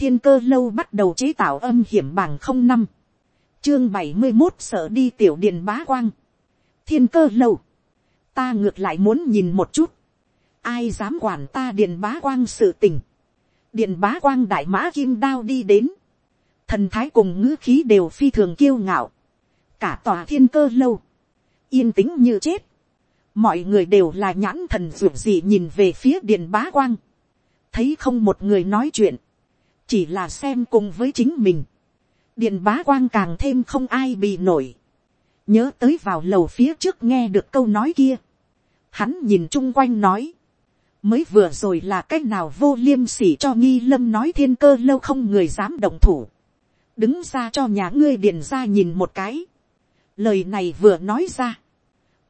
thiên cơ lâu bắt đầu chế tạo âm hiểm bằng không năm, chương bảy mươi một sợ đi tiểu điện bá quang, thiên cơ lâu, ta ngược lại muốn nhìn một chút, ai dám quản ta điện bá quang sự tình, điện bá quang đại mã kim đao đi đến, thần thái cùng ngữ khí đều phi thường kiêu ngạo, cả tòa thiên cơ lâu, yên tĩnh như chết, mọi người đều là nhãn thần ruột gì nhìn về phía điện bá quang, thấy không một người nói chuyện, chỉ là xem cùng với chính mình, điện bá quang càng thêm không ai bị nổi, nhớ tới vào lầu phía trước nghe được câu nói kia, hắn nhìn chung quanh nói, mới vừa rồi là c á c h nào vô liêm sỉ cho nghi lâm nói thiên cơ lâu không người dám động thủ, đứng ra cho nhà ngươi điện ra nhìn một cái, lời này vừa nói ra,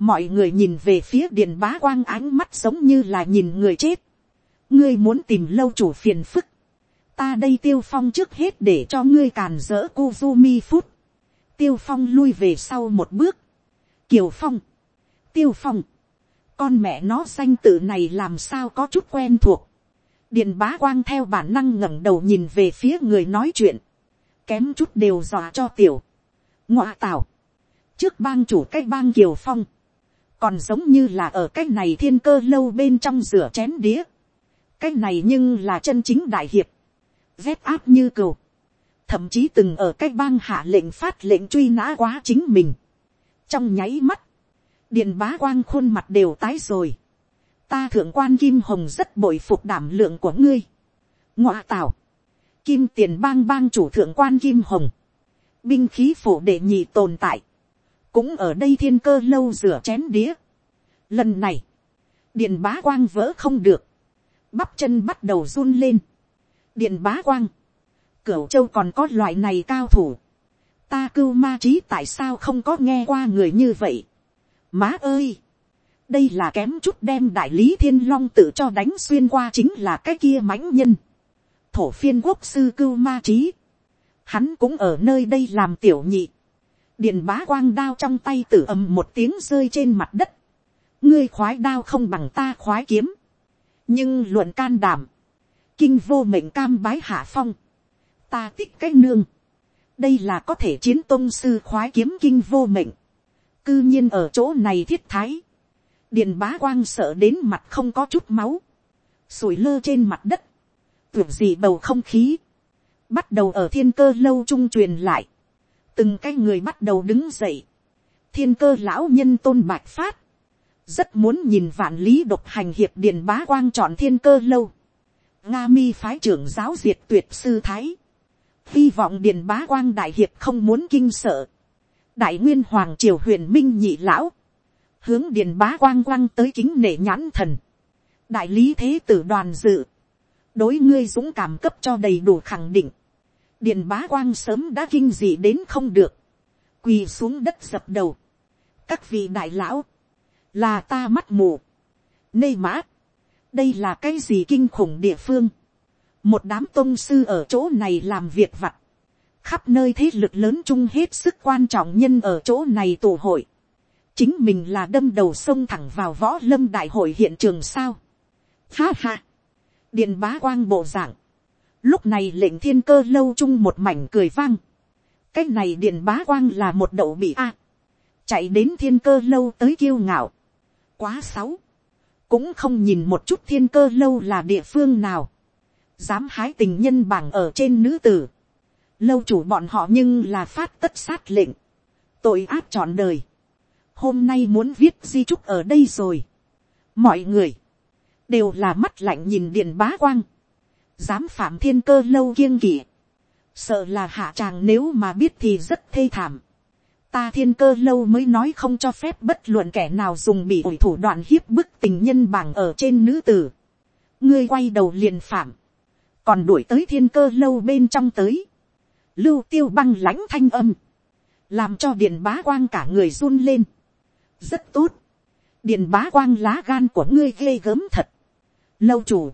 mọi người nhìn về phía điện bá quang ánh mắt giống như là nhìn người chết, ngươi muốn tìm lâu chủ phiền phức, ta đây tiêu phong trước hết để cho ngươi càn dỡ Kuzumi phút, tiêu phong lui về sau một bước, kiều phong, tiêu phong, con mẹ nó danh tự này làm sao có chút quen thuộc. điền bá quang theo bản năng ngẩng đầu nhìn về phía người nói chuyện, kém chút đều dọa cho tiểu. ngoạ tảo, trước bang chủ cái bang kiều phong, còn giống như là ở cái này thiên cơ lâu bên trong rửa chén đĩa. cái này nhưng là chân chính đại hiệp, vét áp như cừu, thậm chí từng ở cái bang hạ lệnh phát lệnh truy nã quá chính mình. trong nháy mắt, điện bá quang khuôn mặt đều tái rồi. ta thượng quan kim hồng rất bội phục đảm lượng của ngươi. ngoạ tảo, kim tiền bang bang chủ thượng quan kim hồng, binh khí phổ đệ nhị tồn tại, cũng ở đây thiên cơ lâu rửa chén đĩa. lần này, điện bá quang vỡ không được, bắp chân bắt đầu run lên điện bá quang, cửu châu còn có loại này cao thủ. ta cưu ma trí tại sao không có nghe qua người như vậy. Má ơi! Đây là kém chút đem đại lý thiên long tự cho đánh xuyên qua chính là cái kia mãnh nhân. Thổ phiên quốc sư cưu ma trí. Hắn cũng ở nơi đây làm tiểu nhị. Điện bá quang đao trong tay tử ầm một tiếng rơi trên mặt đất. Ngươi khoái đao không bằng ta khoái kiếm. Nhưng luận can đảm. Kinh vô mệnh cam bái hạ phong. Ta tích cái nương. Đây là có thể chiến tôn sư khoái kiếm kinh vô mệnh. Cư nhiên ở chỗ này thiết thái, điện bá quang sợ đến mặt không có chút máu, sủi lơ trên mặt đất, tưởng gì bầu không khí, bắt đầu ở thiên cơ lâu trung truyền lại, từng cái người bắt đầu đứng dậy, thiên cơ lão nhân tôn bạch phát, rất muốn nhìn vạn lý độc hành hiệp điện bá quang chọn thiên cơ lâu, nga mi phái trưởng giáo diệt tuyệt sư thái, hy vọng Điền bá quang đại hiệp không muốn kinh sợ, đại nguyên hoàng triều huyền minh nhị lão, hướng điền bá quang quang tới kính nể nhãn thần, đại lý thế tử đoàn dự, đối ngươi dũng cảm cấp cho đầy đủ khẳng định, điền bá quang sớm đã kinh dị đến không được, quỳ xuống đất dập đầu, các vị đại lão, là ta mắt mù, nê mã, đây là cái gì kinh khủng địa phương, một đám tôn sư ở chỗ này làm việc vặt, khắp nơi thế lực lớn chung hết sức quan trọng nhân ở chỗ này tổ hội. chính mình là đâm đầu sông thẳng vào võ lâm đại hội hiện trường sao. ha ha. điện bá quang bộ dạng. lúc này lệnh thiên cơ lâu chung một mảnh cười vang. cái này điện bá quang là một đậu bị a. chạy đến thiên cơ lâu tới kiêu ngạo. quá sáu cũng không nhìn một chút thiên cơ lâu là địa phương nào. dám hái tình nhân bảng ở trên nữ tử. Lâu chủ bọn họ nhưng là phát tất sát lệnh, tội ác trọn đời, hôm nay muốn viết di trúc ở đây rồi, mọi người, đều là mắt lạnh nhìn điện bá quang, dám phạm thiên cơ lâu kiêng kỵ, sợ là hạ tràng nếu mà biết thì rất thê thảm, ta thiên cơ lâu mới nói không cho phép bất luận kẻ nào dùng bị ủi thủ đoạn hiếp bức tình nhân bảng ở trên nữ tử, ngươi quay đầu liền phạm, còn đuổi tới thiên cơ lâu bên trong tới, lưu tiêu băng lãnh thanh âm, làm cho điện bá quang cả người run lên. rất tốt, điện bá quang lá gan của ngươi ghê gớm thật. lâu chủ,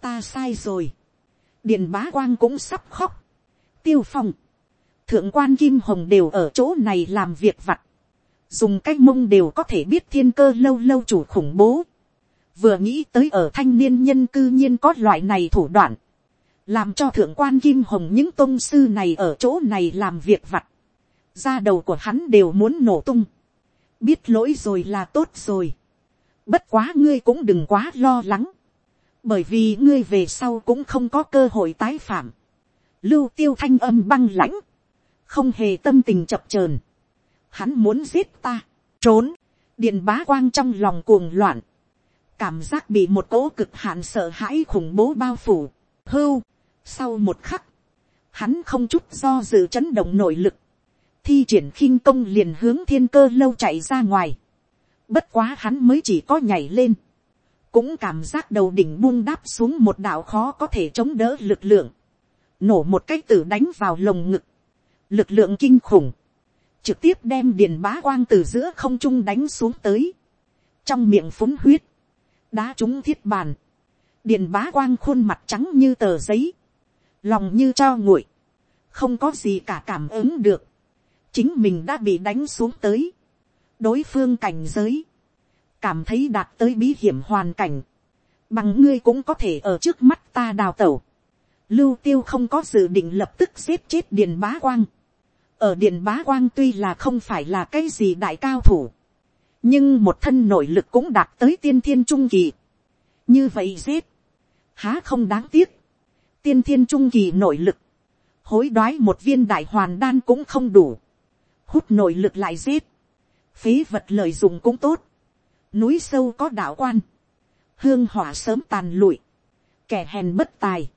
ta sai rồi, điện bá quang cũng sắp khóc. tiêu phong, thượng quan kim hồng đều ở chỗ này làm việc vặt, dùng cái mông đều có thể biết thiên cơ lâu lâu chủ khủng bố. vừa nghĩ tới ở thanh niên nhân cư nhiên có loại này thủ đoạn, làm cho thượng quan kim hồng những tôn sư này ở chỗ này làm việc vặt, da đầu của hắn đều muốn nổ tung, biết lỗi rồi là tốt rồi, bất quá ngươi cũng đừng quá lo lắng, bởi vì ngươi về sau cũng không có cơ hội tái phạm, lưu tiêu thanh âm băng lãnh, không hề tâm tình chập chờn, hắn muốn giết ta, trốn, điện bá quang trong lòng cuồng loạn, cảm giác bị một cỗ cực hạn sợ hãi khủng bố bao phủ, hưu, sau một khắc, hắn không chút do dự chấn động nội lực, thi triển khinh công liền hướng thiên cơ lâu chạy ra ngoài, bất quá hắn mới chỉ có nhảy lên, cũng cảm giác đầu đỉnh buông đáp xuống một đạo khó có thể chống đỡ lực lượng, nổ một cách tử đánh vào lồng ngực, lực lượng kinh khủng, trực tiếp đem điền bá quang từ giữa không trung đánh xuống tới, trong miệng phúng huyết, đá trúng thiết bàn, điền bá quang khuôn mặt trắng như tờ giấy, lòng như cho nguội, không có gì cả cảm ứng được, chính mình đã bị đánh xuống tới, đối phương cảnh giới, cảm thấy đạt tới bí hiểm hoàn cảnh, bằng ngươi cũng có thể ở trước mắt ta đào tẩu, lưu tiêu không có dự định lập tức giết chết điền bá quang, ở điện bá quang tuy là không phải là cái gì đại cao thủ, nhưng một thân nội lực cũng đạt tới tiên thiên trung kỳ. như vậy giết, há không đáng tiếc, tiên thiên trung kỳ nội lực, hối đoái một viên đại hoàn đan cũng không đủ, hút nội lực lại giết, phế vật lợi dụng cũng tốt, núi sâu có đạo quan, hương hỏa sớm tàn lụi, kẻ hèn bất tài,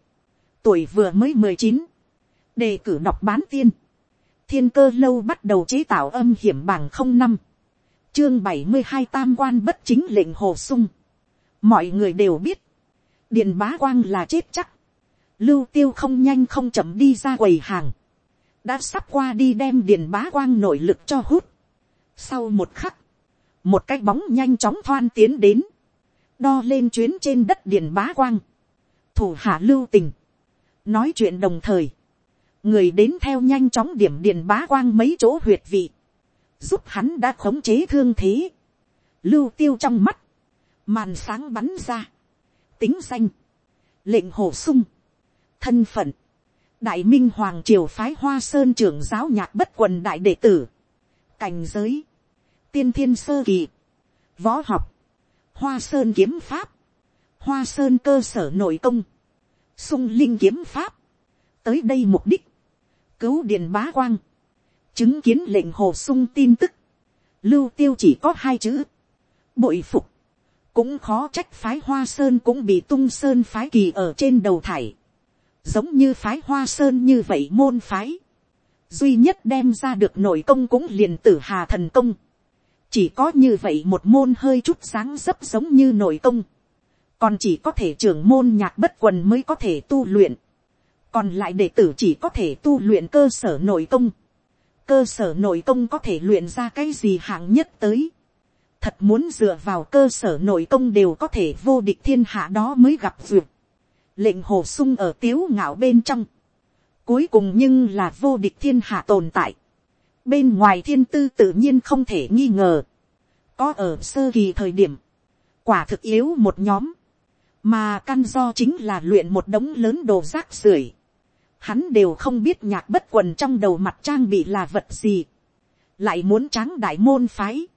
tuổi vừa mới mười chín, đề cử đọc bán tiên, thiên cơ lâu bắt đầu chế tạo âm hiểm bảng không năm, chương bảy mươi hai tam quan bất chính lệnh hồ sung. mọi người đều biết, Điền bá quang là chết chắc, lưu tiêu không nhanh không chậm đi ra quầy hàng, đã sắp qua đi đem Điền bá quang nội lực cho hút. sau một khắc, một cái bóng nhanh chóng thoan tiến đến, đo lên chuyến trên đất Điền bá quang, thủ hạ lưu tình, nói chuyện đồng thời, người đến theo nhanh chóng điểm điện bá quang mấy chỗ huyệt vị, giúp hắn đã khống chế thương thế, lưu tiêu trong mắt, màn sáng bắn ra, tính danh, lệnh hồ sung, thân phận, đại minh hoàng triều phái hoa sơn trưởng giáo nhạc bất quần đại đệ tử, cảnh giới, tiên thiên sơ kỳ, võ học, hoa sơn kiếm pháp, hoa sơn cơ sở nội công, sung linh kiếm pháp, tới đây mục đích, cứu điền bá quang, chứng kiến lệnh hồ sung tin tức, lưu tiêu chỉ có hai chữ, bội phục, cũng khó trách phái hoa sơn cũng bị tung sơn phái kỳ ở trên đầu thải, giống như phái hoa sơn như vậy môn phái, duy nhất đem ra được nội công cũng liền tử hà thần công, chỉ có như vậy một môn hơi chút sáng dấp giống như nội công, còn chỉ có thể trưởng môn nhạc bất quần mới có thể tu luyện, còn lại đệ tử chỉ có thể tu luyện cơ sở nội công, cơ sở nội công có thể luyện ra cái gì hạng nhất tới, thật muốn dựa vào cơ sở nội công đều có thể vô địch thiên hạ đó mới gặp duyệt, lệnh hồ sung ở tiếu ngạo bên trong, cuối cùng nhưng là vô địch thiên hạ tồn tại, bên ngoài thiên tư tự nhiên không thể nghi ngờ, có ở sơ kỳ thời điểm, quả thực yếu một nhóm, mà căn do chính là luyện một đống lớn đồ rác rưởi, hắn đều không biết nhạc bất quần trong đầu mặt trang bị là vật gì, lại muốn tráng đại môn phái,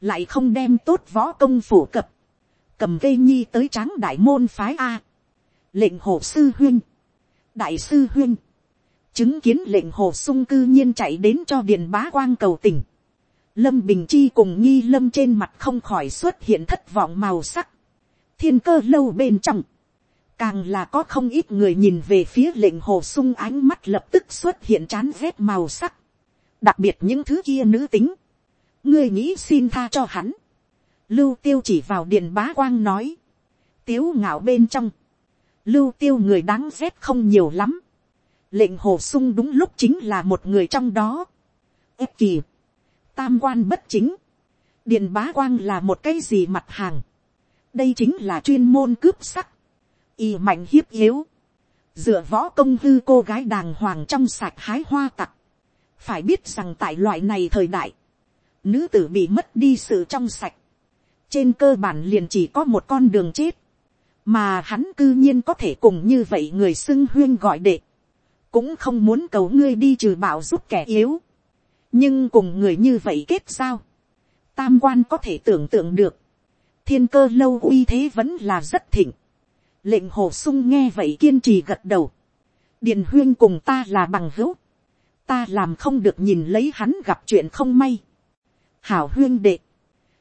lại không đem tốt võ công phủ cập, cầm cây nhi tới tráng đại môn phái a, lệnh hồ sư huyên, đại sư huyên, chứng kiến lệnh hồ sung cư nhiên chạy đến cho điền bá quang cầu tỉnh, lâm bình chi cùng nghi lâm trên mặt không khỏi xuất hiện thất vọng màu sắc, thiên cơ lâu bên trong, càng là có không ít người nhìn về phía lệnh hồ sung ánh mắt lập tức xuất hiện chán rét màu sắc, đặc biệt những thứ kia nữ tính, ngươi nghĩ xin tha cho hắn, lưu tiêu chỉ vào điện bá quang nói, tiếu ngạo bên trong, lưu tiêu người đáng rét không nhiều lắm, lệnh hồ sung đúng lúc chính là một người trong đó, ức kỳ, tam quan bất chính, điện bá quang là một cái gì mặt hàng, đây chính là chuyên môn cướp sắc, y mạnh hiếp yếu, dựa võ công hư cô gái đàng hoàng trong sạch hái hoa tặc, phải biết rằng tại loại này thời đại, nữ tử bị mất đi sự trong sạch, trên cơ bản liền chỉ có một con đường chết, mà hắn cư nhiên có thể cùng như vậy người xưng huyên gọi đệ, cũng không muốn cầu ngươi đi trừ bạo giúp kẻ yếu, nhưng cùng người như vậy kết giao, tam quan có thể tưởng tượng được, thiên cơ lâu uy thế vẫn là rất thịnh, lệnh hồ sung nghe vậy kiên trì gật đầu, điền huyên cùng ta là bằng hữu, ta làm không được nhìn lấy hắn gặp chuyện không may, hảo huyên đệ,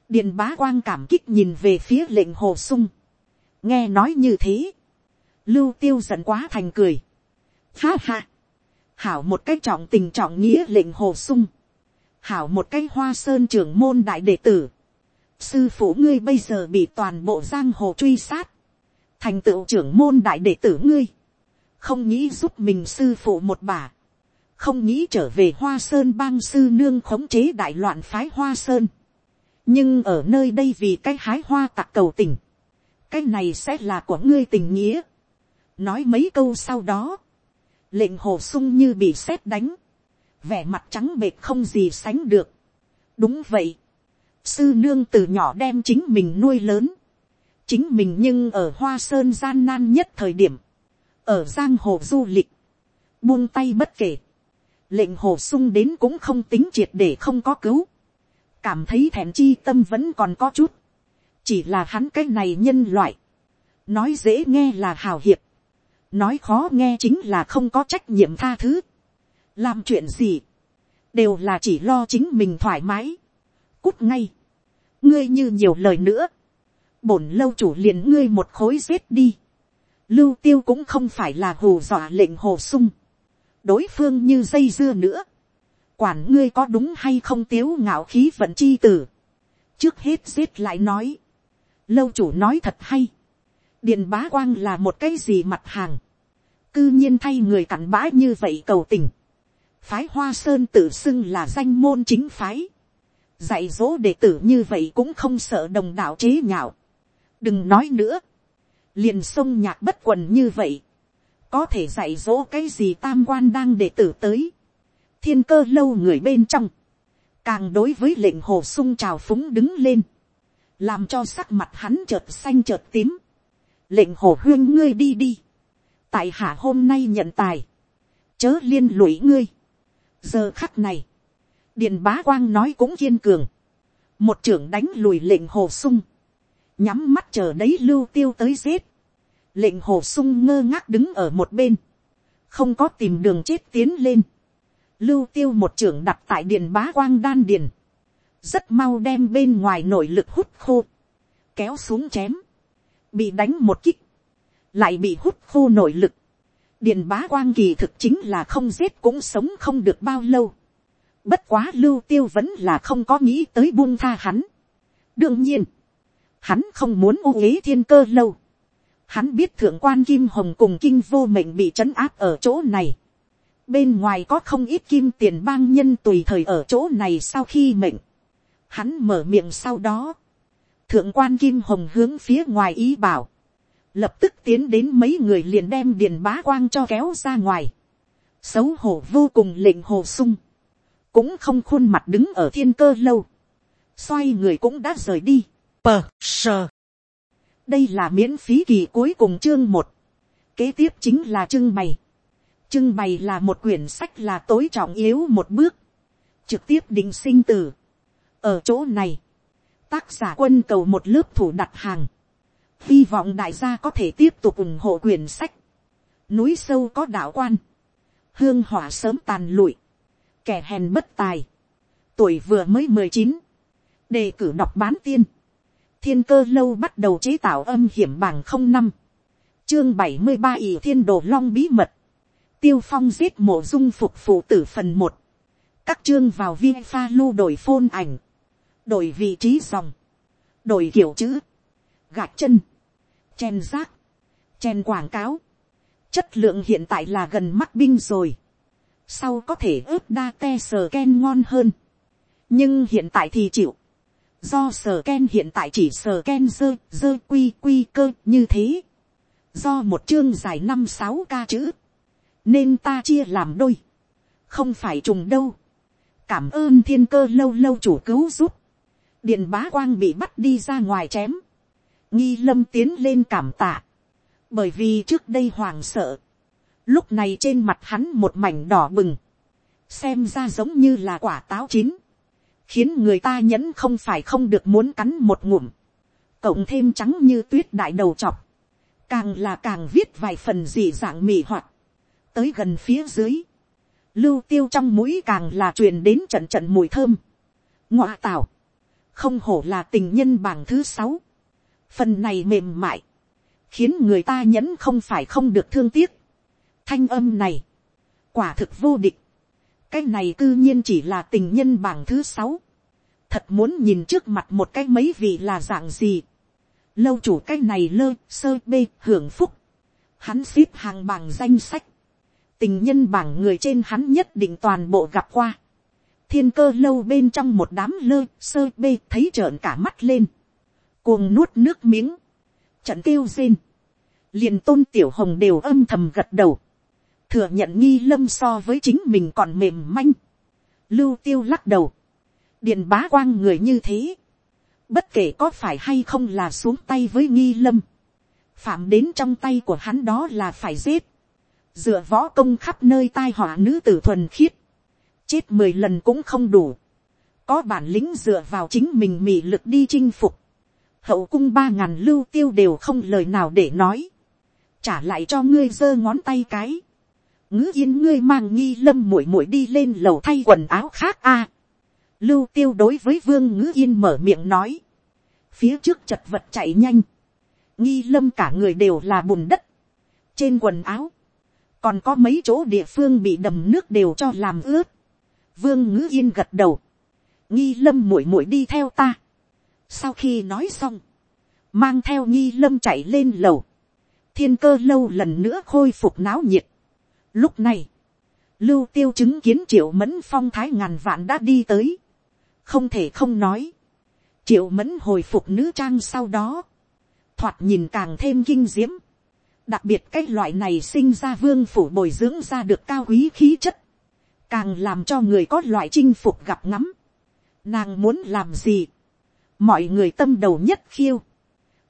điền bá quang cảm kích nhìn về phía lệnh hồ sung, nghe nói như thế, lưu tiêu giận quá thành cười, ha ha, hảo một cái trọng tình trọng nghĩa lệnh hồ sung, hảo một cái hoa sơn trưởng môn đại đệ tử, sư phụ ngươi bây giờ bị toàn bộ giang hồ truy sát, thành tựu trưởng môn đại đệ tử ngươi, không nghĩ giúp mình sư phụ một bà, không nghĩ trở về hoa sơn bang sư nương khống chế đại loạn phái hoa sơn, nhưng ở nơi đây vì cái hái hoa tặc cầu tình, cái này sẽ là của ngươi tình nghĩa. nói mấy câu sau đó, lệnh hồ sung như bị sét đánh, vẻ mặt trắng bệt không gì sánh được. đúng vậy, sư nương từ nhỏ đem chính mình nuôi lớn, chính mình nhưng ở hoa sơn gian nan nhất thời điểm, ở giang hồ du lịch, buông tay bất kể, lệnh hồ sung đến cũng không tính triệt để không có cứu, cảm thấy thẹn chi tâm vẫn còn có chút, chỉ là hắn cái này nhân loại, nói dễ nghe là hào hiệp, nói khó nghe chính là không có trách nhiệm tha thứ, làm chuyện gì, đều là chỉ lo chính mình thoải mái, cút ngay, ngươi như nhiều lời nữa, bổn lâu chủ liền ngươi một khối giết đi, lưu tiêu cũng không phải là hù dọa lệnh hồ sung, đối phương như dây dưa nữa, quản ngươi có đúng hay không tiếu ngạo khí vận chi tử, trước hết giết lại nói, lâu chủ nói thật hay, điền bá quang là một cái gì mặt hàng, cư nhiên thay người cặn bã như vậy cầu tình, phái hoa sơn tự xưng là danh môn chính phái, dạy dỗ đệ tử như vậy cũng không sợ đồng đạo chế nhạo, đừng nói nữa, liền sông nhạc bất quần như vậy, có thể dạy dỗ cái gì tam quan đang đệ tử tới, thiên cơ lâu người bên trong, càng đối với lệnh hồ sung trào phúng đứng lên, làm cho sắc mặt hắn chợt xanh chợt tím, lệnh hồ huyên ngươi đi đi, tại hạ hôm nay nhận tài, chớ liên lụy ngươi, giờ khắc này, điện bá quang nói cũng kiên cường, một trưởng đánh lùi lệnh hồ sung, nhắm mắt chờ đấy lưu tiêu tới giết, lệnh hồ sung ngơ ngác đứng ở một bên, không có tìm đường chết tiến lên, lưu tiêu một trưởng đặt tại điện bá quang đan điền, rất mau đem bên ngoài nội lực hút khô, kéo xuống chém, bị đánh một kích, lại bị hút khô nội lực, điện bá quang kỳ thực chính là không giết cũng sống không được bao lâu, bất quá lưu tiêu vẫn là không có nghĩ tới buông tha hắn. đương nhiên, hắn không muốn ưu uế thiên cơ lâu, hắn biết thượng quan kim hồng cùng kinh vô mệnh bị trấn áp ở chỗ này, bên ngoài có không ít kim tiền bang nhân tùy thời ở chỗ này sau khi mệnh, hắn mở miệng sau đó, thượng quan kim hồng hướng phía ngoài ý bảo, lập tức tiến đến mấy người liền đem điền bá quang cho kéo ra ngoài, xấu hổ vô cùng lệnh hồ sung, cũng không khuôn mặt đứng ở thiên cơ lâu, xoay người cũng đã rời đi, pờ sờ. đây là miễn phí kỳ cuối cùng chương một, kế tiếp chính là trưng bày, trưng bày là một quyển sách là tối trọng yếu một bước, trực tiếp định sinh tử. ở chỗ này, tác giả quân cầu một lớp thủ đặt hàng, hy vọng đại gia có thể tiếp tục ủng hộ quyển sách, núi sâu có đạo quan, hương hỏa sớm tàn lụi, kẻ hèn bất tài, tuổi vừa mới mười chín, đề cử đọc bán tiên, thiên cơ lâu bắt đầu chế tạo âm hiểm bảng không năm, chương bảy mươi ba ỷ thiên đồ long bí mật, tiêu phong giết mộ dung phục phụ tử phần một, các chương vào viên pha lưu đổi phôn ảnh, đổi vị trí dòng, đổi kiểu chữ, gạt chân, chen rác, chen quảng cáo, chất lượng hiện tại là gần mắt binh rồi, sau có thể ướp đa te sờ ken ngon hơn, nhưng hiện tại thì chịu, do sờ ken hiện tại chỉ sờ ken dơ dơ quy quy cơ như thế, do một chương dài năm sáu ca chữ, nên ta chia làm đôi, không phải trùng đâu, cảm ơn thiên cơ lâu lâu chủ cứu giúp, điện bá quang bị bắt đi ra ngoài chém, nghi lâm tiến lên cảm tạ, bởi vì trước đây hoàng sợ, lúc này trên mặt hắn một mảnh đỏ bừng, xem ra giống như là quả táo chín, khiến người ta nhẫn không phải không được muốn cắn một ngụm, cộng thêm trắng như tuyết đại đầu chọc, càng là càng viết vài phần dị dạng mì hoạt, tới gần phía dưới, lưu tiêu trong mũi càng là truyền đến trận trận mùi thơm, ngoạ tào, không hổ là tình nhân bảng thứ sáu, phần này mềm mại, khiến người ta nhẫn không phải không được thương tiếc. Thanh âm này, quả thực vô địch, cái này cư nhiên chỉ là tình nhân bảng thứ sáu, thật muốn nhìn trước mặt một cái mấy vị là dạng gì, lâu chủ cái này lơ sơ bê hưởng phúc, hắn xếp hàng bảng danh sách, tình nhân bảng người trên hắn nhất định toàn bộ gặp qua, thiên cơ lâu bên trong một đám lơ sơ bê thấy trợn cả mắt lên, cuồng nuốt nước miếng, trận kêu rên, liền tôn tiểu hồng đều âm thầm gật đầu, thừa nhận nghi lâm so với chính mình còn mềm manh, lưu tiêu lắc đầu, điện bá quang người như thế, bất kể có phải hay không là xuống tay với nghi lâm, phạm đến trong tay của hắn đó là phải giết, dựa võ công khắp nơi tai họa nữ tử thuần khiết, chết mười lần cũng không đủ, có bản lĩnh dựa vào chính mình mị lực đi chinh phục, hậu cung ba ngàn lưu tiêu đều không lời nào để nói, trả lại cho ngươi giơ ngón tay cái, ngữ yên ngươi mang nghi lâm muội muội đi lên lầu thay quần áo khác a, lưu tiêu đối với vương ngữ yên mở miệng nói, phía trước chật vật chạy nhanh, nghi lâm cả người đều là bùn đất, trên quần áo, còn có mấy chỗ địa phương bị đầm nước đều cho làm ướt, vương ngữ yên gật đầu, nghi lâm muội muội đi theo ta, sau khi nói xong, mang theo nghi lâm chạy lên lầu, thiên cơ lâu lần nữa khôi phục náo nhiệt. Lúc này, lưu tiêu chứng kiến triệu mẫn phong thái ngàn vạn đã đi tới, không thể không nói, triệu mẫn hồi phục nữ trang sau đó, thoạt nhìn càng thêm kinh diễm, đặc biệt cái loại này sinh ra vương phủ bồi dưỡng ra được cao quý khí chất, càng làm cho người có loại chinh phục gặp ngắm. Nàng muốn làm gì, mọi người tâm đầu nhất khiêu,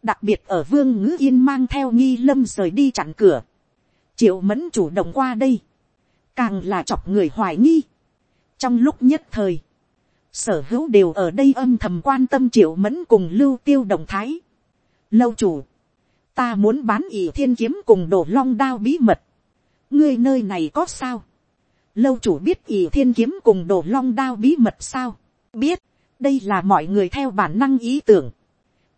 đặc biệt ở vương ngữ yên mang theo nghi lâm rời đi chặn cửa, triệu mẫn chủ động qua đây, càng là chọc người hoài nghi. trong lúc nhất thời, sở hữu đều ở đây âm thầm quan tâm triệu mẫn cùng lưu tiêu động thái. lâu chủ, ta muốn bán ỷ thiên kiếm cùng Đồ long đao bí mật, ngươi nơi này có sao, lâu chủ biết ỷ thiên kiếm cùng Đồ long đao bí mật sao, biết, đây là mọi người theo bản năng ý tưởng,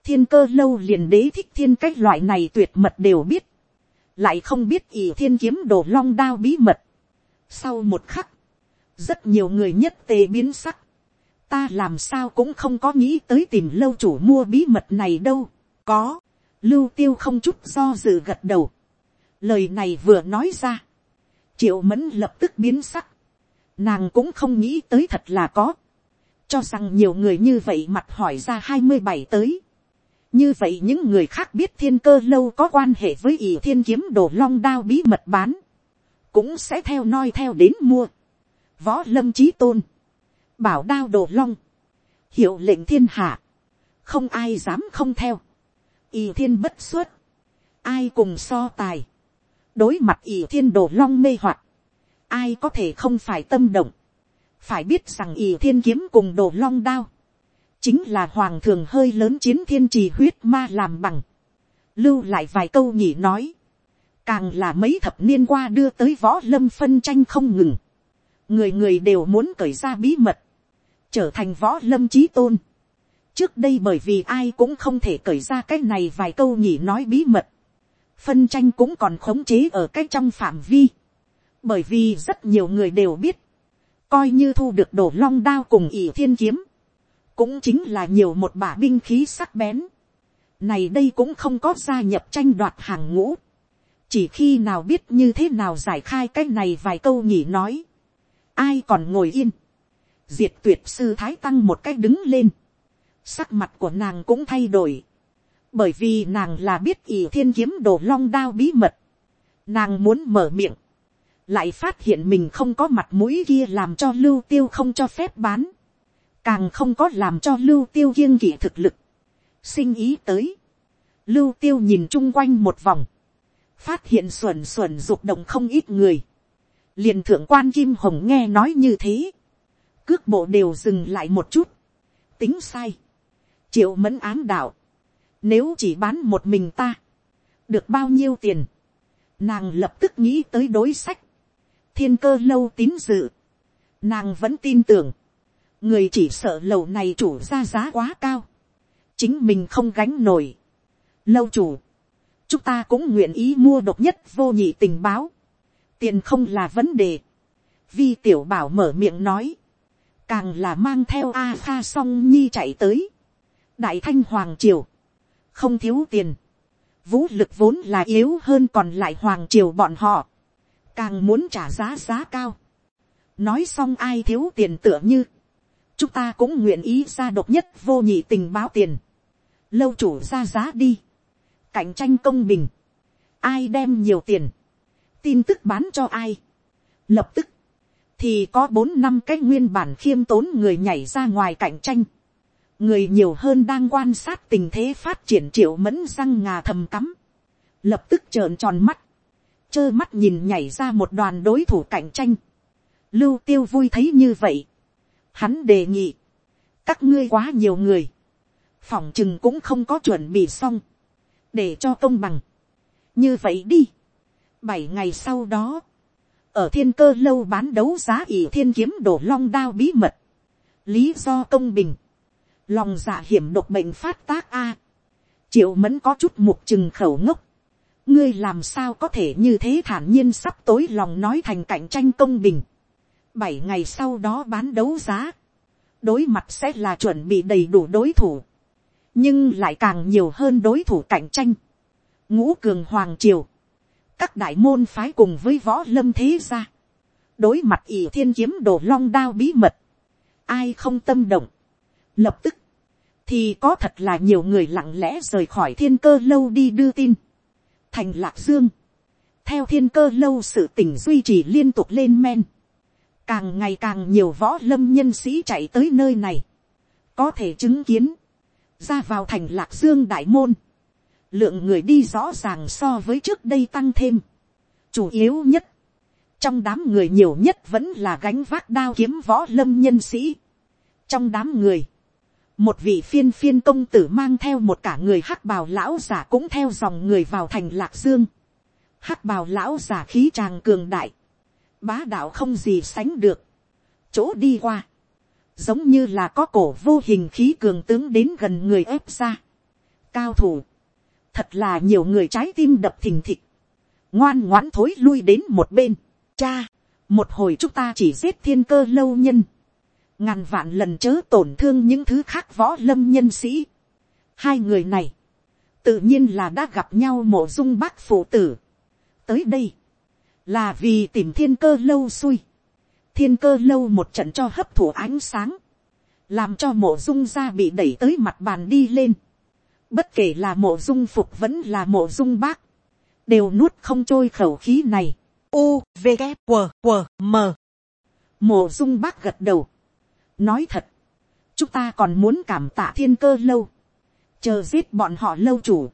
thiên cơ lâu liền đế thích thiên cách loại này tuyệt mật đều biết, lại không biết ỷ thiên kiếm đồ long đao bí mật. Sau một khắc, rất nhiều người nhất tề biến sắc, ta làm sao cũng không có nghĩ tới tìm lâu chủ mua bí mật này đâu, có, lưu tiêu không chút do dự gật đầu, lời này vừa nói ra, triệu mẫn lập tức biến sắc, nàng cũng không nghĩ tới thật là có, cho rằng nhiều người như vậy mặt hỏi ra hai mươi bảy tới, như vậy những người khác biết thiên cơ lâu có quan hệ với ỷ thiên kiếm đồ long đao bí mật bán, cũng sẽ theo noi theo đến mua. Võ lâm trí tôn, bảo đao đồ long, hiệu lệnh thiên hạ, không ai dám không theo, ỷ thiên bất xuất, ai cùng so tài, đối mặt ỷ thiên đồ long mê hoặc, ai có thể không phải tâm động, phải biết rằng ỷ thiên kiếm cùng đồ long đao, chính là hoàng thường hơi lớn chiến thiên trì huyết ma làm bằng, lưu lại vài câu nhỉ nói, càng là mấy thập niên qua đưa tới võ lâm phân tranh không ngừng, người người đều muốn cởi ra bí mật, trở thành võ lâm trí tôn. trước đây bởi vì ai cũng không thể cởi ra cái này vài câu nhỉ nói bí mật, phân tranh cũng còn khống chế ở cái trong phạm vi, bởi vì rất nhiều người đều biết, coi như thu được đổ long đao cùng ỷ thiên kiếm, cũng chính là nhiều một bả binh khí sắc bén. Này đây cũng không có gia nhập tranh đoạt hàng ngũ. Chỉ khi nào biết như thế nào giải khai cái này vài câu nhỉ nói. Ai còn ngồi yên. Diệt tuyệt sư thái tăng một cách đứng lên. Sắc mặt của nàng cũng thay đổi. Bởi vì nàng là biết ỷ thiên kiếm đồ long đao bí mật. Nàng muốn mở miệng. Lại phát hiện mình không có mặt mũi kia làm cho lưu tiêu không cho phép bán càng không có làm cho lưu tiêu kiêng kỵ thực lực, sinh ý tới, lưu tiêu nhìn chung quanh một vòng, phát hiện xuẩn xuẩn rục động không ít người, liền thượng quan kim hồng nghe nói như thế, cước bộ đều dừng lại một chút, tính sai, triệu mẫn ám đạo, nếu chỉ bán một mình ta, được bao nhiêu tiền, nàng lập tức nghĩ tới đối sách, thiên cơ lâu tín dự, nàng vẫn tin tưởng, người chỉ sợ lầu này chủ ra giá quá cao, chính mình không gánh nổi. Lâu chủ, chúng ta cũng nguyện ý mua độc nhất vô nhị tình báo, tiền không là vấn đề. Vi tiểu bảo mở miệng nói, càng là mang theo a pha song nhi chạy tới, đại thanh hoàng triều, không thiếu tiền, vũ lực vốn là yếu hơn còn lại hoàng triều bọn họ, càng muốn trả giá giá cao. nói xong ai thiếu tiền tựa như, chúng ta cũng nguyện ý ra độc nhất vô nhị tình báo tiền, lâu chủ ra giá đi, cạnh tranh công bình, ai đem nhiều tiền, tin tức bán cho ai, lập tức, thì có bốn năm cái nguyên bản khiêm tốn người nhảy ra ngoài cạnh tranh, người nhiều hơn đang quan sát tình thế phát triển triệu mẫn răng ngà thầm cắm, lập tức trợn tròn mắt, trơ mắt nhìn nhảy ra một đoàn đối thủ cạnh tranh, lưu tiêu vui thấy như vậy, hắn đề nghị, các ngươi quá nhiều người, phòng chừng cũng không có chuẩn bị xong, để cho công bằng. như vậy đi, bảy ngày sau đó, ở thiên cơ lâu bán đấu giá ỷ thiên kiếm đổ long đao bí mật, lý do công bình, lòng dạ hiểm độc bệnh phát tác a, triệu mẫn có chút mục chừng khẩu ngốc, ngươi làm sao có thể như thế thản nhiên sắp tối lòng nói thành cạnh tranh công bình, bảy ngày sau đó bán đấu giá, đối mặt sẽ là chuẩn bị đầy đủ đối thủ, nhưng lại càng nhiều hơn đối thủ cạnh tranh. ngũ cường hoàng triều, các đại môn phái cùng với võ lâm thế gia, đối mặt ỷ thiên kiếm đồ long đao bí mật, ai không tâm động, lập tức, thì có thật là nhiều người lặng lẽ rời khỏi thiên cơ lâu đi đưa tin, thành lạc dương, theo thiên cơ lâu sự tỉnh duy trì liên tục lên men, càng ngày càng nhiều võ lâm nhân sĩ chạy tới nơi này, có thể chứng kiến, ra vào thành lạc dương đại môn, lượng người đi rõ ràng so với trước đây tăng thêm, chủ yếu nhất, trong đám người nhiều nhất vẫn là gánh vác đao kiếm võ lâm nhân sĩ, trong đám người, một vị phiên phiên công tử mang theo một cả người hắc bào lão giả cũng theo dòng người vào thành lạc dương, hắc bào lão giả khí tràng cường đại, bá đạo không gì sánh được, chỗ đi qua, giống như là có cổ vô hình khí cường tướng đến gần người ép ra. cao thủ, thật là nhiều người trái tim đập thình thịch, ngoan ngoãn thối lui đến một bên, cha, một hồi chúng ta chỉ giết thiên cơ lâu nhân, ngàn vạn lần chớ tổn thương những thứ khác võ lâm nhân sĩ. hai người này, tự nhiên là đã gặp nhau mộ dung bác phụ tử. tới đây, là vì tìm thiên cơ lâu xui, thiên cơ lâu một trận cho hấp thụ ánh sáng, làm cho mộ dung ra bị đẩy tới mặt bàn đi lên. bất kể là mộ dung phục vẫn là mộ dung bác, đều nuốt không trôi khẩu khí này. U, V, K, W, W, M. Mộ dung bác gật đầu. nói thật, chúng ta còn muốn cảm tạ thiên cơ lâu, chờ giết bọn họ lâu chủ.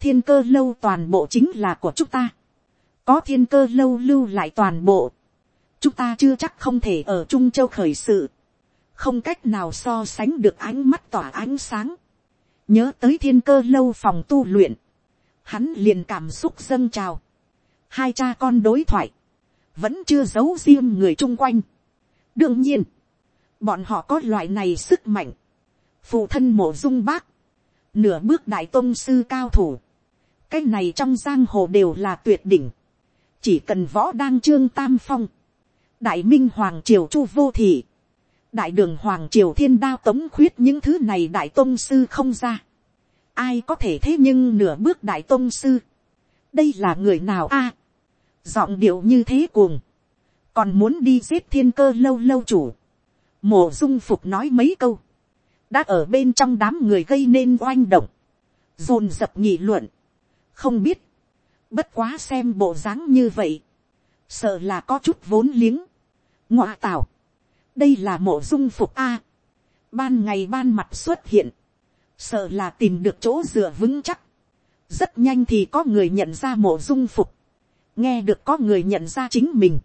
thiên cơ lâu toàn bộ chính là của chúng ta có thiên cơ lâu lưu lại toàn bộ, chúng ta chưa chắc không thể ở trung châu khởi sự, không cách nào so sánh được ánh mắt tỏa ánh sáng, nhớ tới thiên cơ lâu phòng tu luyện, hắn liền cảm xúc dâng trào, hai cha con đối thoại, vẫn chưa giấu riêng người chung quanh. đương nhiên, bọn họ có loại này sức mạnh, phụ thân mộ dung bác, nửa bước đại tôn sư cao thủ, cái này trong giang hồ đều là tuyệt đỉnh, chỉ cần võ đang trương tam phong, đại minh hoàng triều chu vô thị, đại đường hoàng triều thiên đao tống khuyết những thứ này đại tôn sư không ra. ai có thể thế nhưng nửa bước đại tôn sư. đây là người nào a. giọng điệu như thế cuồng. còn muốn đi giết thiên cơ lâu lâu chủ. mổ dung phục nói mấy câu. đã ở bên trong đám người gây nên oanh động. dồn dập nghị luận. không biết Bất quá xem bộ dáng như vậy. Sợ là có chút vốn liếng. Ngọa tảo. Đây là mộ dung phục A. Ban ngày ban mặt xuất hiện. Sợ là tìm được chỗ dựa vững chắc. rất nhanh thì có người nhận ra mộ dung phục, nghe được có người nhận ra chính mình,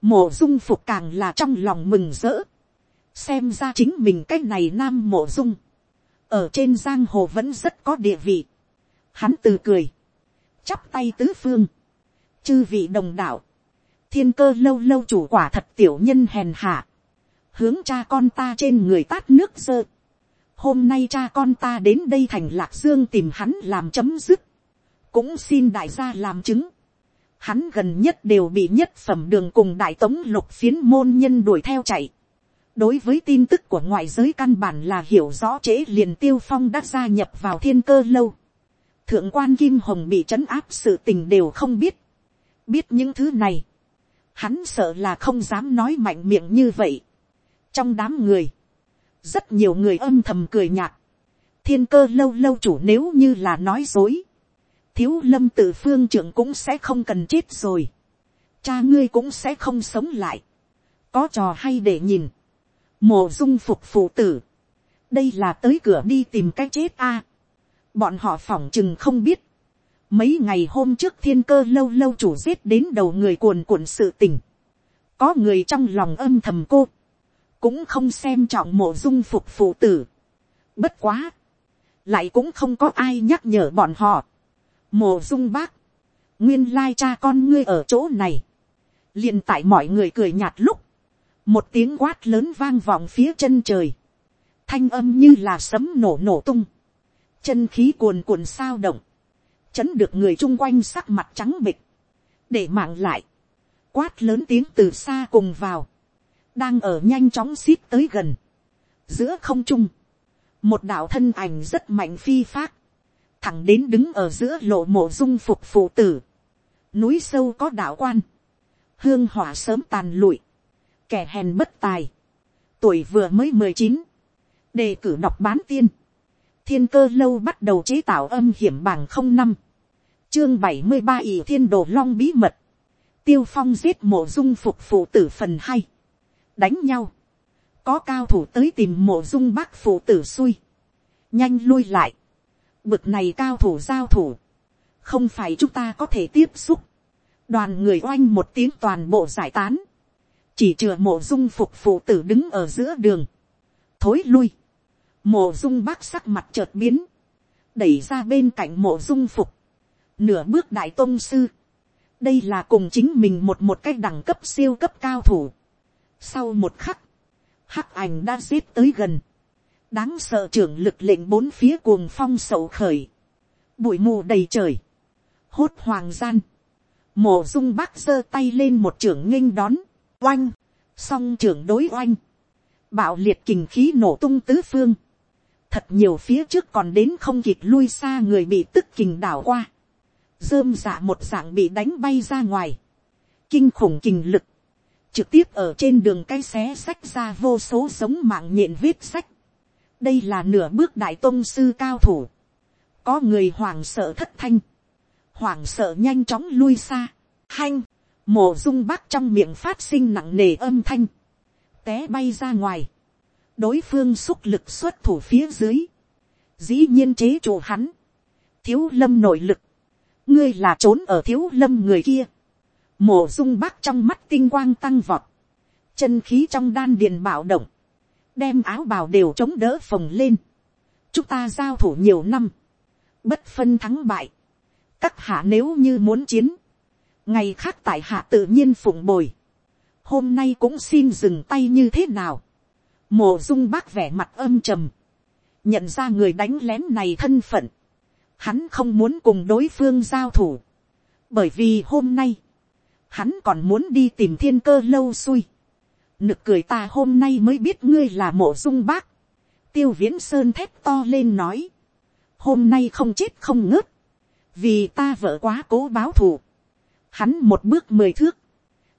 mộ dung phục càng là trong lòng mừng rỡ, xem ra chính mình cái này nam mộ dung, ở trên giang hồ vẫn rất có địa vị, hắn từ cười, chắp tay tứ phương, chư vị đồng đạo, thiên cơ lâu lâu chủ quả thật tiểu nhân hèn hạ, hướng cha con ta trên người tát nước dơ, hôm nay cha con ta đến đây thành lạc dương tìm hắn làm chấm dứt, cũng xin đại gia làm chứng, hắn gần nhất đều bị nhất phẩm đường cùng đại tống lục phiến môn nhân đuổi theo chạy. đối với tin tức của ngoại giới căn bản là hiểu rõ trễ liền tiêu phong đã gia nhập vào thiên cơ lâu thượng quan kim hồng bị trấn áp sự tình đều không biết. biết những thứ này, hắn sợ là không dám nói mạnh miệng như vậy. trong đám người, rất nhiều người âm thầm cười nhạt. thiên cơ lâu lâu chủ nếu như là nói dối, thiếu lâm tự phương trưởng cũng sẽ không cần chết rồi. cha ngươi cũng sẽ không sống lại. có trò hay để nhìn. mồ dung phục phụ tử. đây là tới cửa đi tìm cái chết a bọn họ phỏng chừng không biết. mấy ngày hôm trước thiên cơ lâu lâu chủ giết đến đầu người cuồn cuộn sự tình. có người trong lòng âm thầm cô. cũng không xem trọng mộ dung phục phụ tử. bất quá. lại cũng không có ai nhắc nhở bọn họ mồ dung bác, nguyên lai cha con ngươi ở chỗ này, liền tại mọi người cười nhạt lúc, một tiếng quát lớn vang vọng phía chân trời, thanh âm như là sấm nổ nổ tung, chân khí cuồn cuộn sao động, chấn được người chung quanh sắc mặt trắng bịch, để mạng lại, quát lớn tiếng từ xa cùng vào, đang ở nhanh chóng xít tới gần, giữa không trung, một đạo thân ảnh rất mạnh phi phát, thẳng đến đứng ở giữa lộ mộ dung phục phụ tử, núi sâu có đạo quan, hương hỏa sớm tàn lụi, kẻ hèn bất tài, tuổi vừa mới mười chín, đề cử đọc bán tiên, thiên cơ lâu bắt đầu chế tạo âm hiểm bảng không năm, chương bảy mươi ba ỷ thiên đồ long bí mật, tiêu phong giết mộ dung phục phụ tử phần hay, đánh nhau, có cao thủ tới tìm mộ dung bác phụ tử xui, nhanh lui lại, Bực này cao thủ giao thủ. Không phải chúng ta có thể tiếp xúc. Đoàn người oanh một tiếng toàn bộ giải tán. Chỉ chừa mộ dung phục phụ tử đứng ở giữa đường. Thối lui. Mộ dung bác sắc mặt chợt biến. Đẩy ra bên cạnh mộ dung phục. Nửa bước đại tôn sư. Đây là cùng chính mình một một cách đẳng cấp siêu cấp cao thủ. Sau một khắc. Hắc ảnh đã xếp tới gần đáng sợ trưởng lực lệnh bốn phía cuồng phong sầu khởi, bụi mù đầy trời, hốt hoàng gian, mổ dung bác giơ tay lên một trưởng nghênh đón, oanh, song trưởng đối oanh, bạo liệt kình khí nổ tung tứ phương, thật nhiều phía trước còn đến không kịp lui xa người bị tức kình đảo qua, dơm dạ một dạng bị đánh bay ra ngoài, kinh khủng kình lực, trực tiếp ở trên đường cái xé sách ra vô số sống mạng nhện viết sách, đây là nửa bước đại tôn sư cao thủ, có người hoảng sợ thất thanh, hoảng sợ nhanh chóng lui xa, hanh, mổ dung bác trong miệng phát sinh nặng nề âm thanh, té bay ra ngoài, đối phương xúc lực xuất thủ phía dưới, dĩ nhiên chế chủ hắn, thiếu lâm nội lực, ngươi là trốn ở thiếu lâm người kia, mổ dung bác trong mắt tinh quang tăng vọt, chân khí trong đan điền bạo động, đem áo bào đều chống đỡ phồng lên. chúng ta giao thủ nhiều năm, bất phân thắng bại. các hạ nếu như muốn chiến, ngày khác tại hạ tự nhiên phụng bồi. hôm nay cũng xin dừng tay như thế nào mồ dung bác vẻ mặt âm trầm, nhận ra người đánh lén này thân phận. hắn không muốn cùng đối phương giao thủ, bởi vì hôm nay, hắn còn muốn đi tìm thiên cơ lâu xui nực cười ta hôm nay mới biết ngươi là mộ dung bác. tiêu viễn sơn thép to lên nói. hôm nay không chết không ngớt. vì ta vợ quá cố báo thù. hắn một bước mười thước.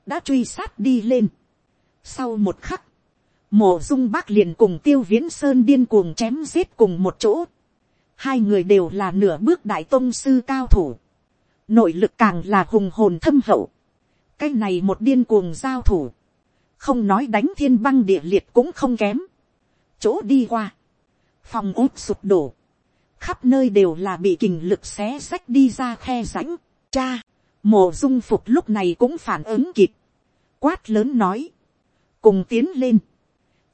đã truy sát đi lên. sau một khắc, mộ dung bác liền cùng tiêu viễn sơn điên cuồng chém giết cùng một chỗ. hai người đều là nửa bước đại tôn sư cao thủ. nội lực càng là hùng hồn thâm hậu. cái này một điên cuồng giao thủ. Không nói đánh thiên băng địa liệt cũng không kém, chỗ đi qua, phòng úp sụp đổ, khắp nơi đều là bị kình lực xé xách đi ra khe rãnh, cha, mộ dung phục lúc này cũng phản ứng kịp, quát lớn nói, cùng tiến lên,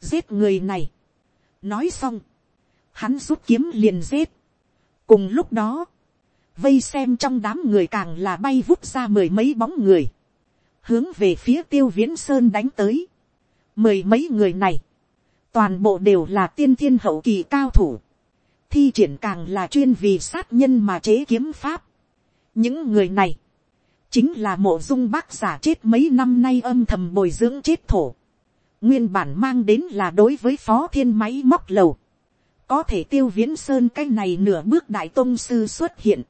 giết người này, nói xong, hắn rút kiếm liền giết, cùng lúc đó, vây xem trong đám người càng là bay vút ra mười mấy bóng người, hướng về phía tiêu viễn sơn đánh tới, mười mấy người này, toàn bộ đều là tiên thiên hậu kỳ cao thủ, thi triển càng là chuyên vì sát nhân mà chế kiếm pháp. những người này, chính là mộ dung bác giả chết mấy năm nay âm thầm bồi dưỡng chết thổ nguyên bản mang đến là đối với phó thiên máy móc lầu. có thể tiêu viễn sơn cái này nửa bước đại tôn sư xuất hiện.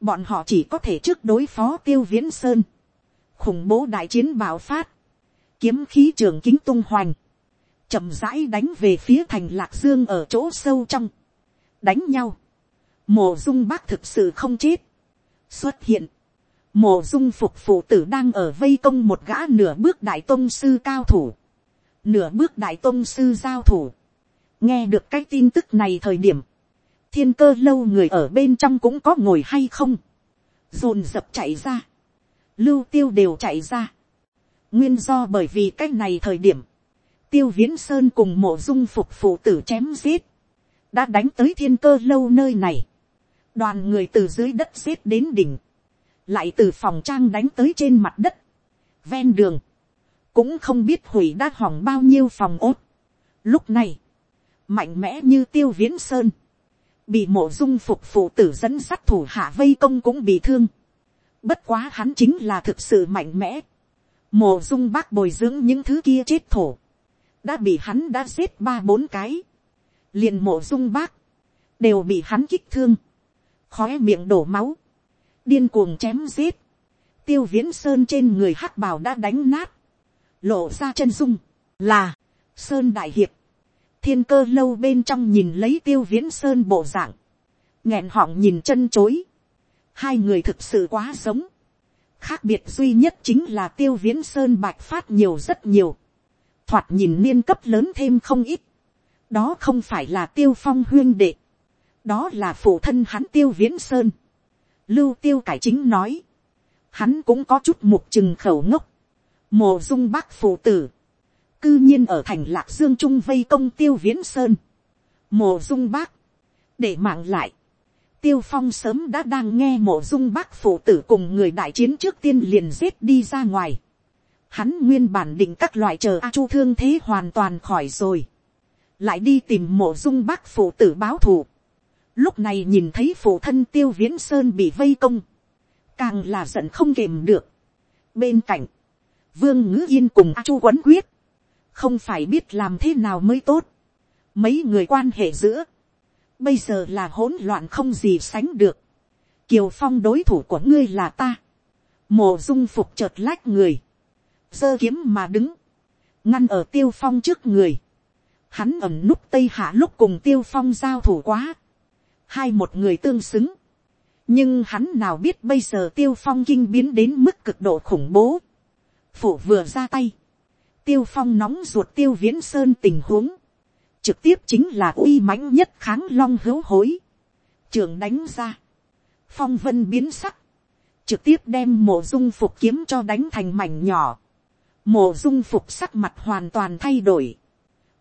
bọn họ chỉ có thể trước đối phó tiêu viễn sơn. khủng bố đại chiến bạo phát. kiếm khí trường kính tung hoành. chậm rãi đánh về phía thành lạc dương ở chỗ sâu trong. đánh nhau. mộ dung bác thực sự không chết. xuất hiện mộ dung phục phụ tử đang ở vây công một gã nửa bước đại tôn sư cao thủ, nửa bước đại tôn sư giao thủ, nghe được cái tin tức này thời điểm, thiên cơ lâu người ở bên trong cũng có ngồi hay không, dồn dập chạy ra, lưu tiêu đều chạy ra, nguyên do bởi vì cái này thời điểm, tiêu viễn sơn cùng mộ dung phục phụ tử chém giết, đã đánh tới thiên cơ lâu nơi này, đoàn người từ dưới đất giết đến đỉnh, lại từ phòng trang đánh tới trên mặt đất, ven đường, cũng không biết hủy đã hỏng bao nhiêu phòng ốt. Lúc này, mạnh mẽ như tiêu viễn sơn, bị mộ dung phục phụ tử dẫn sắt thủ hạ vây công cũng bị thương. Bất quá hắn chính là thực sự mạnh mẽ. Mộ dung bác bồi dưỡng những thứ kia chết thổ. Đã bị hắn đã giết ba bốn cái. liền mộ dung bác. Đều bị hắn kích thương. Khóe miệng đổ máu điên cuồng chém giết, tiêu viễn sơn trên người hắc bào đã đánh nát, lộ ra chân dung, là, sơn đại hiệp, thiên cơ lâu bên trong nhìn lấy tiêu viễn sơn bộ dạng, nghẹn họng nhìn chân chối, hai người thực sự quá giống, khác biệt duy nhất chính là tiêu viễn sơn bạch phát nhiều rất nhiều, thoạt nhìn niên cấp lớn thêm không ít, đó không phải là tiêu phong huyên đệ, đó là phụ thân hắn tiêu viễn sơn, lưu tiêu cải chính nói, hắn cũng có chút mục chừng khẩu ngốc, mồ dung bác phụ tử, cư nhiên ở thành lạc dương trung vây công tiêu viễn sơn, mồ dung bác, để mạng lại, tiêu phong sớm đã đang nghe mộ dung bác phụ tử cùng người đại chiến trước tiên liền giết đi ra ngoài. Hắn nguyên bản định các loại chờ A Chu thương thế hoàn toàn khỏi rồi. Lại đi tìm mộ dung bác phụ tử báo thù lúc này nhìn thấy phụ thân tiêu viễn sơn bị vây công, càng là giận không kềm được. bên cạnh, vương ngữ yên cùng a chu quấn quyết, không phải biết làm thế nào mới tốt. mấy người quan hệ giữa, bây giờ là hỗn loạn không gì sánh được. kiều phong đối thủ của ngươi là ta. mồ dung phục chợt lách người, giơ kiếm mà đứng, ngăn ở tiêu phong trước người. hắn ẩm núp tây hạ lúc cùng tiêu phong giao thủ quá hai một người tương xứng. nhưng hắn nào biết bây giờ tiêu phong kinh biến đến mức cực độ khủng bố phủ vừa ra tay. tiêu phong nóng ruột tiêu viễn sơn tình huống. trực tiếp chính là uy mãnh nhất kháng long hữu hối. trường đánh ra. phong vân biến sắc. trực tiếp đem mộ dung phục kiếm cho đánh thành mảnh nhỏ. mộ dung phục sắc mặt hoàn toàn thay đổi.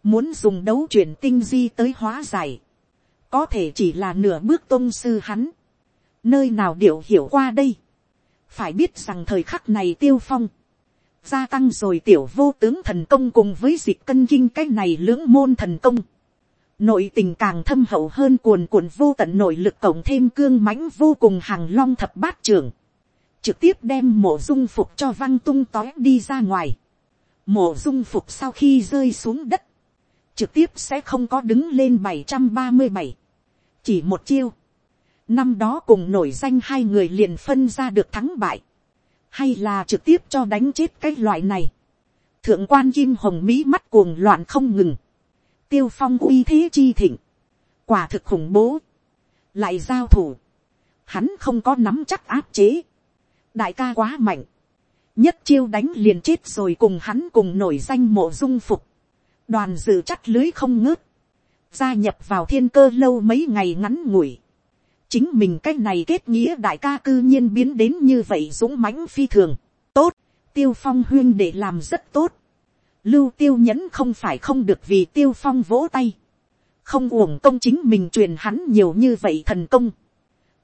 muốn dùng đấu chuyển tinh di tới hóa giải có thể chỉ là nửa bước tôn sư hắn, nơi nào điệu hiểu qua đây, phải biết rằng thời khắc này tiêu phong, gia tăng rồi tiểu vô tướng thần công cùng với dịp cân kinh cái này lưỡng môn thần công, nội tình càng thâm hậu hơn cuồn cuộn vô tận nội lực cộng thêm cương mãnh vô cùng hàng long thập bát trưởng, trực tiếp đem mộ dung phục cho văng tung tói đi ra ngoài, mộ dung phục sau khi rơi xuống đất, trực tiếp sẽ không có đứng lên bảy trăm ba mươi bảy. Chỉ một chiêu, năm đó cùng nổi danh hai người liền phân ra được thắng bại, hay là trực tiếp cho đánh chết cái loại này, thượng quan kim hồng mỹ mắt cuồng loạn không ngừng, tiêu phong uy thế chi thịnh, quả thực khủng bố, lại giao thủ, hắn không có nắm chắc áp chế, đại ca quá mạnh, nhất chiêu đánh liền chết rồi cùng hắn cùng nổi danh mộ dung phục, đoàn dự chắt lưới không ngớt, gia nhập vào thiên cơ lâu mấy ngày ngắn ngủi, chính mình cái này kết nghĩa đại ca cư nhiên biến đến như vậy dũng mãnh phi thường, tốt, tiêu phong huyên để làm rất tốt, lưu tiêu nhẫn không phải không được vì tiêu phong vỗ tay, không uổng công chính mình truyền hắn nhiều như vậy thần công,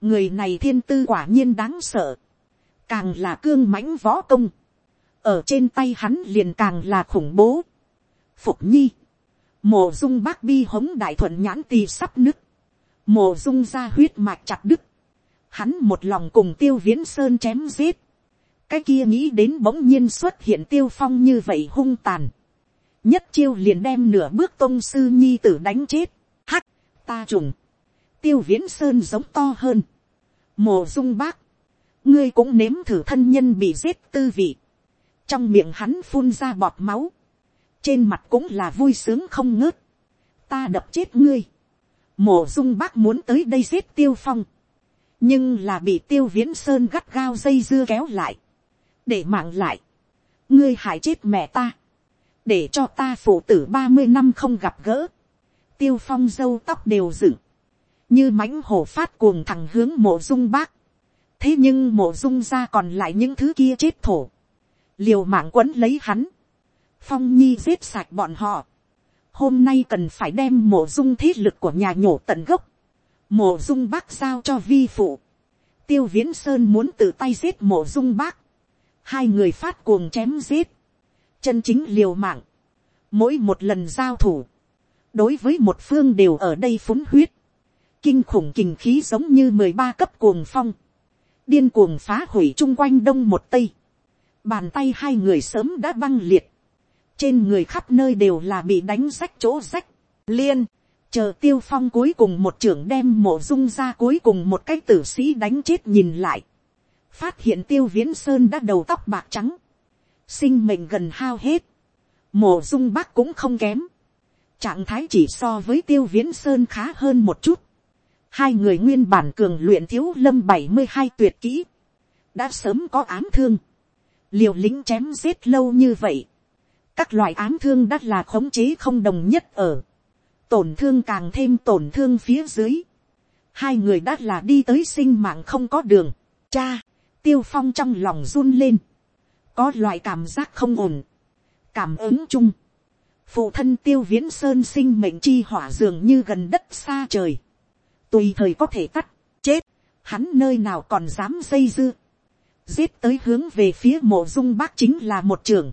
người này thiên tư quả nhiên đáng sợ, càng là cương mãnh võ công, ở trên tay hắn liền càng là khủng bố. Phục nhi, mộ dung bác bi hống đại thuận nhãn tì sắp nứt, mộ dung ra huyết mạch chặt đứt, hắn một lòng cùng tiêu viễn sơn chém giết, cái kia nghĩ đến bỗng nhiên xuất hiện tiêu phong như vậy hung tàn, nhất chiêu liền đem nửa bước tôn sư nhi tử đánh chết, hắc, ta trùng, tiêu viễn sơn giống to hơn, mộ dung bác, ngươi cũng nếm thử thân nhân bị giết tư vị, trong miệng hắn phun ra bọt máu, trên mặt cũng là vui sướng không ngớt, ta đập chết ngươi, mổ dung bác muốn tới đây giết tiêu phong, nhưng là bị tiêu viễn sơn gắt gao dây dưa kéo lại, để mạng lại, ngươi hại chết mẹ ta, để cho ta phụ tử ba mươi năm không gặp gỡ, tiêu phong dâu tóc đều dựng, như mãnh hổ phát cuồng thẳng hướng mộ dung bác, thế nhưng mộ dung ra còn lại những thứ kia chết thổ, liều mạng quấn lấy hắn, phong nhi giết sạch bọn họ, hôm nay cần phải đem mộ dung thế lực của nhà nhổ tận gốc, mộ dung bác giao cho vi phụ, tiêu viễn sơn muốn tự tay giết mộ dung bác, hai người phát cuồng chém giết, chân chính liều mạng, mỗi một lần giao thủ, đối với một phương đều ở đây phúng huyết, kinh khủng kình khí giống như mười ba cấp cuồng phong, điên cuồng phá hủy chung quanh đông một tây, bàn tay hai người sớm đã băng liệt, trên người khắp nơi đều là bị đánh rách chỗ rách, liên, chờ tiêu phong cuối cùng một trưởng đem mộ dung ra cuối cùng một cái tử sĩ đánh chết nhìn lại, phát hiện tiêu viễn sơn đã đầu tóc bạc trắng, sinh mệnh gần hao hết, mộ dung bác cũng không kém, trạng thái chỉ so với tiêu viễn sơn khá hơn một chút, hai người nguyên bản cường luyện thiếu lâm bảy mươi hai tuyệt kỹ, đã sớm có ám thương, liều lính chém giết lâu như vậy, các loại ám thương đã là khống chế không đồng nhất ở, tổn thương càng thêm tổn thương phía dưới, hai người đã là đi tới sinh mạng không có đường, cha, tiêu phong trong lòng run lên, có loại cảm giác không ổn, cảm ứng chung, phụ thân tiêu viễn sơn sinh mệnh chi hỏa dường như gần đất xa trời, tùy thời có thể tắt, chết, hắn nơi nào còn dám dây dưa, giết tới hướng về phía mộ dung bác chính là một trường,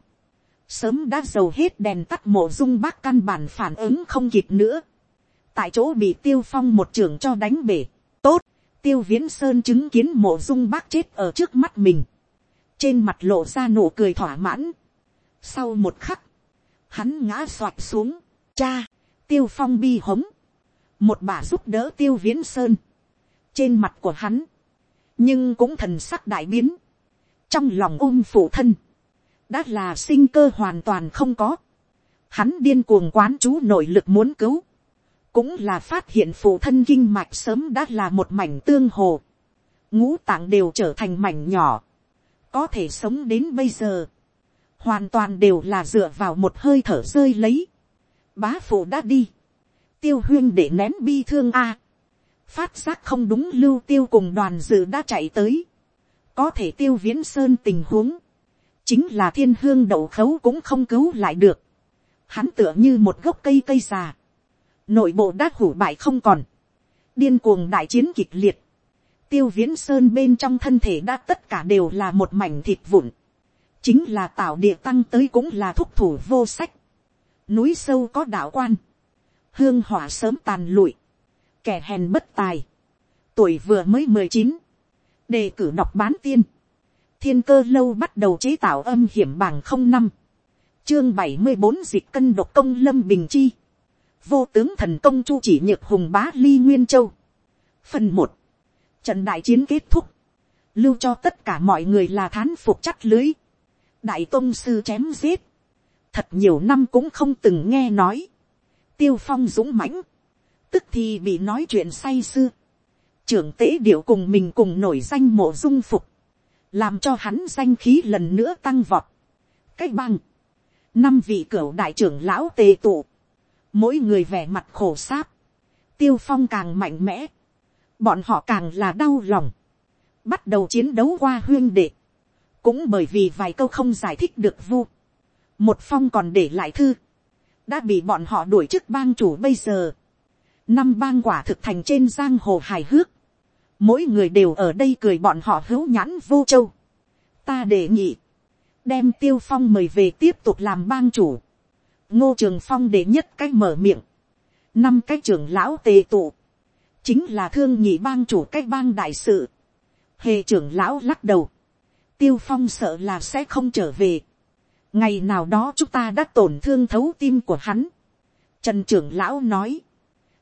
sớm đã dầu hết đèn tắt mộ dung bác căn bản phản ứng không kịp nữa, tại chỗ bị tiêu phong một trưởng cho đánh bể, tốt, tiêu viễn sơn chứng kiến mộ dung bác chết ở trước mắt mình, trên mặt lộ ra nụ cười thỏa mãn, sau một khắc, hắn ngã soạt xuống, cha, tiêu phong bi hống, một bà giúp đỡ tiêu viễn sơn, trên mặt của hắn, nhưng cũng thần sắc đại biến, trong lòng ôm phụ thân, đã là sinh cơ hoàn toàn không có, hắn điên cuồng quán chú nội lực muốn cứu, cũng là phát hiện phụ thân kinh mạch sớm đã là một mảnh tương hồ, ngũ tạng đều trở thành mảnh nhỏ, có thể sống đến bây giờ, hoàn toàn đều là dựa vào một hơi thở rơi lấy, bá phụ đã đi, tiêu huyên để nén bi thương a, phát giác không đúng lưu tiêu cùng đoàn dự đã chạy tới, có thể tiêu viễn sơn tình huống, chính là thiên hương đậu khấu cũng không cứu lại được, hắn tựa như một gốc cây cây già, nội bộ đã hủ bại không còn, điên cuồng đại chiến kịch liệt, tiêu viễn sơn bên trong thân thể đã tất cả đều là một mảnh thịt vụn, chính là tạo địa tăng tới cũng là thúc thủ vô sách, núi sâu có đạo quan, hương hỏa sớm tàn lụi, kẻ hèn bất tài, tuổi vừa mới mười chín, đề cử đọc bán tiên, thiên cơ lâu bắt đầu chế tạo âm hiểm bảng không năm, chương bảy mươi bốn dịch cân độc công lâm bình chi, vô tướng thần công chu chỉ nhược hùng bá ly nguyên châu, phần một, trận đại chiến kết thúc, lưu cho tất cả mọi người là thán phục chắc lưới, đại tôn sư chém giết, thật nhiều năm cũng không từng nghe nói, tiêu phong dũng mãnh, tức thì bị nói chuyện say sưa, trưởng tế điệu cùng mình cùng nổi danh mộ dung phục, làm cho hắn danh khí lần nữa tăng vọt. cách băng, năm vị cửu đại trưởng lão tề tụ, mỗi người vẻ mặt khổ sáp, tiêu phong càng mạnh mẽ, bọn họ càng là đau lòng, bắt đầu chiến đấu qua huyên đệ, cũng bởi vì vài câu không giải thích được vu, một phong còn để lại thư, đã bị bọn họ đuổi chức bang chủ bây giờ, năm bang quả thực thành trên giang hồ hài hước, mỗi người đều ở đây cười bọn họ hữu nhãn vô châu, ta đề nghị, đem tiêu phong mời về tiếp tục làm bang chủ, ngô trường phong để nhất cách mở miệng, năm cái trưởng lão tề tụ, chính là thương nhị bang chủ cách bang đại sự, hề trưởng lão lắc đầu, tiêu phong sợ là sẽ không trở về, ngày nào đó chúng ta đã tổn thương thấu tim của hắn, trần trưởng lão nói,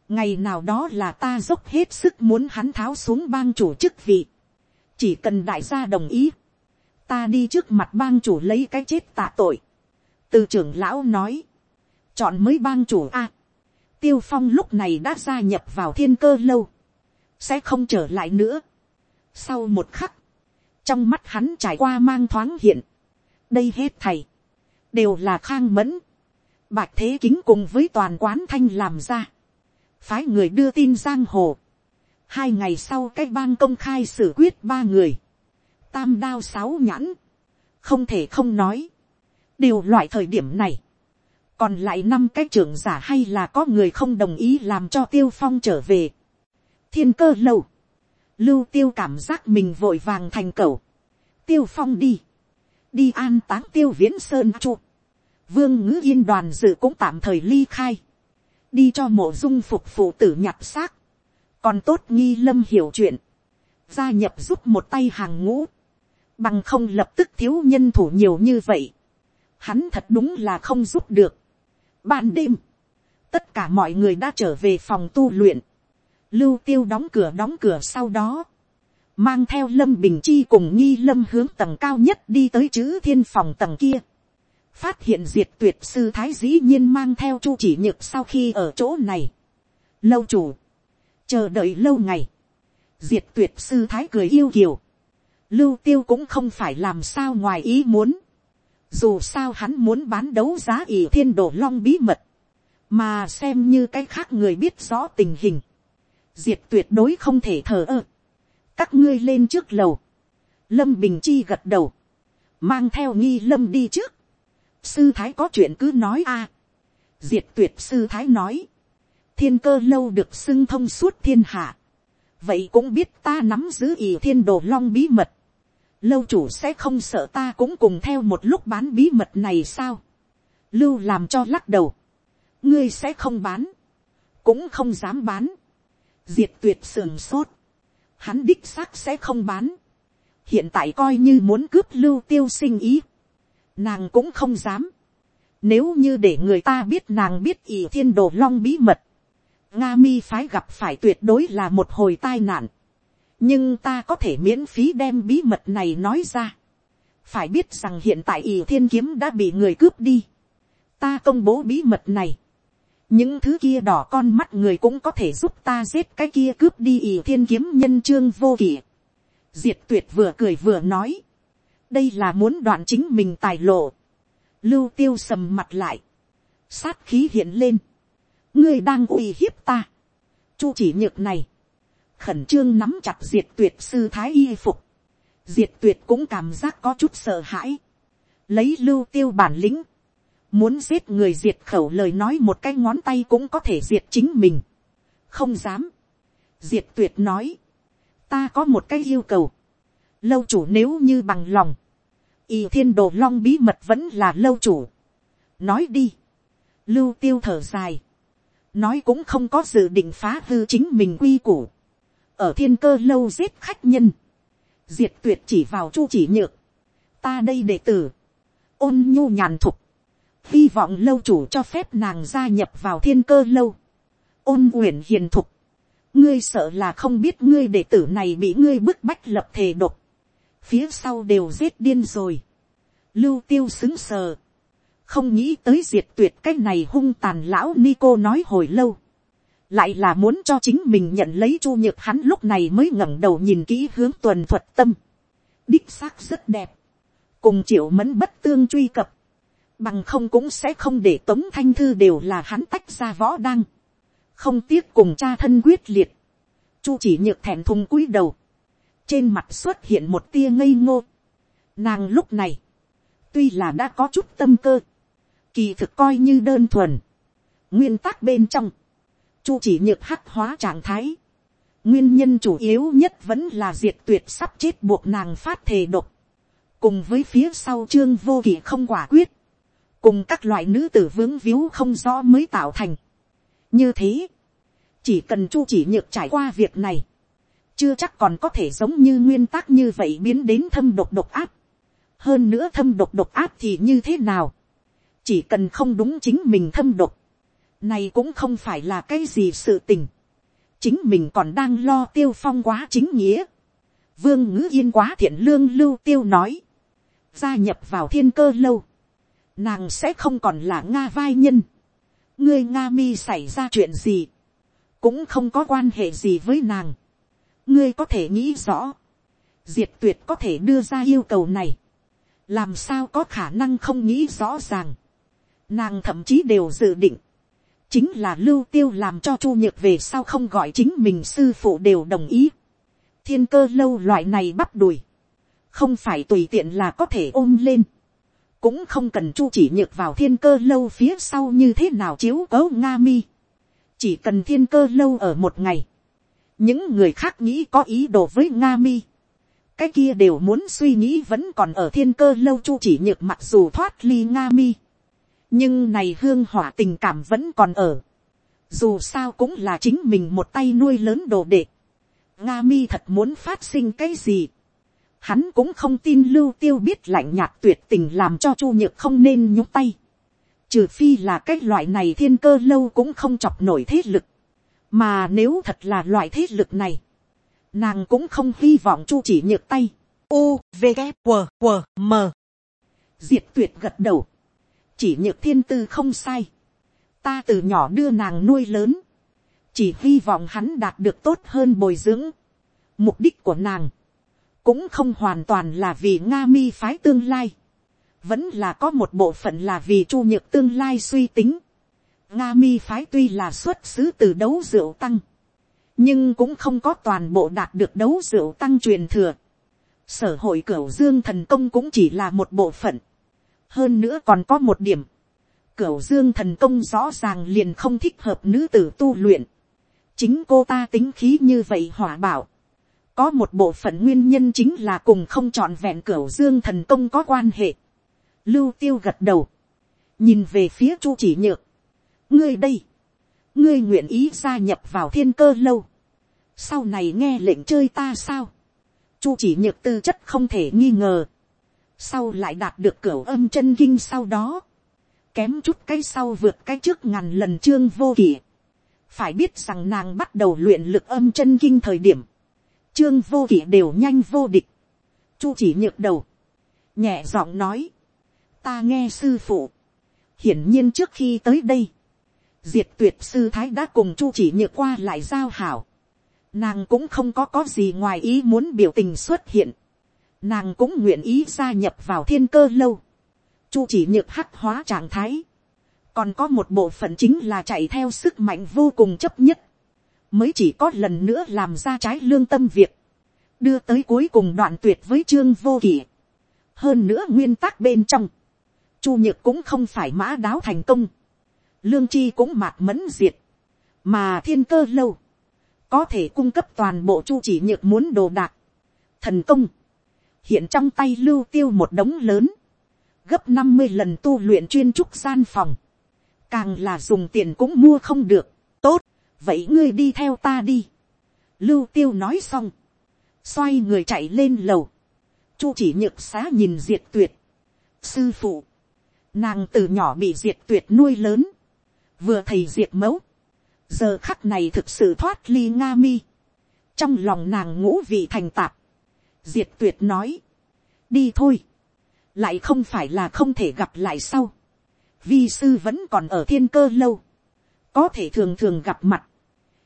ngày nào đó là ta dốc hết sức muốn hắn tháo xuống bang chủ chức vị, chỉ cần đại gia đồng ý, ta đi trước mặt bang chủ lấy cái chết tạ tội, từ trưởng lão nói, chọn mới bang chủ a, tiêu phong lúc này đã gia nhập vào thiên cơ lâu, sẽ không trở lại nữa. sau một khắc, trong mắt hắn trải qua mang thoáng hiện, đây hết thầy, đều là khang mẫn, bạch thế kính cùng với toàn quán thanh làm ra, phái người đưa tin giang hồ, hai ngày sau cái bang công khai xử quyết ba người, tam đao sáu nhãn, không thể không nói, điều loại thời điểm này, còn lại năm cái trưởng giả hay là có người không đồng ý làm cho tiêu phong trở về. thiên cơ lâu, lưu tiêu cảm giác mình vội vàng thành cầu, tiêu phong đi, đi an táng tiêu viễn sơn chu, vương ngữ yên đoàn dự cũng tạm thời ly khai, đi cho mộ dung phục phụ tử nhặt xác, còn tốt nghi lâm hiểu chuyện, gia nhập giúp một tay hàng ngũ, bằng không lập tức thiếu nhân thủ nhiều như vậy, hắn thật đúng là không giúp được. Ban đêm, tất cả mọi người đã trở về phòng tu luyện, lưu tiêu đóng cửa đóng cửa sau đó, mang theo lâm bình chi cùng nghi lâm hướng tầng cao nhất đi tới chữ thiên phòng tầng kia, phát hiện diệt tuyệt sư thái dĩ nhiên mang theo chu chỉ nhược sau khi ở chỗ này. lâu chủ, chờ đợi lâu ngày, diệt tuyệt sư thái cười yêu kiều, lưu tiêu cũng không phải làm sao ngoài ý muốn, dù sao hắn muốn bán đấu giá ỷ thiên đồ long bí mật, mà xem như cái khác người biết rõ tình hình, diệt tuyệt đối không thể thờ ơ, các ngươi lên trước lầu, lâm bình chi gật đầu, mang theo nghi lâm đi trước, sư thái có chuyện cứ nói a, diệt tuyệt sư thái nói, thiên cơ lâu được xưng thông suốt thiên hạ, vậy cũng biết ta nắm giữ ỷ thiên đồ long bí mật, lâu chủ sẽ không sợ ta cũng cùng theo một lúc bán bí mật này sao, lưu làm cho lắc đầu, ngươi sẽ không bán, cũng không dám bán, diệt tuyệt sườn sốt, hắn đích xác sẽ không bán, hiện tại coi như muốn cướp lưu tiêu sinh ý, nàng cũng không dám, nếu như để người ta biết nàng biết ỷ thiên đồ long bí mật, nga mi phái gặp phải tuyệt đối là một hồi tai nạn, nhưng ta có thể miễn phí đem bí mật này nói ra. phải biết rằng hiện tại ỷ thiên kiếm đã bị người cướp đi. ta công bố bí mật này. những thứ kia đỏ con mắt người cũng có thể giúp ta giết cái kia cướp đi ỷ thiên kiếm nhân chương vô kỷ. diệt tuyệt vừa cười vừa nói đây là muốn đoạn chính mình tài lộ. lưu tiêu sầm mặt lại. sát khí hiện lên. ngươi đang uy hiếp ta. chu chỉ nhược này khẩn trương nắm chặt diệt tuyệt sư thái y phục, diệt tuyệt cũng cảm giác có chút sợ hãi, lấy lưu tiêu bản lĩnh, muốn giết người diệt khẩu lời nói một cái ngón tay cũng có thể diệt chính mình, không dám, diệt tuyệt nói, ta có một cái yêu cầu, lâu chủ nếu như bằng lòng, y thiên đồ long bí mật vẫn là lâu chủ, nói đi, lưu tiêu thở dài, nói cũng không có dự định phá hư chính mình quy củ, ở thiên cơ lâu giết khách nhân, diệt tuyệt chỉ vào chu chỉ nhược, ta đây đệ tử, ôn nhu nhàn thục, hy vọng lâu chủ cho phép nàng gia nhập vào thiên cơ lâu, ôn uyển hiền thục, ngươi sợ là không biết ngươi đệ tử này bị ngươi bức bách lập thề độc, phía sau đều giết điên rồi, lưu tiêu xứng sờ, không nghĩ tới diệt tuyệt cái này hung tàn lão ni cô nói hồi lâu, lại là muốn cho chính mình nhận lấy chu nhược hắn lúc này mới ngẩng đầu nhìn kỹ hướng tuần thuật tâm. đích xác rất đẹp. cùng triệu mẫn bất tương truy cập. bằng không cũng sẽ không để tống thanh thư đều là hắn tách ra võ đăng. không tiếc cùng cha thân quyết liệt. chu chỉ nhược thẹn thùng cúi đầu, trên mặt xuất hiện một tia ngây ngô. Nàng lúc này, tuy là đã có chút tâm cơ, kỳ thực coi như đơn thuần, nguyên tắc bên trong, chu chỉ nhược hắc hóa trạng thái, nguyên nhân chủ yếu nhất vẫn là diệt tuyệt sắp chết buộc nàng phát thề độc, cùng với phía sau trương vô kỷ không quả quyết, cùng các loại nữ tử vướng víu không rõ mới tạo thành. như thế, chỉ cần chu chỉ nhược trải qua việc này, chưa chắc còn có thể giống như nguyên tắc như vậy biến đến thâm độc độc áp. hơn nữa thâm độc độc áp thì như thế nào, chỉ cần không đúng chính mình thâm độc, này cũng không phải là cái gì sự tình, chính mình còn đang lo tiêu phong quá chính nghĩa, vương ngữ yên quá thiện lương lưu tiêu nói, gia nhập vào thiên cơ lâu, nàng sẽ không còn là nga vai nhân, ngươi nga mi xảy ra chuyện gì, cũng không có quan hệ gì với nàng, ngươi có thể nghĩ rõ, diệt tuyệt có thể đưa ra yêu cầu này, làm sao có khả năng không nghĩ rõ ràng, nàng thậm chí đều dự định, chính là lưu tiêu làm cho chu nhược về sau không gọi chính mình sư phụ đều đồng ý. thiên cơ lâu loại này bắt đùi, không phải tùy tiện là có thể ôm lên, cũng không cần chu chỉ nhược vào thiên cơ lâu phía sau như thế nào chiếu cấu nga mi, chỉ cần thiên cơ lâu ở một ngày, những người khác nghĩ có ý đồ với nga mi, cái kia đều muốn suy nghĩ vẫn còn ở thiên cơ lâu chu chỉ nhược mặc dù thoát ly nga mi, nhưng này hương hỏa tình cảm vẫn còn ở, dù sao cũng là chính mình một tay nuôi lớn đồ đệ, nga mi thật muốn phát sinh cái gì, hắn cũng không tin lưu tiêu biết lạnh nhạt tuyệt tình làm cho chu nhược không nên nhúc tay, trừ phi là cái loại này thiên cơ lâu cũng không chọc nổi thế lực, mà nếu thật là loại thế lực này, nàng cũng không hy vọng chu chỉ nhược tay, u v g q q m. Diệt tuyệt gật đầu, chỉ nhược thiên tư không sai, ta từ nhỏ đưa nàng nuôi lớn, chỉ hy vọng hắn đạt được tốt hơn bồi dưỡng. Mục đích của nàng, cũng không hoàn toàn là vì nga mi phái tương lai, vẫn là có một bộ phận là vì chu nhược tương lai suy tính nga mi phái tuy là xuất xứ từ đấu rượu tăng, nhưng cũng không có toàn bộ đạt được đấu rượu tăng truyền thừa. sở hội cửu dương thần công cũng chỉ là một bộ phận. Hơn nữa còn có một điểm, cửu dương thần công rõ ràng liền không thích hợp nữ tử tu luyện, chính cô ta tính khí như vậy hỏa bảo, có một bộ phận nguyên nhân chính là cùng không trọn vẹn cửu dương thần công có quan hệ. Lưu tiêu gật đầu, nhìn về phía chu chỉ nhược, ngươi đây, ngươi nguyện ý gia nhập vào thiên cơ lâu, sau này nghe lệnh chơi ta sao, chu chỉ nhược tư chất không thể nghi ngờ, sau lại đạt được cửa âm chân kinh sau đó, kém chút cái sau vượt cái trước ngàn lần chương vô kỷ. phải biết rằng nàng bắt đầu luyện lực âm chân kinh thời điểm, chương vô kỷ đều nhanh vô địch, chu chỉ nhược đầu, nhẹ giọng nói, ta nghe sư phụ, hiển nhiên trước khi tới đây, diệt tuyệt sư thái đã cùng chu chỉ nhược qua lại giao hảo, nàng cũng không có có gì ngoài ý muốn biểu tình xuất hiện, nàng cũng nguyện ý gia nhập vào thiên cơ lâu, chu chỉ nhược hắc hóa trạng thái, còn có một bộ phận chính là chạy theo sức mạnh vô cùng chấp nhất, mới chỉ có lần nữa làm ra trái lương tâm việc, đưa tới cuối cùng đoạn tuyệt với trương vô kỷ. hơn nữa nguyên tắc bên trong, chu nhược cũng không phải mã đáo thành công, lương chi cũng mạc mẫn diệt, mà thiên cơ lâu, có thể cung cấp toàn bộ chu chỉ nhược muốn đồ đạc, thần công, hiện trong tay lưu tiêu một đống lớn, gấp năm mươi lần tu luyện chuyên trúc gian phòng, càng là dùng tiền cũng mua không được, tốt, vậy ngươi đi theo ta đi. Lưu tiêu nói xong, xoay người chạy lên lầu, chu chỉ nhược xá nhìn diệt tuyệt, sư phụ, nàng từ nhỏ bị diệt tuyệt nuôi lớn, vừa thầy diệt mẫu, giờ khắc này thực sự thoát ly nga mi, trong lòng nàng ngũ vị thành tạp, diệt tuyệt nói, đi thôi, lại không phải là không thể gặp lại sau, vi sư vẫn còn ở thiên cơ lâu, có thể thường thường gặp mặt,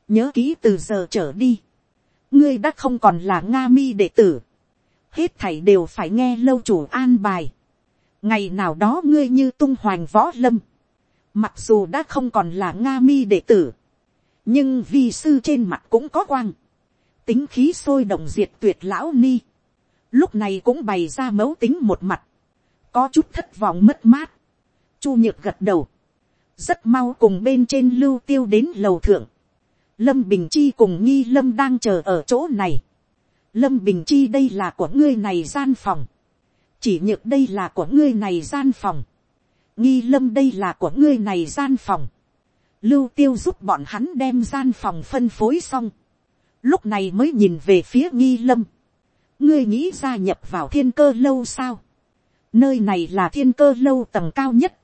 nhớ kỹ từ giờ trở đi, ngươi đã không còn là nga mi đệ tử, hết thảy đều phải nghe lâu chủ an bài, ngày nào đó ngươi như tung hoành võ lâm, mặc dù đã không còn là nga mi đệ tử, nhưng vi sư trên mặt cũng có quang, tính khí sôi động diệt tuyệt lão ni, lúc này cũng bày ra mấu tính một mặt, có chút thất vọng mất mát, chu nhược gật đầu, rất mau cùng bên trên lưu tiêu đến lầu thượng, lâm bình chi cùng nghi lâm đang chờ ở chỗ này, lâm bình chi đây là của ngươi này gian phòng, chỉ nhược đây là của ngươi này gian phòng, nghi lâm đây là của ngươi này gian phòng, lưu tiêu giúp bọn hắn đem gian phòng phân phối xong, lúc này mới nhìn về phía nghi lâm, ngươi nghĩ gia nhập vào thiên cơ lâu sao, nơi này là thiên cơ lâu tầng cao nhất,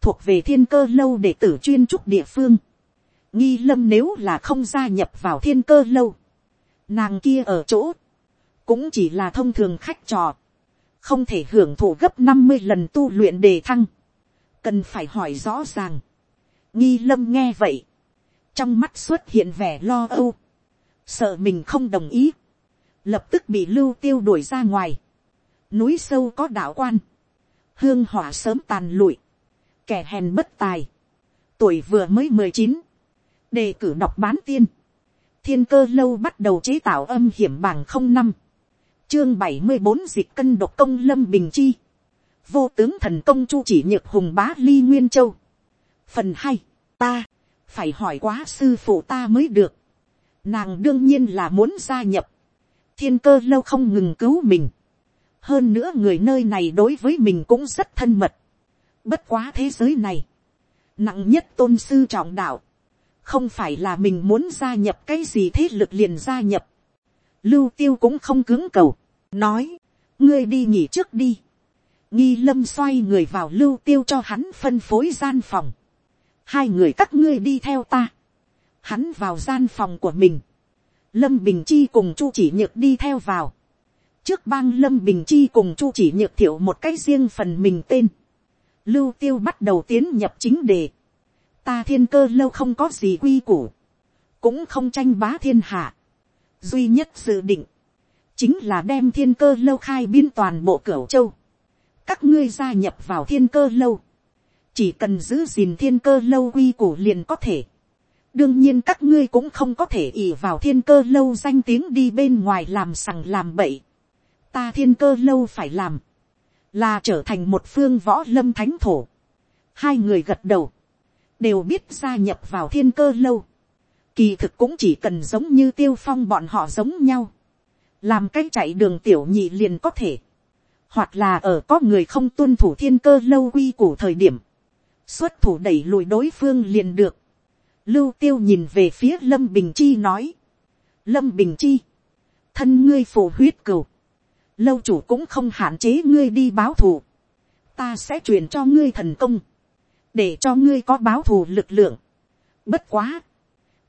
thuộc về thiên cơ lâu để tử chuyên trúc địa phương, nghi lâm nếu là không gia nhập vào thiên cơ lâu, nàng kia ở chỗ, cũng chỉ là thông thường khách trò, không thể hưởng thụ gấp năm mươi lần tu luyện đề thăng, cần phải hỏi rõ ràng. nghi lâm nghe vậy, trong mắt xuất hiện vẻ lo âu, sợ mình không đồng ý, lập tức bị lưu tiêu đuổi ra ngoài, núi sâu có đạo quan, hương hỏa sớm tàn lụi, kẻ hèn bất tài, tuổi vừa mới mười chín, đề cử đọc bán tiên, thiên cơ lâu bắt đầu chế tạo âm hiểm bảng không năm, chương bảy mươi bốn dịch cân độc công lâm bình chi, vô tướng thần công chu chỉ nhược hùng bá ly nguyên châu. phần hai, ta, phải hỏi quá sư phụ ta mới được. nàng đương nhiên là muốn gia nhập. thiên cơ lâu không ngừng cứu mình. hơn nữa người nơi này đối với mình cũng rất thân mật. bất quá thế giới này, nặng nhất tôn sư trọng đạo, không phải là mình muốn gia nhập cái gì thế lực liền gia nhập. lưu tiêu cũng không cứng cầu, nói, ngươi đi nghỉ trước đi nghi lâm xoay người vào lưu tiêu cho hắn phân phối gian phòng. hai người các ngươi đi theo ta. hắn vào gian phòng của mình. lâm bình chi cùng chu chỉ nhược đi theo vào. trước bang lâm bình chi cùng chu chỉ nhược thiệu một cái riêng phần mình tên. lưu tiêu bắt đầu tiến nhập chính đề. ta thiên cơ lâu không có gì quy củ. cũng không tranh bá thiên hạ. duy nhất dự định. chính là đem thiên cơ lâu khai biên toàn bộ cửu châu các ngươi gia nhập vào thiên cơ lâu, chỉ cần giữ gìn thiên cơ lâu quy củ liền có thể. đương nhiên các ngươi cũng không có thể ỉ vào thiên cơ lâu danh tiếng đi bên ngoài làm sằng làm bậy. ta thiên cơ lâu phải làm, là trở thành một phương võ lâm thánh thổ. hai người gật đầu, đều biết gia nhập vào thiên cơ lâu. kỳ thực cũng chỉ cần giống như tiêu phong bọn họ giống nhau. làm cái chạy đường tiểu nhị liền có thể hoặc là ở có người không tuân thủ thiên cơ lâu quy củ thời điểm, xuất thủ đẩy lùi đối phương liền được. Lưu tiêu nhìn về phía Lâm Bình Chi nói, Lâm Bình Chi, thân ngươi phổ huyết cừu, lâu chủ cũng không hạn chế ngươi đi báo thù, ta sẽ truyền cho ngươi thần công, để cho ngươi có báo thù lực lượng. Bất quá,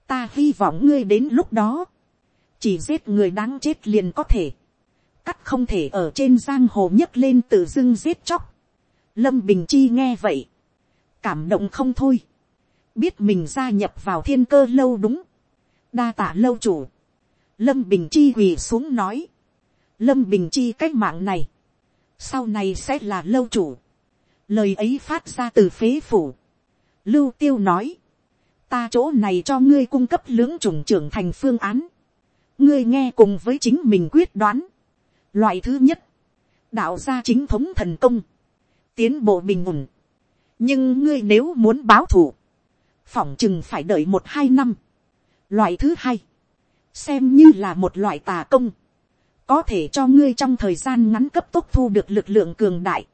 ta hy vọng ngươi đến lúc đó, chỉ giết người đáng chết liền có thể cắt không thể ở trên giang hồ nhấc lên từ dưng giết chóc. Lâm Bình Chi nghe vậy. Cảm động không thôi. Biết mình gia nhập vào thiên cơ lâu đúng. Đa tả lâu chủ. Lâm Bình Chi quỳ xuống nói. Lâm Bình Chi cách mạng này. Sau này sẽ là lâu chủ. Lời ấy phát ra từ phế phủ. Lưu Tiêu nói. Ta chỗ này cho ngươi cung cấp lưỡng chủng trưởng thành phương án. Ngươi nghe cùng với chính mình quyết đoán Loại thứ nhất, đạo gia chính thống thần công, tiến bộ bình ổn. Nhưng ngươi nếu muốn báo thù, phỏng chừng phải đợi một hai năm. Loại thứ hai, xem như là một loại tà công, có thể cho ngươi trong thời gian ngắn cấp tốc thu được lực lượng cường đại,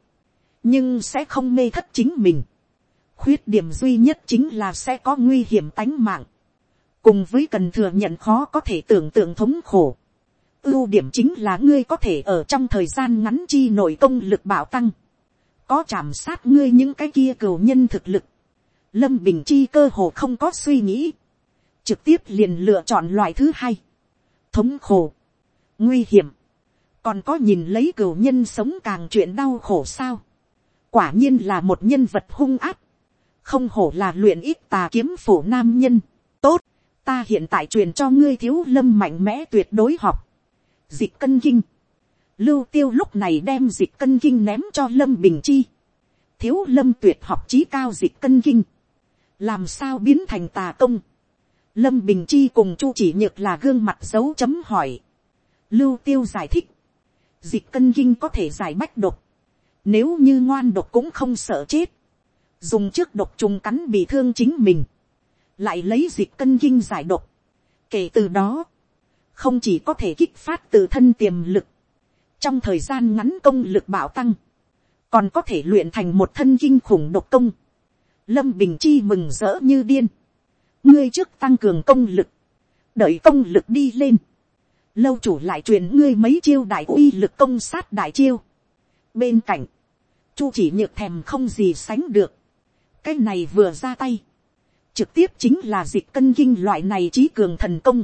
nhưng sẽ không mê thất chính mình. khuyết điểm duy nhất chính là sẽ có nguy hiểm tánh mạng, cùng với cần thừa nhận khó có thể tưởng tượng thống khổ ưu điểm chính là ngươi có thể ở trong thời gian ngắn chi nội công lực bảo tăng, có chạm sát ngươi những cái kia cừu nhân thực lực, lâm bình chi cơ hồ không có suy nghĩ, trực tiếp liền lựa chọn loại thứ hai, thống khổ, nguy hiểm, còn có nhìn lấy cừu nhân sống càng chuyện đau khổ sao, quả nhiên là một nhân vật hung áp, không hổ là luyện ít tà kiếm phổ nam nhân, tốt, ta hiện tại truyền cho ngươi thiếu lâm mạnh mẽ tuyệt đối học, dịch cân kinh. Lưu tiêu lúc này đem dịch cân kinh ném cho Lâm Bình Chi. Thiếu lâm tuyệt học trí cao dịch cân kinh. Làm sao biến thành tà công. lâm bình chi cùng chu chỉ nhược là gương mặt dấu chấm hỏi, lưu tiêu giải thích, dịch cân kinh có thể giải bách độc, nếu như ngoan độc cũng không sợ chết, dùng trước độc trùng cắn bị thương chính mình, lại lấy dịch cân kinh giải độc. Kể từ đó, không chỉ có thể kích phát từ thân tiềm lực, trong thời gian ngắn công lực bảo tăng, còn có thể luyện thành một thân kinh khủng độc công. Lâm Bình Chi mừng rỡ như điên. Ngươi trước tăng cường công lực, đợi công lực đi lên. Lâu chủ lại truyền ngươi mấy chiêu đại uy lực công sát đại chiêu. Bên cạnh, chu chỉ nhược thèm không gì sánh được. Cái này vừa ra tay trực tiếp chính là dịch cân kinh loại này trí cường thần công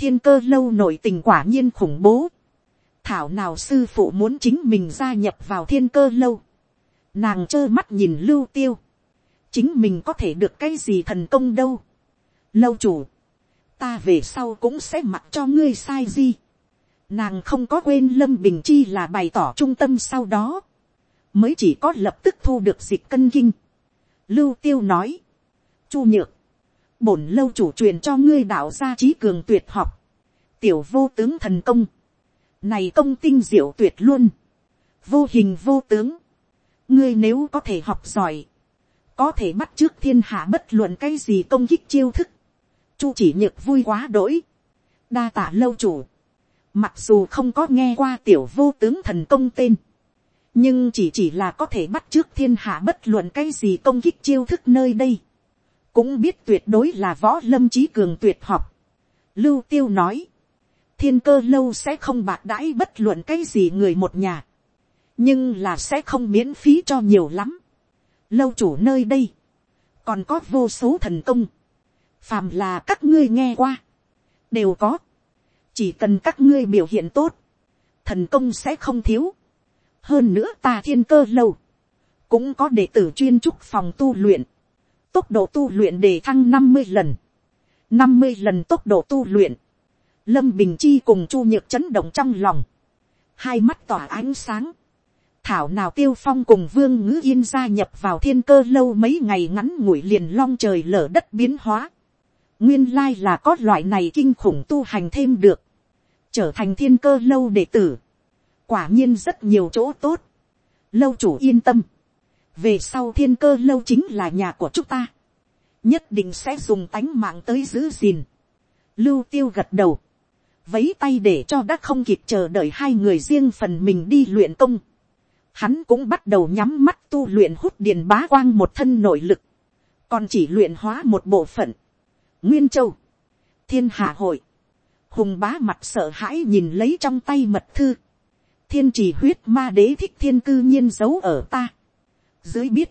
thiên cơ lâu nội tình quả nhiên khủng bố. thảo nào sư phụ muốn chính mình gia nhập vào thiên cơ lâu. nàng trơ mắt nhìn lưu tiêu. chính mình có thể được cái gì thần công đâu. lâu chủ, ta về sau cũng sẽ mặc cho ngươi sai gì. nàng không có quên lâm bình chi là bày tỏ trung tâm sau đó. mới chỉ có lập tức thu được dịch cân kinh. lưu tiêu nói chu nhược, bổn lâu chủ truyền cho ngươi đạo gia trí cường tuyệt học, tiểu vô tướng thần công, này công tinh diệu tuyệt luôn, vô hình vô tướng, ngươi nếu có thể học giỏi, có thể bắt trước thiên hạ bất luận cái gì công kích chiêu thức, chu chỉ nhược vui quá đỗi, đa tạ lâu chủ, mặc dù không có nghe qua tiểu vô tướng thần công tên, nhưng chỉ chỉ là có thể bắt trước thiên hạ bất luận cái gì công kích chiêu thức nơi đây, cũng biết tuyệt đối là võ lâm trí cường tuyệt học. Lưu tiêu nói, thiên cơ lâu sẽ không bạc đãi bất luận cái gì người một nhà, nhưng là sẽ không miễn phí cho nhiều lắm. Lâu chủ nơi đây, còn có vô số thần công, phàm là các ngươi nghe qua, đều có, chỉ cần các ngươi biểu hiện tốt, thần công sẽ không thiếu. hơn nữa ta thiên cơ lâu, cũng có đệ tử chuyên trúc phòng tu luyện, tốc độ tu luyện đề thăng năm mươi lần, năm mươi lần tốc độ tu luyện, lâm bình chi cùng chu nhược chấn động trong lòng, hai mắt tỏa ánh sáng, thảo nào tiêu phong cùng vương ngữ yên gia nhập vào thiên cơ lâu mấy ngày ngắn ngủi liền long trời lở đất biến hóa, nguyên lai là có loại này kinh khủng tu hành thêm được, trở thành thiên cơ lâu đệ tử, quả nhiên rất nhiều chỗ tốt, lâu chủ yên tâm, về sau thiên cơ lâu chính là nhà của chúng ta, nhất định sẽ dùng tánh mạng tới giữ gìn. Lưu tiêu gật đầu, vấy tay để cho đã không kịp chờ đợi hai người riêng phần mình đi luyện công. Hắn cũng bắt đầu nhắm mắt tu luyện hút điền bá quang một thân nội lực, còn chỉ luyện hóa một bộ phận. Nguyên Châu, Thiên Hạ Hội, Hùng bá mặt sợ hãi nhìn lấy trong tay mật thư. Thiên chỉ huyết ma đế thích thiên cư nhiên giấu ở ta dưới biết,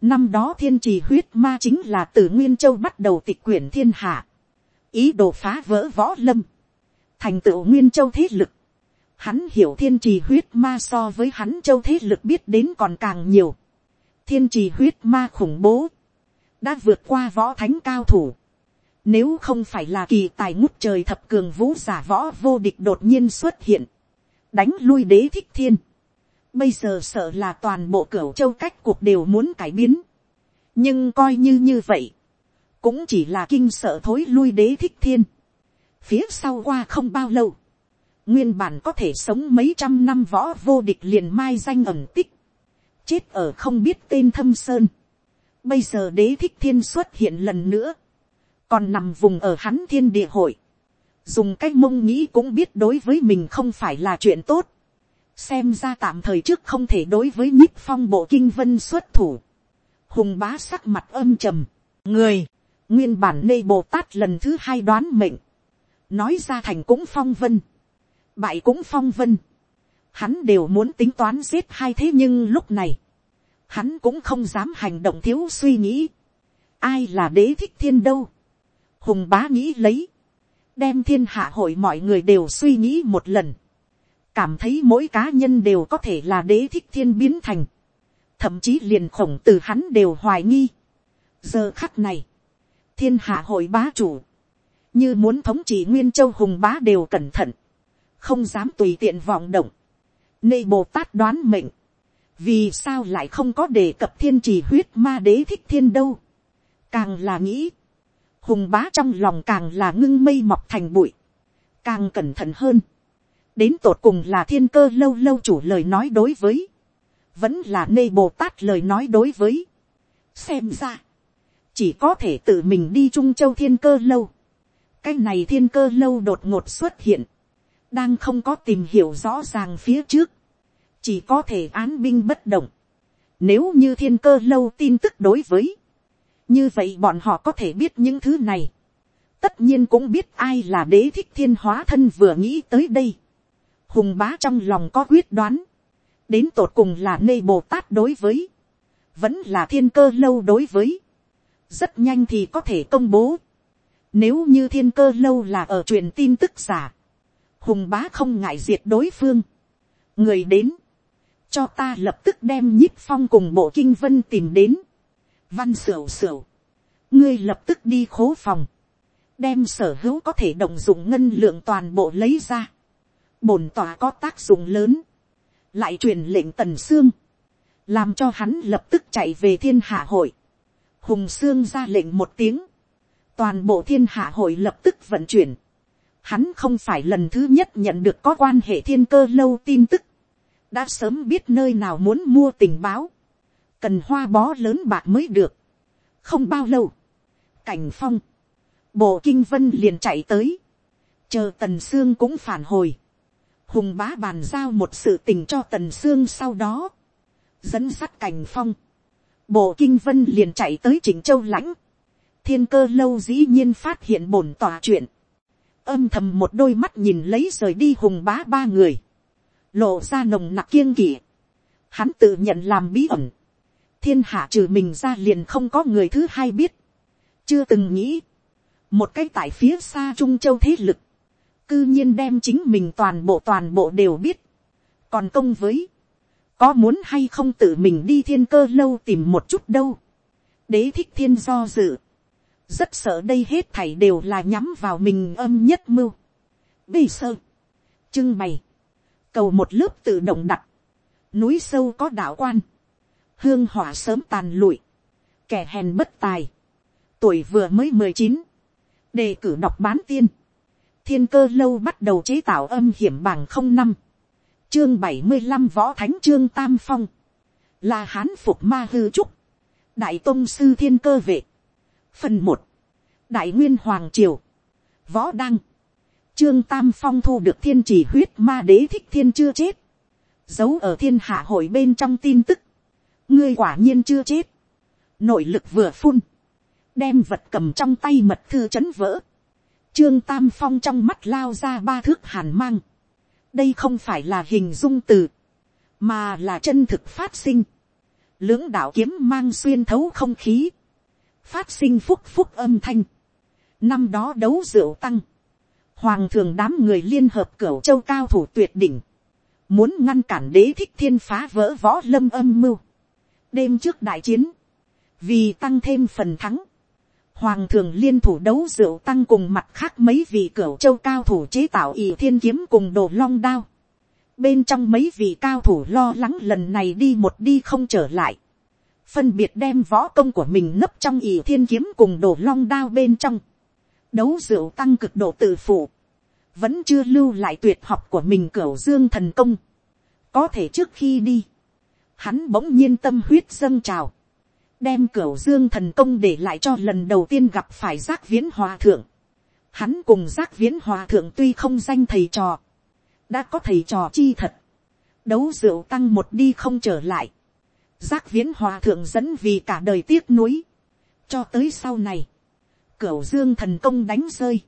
năm đó thiên trì huyết ma chính là từ nguyên châu bắt đầu tịch quyển thiên hạ, ý đồ phá vỡ võ lâm, thành tựu nguyên châu thế lực, hắn hiểu thiên trì huyết ma so với hắn châu thế lực biết đến còn càng nhiều, thiên trì huyết ma khủng bố, đã vượt qua võ thánh cao thủ, nếu không phải là kỳ tài ngút trời thập cường vũ giả võ vô địch đột nhiên xuất hiện, đánh lui đế thích thiên, Bây giờ sợ là toàn bộ cửu châu cách cuộc đều muốn cải biến. Nhưng coi như như vậy. Cũng chỉ là kinh sợ thối lui đế thích thiên. Phía sau qua không bao lâu. Nguyên bản có thể sống mấy trăm năm võ vô địch liền mai danh ẩn tích. Chết ở không biết tên thâm sơn. Bây giờ đế thích thiên xuất hiện lần nữa. Còn nằm vùng ở hắn thiên địa hội dùng cách mông nghĩ cũng biết đối với mình không phải là chuyện tốt xem ra tạm thời trước không thể đối với nhíp phong bộ kinh vân xuất thủ. hùng bá sắc mặt âm trầm, người, nguyên bản nê bồ tát lần thứ hai đoán mệnh, nói ra thành cũng phong vân, bại cũng phong vân, hắn đều muốn tính toán giết hai thế nhưng lúc này, hắn cũng không dám hành động thiếu suy nghĩ, ai là đế thích thiên đâu, hùng bá nghĩ lấy, đem thiên hạ hội mọi người đều suy nghĩ một lần, cảm thấy mỗi cá nhân đều có thể là đế thích thiên biến thành, thậm chí liền khổng từ hắn đều hoài nghi. giờ khắc này, thiên hạ hội bá chủ, như muốn thống trị nguyên châu hùng bá đều cẩn thận, không dám tùy tiện vọng động, nê bồ tát đoán mệnh, vì sao lại không có đề cập thiên trì huyết ma đế thích thiên đâu, càng là nghĩ, hùng bá trong lòng càng là ngưng mây mọc thành bụi, càng cẩn thận hơn, đến tột cùng là thiên cơ lâu lâu chủ lời nói đối với, vẫn là nê bồ tát lời nói đối với, xem ra, chỉ có thể tự mình đi trung châu thiên cơ lâu, cái này thiên cơ lâu đột ngột xuất hiện, đang không có tìm hiểu rõ ràng phía trước, chỉ có thể án binh bất động. Nếu như thiên cơ lâu tin tức đối với, như vậy bọn họ có thể biết những thứ này. tất nhiên cũng biết ai là đế thích thiên hóa thân vừa nghĩ tới đây hùng bá trong lòng có quyết đoán, đến tột cùng là nê bồ tát đối với, vẫn là thiên cơ lâu đối với, rất nhanh thì có thể công bố. Nếu như thiên cơ lâu là ở truyền tin tức giả, hùng bá không ngại diệt đối phương. người đến, cho ta lập tức đem nhíp phong cùng bộ kinh vân tìm đến. văn sửu sửu, ngươi lập tức đi khố phòng, đem sở hữu có thể động dụng ngân lượng toàn bộ lấy ra bổn tòa có tác dụng lớn, lại truyền lệnh tần sương, làm cho hắn lập tức chạy về thiên hạ hội. hùng sương ra lệnh một tiếng, toàn bộ thiên hạ hội lập tức vận chuyển. Hắn không phải lần thứ nhất nhận được có quan hệ thiên cơ lâu tin tức. Đã sớm biết nơi nào muốn mua tình báo, cần hoa bó lớn bạc mới được. không bao lâu, cảnh phong, bộ kinh vân liền chạy tới, chờ tần sương cũng phản hồi, hùng bá bàn giao một sự tình cho tần sương sau đó, dẫn sắt cảnh phong, bộ kinh vân liền chạy tới chỉnh châu lãnh, thiên cơ lâu dĩ nhiên phát hiện bổn tòa chuyện, âm thầm một đôi mắt nhìn lấy rời đi hùng bá ba người, lộ ra nồng nặc kiêng kỵ. Hắn tự nhận làm bí ẩn. Thiên hạ trừ mình ra liền không có người thứ hai biết. Chưa từng nghĩ. Một cái tại phía xa Trung Châu thế lực. Cư nhiên đem chính mình toàn bộ toàn bộ đều biết. Còn công với. Có muốn hay không tự mình đi thiên cơ lâu tìm một chút đâu. Đế thích thiên do dự. Rất sợ đây hết thảy đều là nhắm vào mình âm nhất mưu. Bì sơ. Trưng bày cầu một lớp tự động đặt, núi sâu có đạo quan, hương hỏa sớm tàn lụi, kẻ hèn bất tài, tuổi vừa mới mười chín, đề cử đọc bán tiên, thiên cơ lâu bắt đầu chế tạo âm hiểm bằng không năm, chương bảy mươi năm võ thánh trương tam phong, là hán phục ma hư trúc, đại tôn sư thiên cơ vệ, phần một, đại nguyên hoàng triều, võ đăng, Trương Tam Phong thu được thiên chỉ huyết ma đế thích thiên chưa chết. Giấu ở thiên hạ hội bên trong tin tức. Ngươi quả nhiên chưa chết. Nội lực vừa phun. Đem vật cầm trong tay mật thư chấn vỡ. Trương Tam Phong trong mắt lao ra ba thước hàn mang. Đây không phải là hình dung từ. Mà là chân thực phát sinh. Lưỡng đạo kiếm mang xuyên thấu không khí. Phát sinh phúc phúc âm thanh. Năm đó đấu rượu tăng hoàng thường đám người liên hợp cửu châu cao thủ tuyệt đỉnh, muốn ngăn cản đế thích thiên phá vỡ võ lâm âm mưu. đêm trước đại chiến, vì tăng thêm phần thắng, hoàng thường liên thủ đấu rượu tăng cùng mặt khác mấy vị cửa châu cao thủ chế tạo ỷ thiên kiếm cùng đồ long đao. bên trong mấy vị cao thủ lo lắng lần này đi một đi không trở lại, phân biệt đem võ công của mình nấp trong ỷ thiên kiếm cùng đồ long đao bên trong đấu rượu tăng cực độ tự phụ, vẫn chưa lưu lại tuyệt học của mình cửa dương thần công. có thể trước khi đi, hắn bỗng nhiên tâm huyết dâng trào, đem cửu dương thần công để lại cho lần đầu tiên gặp phải giác viễn hòa thượng. Hắn cùng giác viễn hòa thượng tuy không danh thầy trò, đã có thầy trò chi thật, đấu rượu tăng một đi không trở lại, giác viễn hòa thượng dẫn vì cả đời tiếc nuối, cho tới sau này, cửu dương thần công đánh rơi.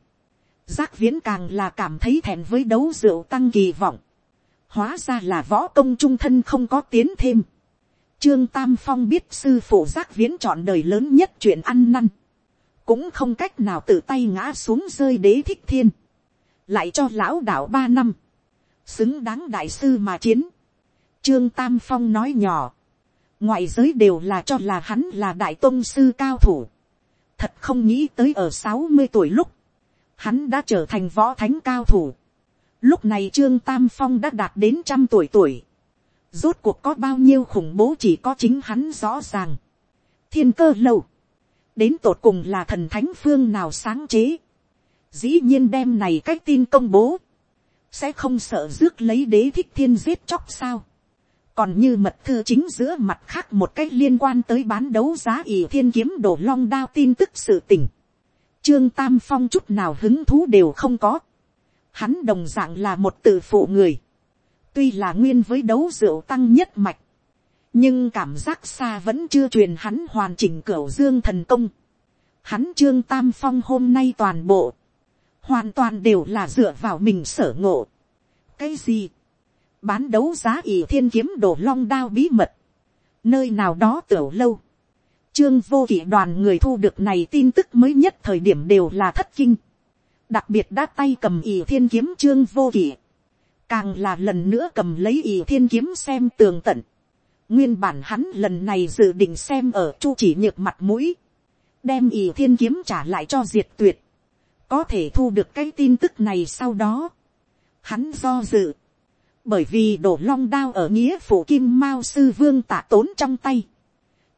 Giác viễn càng là cảm thấy thẹn với đấu rượu tăng kỳ vọng. Hóa ra là võ công trung thân không có tiến thêm. Trương Tam Phong biết sư phụ giác viễn chọn đời lớn nhất chuyện ăn năn. Cũng không cách nào tự tay ngã xuống rơi đế thích thiên. Lại cho lão đạo ba năm. Xứng đáng đại sư mà chiến. Trương Tam Phong nói nhỏ. Ngoại giới đều là cho là hắn là đại tôn sư cao thủ thật không nghĩ tới ở sáu mươi tuổi lúc, hắn đã trở thành võ thánh cao thủ. Lúc này Trương Tam Phong đã đạt đến trăm tuổi tuổi. Rốt cuộc có bao nhiêu khủng bố chỉ có chính hắn rõ ràng. Thiên cơ lâu. đến tột cùng là thần thánh phương nào sáng chế, dĩ nhiên đem này cách tin công bố, sẽ không sợ rước lấy đế thích thiên giết chóc sao, còn như mật thư chính giữa mặt khác một cách liên quan tới bán đấu giá ỷ thiên kiếm đổ long đao tin tức sự tình, trương tam phong chút nào hứng thú đều không có, hắn đồng dạng là một tự phụ người, tuy là nguyên với đấu rượu tăng nhất mạch, nhưng cảm giác xa vẫn chưa truyền hắn hoàn chỉnh cửu dương thần công. Hắn trương tam phong hôm nay toàn bộ, hoàn toàn đều là dựa vào mình sở ngộ. cái gì, bán đấu giá ỷ thiên kiếm đổ long đao bí mật, nơi nào đó tiểu lâu. Trương vô kỷ đoàn người thu được này tin tức mới nhất thời điểm đều là thất kinh. Đặc biệt đã tay cầm ỷ thiên kiếm trương vô kỷ. Càng là lần nữa cầm lấy ỷ thiên kiếm xem tường tận. Nguyên bản hắn lần này dự định xem ở chu chỉ nhược mặt mũi. Đem ỷ thiên kiếm trả lại cho diệt tuyệt. Có thể thu được cái tin tức này sau đó. Hắn do dự. Bởi vì đổ long đao ở nghĩa phủ kim mao sư vương tạ tốn trong tay.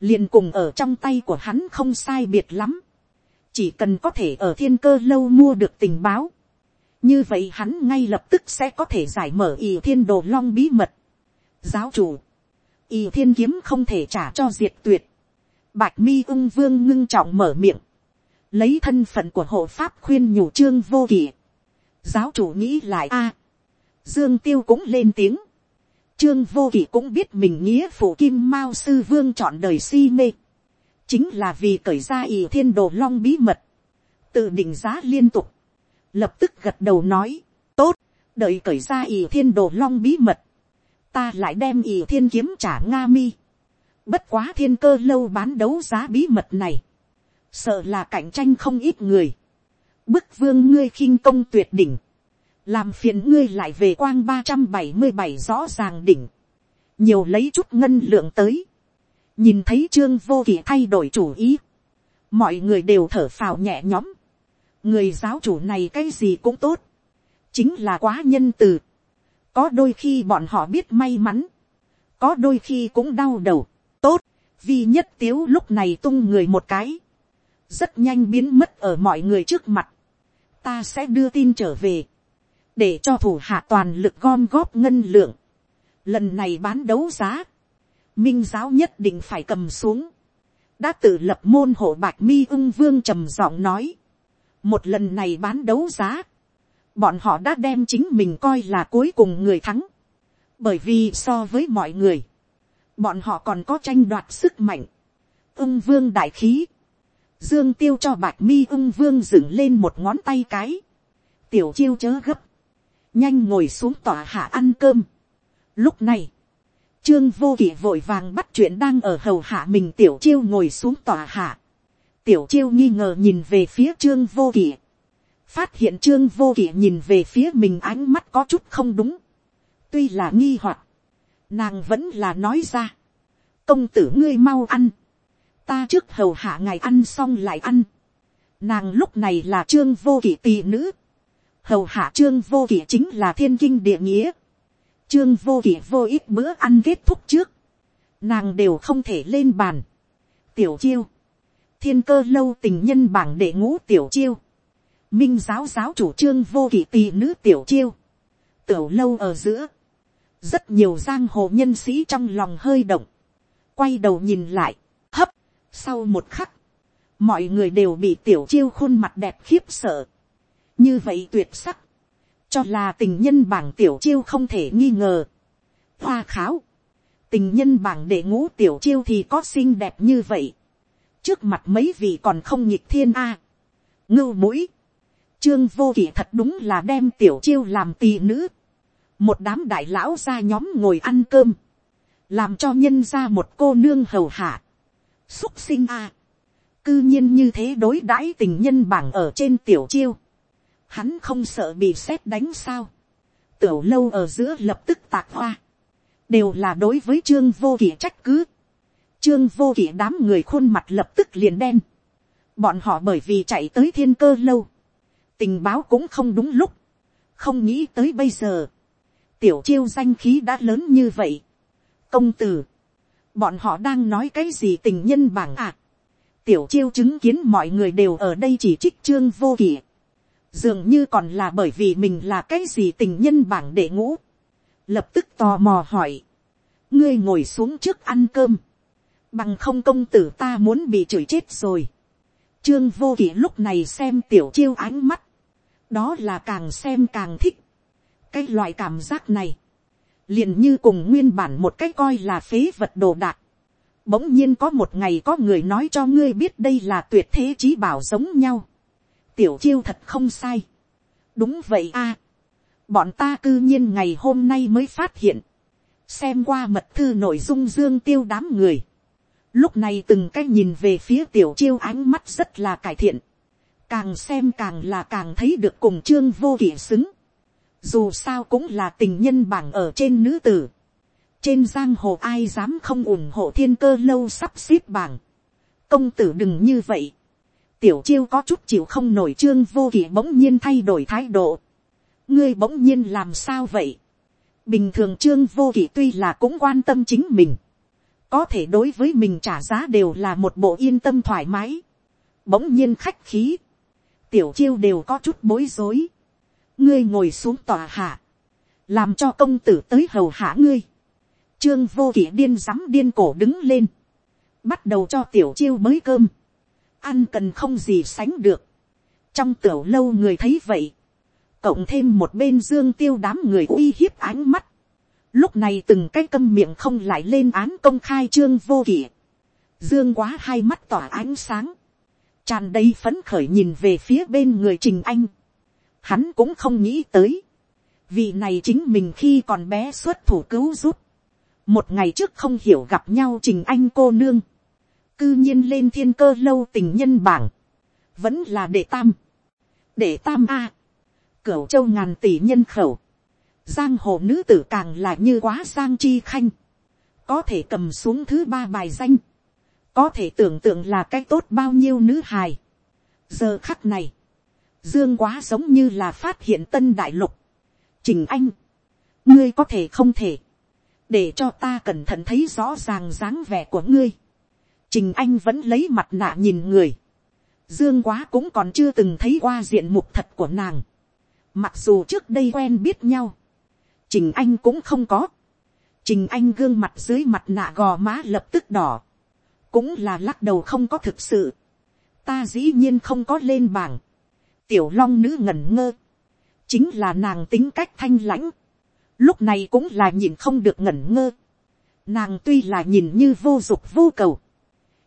liền cùng ở trong tay của hắn không sai biệt lắm. Chỉ cần có thể ở thiên cơ lâu mua được tình báo. Như vậy hắn ngay lập tức sẽ có thể giải mở ỷ thiên đồ long bí mật. Giáo chủ y thiên kiếm không thể trả cho diệt tuyệt. Bạch mi ung vương ngưng trọng mở miệng. Lấy thân phận của hộ pháp khuyên nhủ trương vô kỷ. Giáo chủ nghĩ lại a Dương tiêu cũng lên tiếng. Trương vô kỷ cũng biết mình nghĩa phụ kim mao sư vương chọn đời si mê. Chính là vì cởi ra ỷ thiên đồ long bí mật. Tự định giá liên tục. Lập tức gật đầu nói. Tốt, đợi cởi ra ỷ thiên đồ long bí mật ta lại đem ỷ thiên kiếm trả nga mi. bất quá thiên cơ lâu bán đấu giá bí mật này. sợ là cạnh tranh không ít người. bức vương ngươi khinh công tuyệt đỉnh. làm phiền ngươi lại về quang ba trăm bảy mươi bảy rõ ràng đỉnh. nhiều lấy chút ngân lượng tới. nhìn thấy trương vô kỷ thay đổi chủ ý. mọi người đều thở phào nhẹ nhõm người giáo chủ này cái gì cũng tốt. chính là quá nhân từ. Có đôi khi bọn họ biết may mắn, có đôi khi cũng đau đầu, tốt, vi nhất tiếu lúc này tung người một cái, rất nhanh biến mất ở mọi người trước mặt, ta sẽ đưa tin trở về, để cho thủ hạ toàn lực gom góp ngân lượng, lần này bán đấu giá, minh giáo nhất định phải cầm xuống, đã tự lập môn hộ bạch mi ưng vương trầm giọng nói, một lần này bán đấu giá, bọn họ đã đem chính mình coi là cuối cùng người thắng, bởi vì so với mọi người, bọn họ còn có tranh đoạt sức mạnh, ưng vương đại khí, dương tiêu cho bạch mi ưng vương dựng lên một ngón tay cái, tiểu chiêu chớ gấp, nhanh ngồi xuống tòa hạ ăn cơm. Lúc này, trương vô kỵ vội vàng bắt chuyện đang ở hầu hạ mình tiểu chiêu ngồi xuống tòa hạ tiểu chiêu nghi ngờ nhìn về phía trương vô kỵ phát hiện trương vô kỵ nhìn về phía mình ánh mắt có chút không đúng. tuy là nghi hoặc, nàng vẫn là nói ra. công tử ngươi mau ăn. ta trước hầu hạ ngày ăn xong lại ăn. nàng lúc này là trương vô kỵ tỳ nữ. hầu hạ trương vô kỵ chính là thiên kinh địa nghĩa. trương vô kỵ vô ít bữa ăn kết thúc trước. nàng đều không thể lên bàn. tiểu chiêu thiên cơ lâu tình nhân bảng đệ ngũ tiểu chiêu. Minh giáo giáo chủ trương vô kỷ tỳ nữ tiểu chiêu, tiểu lâu ở giữa, rất nhiều giang hồ nhân sĩ trong lòng hơi động, quay đầu nhìn lại, hấp, sau một khắc, mọi người đều bị tiểu chiêu khuôn mặt đẹp khiếp sợ, như vậy tuyệt sắc, cho là tình nhân bảng tiểu chiêu không thể nghi ngờ, hoa kháo, tình nhân bảng đệ ngũ tiểu chiêu thì có xinh đẹp như vậy, trước mặt mấy vị còn không nhịp thiên a, ngưu mũi, Trương vô kỷ thật đúng là đem tiểu chiêu làm tỳ nữ. Một đám đại lão ra nhóm ngồi ăn cơm. Làm cho nhân ra một cô nương hầu hạ. Xúc sinh a Cư nhiên như thế đối đãi tình nhân bảng ở trên tiểu chiêu. Hắn không sợ bị xét đánh sao. Tiểu lâu ở giữa lập tức tạc hoa. Đều là đối với trương vô kỷ trách cứ. Trương vô kỷ đám người khuôn mặt lập tức liền đen. Bọn họ bởi vì chạy tới thiên cơ lâu. Tình báo cũng không đúng lúc, không nghĩ tới bây giờ, tiểu chiêu danh khí đã lớn như vậy. công tử, bọn họ đang nói cái gì tình nhân bảng à, tiểu chiêu chứng kiến mọi người đều ở đây chỉ trích trương vô kỷ, dường như còn là bởi vì mình là cái gì tình nhân bảng đệ ngũ, lập tức tò mò hỏi, ngươi ngồi xuống trước ăn cơm, bằng không công tử ta muốn bị chửi chết rồi. Trương vô kỷ lúc này xem tiểu chiêu ánh mắt, đó là càng xem càng thích. cái loại cảm giác này, liền như cùng nguyên bản một cái coi là phế vật đồ đạc. bỗng nhiên có một ngày có người nói cho ngươi biết đây là tuyệt thế trí bảo giống nhau. tiểu chiêu thật không sai. đúng vậy a. bọn ta cư nhiên ngày hôm nay mới phát hiện. xem qua mật thư nội dung dương tiêu đám người lúc này từng cái nhìn về phía tiểu chiêu ánh mắt rất là cải thiện. càng xem càng là càng thấy được cùng trương vô kỷ xứng dù sao cũng là tình nhân bảng ở trên nữ tử. trên giang hồ ai dám không ủng hộ thiên cơ lâu sắp xếp bảng. công tử đừng như vậy. tiểu chiêu có chút chịu không nổi trương vô kỷ bỗng nhiên thay đổi thái độ. ngươi bỗng nhiên làm sao vậy. bình thường trương vô kỷ tuy là cũng quan tâm chính mình có thể đối với mình trả giá đều là một bộ yên tâm thoải mái. bỗng nhiên khách khí. tiểu chiêu đều có chút bối rối ngươi ngồi xuống tòa hạ, làm cho công tử tới hầu hạ ngươi. Trương vô kỷ điên rắm điên cổ đứng lên, bắt đầu cho tiểu chiêu mới cơm, ăn cần không gì sánh được. trong tiểu lâu người thấy vậy, cộng thêm một bên dương tiêu đám người uy hiếp ánh mắt, lúc này từng cái câm miệng không lại lên án công khai trương vô kỷ, dương quá hai mắt tỏa ánh sáng, tràn đầy phấn khởi nhìn về phía bên người trình anh, hắn cũng không nghĩ tới. vì này chính mình khi còn bé xuất thủ cứu giúp. Một ngày trước không hiểu gặp nhau trình anh cô nương. Cư nhiên lên thiên cơ lâu tình nhân bảng. Vẫn là đệ tam. Đệ tam A. Cửu châu ngàn tỷ nhân khẩu. Giang hồ nữ tử càng là như quá giang chi khanh. Có thể cầm xuống thứ ba bài danh. Có thể tưởng tượng là cái tốt bao nhiêu nữ hài. Giờ khắc này, Dương quá giống như là phát hiện tân đại lục. Trình anh. Ngươi có thể không thể. Để cho ta cẩn thận thấy rõ ràng dáng vẻ của ngươi. Trình anh vẫn lấy mặt nạ nhìn người. Dương quá cũng còn chưa từng thấy qua diện mục thật của nàng. Mặc dù trước đây quen biết nhau. Trình anh cũng không có. Trình anh gương mặt dưới mặt nạ gò má lập tức đỏ. Cũng là lắc đầu không có thực sự. Ta dĩ nhiên không có lên bảng. Tiểu long nữ ngẩn ngơ, chính là nàng tính cách thanh lãnh, lúc này cũng là nhìn không được ngẩn ngơ, nàng tuy là nhìn như vô dục vô cầu,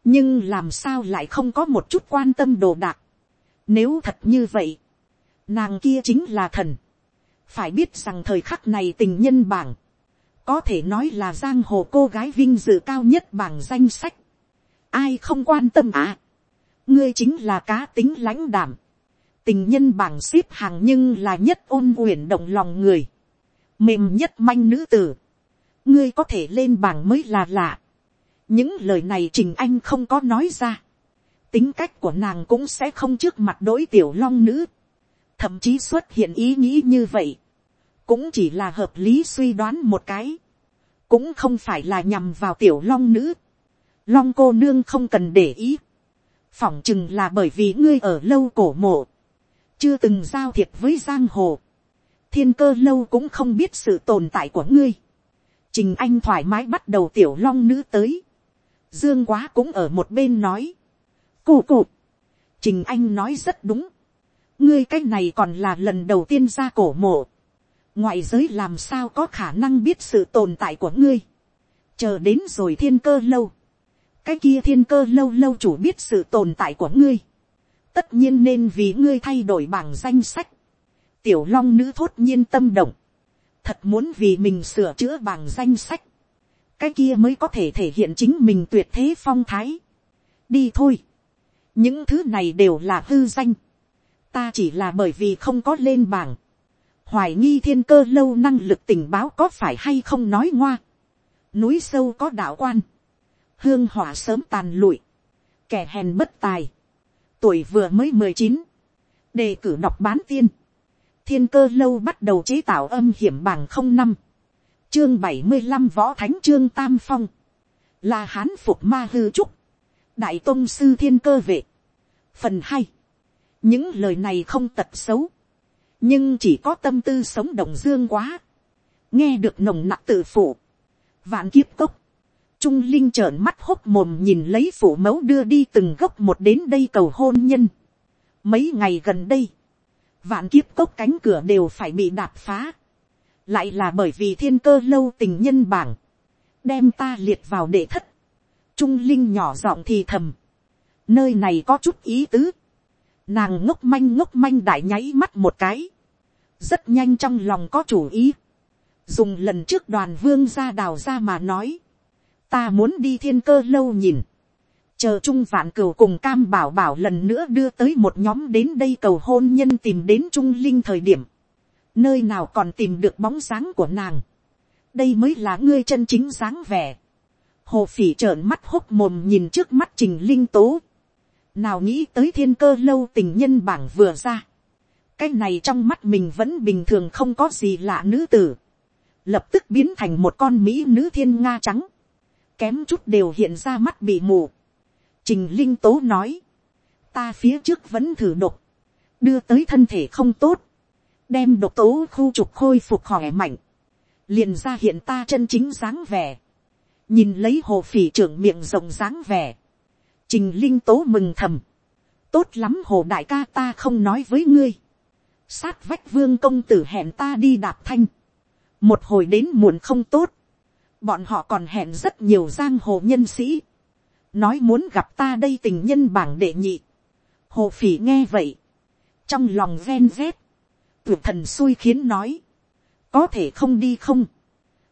nhưng làm sao lại không có một chút quan tâm đồ đạc, nếu thật như vậy, nàng kia chính là thần, phải biết rằng thời khắc này tình nhân bảng, có thể nói là giang hồ cô gái vinh dự cao nhất bảng danh sách, ai không quan tâm à, ngươi chính là cá tính lãnh đảm, tình nhân bảng xếp hàng nhưng là nhất ôn uyển động lòng người, mềm nhất manh nữ tử, ngươi có thể lên bảng mới là lạ. những lời này trình anh không có nói ra, tính cách của nàng cũng sẽ không trước mặt đối tiểu long nữ, thậm chí xuất hiện ý nghĩ như vậy, cũng chỉ là hợp lý suy đoán một cái, cũng không phải là nhằm vào tiểu long nữ, long cô nương không cần để ý, phỏng chừng là bởi vì ngươi ở lâu cổ mộ, chưa từng giao thiệp với giang hồ, thiên cơ lâu cũng không biết sự tồn tại của ngươi. trình anh thoải mái bắt đầu tiểu long nữ tới. dương quá cũng ở một bên nói. cụ cụ. trình anh nói rất đúng ngươi cái này còn là lần đầu tiên ra cổ mộ. ngoại giới làm sao có khả năng biết sự tồn tại của ngươi. chờ đến rồi thiên cơ lâu. cái kia thiên cơ lâu lâu chủ biết sự tồn tại của ngươi tất nhiên nên vì ngươi thay đổi bảng danh sách. tiểu long nữ thốt nhiên tâm động, thật muốn vì mình sửa chữa bảng danh sách, cái kia mới có thể thể hiện chính mình tuyệt thế phong thái. đi thôi, những thứ này đều là hư danh, ta chỉ là bởi vì không có lên bảng, hoài nghi thiên cơ lâu năng lực tình báo có phải hay không nói ngoa, núi sâu có đạo quan, hương hỏa sớm tàn lụi, kẻ hèn bất tài, tuổi vừa mới mười chín, đề cử đọc bán tiên, thiên cơ lâu bắt đầu chế tạo âm hiểm bảng không năm, chương bảy mươi năm võ thánh trương tam phong, là hán phục ma hư trúc, đại tôn sư thiên cơ vệ, phần hai, những lời này không tật xấu, nhưng chỉ có tâm tư sống động dương quá, nghe được nồng nặc tự phụ, vạn kiếp cốc, trung linh trợn mắt hốc mồm nhìn lấy phủ mẫu đưa đi từng gốc một đến đây cầu hôn nhân. mấy ngày gần đây, vạn kiếp cốc cánh cửa đều phải bị đạp phá, lại là bởi vì thiên cơ lâu tình nhân bảng, đem ta liệt vào đệ thất, trung linh nhỏ giọng thì thầm, nơi này có chút ý tứ, nàng ngốc manh ngốc manh đại nháy mắt một cái, rất nhanh trong lòng có chủ ý, dùng lần trước đoàn vương ra đào ra mà nói, ta muốn đi thiên cơ lâu nhìn, chờ trung vạn cửu cùng cam bảo bảo lần nữa đưa tới một nhóm đến đây cầu hôn nhân tìm đến trung linh thời điểm, nơi nào còn tìm được bóng dáng của nàng, đây mới là ngươi chân chính dáng vẻ, hồ phỉ trợn mắt hốc mồm nhìn trước mắt trình linh tố, nào nghĩ tới thiên cơ lâu tình nhân bảng vừa ra, cái này trong mắt mình vẫn bình thường không có gì lạ nữ tử, lập tức biến thành một con mỹ nữ thiên nga trắng, kém chút đều hiện ra mắt bị mù. Trình Linh Tố nói, ta phía trước vẫn thử độc, đưa tới thân thể không tốt, đem độc tố khu trục khôi phục khỏe mạnh, liền ra hiện ta chân chính dáng vẻ, nhìn lấy hồ phỉ trưởng miệng rộng dáng vẻ, trình linh tố mừng thầm, tốt lắm hồ đại ca ta không nói với ngươi, sát vách vương công tử hẹn ta đi đạp thanh, một hồi đến muộn không tốt, bọn họ còn hẹn rất nhiều giang hồ nhân sĩ, nói muốn gặp ta đây tình nhân bảng đệ nhị, hồ phỉ nghe vậy, trong lòng ven rét, tuyệt thần xui khiến nói, có thể không đi không.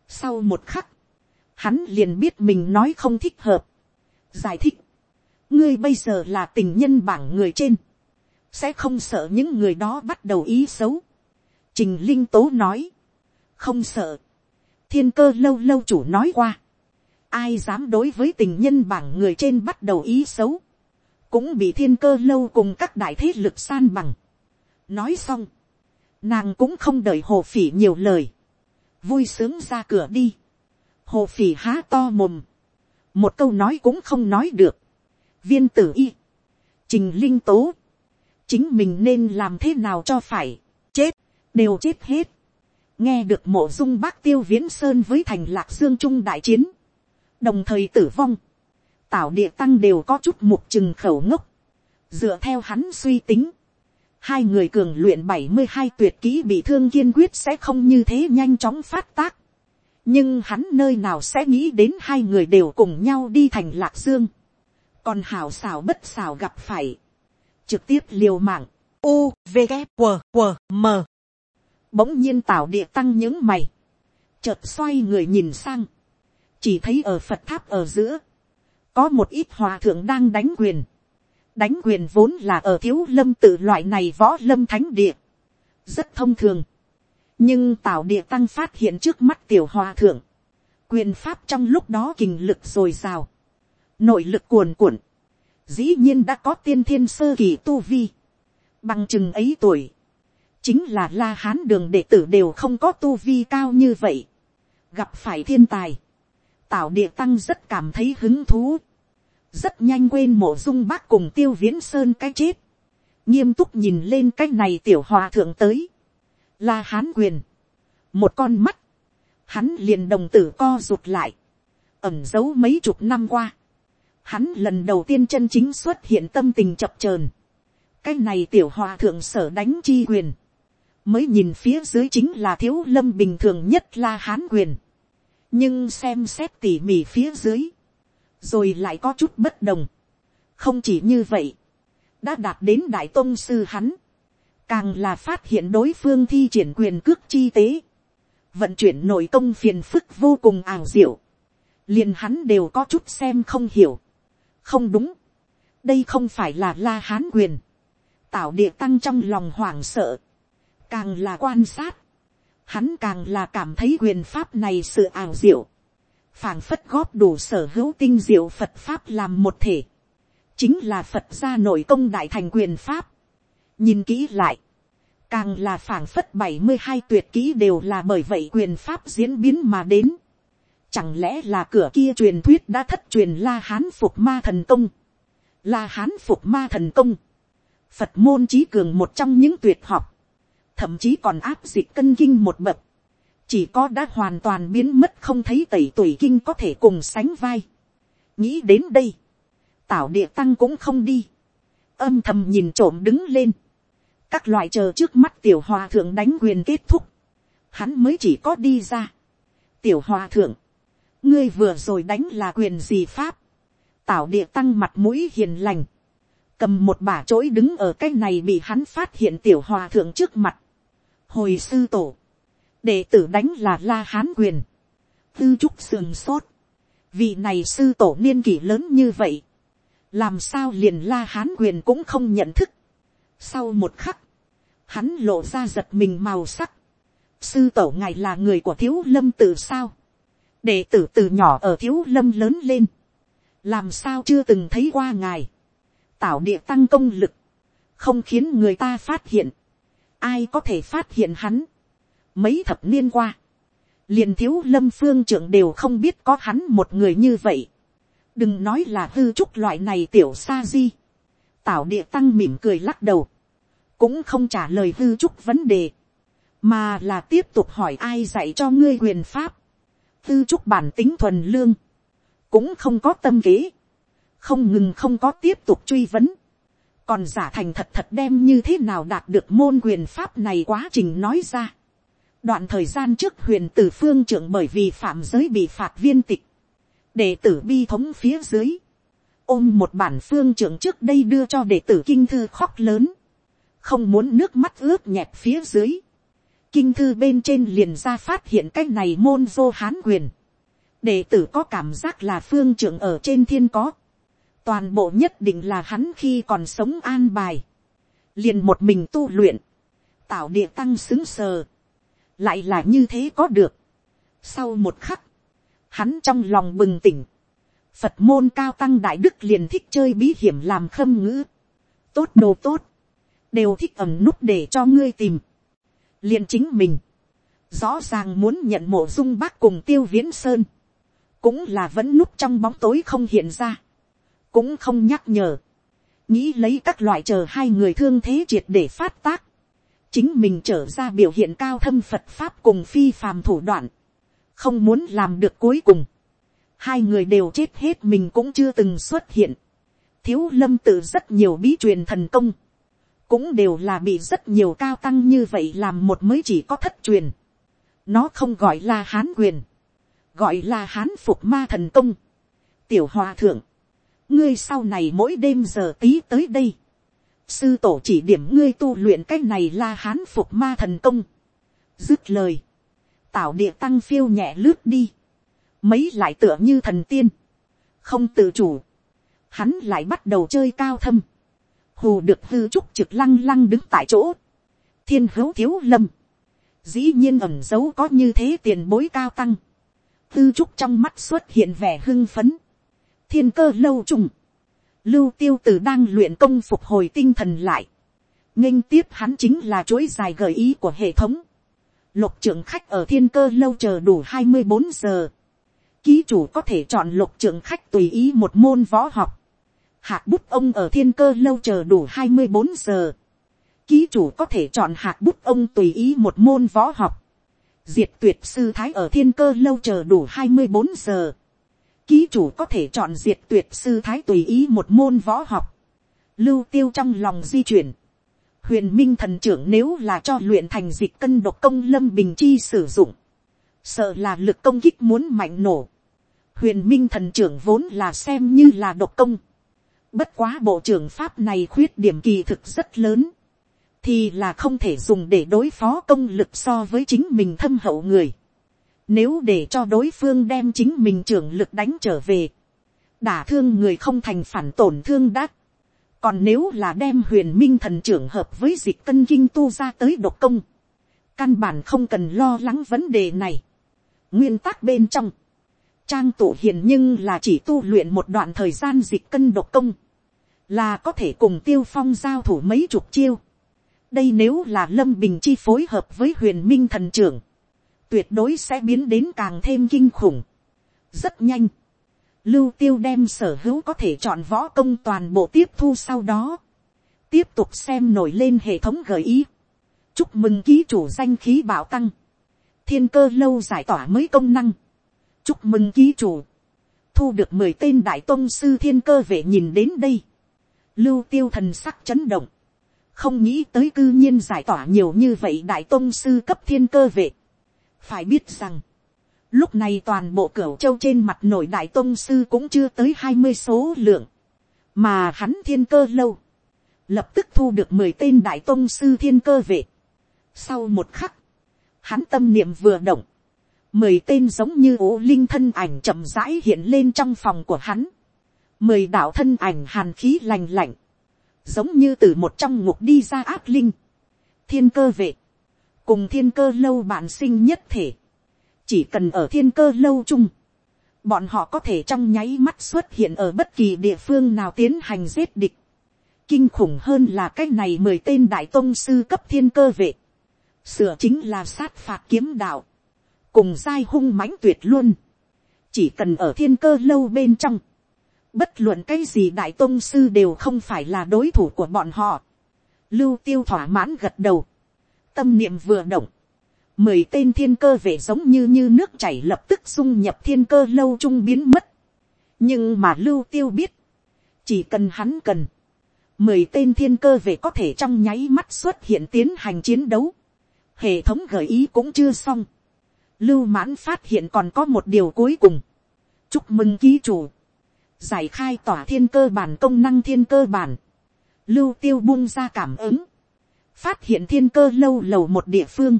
Sau một khắc, hắn liền biết mình nói không thích hợp, giải thích, ngươi bây giờ là tình nhân bảng người trên, sẽ không sợ những người đó bắt đầu ý xấu. Trình Linh Tố nói, không sợ, thiên cơ lâu lâu chủ nói qua, ai dám đối với tình nhân bảng người trên bắt đầu ý xấu, cũng bị thiên cơ lâu cùng các đại thế lực san bằng. nói xong, nàng cũng không đợi hồ phỉ nhiều lời, vui sướng ra cửa đi, hồ phỉ há to mồm, một câu nói cũng không nói được, viên tử y, trình linh tố, chính mình nên làm thế nào cho phải, chết, đều chết hết, nghe được mộ dung bác tiêu viễn sơn với thành lạc dương trung đại chiến, đồng thời tử vong, tảo địa tăng đều có chút mục chừng khẩu ngốc, dựa theo hắn suy tính, hai người cường luyện bảy mươi hai tuyệt kỹ bị thương kiên quyết sẽ không như thế nhanh chóng phát tác, nhưng hắn nơi nào sẽ nghĩ đến hai người đều cùng nhau đi thành lạc dương, còn hảo xảo bất xảo gặp phải, trực tiếp liều mạng, u v g q q m. Bỗng nhiên tạo địa tăng những mày, chợt xoay người nhìn sang, chỉ thấy ở phật tháp ở giữa, có một ít hòa thượng đang đánh quyền, đánh quyền vốn là ở thiếu lâm tự loại này võ lâm thánh địa, rất thông thường, nhưng tạo địa tăng phát hiện trước mắt tiểu hòa thượng, quyền pháp trong lúc đó kình lực dồi dào, nội lực cuồn cuộn, dĩ nhiên đã có tiên thiên sơ kỳ tu vi, bằng chừng ấy tuổi, chính là la hán đường đệ tử đều không có tu vi cao như vậy, gặp phải thiên tài, tảo địa tăng rất cảm thấy hứng thú, rất nhanh quên mộ dung bác cùng tiêu viễn sơn cái chết, nghiêm túc nhìn lên cái này tiểu hòa thượng tới, la hán quyền, một con mắt, hắn liền đồng tử co rụt lại, ẩm giấu mấy chục năm qua, hắn lần đầu tiên chân chính xuất hiện tâm tình chập chờn, cái này tiểu hòa thượng sở đánh chi quyền, mới nhìn phía dưới chính là thiếu lâm bình thường nhất la hán quyền, nhưng xem xét tỉ mỉ phía dưới, rồi lại có chút bất đồng. không chỉ như vậy, đã đạt đến đại tôn sư hắn, càng là phát hiện đối phương thi triển quyền cước chi tế, vận chuyển nội công phiền phức vô cùng ảo diệu, liền hắn đều có chút xem không hiểu, không đúng, đây không phải là la hán quyền, tạo địa tăng trong lòng hoảng sợ, càng là quan sát, hắn càng là cảm thấy quyền pháp này sự ảo diệu, phảng phất góp đủ sở hữu tinh diệu phật pháp làm một thể, chính là phật gia nội công đại thành quyền pháp. nhìn kỹ lại, càng là phảng phất bảy mươi hai tuyệt kỹ đều là bởi vậy quyền pháp diễn biến mà đến. Chẳng lẽ là cửa kia truyền thuyết đã thất truyền la hán phục ma thần công. là hán phục ma thần công, phật môn trí cường một trong những tuyệt học, thậm chí còn áp dịch cân kinh một bậc, chỉ có đã hoàn toàn biến mất không thấy tẩy tuổi kinh có thể cùng sánh vai. nghĩ đến đây, tảo địa tăng cũng không đi, âm thầm nhìn trộm đứng lên, các loại chờ trước mắt tiểu hòa thượng đánh quyền kết thúc, hắn mới chỉ có đi ra. tiểu hòa thượng, ngươi vừa rồi đánh là quyền gì pháp, tảo địa tăng mặt mũi hiền lành, cầm một bả chỗi đứng ở cái này bị hắn phát hiện tiểu hòa thượng trước mặt. hồi sư tổ, đệ tử đánh là la hán quyền, tư trúc sườn sốt, vị này sư tổ niên kỷ lớn như vậy, làm sao liền la hán quyền cũng không nhận thức. sau một khắc, hắn lộ ra giật mình màu sắc, sư tổ ngài là người của thiếu lâm tự sao, đệ tử từ nhỏ ở thiếu lâm lớn lên, làm sao chưa từng thấy qua ngài, tạo địa tăng công lực, không khiến người ta phát hiện, ai có thể phát hiện hắn, mấy thập niên qua, liền thiếu lâm phương trưởng đều không biết có hắn một người như vậy, đừng nói là hư trúc loại này tiểu sa di, tảo địa tăng mỉm cười lắc đầu, cũng không trả lời hư trúc vấn đề, mà là tiếp tục hỏi ai dạy cho ngươi quyền pháp, tư trúc bản tính thuần lương, cũng không có tâm kế, không ngừng không có tiếp tục truy vấn, còn giả thành thật thật đem như thế nào đạt được môn quyền pháp này quá trình nói ra. đoạn thời gian trước huyền tử phương trưởng bởi vì phạm giới bị phạt viên tịch, đệ tử bi thống phía dưới, ôm một bản phương trưởng trước đây đưa cho đệ tử kinh thư khóc lớn, không muốn nước mắt ướt nhẹp phía dưới, kinh thư bên trên liền ra phát hiện cái này môn vô hán quyền, đệ tử có cảm giác là phương trưởng ở trên thiên có, toàn bộ nhất định là hắn khi còn sống an bài, liền một mình tu luyện, tạo địa tăng xứng sờ, lại là như thế có được. Sau một khắc, hắn trong lòng bừng tỉnh, phật môn cao tăng đại đức liền thích chơi bí hiểm làm khâm ngữ, tốt đồ tốt, đều thích ẩm nút để cho ngươi tìm, liền chính mình, rõ ràng muốn nhận mộ dung bác cùng tiêu viễn sơn, cũng là vẫn núp trong bóng tối không hiện ra, cũng không nhắc nhở, nghĩ lấy các loại chờ hai người thương thế triệt để phát tác, chính mình trở ra biểu hiện cao thâm phật pháp cùng phi phàm thủ đoạn, không muốn làm được cuối cùng, hai người đều chết hết mình cũng chưa từng xuất hiện, thiếu lâm tự rất nhiều bí truyền thần công, cũng đều là bị rất nhiều cao tăng như vậy làm một mới chỉ có thất truyền, nó không gọi là hán quyền, gọi là hán phục ma thần công, tiểu hòa thượng, ngươi sau này mỗi đêm giờ tí tới đây, sư tổ chỉ điểm ngươi tu luyện cái này là hán phục ma thần công, dứt lời, tảo địa tăng phiêu nhẹ lướt đi, mấy lại tựa như thần tiên, không tự chủ, hắn lại bắt đầu chơi cao thâm, hù được hư trúc trực lăng lăng đứng tại chỗ, thiên hữu thiếu lâm, dĩ nhiên ẩm dấu có như thế tiền bối cao tăng, tư trúc trong mắt xuất hiện vẻ hưng phấn, thiên cơ lâu trùng, lưu tiêu tử đang luyện công phục hồi tinh thần lại, nghênh tiếp hắn chính là chuỗi dài gợi ý của hệ thống, lục trưởng khách ở thiên cơ lâu chờ đủ hai mươi bốn giờ, ký chủ có thể chọn lục trưởng khách tùy ý một môn võ học, hạt bút ông ở thiên cơ lâu chờ đủ hai mươi bốn giờ, ký chủ có thể chọn hạt bút ông tùy ý một môn võ học, diệt tuyệt sư thái ở thiên cơ lâu chờ đủ hai mươi bốn giờ, ký chủ có thể chọn diệt tuyệt sư thái tùy ý một môn võ học, lưu tiêu trong lòng di chuyển, huyền minh thần trưởng nếu là cho luyện thành dịch cân độc công lâm bình chi sử dụng, sợ là lực công kích muốn mạnh nổ, huyền minh thần trưởng vốn là xem như là độc công, bất quá bộ trưởng pháp này khuyết điểm kỳ thực rất lớn, thì là không thể dùng để đối phó công lực so với chính mình thâm hậu người. Nếu để cho đối phương đem chính mình trưởng lực đánh trở về, đả thương người không thành phản tổn thương đắc. Còn nếu là đem huyền minh thần trưởng hợp với dịch cân kinh tu ra tới độc công, căn bản không cần lo lắng vấn đề này. Nguyên tắc bên trong, trang tụ hiền nhưng là chỉ tu luyện một đoạn thời gian dịch cân độc công, là có thể cùng tiêu phong giao thủ mấy chục chiêu. đây nếu là lâm bình chi phối hợp với huyền minh thần trưởng, tuyệt đối sẽ biến đến càng thêm kinh khủng. rất nhanh, lưu tiêu đem sở hữu có thể chọn võ công toàn bộ tiếp thu sau đó, tiếp tục xem nổi lên hệ thống gợi ý, chúc mừng ký chủ danh khí bảo tăng, thiên cơ lâu giải tỏa mới công năng, chúc mừng ký chủ, thu được mười tên đại tôn sư thiên cơ về nhìn đến đây, lưu tiêu thần sắc chấn động, không nghĩ tới cư nhiên giải tỏa nhiều như vậy đại tôn sư cấp thiên cơ vệ. phải biết rằng, lúc này toàn bộ cửa châu trên mặt nổi đại tôn sư cũng chưa tới hai mươi số lượng, mà hắn thiên cơ lâu, lập tức thu được mười tên đại tôn sư thiên cơ vệ. sau một khắc, hắn tâm niệm vừa động, mười tên giống như ố linh thân ảnh chậm rãi hiện lên trong phòng của hắn, mười đạo thân ảnh hàn khí lành lạnh, giống như từ một trong ngục đi ra ác linh, thiên cơ vệ, cùng thiên cơ lâu bạn sinh nhất thể, chỉ cần ở thiên cơ lâu chung, bọn họ có thể trong nháy mắt xuất hiện ở bất kỳ địa phương nào tiến hành giết địch. Kinh khủng hơn là cái này mười tên đại tôn sư cấp thiên cơ vệ. Sửa chính là sát phạt kiếm đạo. Cùng giai hung mãnh tuyệt luôn. Chỉ cần ở thiên cơ lâu bên trong Bất luận cái gì đại tôn sư đều không phải là đối thủ của bọn họ. Lưu tiêu thỏa mãn gật đầu. Tâm niệm vừa động. Mười tên thiên cơ vệ giống như như nước chảy lập tức dung nhập thiên cơ lâu trung biến mất. Nhưng mà lưu tiêu biết. Chỉ cần hắn cần. Mười tên thiên cơ vệ có thể trong nháy mắt xuất hiện tiến hành chiến đấu. Hệ thống gợi ý cũng chưa xong. Lưu mãn phát hiện còn có một điều cuối cùng. Chúc mừng ký chủ giải khai tỏa thiên cơ bản công năng thiên cơ bản, lưu tiêu bung ra cảm ứng, phát hiện thiên cơ lâu lầu một địa phương,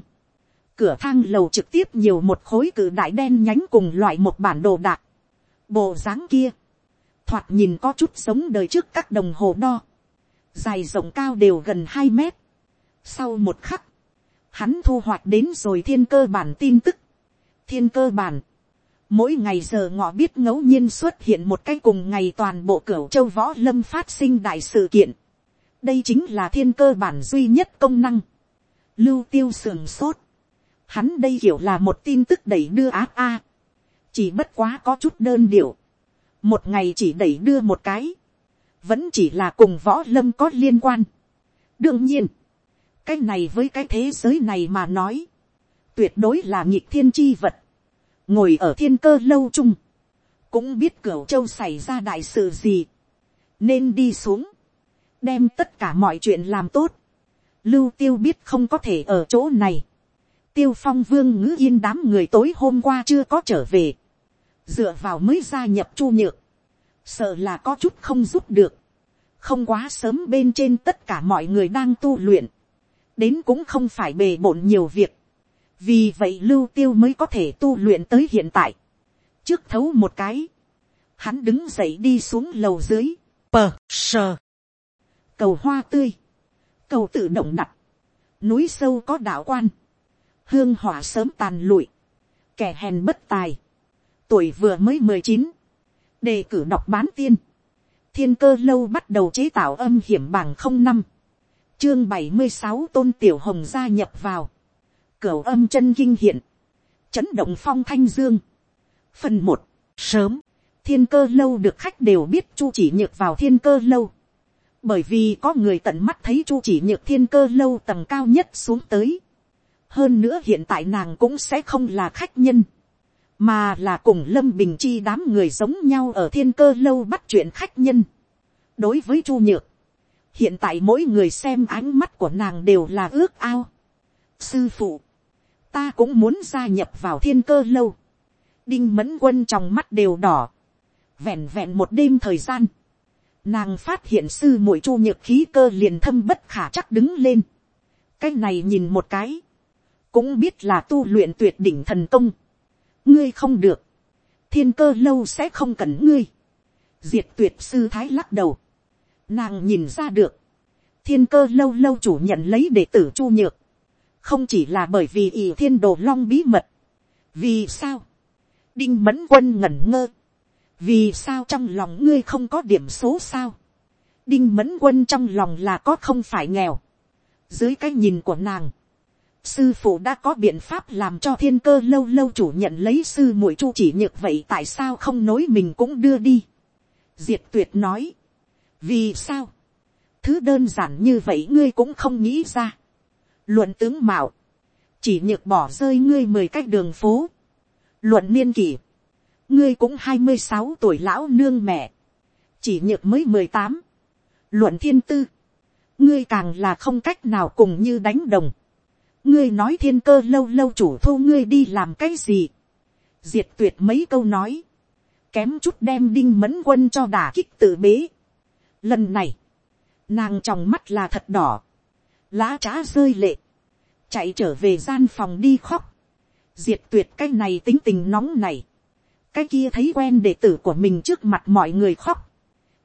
cửa thang lầu trực tiếp nhiều một khối cử đại đen nhánh cùng loại một bản đồ đạc, bộ dáng kia, thoạt nhìn có chút sống đời trước các đồng hồ đo, dài rộng cao đều gần hai mét, sau một khắc, hắn thu hoạch đến rồi thiên cơ bản tin tức, thiên cơ bản, mỗi ngày giờ ngọ biết ngẫu nhiên xuất hiện một cái cùng ngày toàn bộ cửa châu võ lâm phát sinh đại sự kiện. đây chính là thiên cơ bản duy nhất công năng. lưu tiêu sườn sốt. hắn đây hiểu là một tin tức đẩy đưa áp a. chỉ bất quá có chút đơn điệu. một ngày chỉ đẩy đưa một cái. vẫn chỉ là cùng võ lâm có liên quan. đương nhiên, cái này với cái thế giới này mà nói, tuyệt đối là nhịp thiên chi vật ngồi ở thiên cơ lâu chung, cũng biết cửa châu xảy ra đại sự gì, nên đi xuống, đem tất cả mọi chuyện làm tốt, lưu tiêu biết không có thể ở chỗ này, tiêu phong vương ngữ yên đám người tối hôm qua chưa có trở về, dựa vào mới gia nhập chu nhược, sợ là có chút không giúp được, không quá sớm bên trên tất cả mọi người đang tu luyện, đến cũng không phải bề bộn nhiều việc, vì vậy lưu tiêu mới có thể tu luyện tới hiện tại. trước thấu một cái, hắn đứng dậy đi xuống lầu dưới, pờ sờ, cầu hoa tươi, cầu tự động đặt, núi sâu có đạo quan, hương hỏa sớm tàn lụi, kẻ hèn bất tài, tuổi vừa mới mười chín, đề cử đọc bán tiên, thiên cơ lâu bắt đầu chế tạo âm hiểm bảng không năm, chương bảy mươi sáu tôn tiểu hồng gia nhập vào, Cửu âm chân kinh hiện. Chấn động phong thanh dương. Phần một Sớm. Thiên cơ lâu được khách đều biết chu chỉ nhược vào thiên cơ lâu. Bởi vì có người tận mắt thấy chu chỉ nhược thiên cơ lâu tầng cao nhất xuống tới. Hơn nữa hiện tại nàng cũng sẽ không là khách nhân. Mà là cùng Lâm Bình Chi đám người giống nhau ở thiên cơ lâu bắt chuyện khách nhân. Đối với chu nhược hiện tại mỗi người xem ánh mắt của nàng đều là ước ao. sư phụ, ta cũng muốn gia nhập vào thiên cơ lâu. đinh mẫn quân trong mắt đều đỏ. vẹn vẹn một đêm thời gian. nàng phát hiện sư muội chu nhược khí cơ liền thâm bất khả chắc đứng lên. cái này nhìn một cái. cũng biết là tu luyện tuyệt đỉnh thần công. ngươi không được. thiên cơ lâu sẽ không cần ngươi. diệt tuyệt sư thái lắc đầu. nàng nhìn ra được. thiên cơ lâu lâu chủ nhận lấy đệ tử chu nhược không chỉ là bởi vì ỷ thiên đồ long bí mật. vì sao, đinh mẫn quân ngẩn ngơ, vì sao trong lòng ngươi không có điểm số sao, đinh mẫn quân trong lòng là có không phải nghèo, dưới cái nhìn của nàng, sư phụ đã có biện pháp làm cho thiên cơ lâu lâu chủ nhận lấy sư muội chu chỉ nhược vậy tại sao không nối mình cũng đưa đi. diệt tuyệt nói. vì sao. thứ đơn giản như vậy ngươi cũng không nghĩ ra luận tướng mạo. chỉ nhược bỏ rơi ngươi mười cách đường phố. luận niên kỷ. ngươi cũng hai mươi sáu tuổi lão nương mẹ. chỉ nhược mới mười tám. luận thiên tư. ngươi càng là không cách nào cùng như đánh đồng ngươi nói thiên cơ lâu lâu chủ thu ngươi đi làm cái gì. diệt tuyệt mấy câu nói. kém chút đem đinh mẫn quân cho đả kích tự bế. lần này, nàng trong mắt là thật đỏ lá trá rơi lệ. chạy trở về gian phòng đi khóc. diệt tuyệt cái này tính tình nóng này. cái kia thấy quen đệ tử của mình trước mặt mọi người khóc.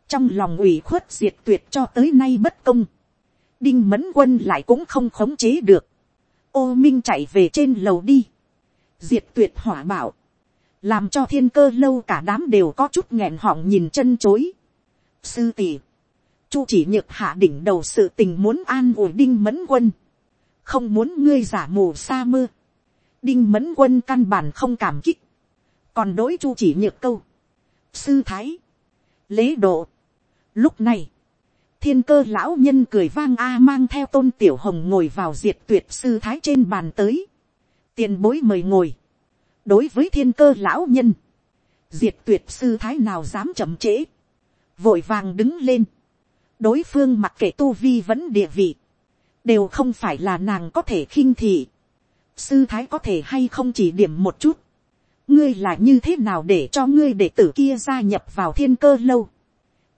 trong lòng ủy khuất diệt tuyệt cho tới nay bất công. đinh mẫn quân lại cũng không khống chế được ô minh chạy về trên lầu đi, diệt tuyệt hỏa bảo, làm cho thiên cơ lâu cả đám đều có chút nghẹn họng nhìn chân chối. sư tỷ, chu chỉ nhược hạ đỉnh đầu sự tình muốn an ủi đinh mẫn quân, không muốn ngươi giả mù sa mưa, đinh mẫn quân căn bản không cảm kích, còn đối chu chỉ nhược câu, sư thái, lễ độ. Lúc này, thiên cơ lão nhân cười vang a mang theo tôn tiểu hồng ngồi vào diệt tuyệt sư thái trên bàn tới. tiền bối mời ngồi. đối với thiên cơ lão nhân, diệt tuyệt sư thái nào dám chậm trễ. vội vàng đứng lên đối phương mặc kệ tu vi vẫn địa vị. đều không phải là nàng có thể khinh thị. sư thái có thể hay không chỉ điểm một chút. ngươi là như thế nào để cho ngươi đệ tử kia gia nhập vào thiên cơ lâu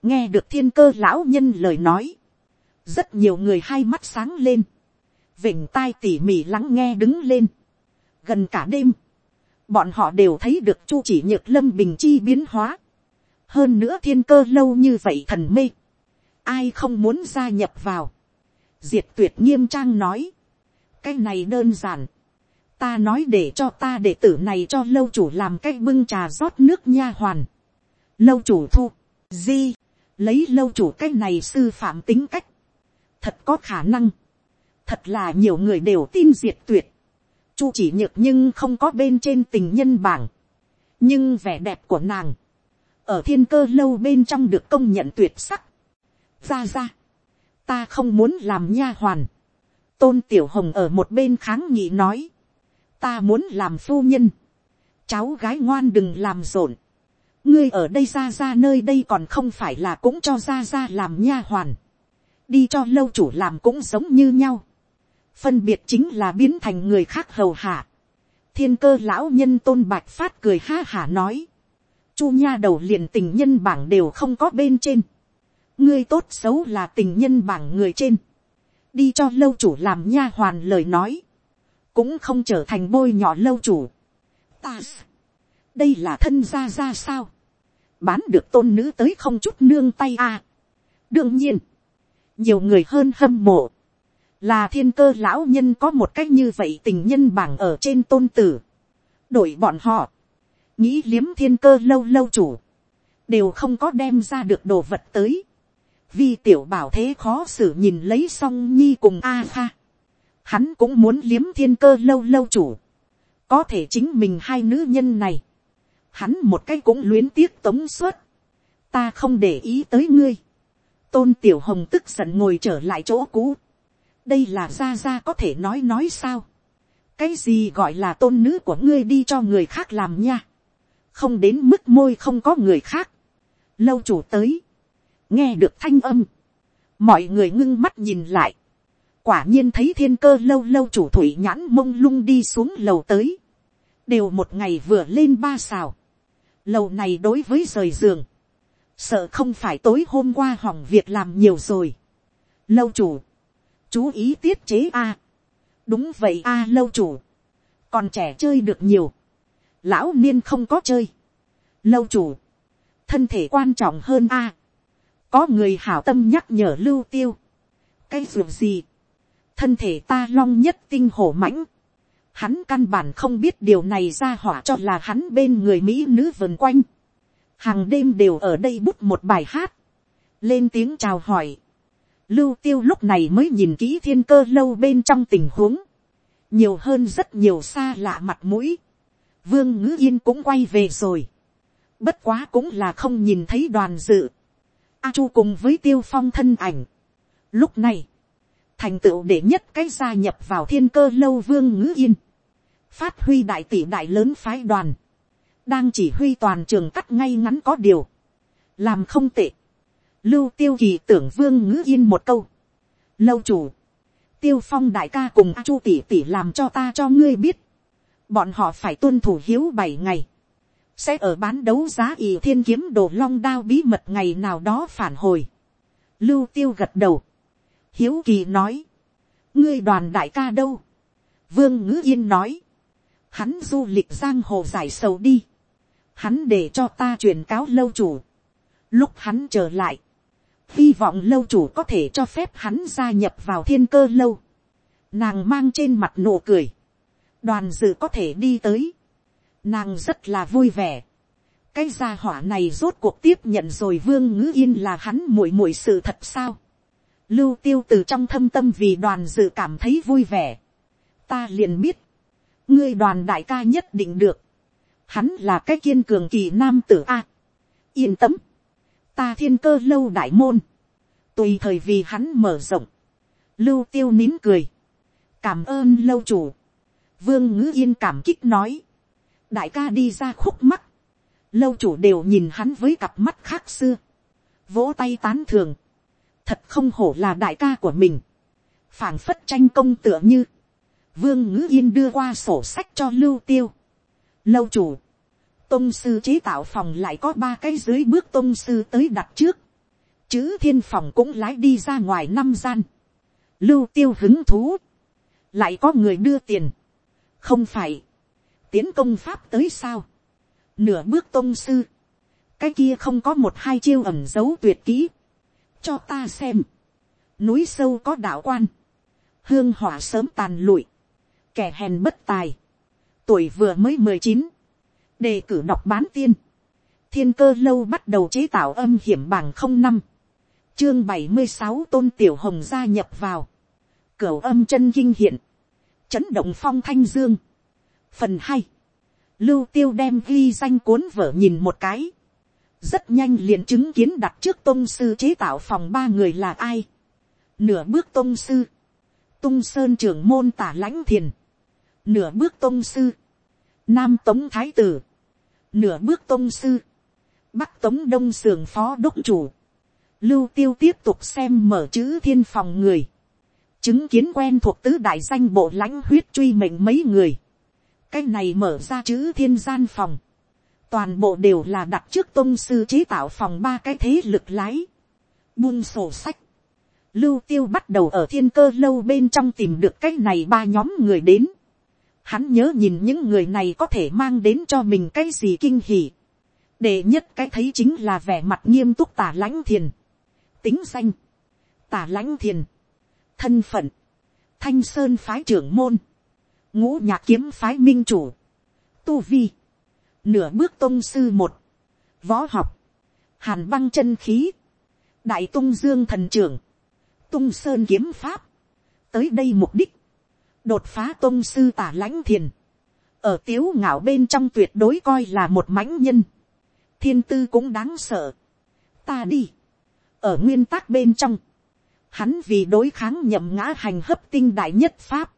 nghe được thiên cơ lão nhân lời nói, rất nhiều người hai mắt sáng lên, vịnh tai tỉ mỉ lắng nghe đứng lên, gần cả đêm, bọn họ đều thấy được chu chỉ nhược lâm bình chi biến hóa, hơn nữa thiên cơ lâu như vậy thần mê, ai không muốn gia nhập vào, diệt tuyệt nghiêm trang nói, cái này đơn giản, ta nói để cho ta đệ tử này cho lâu chủ làm cái bưng trà rót nước nha hoàn, lâu chủ thu, di, lấy lâu chủ cái này sư phạm tính cách, thật có khả năng, thật là nhiều người đều tin diệt tuyệt, chu chỉ nhược nhưng không có bên trên tình nhân bảng, nhưng vẻ đẹp của nàng, ở thiên cơ lâu bên trong được công nhận tuyệt sắc, ra ra, ta không muốn làm nha hoàn, tôn tiểu hồng ở một bên kháng nghị nói, ta muốn làm phu nhân, cháu gái ngoan đừng làm rộn, ngươi ở đây ra ra nơi đây còn không phải là cũng cho ra ra làm nha hoàn, đi cho lâu chủ làm cũng giống như nhau, phân biệt chính là biến thành người khác hầu hạ, thiên cơ lão nhân tôn bạch phát cười ha hả nói, chu nha đầu liền tình nhân bảng đều không có bên trên, ngươi tốt xấu là tình nhân bảng người trên, đi cho lâu chủ làm nha hoàn lời nói, cũng không trở thành bôi nhỏ lâu chủ. Ta đây là thân gia ra sao, bán được tôn nữ tới không chút nương tay à. đương nhiên, nhiều người hơn hâm mộ, là thiên cơ lão nhân có một cách như vậy tình nhân bảng ở trên tôn tử, đổi bọn họ, nghĩ liếm thiên cơ lâu lâu chủ, đều không có đem ra được đồ vật tới, vi tiểu bảo thế khó xử nhìn lấy song nhi cùng a pha, hắn cũng muốn liếm thiên cơ lâu lâu chủ, có thể chính mình hai nữ nhân này, hắn một cái cũng luyến tiếc tống suốt, ta không để ý tới ngươi, tôn tiểu hồng tức giận ngồi trở lại chỗ cũ, đây là ra ra có thể nói nói sao, cái gì gọi là tôn nữ của ngươi đi cho người khác làm nha, không đến mức môi không có người khác, lâu chủ tới, nghe được thanh âm, mọi người ngưng mắt nhìn lại, quả nhiên thấy thiên cơ lâu lâu chủ thủy nhãn mông lung đi xuống lầu tới, đều một ngày vừa lên ba xào, Lầu này đối với rời giường. Sợ không phải tối hôm qua hỏng việc làm nhiều rồi. Lâu chủ. Chú ý tiết chế a Đúng vậy a lâu chủ. Còn trẻ chơi được nhiều. Lão niên không có chơi. Lâu chủ. Thân thể quan trọng hơn a có người hảo tâm nhắc nhở lưu tiêu. Cái ruột gì? Thân thể ta long nhất tinh hổ mãnh Hắn căn bản không biết điều này ra hỏa cho là hắn bên người Mỹ nữ vần quanh. Hàng đêm đều ở đây bút một bài hát. Lên tiếng chào hỏi. Lưu tiêu lúc này mới nhìn kỹ thiên cơ lâu bên trong tình huống. nhiều hơn rất nhiều xa lạ mặt mũi, vương ngữ yên cũng quay về rồi, bất quá cũng là không nhìn thấy đoàn dự, a chu cùng với tiêu phong thân ảnh, lúc này, thành tựu để nhất cái gia nhập vào thiên cơ lâu vương ngữ yên, phát huy đại tỷ đại lớn phái đoàn, đang chỉ huy toàn trường cắt ngay ngắn có điều, làm không tệ, lưu tiêu kỳ tưởng vương ngữ yên một câu, lâu chủ, tiêu phong đại ca cùng a chu tỷ tỷ làm cho ta cho ngươi biết, bọn họ phải tuân thủ hiếu bảy ngày, sẽ ở bán đấu giá ỷ thiên kiếm đồ long đao bí mật ngày nào đó phản hồi. Lưu tiêu gật đầu. Hiếu kỳ nói. ngươi đoàn đại ca đâu. vương ngữ yên nói. hắn du lịch giang hồ giải sầu đi. hắn để cho ta truyền cáo lâu chủ. lúc hắn trở lại. hy vọng lâu chủ có thể cho phép hắn gia nhập vào thiên cơ lâu. nàng mang trên mặt nụ cười. đoàn dự có thể đi tới Nàng rất là vui vẻ. Cái gia hỏa này rốt cuộc tiếp nhận rồi vương ngữ yên là hắn muội muội sự thật sao. Lưu tiêu từ trong thâm tâm vì đoàn dự cảm thấy vui vẻ. Ta liền biết. Ngươi đoàn đại ca nhất định được. Hắn là cái kiên cường kỳ nam tử A. Yên tâm. Ta thiên cơ lâu đại môn. Tùy thời vì hắn mở rộng. Lưu tiêu nín cười. Cảm ơn lâu chủ. Vương ngữ yên cảm kích nói đại ca đi ra khúc mắt, lâu chủ đều nhìn hắn với cặp mắt khác xưa, vỗ tay tán thường, thật không hổ là đại ca của mình, phảng phất tranh công tựa như, vương ngữ yên đưa qua sổ sách cho lưu tiêu, lâu chủ, tôn sư chế tạo phòng lại có ba cái dưới bước tôn sư tới đặt trước, chữ thiên phòng cũng lái đi ra ngoài năm gian, lưu tiêu hứng thú, lại có người đưa tiền, không phải, tiến công pháp tới sao. Nửa bước tôn sư. Cái kia không có một hai chiêu ẩm dấu tuyệt kỹ. Cho ta xem. Núi sâu có đạo quan. Hương hỏa sớm tàn lụi. Kẻ hèn bất tài. Tuổi vừa mới mười chín Đề cử đọc bán tiên. Thiên cơ lâu bắt đầu chế tạo âm hiểm bảng không năm Chương bảy mươi sáu tôn tiểu hồng gia nhập vào. Cửu âm chân kinh hiện. Chấn động phong thanh dương Phần hai Lưu tiêu đem ghi danh cuốn vở nhìn một cái. Rất nhanh liền chứng kiến đặt trước tôn sư chế tạo phòng ba người là ai. Nửa bước tôn sư. Tung sơn trưởng môn tả lãnh thiền. Nửa bước tôn sư. Nam tống thái tử. Nửa bước tôn sư. Bắc tống đông sường phó đốc chủ. Lưu tiêu tiếp tục xem mở chữ thiên phòng người. Chứng kiến quen thuộc tứ đại danh bộ lãnh huyết truy mệnh mấy người cái này mở ra chữ thiên gian phòng, toàn bộ đều là đặt trước tôn sư chế tạo phòng ba cái thế lực lái, buông sổ sách, lưu tiêu bắt đầu ở thiên cơ lâu bên trong tìm được cái này ba nhóm người đến, hắn nhớ nhìn những người này có thể mang đến cho mình cái gì kinh hỉ, để nhất cái thấy chính là vẻ mặt nghiêm túc tả lãnh thiền, tính danh, tả lãnh thiền, thân phận, thanh sơn phái trưởng môn, ngũ nhạc kiếm phái minh chủ, tu vi, nửa bước tôn sư một, võ học, hàn băng chân khí, đại tung dương thần trưởng, tung sơn kiếm pháp, tới đây mục đích, đột phá tôn sư tả lãnh thiền, ở tiếu ngạo bên trong tuyệt đối coi là một mãnh nhân, thiên tư cũng đáng sợ, ta đi, ở nguyên tắc bên trong, hắn vì đối kháng nhậm ngã hành hấp tinh đại nhất pháp,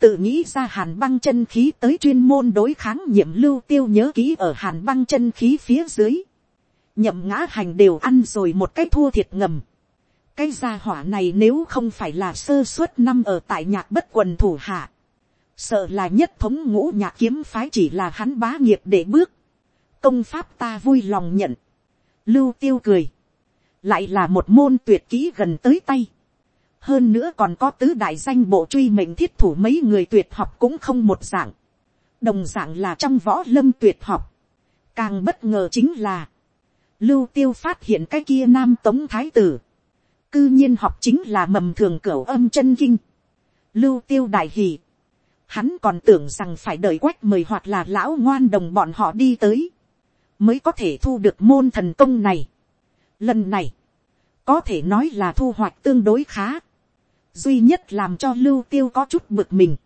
tự nghĩ ra hàn băng chân khí tới chuyên môn đối kháng nhiệm lưu tiêu nhớ ký ở hàn băng chân khí phía dưới. nhậm ngã hành đều ăn rồi một cái thua thiệt ngầm. cái gia hỏa này nếu không phải là sơ suất năm ở tại nhạc bất quần thủ hạ. sợ là nhất thống ngũ nhạc kiếm phái chỉ là hắn bá nghiệp để bước. công pháp ta vui lòng nhận. lưu tiêu cười. lại là một môn tuyệt kỹ gần tới tay hơn nữa còn có tứ đại danh bộ truy mệnh thiết thủ mấy người tuyệt học cũng không một dạng, đồng dạng là trong võ lâm tuyệt học, càng bất ngờ chính là, lưu tiêu phát hiện cái kia nam tống thái tử, cư nhiên học chính là mầm thường cửa âm chân kinh, lưu tiêu đại hì, hắn còn tưởng rằng phải đợi quách mời hoặc là lão ngoan đồng bọn họ đi tới, mới có thể thu được môn thần công này. Lần này, có thể nói là thu hoạch tương đối khá duy nhất làm cho lưu tiêu có chút bực mình,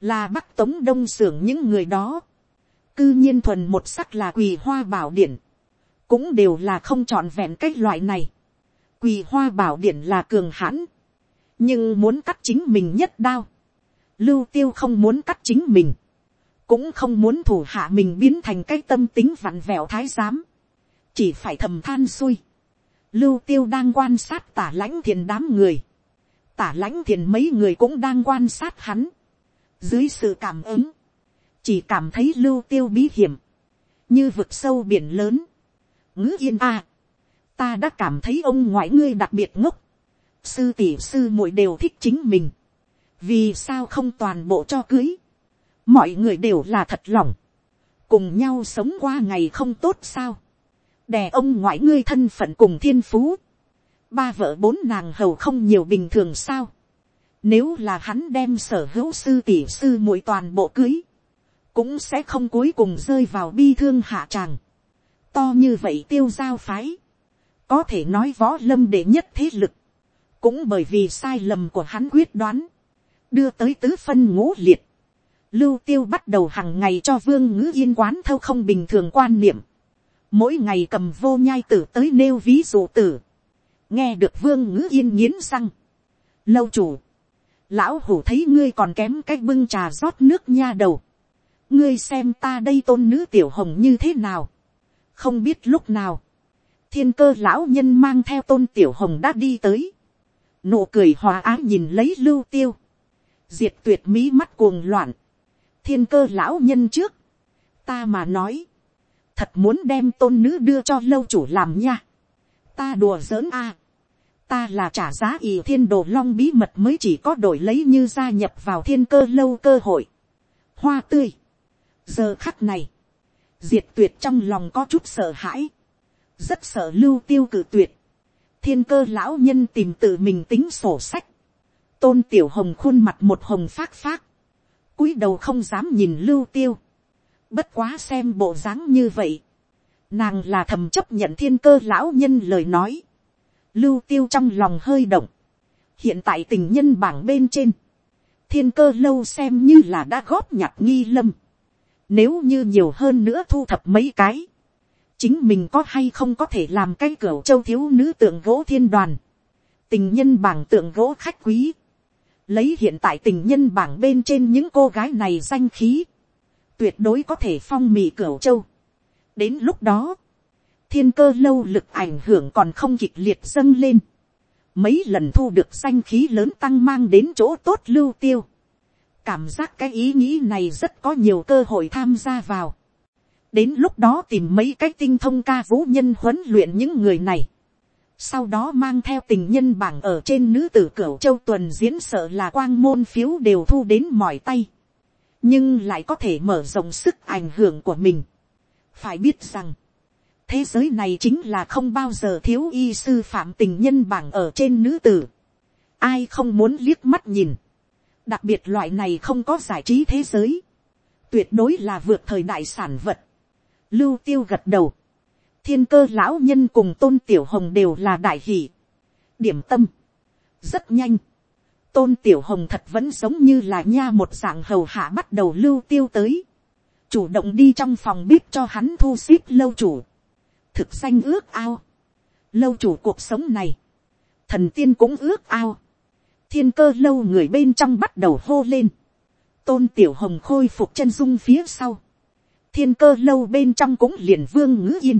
là bắc tống đông xưởng những người đó, cư nhiên thuần một sắc là quỳ hoa bảo điển cũng đều là không trọn vẹn cách loại này. Quỳ hoa bảo điển là cường hãn, nhưng muốn cắt chính mình nhất đao. Lưu tiêu không muốn cắt chính mình, cũng không muốn thủ hạ mình biến thành cái tâm tính vặn vẹo thái giám, chỉ phải thầm than xui. Lưu tiêu đang quan sát tả lãnh thiền đám người, tả lãnh thiền mấy người cũng đang quan sát hắn. Dưới sự cảm ứng, chỉ cảm thấy lưu tiêu bí hiểm, như vực sâu biển lớn. ngữ yên a, ta đã cảm thấy ông ngoại ngươi đặc biệt ngốc, sư tỷ sư muội đều thích chính mình, vì sao không toàn bộ cho cưới, mọi người đều là thật lòng, cùng nhau sống qua ngày không tốt sao, đè ông ngoại ngươi thân phận cùng thiên phú, ba vợ bốn nàng hầu không nhiều bình thường sao, nếu là hắn đem sở hữu sư tỷ sư muội toàn bộ cưới, cũng sẽ không cuối cùng rơi vào bi thương hạ tràng. To như vậy tiêu giao phái, có thể nói võ lâm đệ nhất thế lực, cũng bởi vì sai lầm của hắn quyết đoán, đưa tới tứ phân ngũ liệt. Lưu tiêu bắt đầu hàng ngày cho vương ngữ yên quán thâu không bình thường quan niệm. Mỗi ngày cầm vô nhai tử tới nêu ví dụ tử. Nghe được vương ngữ yên nghiến răng. Lâu chủ. Lão hủ thấy ngươi còn kém cách bưng trà rót nước nha đầu. Ngươi xem ta đây tôn nữ tiểu hồng như thế nào, không biết lúc nào, thiên cơ lão nhân mang theo tôn tiểu hồng đã đi tới, nụ cười hòa á nhìn lấy lưu tiêu, diệt tuyệt mỹ mắt cuồng loạn, thiên cơ lão nhân trước, ta mà nói, thật muốn đem tôn nữ đưa cho lâu chủ làm nha, ta đùa giỡn a, ta là trả giá ỷ thiên đồ long bí mật mới chỉ có đổi lấy như gia nhập vào thiên cơ lâu cơ hội, hoa tươi, giờ khắc này, diệt tuyệt trong lòng có chút sợ hãi, rất sợ lưu tiêu cử tuyệt, thiên cơ lão nhân tìm tự mình tính sổ sách, tôn tiểu hồng khuôn mặt một hồng phát phát, cúi đầu không dám nhìn lưu tiêu, bất quá xem bộ dáng như vậy, nàng là thầm chấp nhận thiên cơ lão nhân lời nói, lưu tiêu trong lòng hơi động, hiện tại tình nhân bảng bên trên, thiên cơ lâu xem như là đã góp nhặt nghi lâm, nếu như nhiều hơn nữa thu thập mấy cái. Chính mình có hay không có thể làm cái cửa châu thiếu nữ tượng gỗ thiên đoàn. Tình nhân bảng tượng gỗ khách quý. Lấy hiện tại tình nhân bảng bên trên những cô gái này danh khí. Tuyệt đối có thể phong mì cửa châu. Đến lúc đó. Thiên cơ lâu lực ảnh hưởng còn không kịch liệt dâng lên. Mấy lần thu được danh khí lớn tăng mang đến chỗ tốt lưu tiêu cảm giác cái ý nghĩ này rất có nhiều cơ hội tham gia vào. đến lúc đó tìm mấy cái tinh thông ca vũ nhân huấn luyện những người này. sau đó mang theo tình nhân bảng ở trên nữ tử cửu châu tuần diễn sợ là quang môn phiếu đều thu đến mỏi tay. nhưng lại có thể mở rộng sức ảnh hưởng của mình. phải biết rằng, thế giới này chính là không bao giờ thiếu y sư phạm tình nhân bảng ở trên nữ tử. ai không muốn liếc mắt nhìn? Đặc biệt loại này không có giải trí thế giới, tuyệt đối là vượt thời đại sản vật. Lưu tiêu gật đầu, thiên cơ lão nhân cùng tôn tiểu hồng đều là đại hỷ. điểm tâm, rất nhanh, tôn tiểu hồng thật vẫn giống như là nha một dạng hầu hạ bắt đầu lưu tiêu tới, chủ động đi trong phòng bếp cho hắn thu xếp lâu chủ, thực danh ước ao, lâu chủ cuộc sống này, thần tiên cũng ước ao, thiên cơ lâu người bên trong bắt đầu hô lên. tôn tiểu hồng khôi phục chân dung phía sau. thiên cơ lâu bên trong cũng liền vương ngữ yên.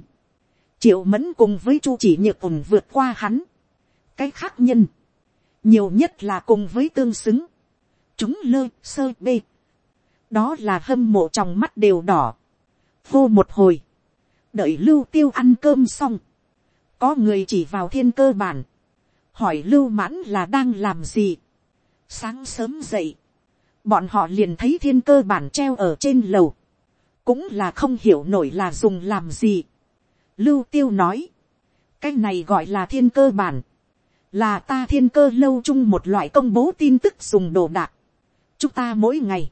triệu mẫn cùng với chu chỉ nhược ủng vượt qua hắn. cái khác nhân. nhiều nhất là cùng với tương xứng. chúng lơ sơ bê. đó là hâm mộ trong mắt đều đỏ. vô một hồi đợi lưu tiêu ăn cơm xong. có người chỉ vào thiên cơ bản hỏi lưu mãn là đang làm gì. sáng sớm dậy, bọn họ liền thấy thiên cơ bản treo ở trên lầu, cũng là không hiểu nổi là dùng làm gì. lưu tiêu nói, cái này gọi là thiên cơ bản, là ta thiên cơ lâu chung một loại công bố tin tức dùng đồ đạc. chúng ta mỗi ngày,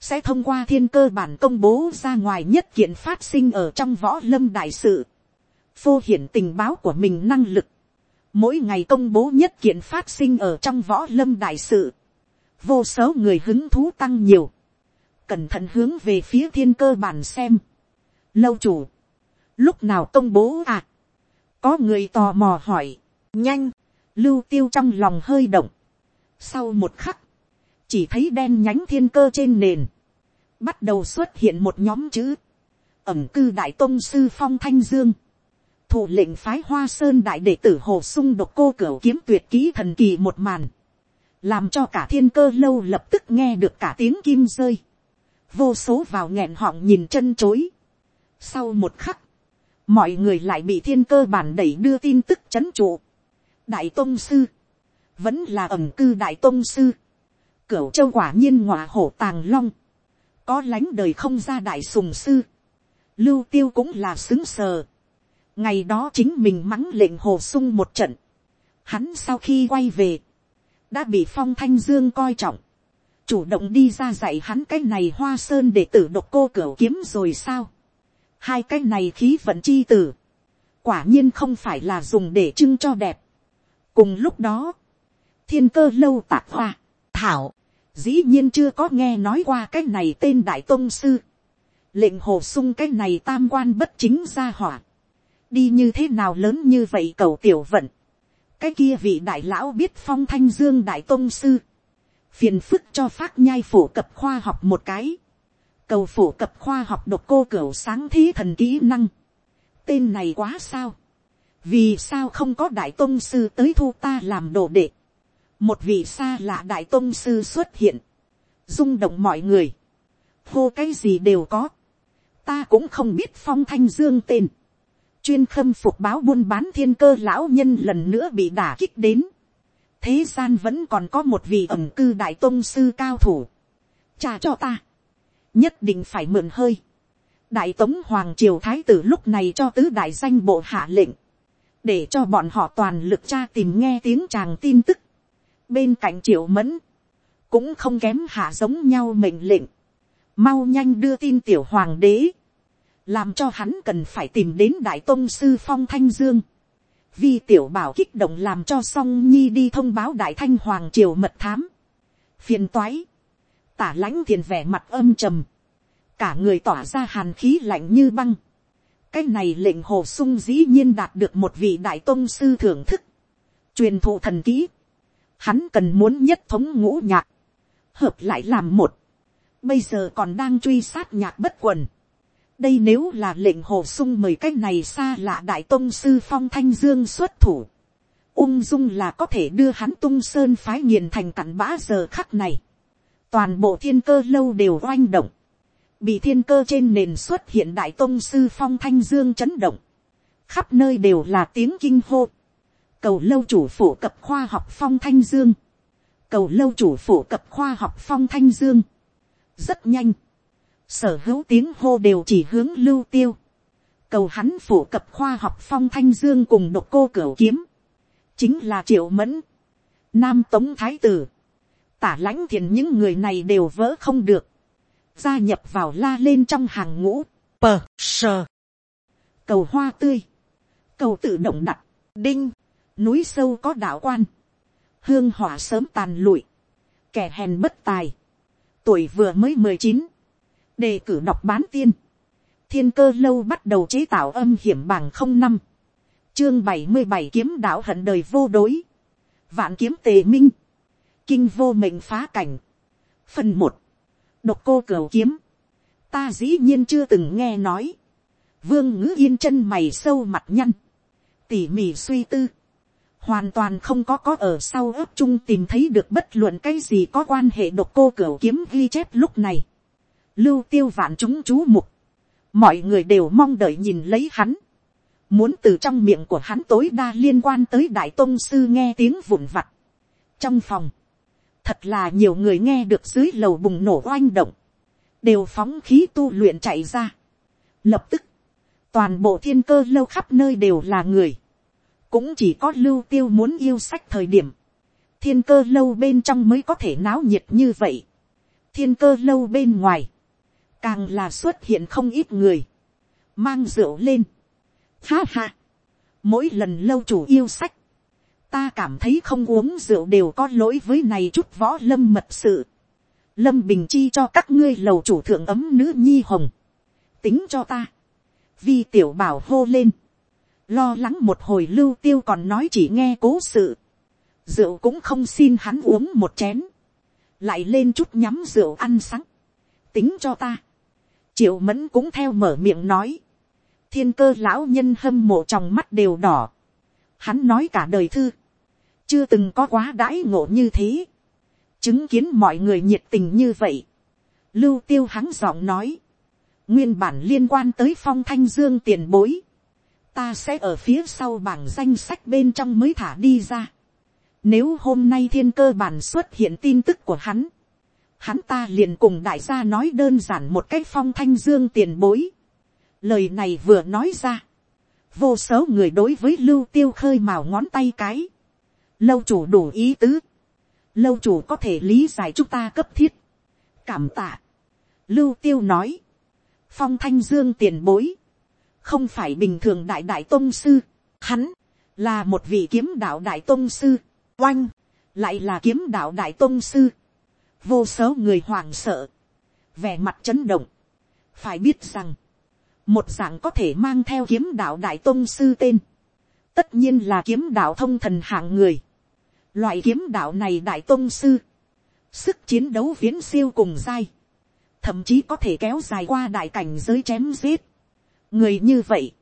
sẽ thông qua thiên cơ bản công bố ra ngoài nhất kiện phát sinh ở trong võ lâm đại sự, phô hiển tình báo của mình năng lực, mỗi ngày công bố nhất kiện phát sinh ở trong võ lâm đại sự, vô số người hứng thú tăng nhiều, cẩn thận hướng về phía thiên cơ bản xem. lâu chủ, lúc nào công bố à, có người tò mò hỏi, nhanh, lưu tiêu trong lòng hơi động. sau một khắc, chỉ thấy đen nhánh thiên cơ trên nền, bắt đầu xuất hiện một nhóm chữ, ẩm cư đại tôn sư phong thanh dương, thủ lệnh phái hoa sơn đại đệ tử hồ sung độc cô cửa kiếm tuyệt kỹ thần kỳ một màn, làm cho cả thiên cơ lâu lập tức nghe được cả tiếng kim rơi, vô số vào nghẹn họng nhìn chân chối. sau một khắc, mọi người lại bị thiên cơ bản đẩy đưa tin tức c h ấ n trụ. đại tôn sư, vẫn là ẩm cư đại tôn sư, cửu châu quả nhiên ngọa hổ tàng long, có lánh đời không ra đại sùng sư, lưu tiêu cũng là xứng sờ, ngày đó chính mình mắng lệnh hồ sung một trận, hắn sau khi quay về, đã bị phong thanh dương coi trọng, chủ động đi ra dạy hắn cái này hoa sơn để tử độc cô cửu kiếm rồi sao? Hai cái này khí vận chi tử, quả nhiên không phải là dùng để trưng cho đẹp. cùng lúc đó, thiên cơ lâu tạc hoa, thảo, dĩ nhiên chưa có nghe nói qua cái này tên đại tôn sư, lệnh hồ sung cái này tam quan bất chính ra hỏa, đi như thế nào lớn như vậy cầu tiểu vận, cái kia vị đại lão biết phong thanh dương đại tôn sư, phiền phức cho phát nhai phổ cập khoa học một cái, cầu phổ cập khoa học độc cô cửu sáng thí thần kỹ năng. tên này quá sao. vì sao không có đại tôn sư tới thu ta làm đồ đệ một vị xa lạ đại tôn sư xuất hiện. rung động mọi người. hô cái gì đều có. ta cũng không biết phong thanh dương tên. chuyên khâm phục báo buôn bán thiên cơ lão nhân lần nữa bị đả kích đến. thế gian vẫn còn có một vị ẩm cư đại tôn sư cao thủ. trả cho ta nhất định phải mượn hơi. đại tống hoàng triều thái tử lúc này cho tứ đại danh bộ hạ lệnh, để cho bọn họ toàn lực tra tìm nghe tiếng chàng tin tức bên cạnh triệu mẫn, cũng không kém hạ giống nhau mệnh lệnh, mau nhanh đưa tin tiểu hoàng đế, làm cho hắn cần phải tìm đến đại tôn sư phong thanh dương, vì tiểu bảo kích động làm cho song nhi đi thông báo đại thanh hoàng triều mật thám, phiền toái, tả lãnh thiền vẻ mặt âm trầm, cả người tỏa ra hàn khí lạnh như băng. cái này lệnh hồ sung dĩ nhiên đạt được một vị đại tôn sư thưởng thức, truyền thụ thần kỹ, hắn cần muốn nhất thống ngũ nhạc, hợp lại làm một, bây giờ còn đang truy sát nhạc bất quần. đây nếu là lệnh hồ sung mời cái này xa lạ đại tôn sư phong thanh dương xuất thủ, ung dung là có thể đưa hắn tung sơn phái nghiền thành cặn bã giờ khắc này. Toàn bộ thiên cơ lâu đều oanh động, bị thiên cơ trên nền xuất hiện đại tôn sư phong thanh dương chấn động, khắp nơi đều là tiếng kinh hô, cầu lâu chủ phổ cập khoa học phong thanh dương, cầu lâu chủ phổ cập khoa học phong thanh dương, rất nhanh, sở hữu tiếng hô đều chỉ hướng lưu tiêu, cầu hắn phổ cập khoa học phong thanh dương cùng độc cô cửa kiếm, chính là triệu mẫn, nam tống thái tử, tả lãnh thiền những người này đều vỡ không được, gia nhập vào la lên trong hàng ngũ, pờ sờ, cầu hoa tươi, cầu tự động đặt, đinh, núi sâu có đạo quan, hương hỏa sớm tàn lụi, kẻ hèn bất tài, tuổi vừa mới mười chín, đề cử đọc bán tiên, thiên cơ lâu bắt đầu chế tạo âm hiểm bằng không năm, chương bảy mươi bảy kiếm đạo hận đời vô đối, vạn kiếm tề minh, kinh vô mệnh phá cảnh. Phần một, độc cô cửu kiếm. Ta dĩ nhiên chưa từng nghe nói. Vương ngữ yên chân mày sâu mặt nhăn. Tỉ mỉ suy tư. Hoàn toàn không có có ở sau ớt chung tìm thấy được bất luận cái gì có quan hệ độc cô cửa kiếm ghi chép lúc này. Lưu tiêu vạn chúng chú mục. Mọi người đều mong đợi nhìn lấy hắn. Muốn từ trong miệng của hắn tối đa liên quan tới Đại Tông Sư nghe tiếng vụn vặt. Trong phòng thật là nhiều người nghe được dưới lầu bùng nổ oanh động, đều phóng khí tu luyện chạy ra. Lập tức, toàn bộ thiên cơ lâu khắp nơi đều là người, cũng chỉ có lưu tiêu muốn yêu sách thời điểm, thiên cơ lâu bên trong mới có thể náo nhiệt như vậy. thiên cơ lâu bên ngoài, càng là xuất hiện không ít người, mang rượu lên. Ha ha, mỗi lần lâu chủ yêu sách, ta cảm thấy không uống rượu đều có lỗi với này chút võ lâm mật sự. lâm bình chi cho các ngươi lầu chủ thượng ấm nữ nhi hồng. tính cho ta. vi tiểu bảo hô lên lo lắng một hồi lưu tiêu còn nói chỉ nghe cố sự. rượu cũng không xin hắn uống một chén. lại lên chút nhắm rượu ăn sáng. tính cho ta. triệu mẫn cũng theo mở miệng nói. thiên cơ lão nhân hâm mộ trong mắt đều đỏ. hắn nói cả đời thư chưa từng có quá đãi ngộ như thế, chứng kiến mọi người nhiệt tình như vậy, lưu tiêu hắn giọng nói, nguyên bản liên quan tới phong thanh dương tiền bối, ta sẽ ở phía sau bảng danh sách bên trong mới thả đi ra. Nếu hôm nay thiên cơ bản xuất hiện tin tức của hắn, hắn ta liền cùng đại gia nói đơn giản một cách phong thanh dương tiền bối. Lời này vừa nói ra, vô số người đối với lưu tiêu khơi màu ngón tay cái. Lâu chủ đủ ý tứ, lâu chủ có thể lý giải chúng ta cấp thiết, cảm tạ, lưu tiêu nói, phong thanh dương tiền bối, không phải bình thường đại đại tôn sư, hắn, là một vị kiếm đạo đại tôn sư, oanh, lại là kiếm đạo đại tôn sư, vô số người hoảng sợ, vẻ mặt chấn động, phải biết rằng, một dạng có thể mang theo kiếm đạo đại tôn sư tên, tất nhiên là kiếm đạo thông thần hạng người, Loại kiếm đạo này đại tôn sư. Sức chiến đấu viễn siêu cùng dai. Thậm chí có thể kéo dài qua đại cảnh giới chém giết. Người như vậy.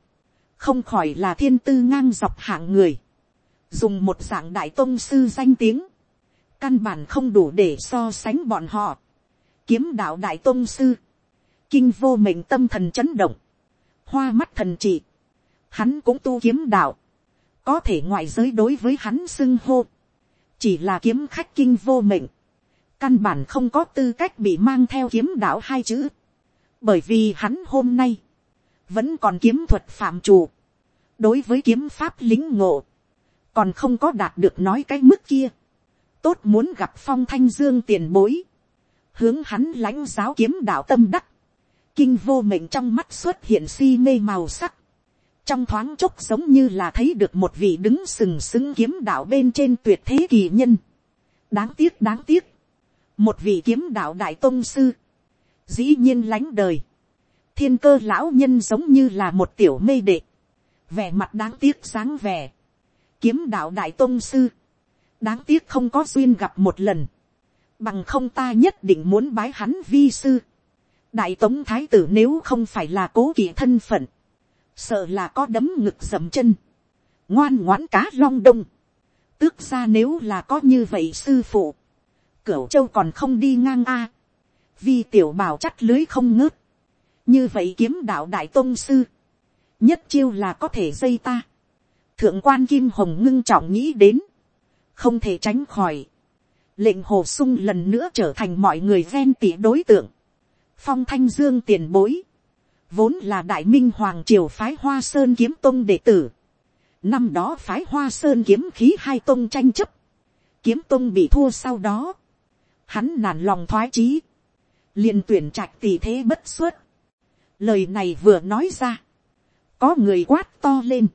Không khỏi là thiên tư ngang dọc hạng người. Dùng một dạng đại tôn sư danh tiếng. Căn bản không đủ để so sánh bọn họ. Kiếm đạo đại tôn sư. Kinh vô mệnh tâm thần chấn động. Hoa mắt thần trị. Hắn cũng tu kiếm đạo có thể ngoại giới đối với hắn xưng hô, chỉ là kiếm khách kinh vô mệnh, căn bản không có tư cách bị mang theo kiếm đạo hai chữ, bởi vì hắn hôm nay, vẫn còn kiếm thuật phạm chủ, đối với kiếm pháp lính ngộ, còn không có đạt được nói cái mức kia, tốt muốn gặp phong thanh dương tiền bối, hướng hắn lãnh giáo kiếm đạo tâm đắc, kinh vô mệnh trong mắt xuất hiện si mê màu sắc, trong thoáng chốc giống như là thấy được một vị đứng sừng sững kiếm đạo bên trên tuyệt thế kỳ nhân. đáng tiếc đáng tiếc, một vị kiếm đạo đại tôn sư, dĩ nhiên lánh đời, thiên cơ lão nhân giống như là một tiểu mê đệ, vẻ mặt đáng tiếc sáng vẻ, kiếm đạo đại tôn sư, đáng tiếc không có duyên gặp một lần, bằng không ta nhất định muốn bái hắn vi sư. đại tống thái tử nếu không phải là cố kỵ thân phận, sợ là có đấm ngực dầm chân, ngoan ngoãn cá long đông, tước ra nếu là có như vậy sư phụ, cửu châu còn không đi ngang a, vi tiểu bảo chắt lưới không ngớt, như vậy kiếm đạo đại tôn sư, nhất chiêu là có thể dây ta, thượng quan kim hồng ngưng trọng nghĩ đến, không thể tránh khỏi, lệnh hồ sung lần nữa trở thành mọi người ven tỉ đối tượng, phong thanh dương tiền bối, vốn là đại minh hoàng triều phái hoa sơn kiếm tôn đệ tử. năm đó phái hoa sơn kiếm khí hai tôn tranh chấp, kiếm tôn bị thua sau đó, hắn nản lòng thoái chí, liền tuyển trạch tỷ thế bất xuất lời này vừa nói ra, có người quát to lên,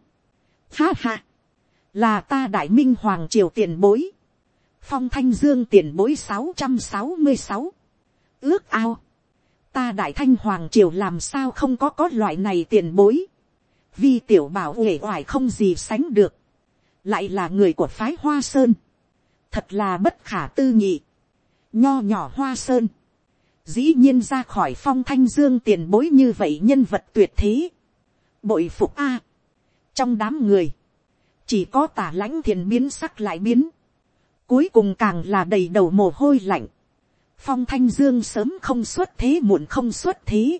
ha ha, là ta đại minh hoàng triều tiền bối, phong thanh dương tiền bối sáu trăm sáu mươi sáu, ước ao, ta đại thanh hoàng triều làm sao không có có loại này tiền bối, vì tiểu bảo uể oải không gì sánh được, lại là người của phái hoa sơn, thật là bất khả tư nghị, nho nhỏ hoa sơn, dĩ nhiên ra khỏi phong thanh dương tiền bối như vậy nhân vật tuyệt thế, bội phục a, trong đám người, chỉ có tả lãnh thiền biến sắc lại biến, cuối cùng càng là đầy đầu mồ hôi lạnh, phong thanh dương sớm không xuất thế muộn không xuất thế.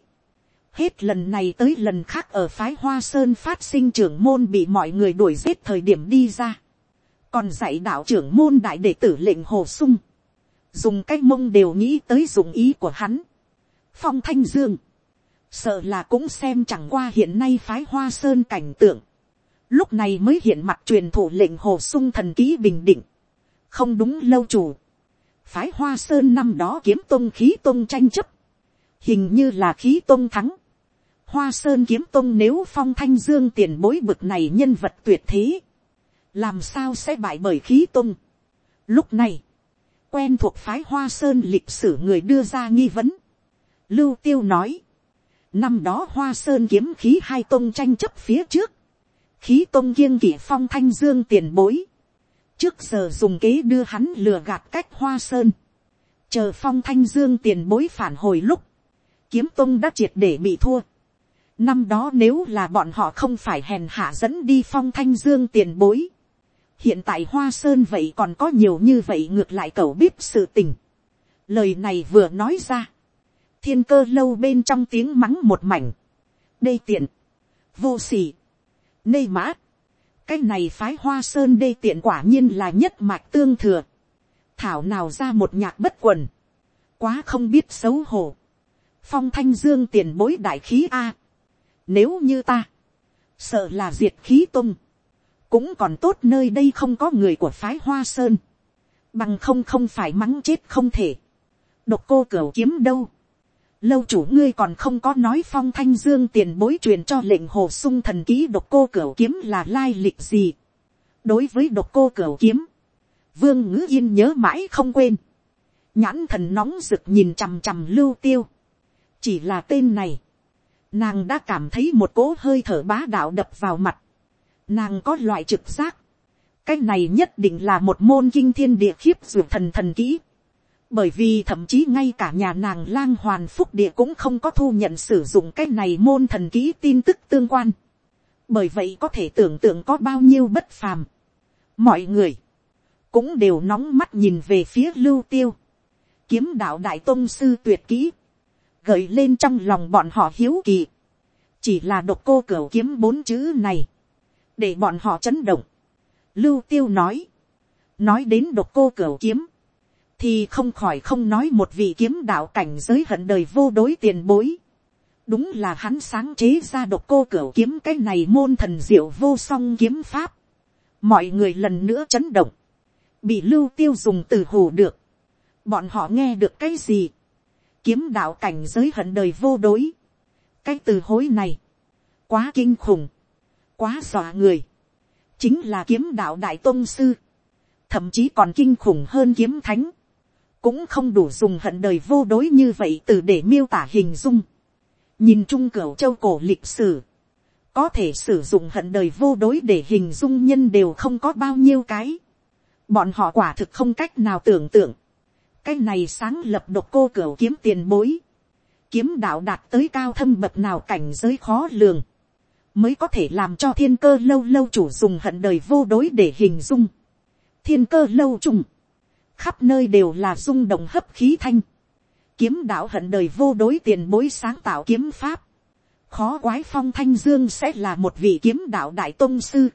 hết lần này tới lần khác ở phái hoa sơn phát sinh trưởng môn bị mọi người đuổi giết thời điểm đi ra. còn dạy đạo trưởng môn đại đệ tử lệnh hồ sung dùng cái mông đều nghĩ tới dụng ý của hắn. phong thanh dương. sợ là cũng xem chẳng qua hiện nay phái hoa sơn cảnh tượng. lúc này mới hiện mặt truyền thủ lệnh hồ sung thần ký bình định. không đúng lâu chủ phái hoa sơn năm đó kiếm tôn khí tôn tranh chấp, hình như là khí tôn thắng. hoa sơn kiếm tôn nếu phong thanh dương tiền bối bực này nhân vật tuyệt thế, làm sao sẽ bại bởi khí tôn lúc này, quen thuộc phái hoa sơn lịch sử người đưa ra nghi vấn. lưu tiêu nói, năm đó hoa sơn kiếm khí hai tông tranh chấp phía trước, khí tông kiêng kỷ phong thanh dương tiền bối, trước giờ dùng kế đưa hắn lừa gạt cách hoa sơn, chờ phong thanh dương tiền bối phản hồi lúc, kiếm tông đã triệt để bị thua. Năm đó nếu là bọn họ không phải hèn hạ dẫn đi phong thanh dương tiền bối. Hiện tại hoa sơn vậy còn có nhiều như vậy ngược lại cậu biết sự tình. Lời này vừa nói ra. Thiên cơ lâu bên trong tiếng mắng một mảnh. Đê tiện. Vô sỉ. Nê mã. Cái này phái hoa sơn đê tiện quả nhiên là nhất mạch tương thừa. Thảo nào ra một nhạc bất quần. Quá không biết xấu hổ phong thanh dương tiền bối đại khí a. Nếu như ta, sợ là diệt khí tung, cũng còn tốt nơi đây không có người của phái hoa sơn, bằng không không phải mắng chết không thể. độc cô cửa kiếm đâu, lâu chủ ngươi còn không có nói phong thanh dương tiền bối truyền cho lệnh hồ sung thần ký độc cô cửa kiếm là lai lịch gì. đối với độc cô cửa kiếm, vương ngữ yên nhớ mãi không quên, nhãn thần nóng rực nhìn chằm chằm lưu tiêu, chỉ là tên này, nàng đã cảm thấy một cỗ hơi thở bá đạo đập vào mặt, nàng có loại trực giác, cái này nhất định là một môn kinh thiên địa khiếp ruột thần thần kỹ, bởi vì thậm chí ngay cả nhà nàng lang hoàn phúc địa cũng không có thu nhận sử dụng cái này môn thần kỹ tin tức tương quan, bởi vậy có thể tưởng tượng có bao nhiêu bất phàm. mọi người cũng đều nóng mắt nhìn về phía lưu tiêu, kiếm đạo đại tôn sư tuyệt kỹ, gợi lên trong lòng bọn họ hiếu kỳ. chỉ là độc cô cửa kiếm bốn chữ này, để bọn họ chấn động. lưu tiêu nói, nói đến độc cô cửa kiếm, thì không khỏi không nói một vị kiếm đạo cảnh giới hận đời vô đối tiền bối. đúng là hắn sáng chế ra độc cô cửa kiếm cái này môn thần diệu vô song kiếm pháp. mọi người lần nữa chấn động, bị lưu tiêu dùng từ hù được. bọn họ nghe được cái gì kiếm đạo cảnh giới hận đời vô đối. cái từ hối này, quá kinh khủng, quá dọa người, chính là kiếm đạo đại tôn sư, thậm chí còn kinh khủng hơn kiếm thánh, cũng không đủ dùng hận đời vô đối như vậy từ để miêu tả hình dung. nhìn trung cửu châu cổ lịch sử, có thể sử dụng hận đời vô đối để hình dung nhân đều không có bao nhiêu cái. bọn họ quả thực không cách nào tưởng tượng. Cái này sáng lập độc cô cửa kiếm tiền bối, kiếm đạo đạt tới cao thâm bậc nào cảnh giới khó lường, mới có thể làm cho thiên cơ lâu lâu chủ dùng hận đời vô đối để hình dung. thiên cơ lâu trùng, khắp nơi đều là rung động hấp khí thanh, kiếm đạo hận đời vô đối tiền bối sáng tạo kiếm pháp, khó quái phong thanh dương sẽ là một vị kiếm đạo đại tôn sư,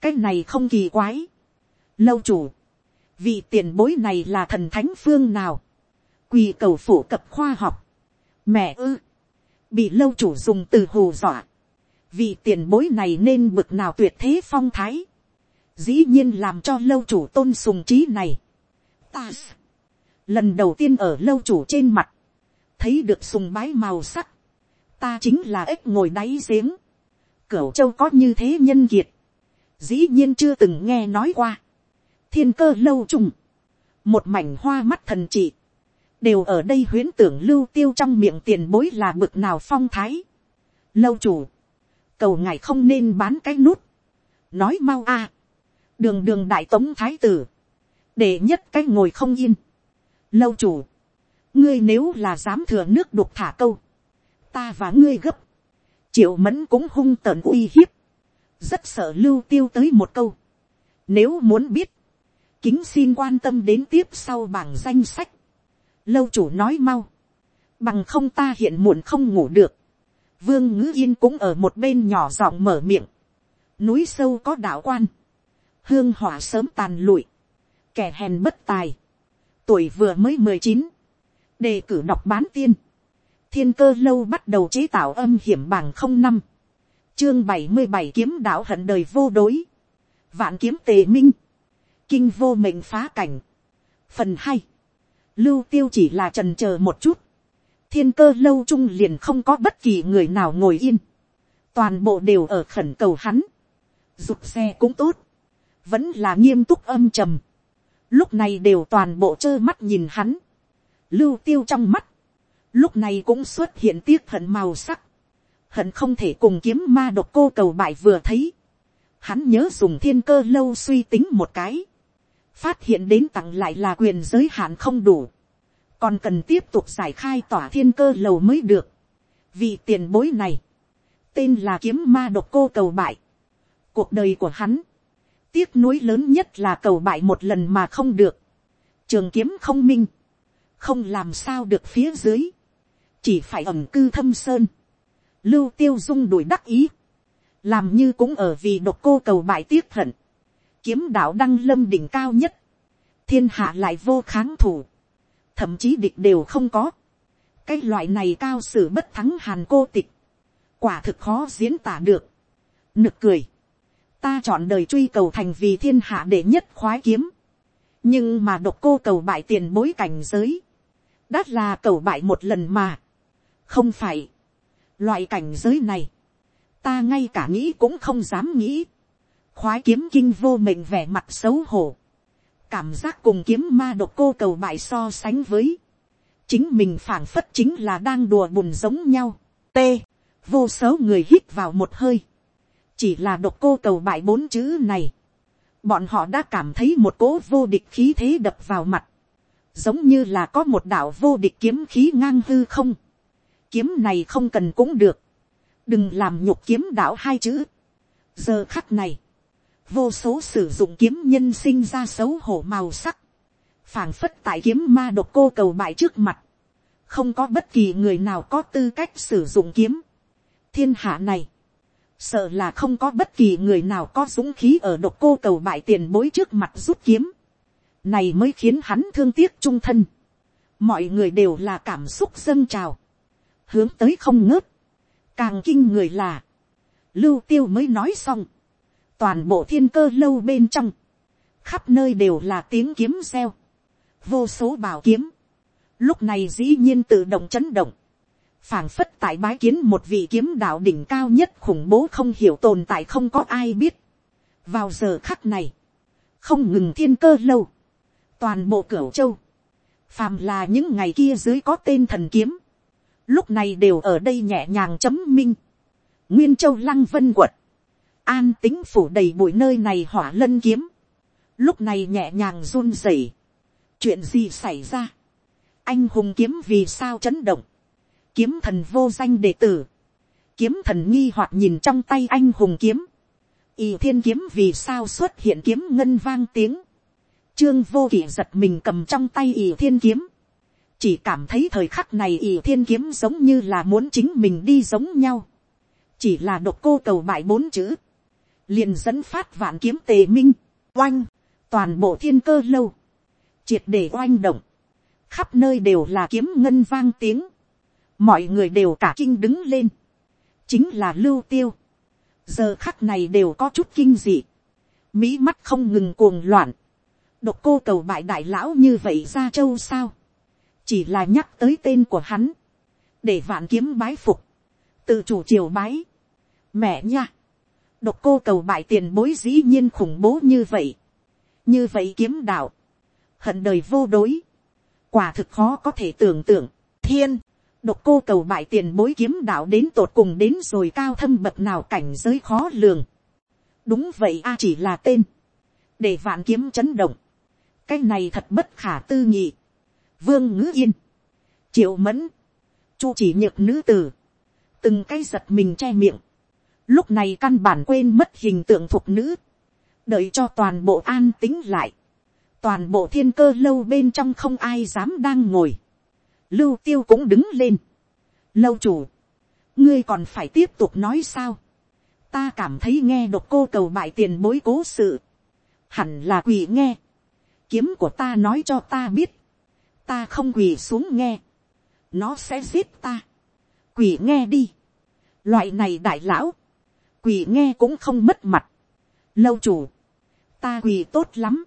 cái này không kỳ quái, lâu chủ, vị tiền bối này là thần thánh phương nào, quỳ cầu phổ cập khoa học, mẹ ư, bị lâu chủ dùng từ hù dọa, vị tiền bối này nên bực nào tuyệt thế phong thái, dĩ nhiên làm cho lâu chủ tôn sùng trí này. Ta, lần đầu tiên ở lâu chủ trên mặt, thấy được sùng bái màu sắc, ta chính là ếch ngồi đáy giếng, cửu châu có như thế nhân kiệt, dĩ nhiên chưa từng nghe nói qua. Thiên cơ lâu trùng, một mảnh hoa mắt thần trị, đều ở đây huyến tưởng lưu tiêu trong miệng tiền bối là bực nào phong thái. Lâu chủ, cầu ngài không nên bán cái nút, nói mau a, đường đường đại tống thái tử, để nhất cái ngồi không yên. Lâu chủ, ngươi nếu là dám thừa nước đục thả câu, ta và ngươi gấp, triệu mẫn cũng hung tợn uy hiếp, rất sợ lưu tiêu tới một câu. Nếu muốn biết, kính xin quan tâm đến tiếp sau bảng danh sách. lâu chủ nói mau, bằng không ta hiện muộn không ngủ được vương ngữ yên cũng ở một bên nhỏ giọng mở miệng. núi sâu có đạo quan, hương hỏa sớm tàn lụi, kẻ hèn bất tài, tuổi vừa mới mười chín, đề cử đọc bán tiên, thiên cơ lâu bắt đầu chế tạo âm hiểm bảng không năm, chương bảy mươi bảy kiếm đạo hận đời vô đối, vạn kiếm tề minh, kinh vô mệnh phá cảnh. Phần hai, lưu tiêu chỉ là trần chờ một chút. Thiên cơ lâu trung liền không có bất kỳ người nào ngồi yên. Toàn bộ đều ở khẩn cầu hắn. Dục xe cũng tốt. vẫn là nghiêm túc âm trầm, lúc này đều toàn bộ trơ mắt nhìn hắn, lưu tiêu trong mắt, lúc này cũng xuất hiện tiếc hận màu sắc, hận không thể cùng kiếm ma độc cô cầu bại vừa thấy, hắn nhớ dùng thiên cơ lâu suy tính một cái, phát hiện đến tặng lại là quyền giới hạn không đủ, còn cần tiếp tục giải khai tỏa thiên cơ lầu mới được, vì tiền bối này, tên là kiếm ma độc cô cầu bại, cuộc đời của hắn, tiếc nuối lớn nhất là cầu bại một lần mà không được, trường kiếm không minh, không làm sao được phía dưới, chỉ phải ẩm cư thâm sơn, lưu tiêu dung đuổi đắc ý, làm như cũng ở vì độc cô cầu bại tiếc hận, kiếm đạo đăng lâm đỉnh cao nhất, thiên hạ lại vô kháng thủ, thậm chí địch đều không có, cái loại này cao sử bất thắng hàn cô tịch, quả thực khó diễn tả được, nực cười, ta chọn đời truy cầu thành vì thiên hạ đệ nhất khoái kiếm, nhưng mà độc cô cầu bại tiền bối cảnh giới, đắt là cầu bại một lần mà, không phải, loại cảnh giới này, ta ngay cả nghĩ cũng không dám nghĩ, khoái kiếm kinh vô mệnh vẻ mặt xấu hổ, cảm giác cùng kiếm ma độc cô cầu bại so sánh với, chính mình phảng phất chính là đang đùa bùn giống nhau, t, vô số người hít vào một hơi, chỉ là độc cô cầu bại bốn chữ này, bọn họ đã cảm thấy một cố vô địch khí thế đập vào mặt, giống như là có một đạo vô địch kiếm khí ngang hư không, kiếm này không cần cũng được, đừng làm nhục kiếm đạo hai chữ. giờ khắc này, vô số sử dụng kiếm nhân sinh ra xấu hổ màu sắc, phảng phất tại kiếm ma độc cô cầu bại trước mặt, không có bất kỳ người nào có tư cách sử dụng kiếm. thiên hạ này, sợ là không có bất kỳ người nào có dũng khí ở độc cô cầu bại tiền bối trước mặt rút kiếm, này mới khiến hắn thương tiếc trung thân. mọi người đều là cảm xúc dâng trào, hướng tới không ngớt, càng kinh người là, lưu tiêu mới nói xong, toàn bộ thiên cơ lâu bên trong, khắp nơi đều là tiếng kiếm reo, vô số bảo kiếm, lúc này dĩ nhiên tự động chấn động, phảng phất tại bái kiến một vị kiếm đạo đỉnh cao nhất khủng bố không hiểu tồn tại không có ai biết. vào giờ khắc này, không ngừng thiên cơ lâu, toàn bộ cửu châu, phàm là những ngày kia dưới có tên thần kiếm, lúc này đều ở đây nhẹ nhàng chấm minh, nguyên châu lăng vân quật, an tính phủ đầy bụi nơi này hỏa lân kiếm, lúc này nhẹ nhàng run rẩy, chuyện gì xảy ra, anh hùng kiếm vì sao chấn động, kiếm thần vô danh đệ tử, kiếm thần nghi hoặc nhìn trong tay anh hùng kiếm, Y thiên kiếm vì sao xuất hiện kiếm ngân vang tiếng, trương vô kỷ giật mình cầm trong tay y thiên kiếm, chỉ cảm thấy thời khắc này y thiên kiếm giống như là muốn chính mình đi giống nhau, chỉ là độc cô cầu bại bốn chữ, liền dẫn phát vạn kiếm tề minh, oanh, toàn bộ thiên cơ lâu, triệt để oanh động, khắp nơi đều là kiếm ngân vang tiếng, mọi người đều cả kinh đứng lên, chính là lưu tiêu, giờ khắc này đều có chút kinh dị, mỹ mắt không ngừng cuồng loạn, độc cô cầu bại đại lão như vậy ra châu sao, chỉ là nhắc tới tên của hắn, để vạn kiếm bái phục, tự chủ triều bái, mẹ nha, độc cô cầu bại tiền bối dĩ nhiên khủng bố như vậy, như vậy kiếm đạo, hận đời vô đối, quả thực khó có thể tưởng tượng, thiên, độc cô cầu bại tiền bối kiếm đạo đến tột cùng đến rồi cao thâm bậc nào cảnh giới khó lường. đúng vậy a chỉ là tên, để vạn kiếm chấn động, cái này thật bất khả tư nghị. vương ngữ yên, triệu mẫn, chu chỉ nhược nữ tử, từng cái giật mình che miệng, lúc này căn bản quên mất hình tượng phục nữ, đợi cho toàn bộ an tính lại, toàn bộ thiên cơ lâu bên trong không ai dám đang ngồi, lưu tiêu cũng đứng lên. lâu chủ, ngươi còn phải tiếp tục nói sao. ta cảm thấy nghe độc cô cầu bại tiền bối cố sự. hẳn là quỳ nghe. kiếm của ta nói cho ta biết. ta không quỳ xuống nghe. nó sẽ giết ta. quỳ nghe đi. loại này đại lão quỳ nghe cũng không mất mặt. lâu chủ, ta quỳ tốt lắm.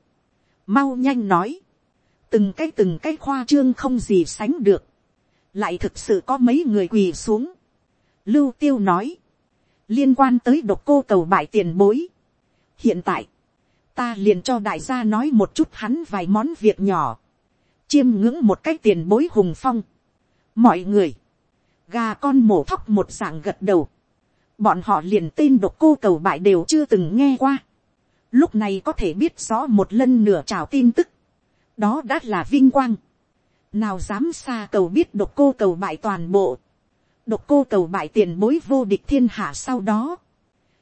mau nhanh nói từng cái từng cái khoa trương không gì sánh được, lại thực sự có mấy người quỳ xuống. Lưu tiêu nói, liên quan tới độc cô cầu bại tiền bối. hiện tại, ta liền cho đại gia nói một chút hắn vài món việc nhỏ, chiêm ngưỡng một cách tiền bối hùng phong. mọi người, gà con mổ thóc một dạng gật đầu, bọn họ liền tên độc cô cầu bại đều chưa từng nghe qua, lúc này có thể biết rõ một lần nửa trào tin tức, đó đã là vinh quang, nào dám xa cầu biết độc cô cầu bại toàn bộ, độc cô cầu bại tiền bối vô địch thiên hạ sau đó,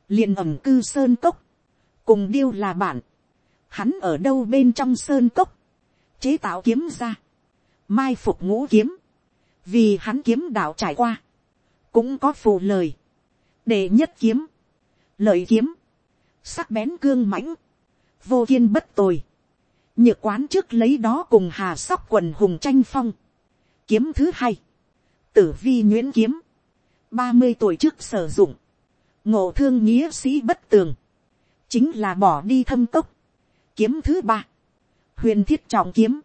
liền ẩm cư sơn cốc, cùng điêu là bạn, hắn ở đâu bên trong sơn cốc, chế tạo kiếm ra, mai phục ngũ kiếm, vì hắn kiếm đạo trải qua, cũng có phù lời, để nhất kiếm, lợi kiếm, sắc bén cương mãnh, vô kiên bất tồi, nhược quán trước lấy đó cùng hà sóc quần hùng tranh phong, kiếm thứ hai, tử vi nhuyễn kiếm, ba mươi tuổi trước sử dụng, ngộ thương nghĩa sĩ bất tường, chính là bỏ đi thâm cốc, kiếm thứ ba, huyền thiết trọng kiếm,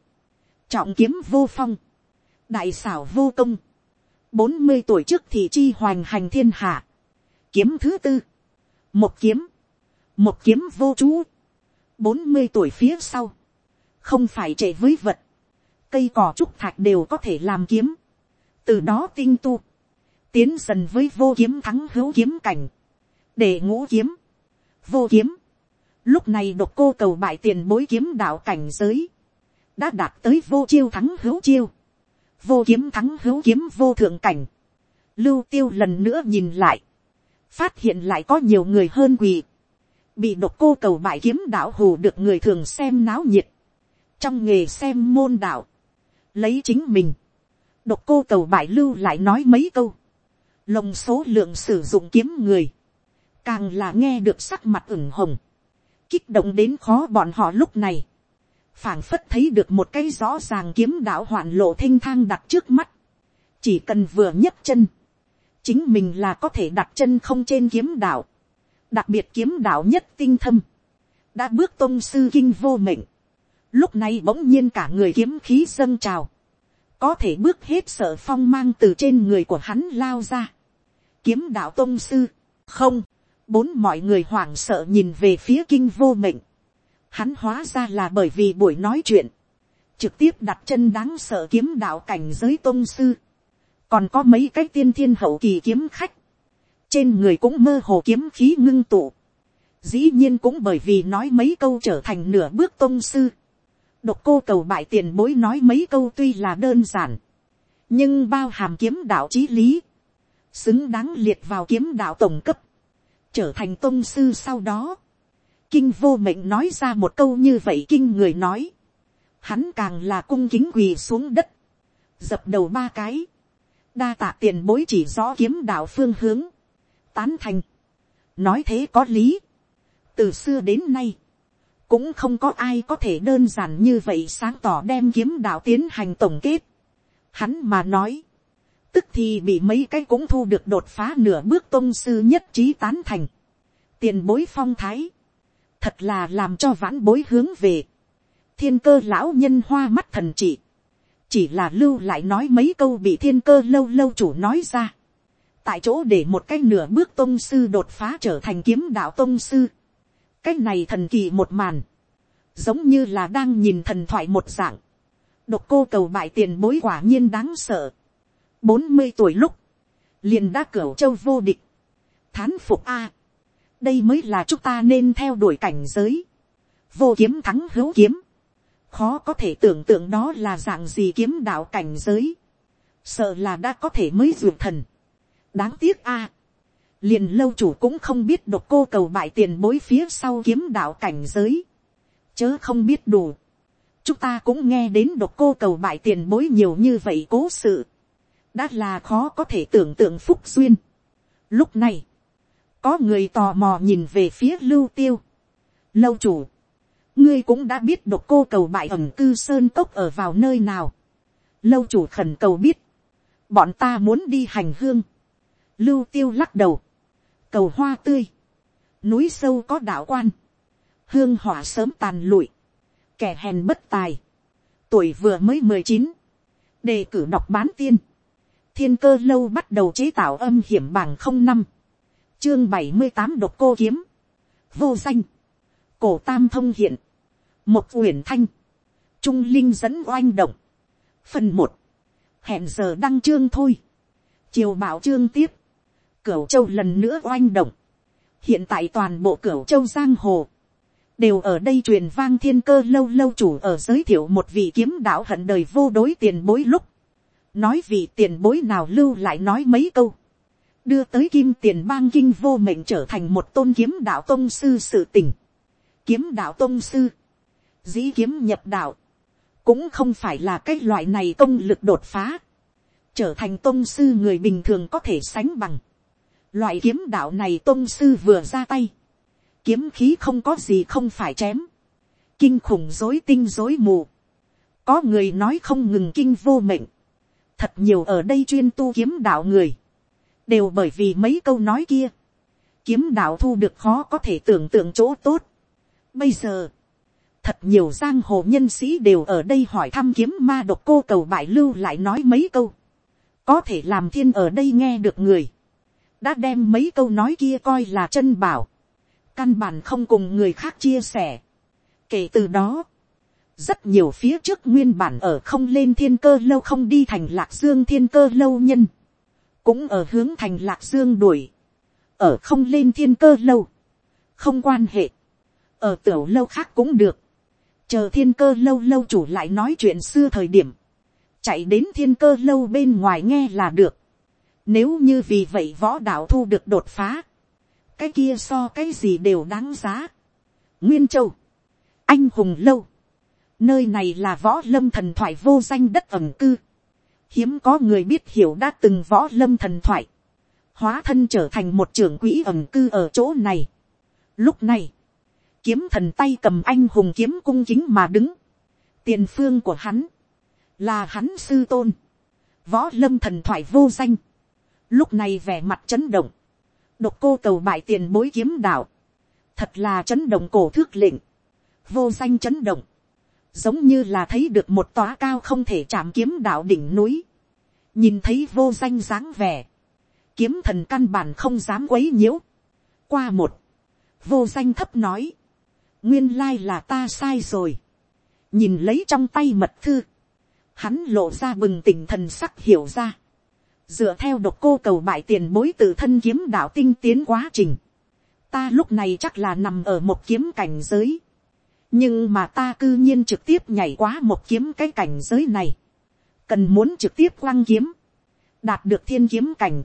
trọng kiếm vô phong, đại xảo vô công, bốn mươi tuổi trước thì chi hoành hành thiên hạ, kiếm thứ tư, một kiếm, một kiếm vô chú, bốn mươi tuổi phía sau, không phải chạy với vật, cây cỏ trúc thạch đều có thể làm kiếm, từ đó tinh tu, tiến dần với vô kiếm thắng hữu kiếm cảnh, để ngũ kiếm, vô kiếm, lúc này độc cô cầu bại tiền bối kiếm đạo cảnh giới, đã đạt tới vô chiêu thắng hữu chiêu, vô kiếm thắng hữu kiếm vô thượng cảnh, lưu tiêu lần nữa nhìn lại, phát hiện lại có nhiều người hơn quỳ, bị độc cô cầu bại kiếm đạo hù được người thường xem náo nhiệt, trong nghề xem môn đạo, lấy chính mình, độc cô cầu bại lưu lại nói mấy câu, lồng số lượng sử dụng kiếm người, càng là nghe được sắc mặt ửng hồng, kích động đến khó bọn họ lúc này, phảng phất thấy được một cái rõ ràng kiếm đạo hoạn lộ thênh thang đặt trước mắt, chỉ cần vừa nhấc chân, chính mình là có thể đặt chân không trên kiếm đạo, đặc biệt kiếm đạo nhất tinh thâm, đã bước tôn sư kinh vô mệnh, lúc này bỗng nhiên cả người kiếm khí dâng trào, có thể bước hết sợ phong mang từ trên người của hắn lao ra, kiếm đạo tôn sư, không, bốn mọi người hoảng sợ nhìn về phía kinh vô mệnh, hắn hóa ra là bởi vì buổi nói chuyện, trực tiếp đặt chân đáng sợ kiếm đạo cảnh giới tôn sư, còn có mấy cái tiên thiên hậu kỳ kiếm khách, trên người cũng mơ hồ kiếm khí ngưng tụ, dĩ nhiên cũng bởi vì nói mấy câu trở thành nửa bước tôn sư, độc cô cầu bại tiền bối nói mấy câu tuy là đơn giản, nhưng bao hàm kiếm đạo trí lý, xứng đáng liệt vào kiếm đạo tổng cấp, trở thành tôn sư sau đó, kinh vô mệnh nói ra một câu như vậy kinh người nói, hắn càng là cung kính quỳ xuống đất, dập đầu ba cái, đa tạ tiền bối chỉ rõ kiếm đạo phương hướng, tán thành, nói thế có lý, từ xưa đến nay, cũng không có ai có thể đơn giản như vậy sáng tỏ đem kiếm đạo tiến hành tổng kết. Hắn mà nói, tức thì bị mấy cái cũng thu được đột phá nửa bước tôn sư nhất trí tán thành. Tiền bối phong thái, thật là làm cho vãn bối hướng về. Thiên cơ lão nhân hoa mắt thần trị, chỉ là lưu lại nói mấy câu bị thiên cơ lâu lâu chủ nói ra. Tại chỗ để một cái nửa bước tôn sư đột phá trở thành kiếm đạo tôn sư. Cái này thần kỳ một màn, giống như là đang nhìn thần thoại một dạng, độc cô cầu bại tiền bối quả nhiên đáng sợ, bốn mươi tuổi lúc, liền đã cửu châu vô địch, thán phục a, đây mới là chúng ta nên theo đuổi cảnh giới, vô kiếm thắng hữu kiếm, khó có thể tưởng tượng đó là dạng gì kiếm đạo cảnh giới, sợ là đã có thể mới ruột thần, đáng tiếc a, liền lâu chủ cũng không biết độc cô cầu bại tiền bối phía sau kiếm đạo cảnh giới, chớ không biết đủ. chúng ta cũng nghe đến độc cô cầu bại tiền bối nhiều như vậy cố sự, đã là khó có thể tưởng tượng phúc duyên. lúc này, có người tò mò nhìn về phía lưu tiêu. lâu chủ, ngươi cũng đã biết độc cô cầu bại ẩm cư sơn cốc ở vào nơi nào. lâu chủ khẩn cầu biết, bọn ta muốn đi hành hương. lưu tiêu lắc đầu, cầu hoa tươi, núi sâu có đạo quan, hương hỏa sớm tàn lụi, kẻ hèn bất tài, tuổi vừa mới mười chín, đề cử đọc bán tiên, thiên cơ lâu bắt đầu chế tạo âm hiểm bảng không năm, chương bảy mươi tám độc cô kiếm, vô danh, cổ tam thông hiện, một uyển thanh, trung linh dẫn oanh động, phần một, hẹn giờ đăng chương thôi, chiều bảo chương tiếp, cửu châu lần nữa oanh động, hiện tại toàn bộ cửu châu giang hồ, đều ở đây truyền vang thiên cơ lâu lâu chủ ở giới thiệu một vị kiếm đạo hận đời vô đối tiền bối lúc, nói vị tiền bối nào lưu lại nói mấy câu, đưa tới kim tiền bang kinh vô mệnh trở thành một tôn kiếm đạo tôn sư sự tình, kiếm đạo tôn sư, dĩ kiếm nhập đạo, cũng không phải là cái loại này công lực đột phá, trở thành tôn sư người bình thường có thể sánh bằng. Loại kiếm đạo này tôn sư vừa ra tay, kiếm khí không có gì không phải chém, kinh khủng dối tinh dối mù. Có người nói không ngừng kinh vô mệnh, thật nhiều ở đây chuyên tu kiếm đạo người, đều bởi vì mấy câu nói kia, kiếm đạo thu được khó có thể tưởng tượng chỗ tốt. Bây giờ, thật nhiều giang hồ nhân sĩ đều ở đây hỏi thăm kiếm ma độc cô cầu bại lưu lại nói mấy câu. Có thể làm thiên ở đây nghe được người. Đã đem mấy câu nói kia coi là chân bảo. Căn bản không cùng người khác chia sẻ. Kể từ đó, rất nhiều phía trước nguyên bản ở không lên thiên cơ lâu không đi thành lạc dương thiên cơ lâu nhân. Cũng ở hướng thành lạc dương đuổi. Ở không lên thiên cơ lâu. Không quan hệ. Ở tiểu lâu khác cũng được chờ thiên cơ lâu lâu chủ lại nói chuyện xưa thời điểm, chạy đến thiên cơ lâu bên ngoài nghe là được. Nếu như vì vậy võ đạo thu được đột phá, cái kia so cái gì đều đáng giá. Nguyên Châu, anh hùng lâu, nơi này là võ lâm thần thoại vô danh đất ẩm cư. Hiếm có người biết hiểu đã từng võ lâm thần thoại, hóa thân trở thành một trưởng quỹ ẩm cư ở chỗ này. Lúc này, kiếm thần tay cầm anh hùng kiếm cung chính mà đứng. Tiền phương của hắn, là hắn sư tôn. Võ lâm thần thoại vô danh. Lúc này vẻ mặt chấn động. Độc cô cầu bại tiền bối kiếm đạo. Thật là chấn động cổ thước lệnh. Vô danh chấn động. Giống như là thấy được một tòa cao không thể chạm kiếm đạo đỉnh núi. Nhìn thấy vô danh dáng vẻ. Kiếm thần căn bản không dám quấy nhiễu. Qua một. Vô danh thấp nói nguyên lai là ta sai rồi. nhìn lấy trong tay mật thư, hắn lộ ra bừng tỉnh thần sắc hiểu ra. dựa theo độc cô cầu bại tiền bối từ thân kiếm đạo tinh tiến quá trình. ta lúc này chắc là nằm ở một kiếm cảnh giới. nhưng mà ta cư nhiên trực tiếp nhảy quá một kiếm cái cảnh giới này. cần muốn trực tiếp quăng kiếm. đạt được thiên kiếm cảnh.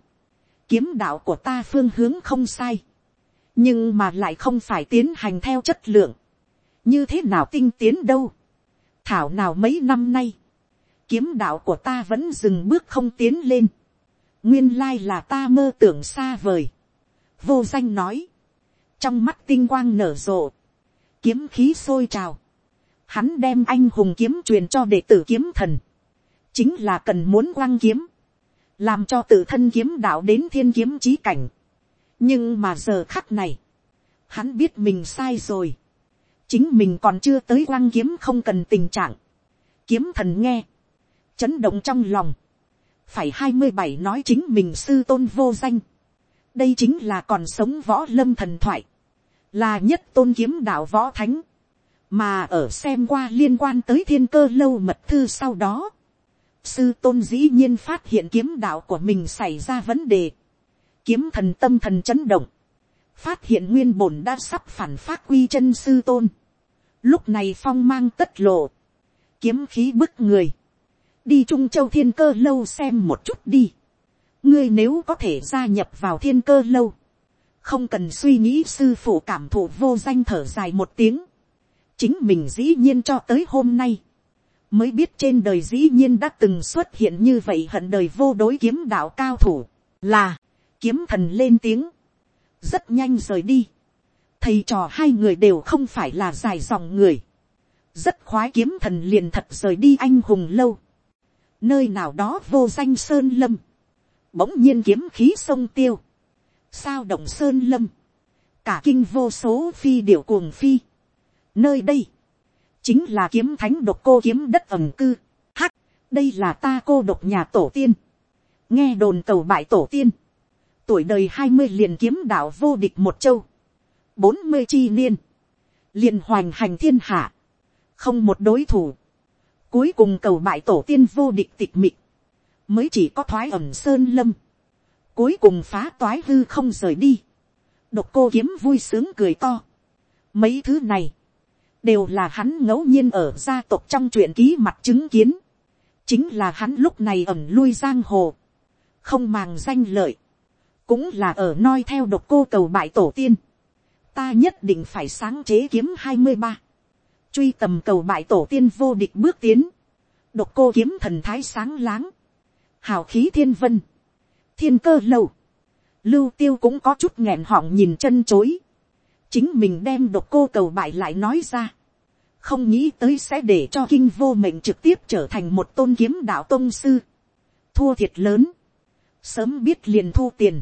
kiếm đạo của ta phương hướng không sai nhưng mà lại không phải tiến hành theo chất lượng, như thế nào tinh tiến đâu, thảo nào mấy năm nay, kiếm đạo của ta vẫn dừng bước không tiến lên, nguyên lai là ta mơ tưởng xa vời, vô danh nói, trong mắt tinh quang nở rộ, kiếm khí sôi trào, hắn đem anh hùng kiếm truyền cho đệ tử kiếm thần, chính là cần muốn quang kiếm, làm cho tự thân kiếm đạo đến thiên kiếm trí cảnh, nhưng mà giờ khắc này, hắn biết mình sai rồi, chính mình còn chưa tới quang kiếm không cần tình trạng, kiếm thần nghe, chấn động trong lòng, phải hai mươi bảy nói chính mình sư tôn vô danh, đây chính là còn sống võ lâm thần thoại, là nhất tôn kiếm đạo võ thánh, mà ở xem qua liên quan tới thiên cơ lâu mật thư sau đó, sư tôn dĩ nhiên phát hiện kiếm đạo của mình xảy ra vấn đề, kiếm thần tâm thần chấn động, phát hiện nguyên bổn đã sắp phản phát quy chân sư tôn, lúc này phong mang tất lộ, kiếm khí bức người, đi trung châu thiên cơ lâu xem một chút đi, ngươi nếu có thể gia nhập vào thiên cơ lâu, không cần suy nghĩ sư phụ cảm thụ vô danh thở dài một tiếng, chính mình dĩ nhiên cho tới hôm nay, mới biết trên đời dĩ nhiên đã từng xuất hiện như vậy hận đời vô đối kiếm đạo cao thủ, là, kiếm thần lên tiếng, rất nhanh rời đi. thầy trò hai người đều không phải là dài dòng người, rất khoái kiếm thần liền thật rời đi anh hùng lâu, nơi nào đó vô danh sơn lâm, bỗng nhiên kiếm khí sông tiêu, sao động sơn lâm, cả kinh vô số phi điệu cuồng phi, nơi đây, chính là kiếm thánh độc cô kiếm đất ẩm cư, hắc, đây là ta cô độc nhà tổ tiên, nghe đồn cầu bại tổ tiên, tuổi đời hai mươi liền kiếm đạo vô địch một châu, bốn mươi chi niên, liền hoành hành thiên hạ, không một đối thủ, cuối cùng cầu bại tổ tiên vô địch tịch mịch, mới chỉ có thoái ẩm sơn lâm, cuối cùng phá toái hư không rời đi, độc cô kiếm vui sướng cười to, mấy thứ này, đều là hắn ngẫu nhiên ở gia tộc trong truyện ký mặt chứng kiến, chính là hắn lúc này ẩm lui giang hồ, không màng danh lợi, cũng là ở noi theo độc cô cầu bại tổ tiên, ta nhất định phải sáng chế kiếm hai mươi ba, truy tầm cầu bại tổ tiên vô địch bước tiến, độc cô kiếm thần thái sáng láng, hào khí thiên vân, thiên cơ lâu, lưu tiêu cũng có chút nghẹn họng nhìn chân chối, chính mình đem độc cô cầu bại lại nói ra, không nghĩ tới sẽ để cho kinh vô mệnh trực tiếp trở thành một tôn kiếm đạo tôn sư, thua thiệt lớn, sớm biết liền thu tiền,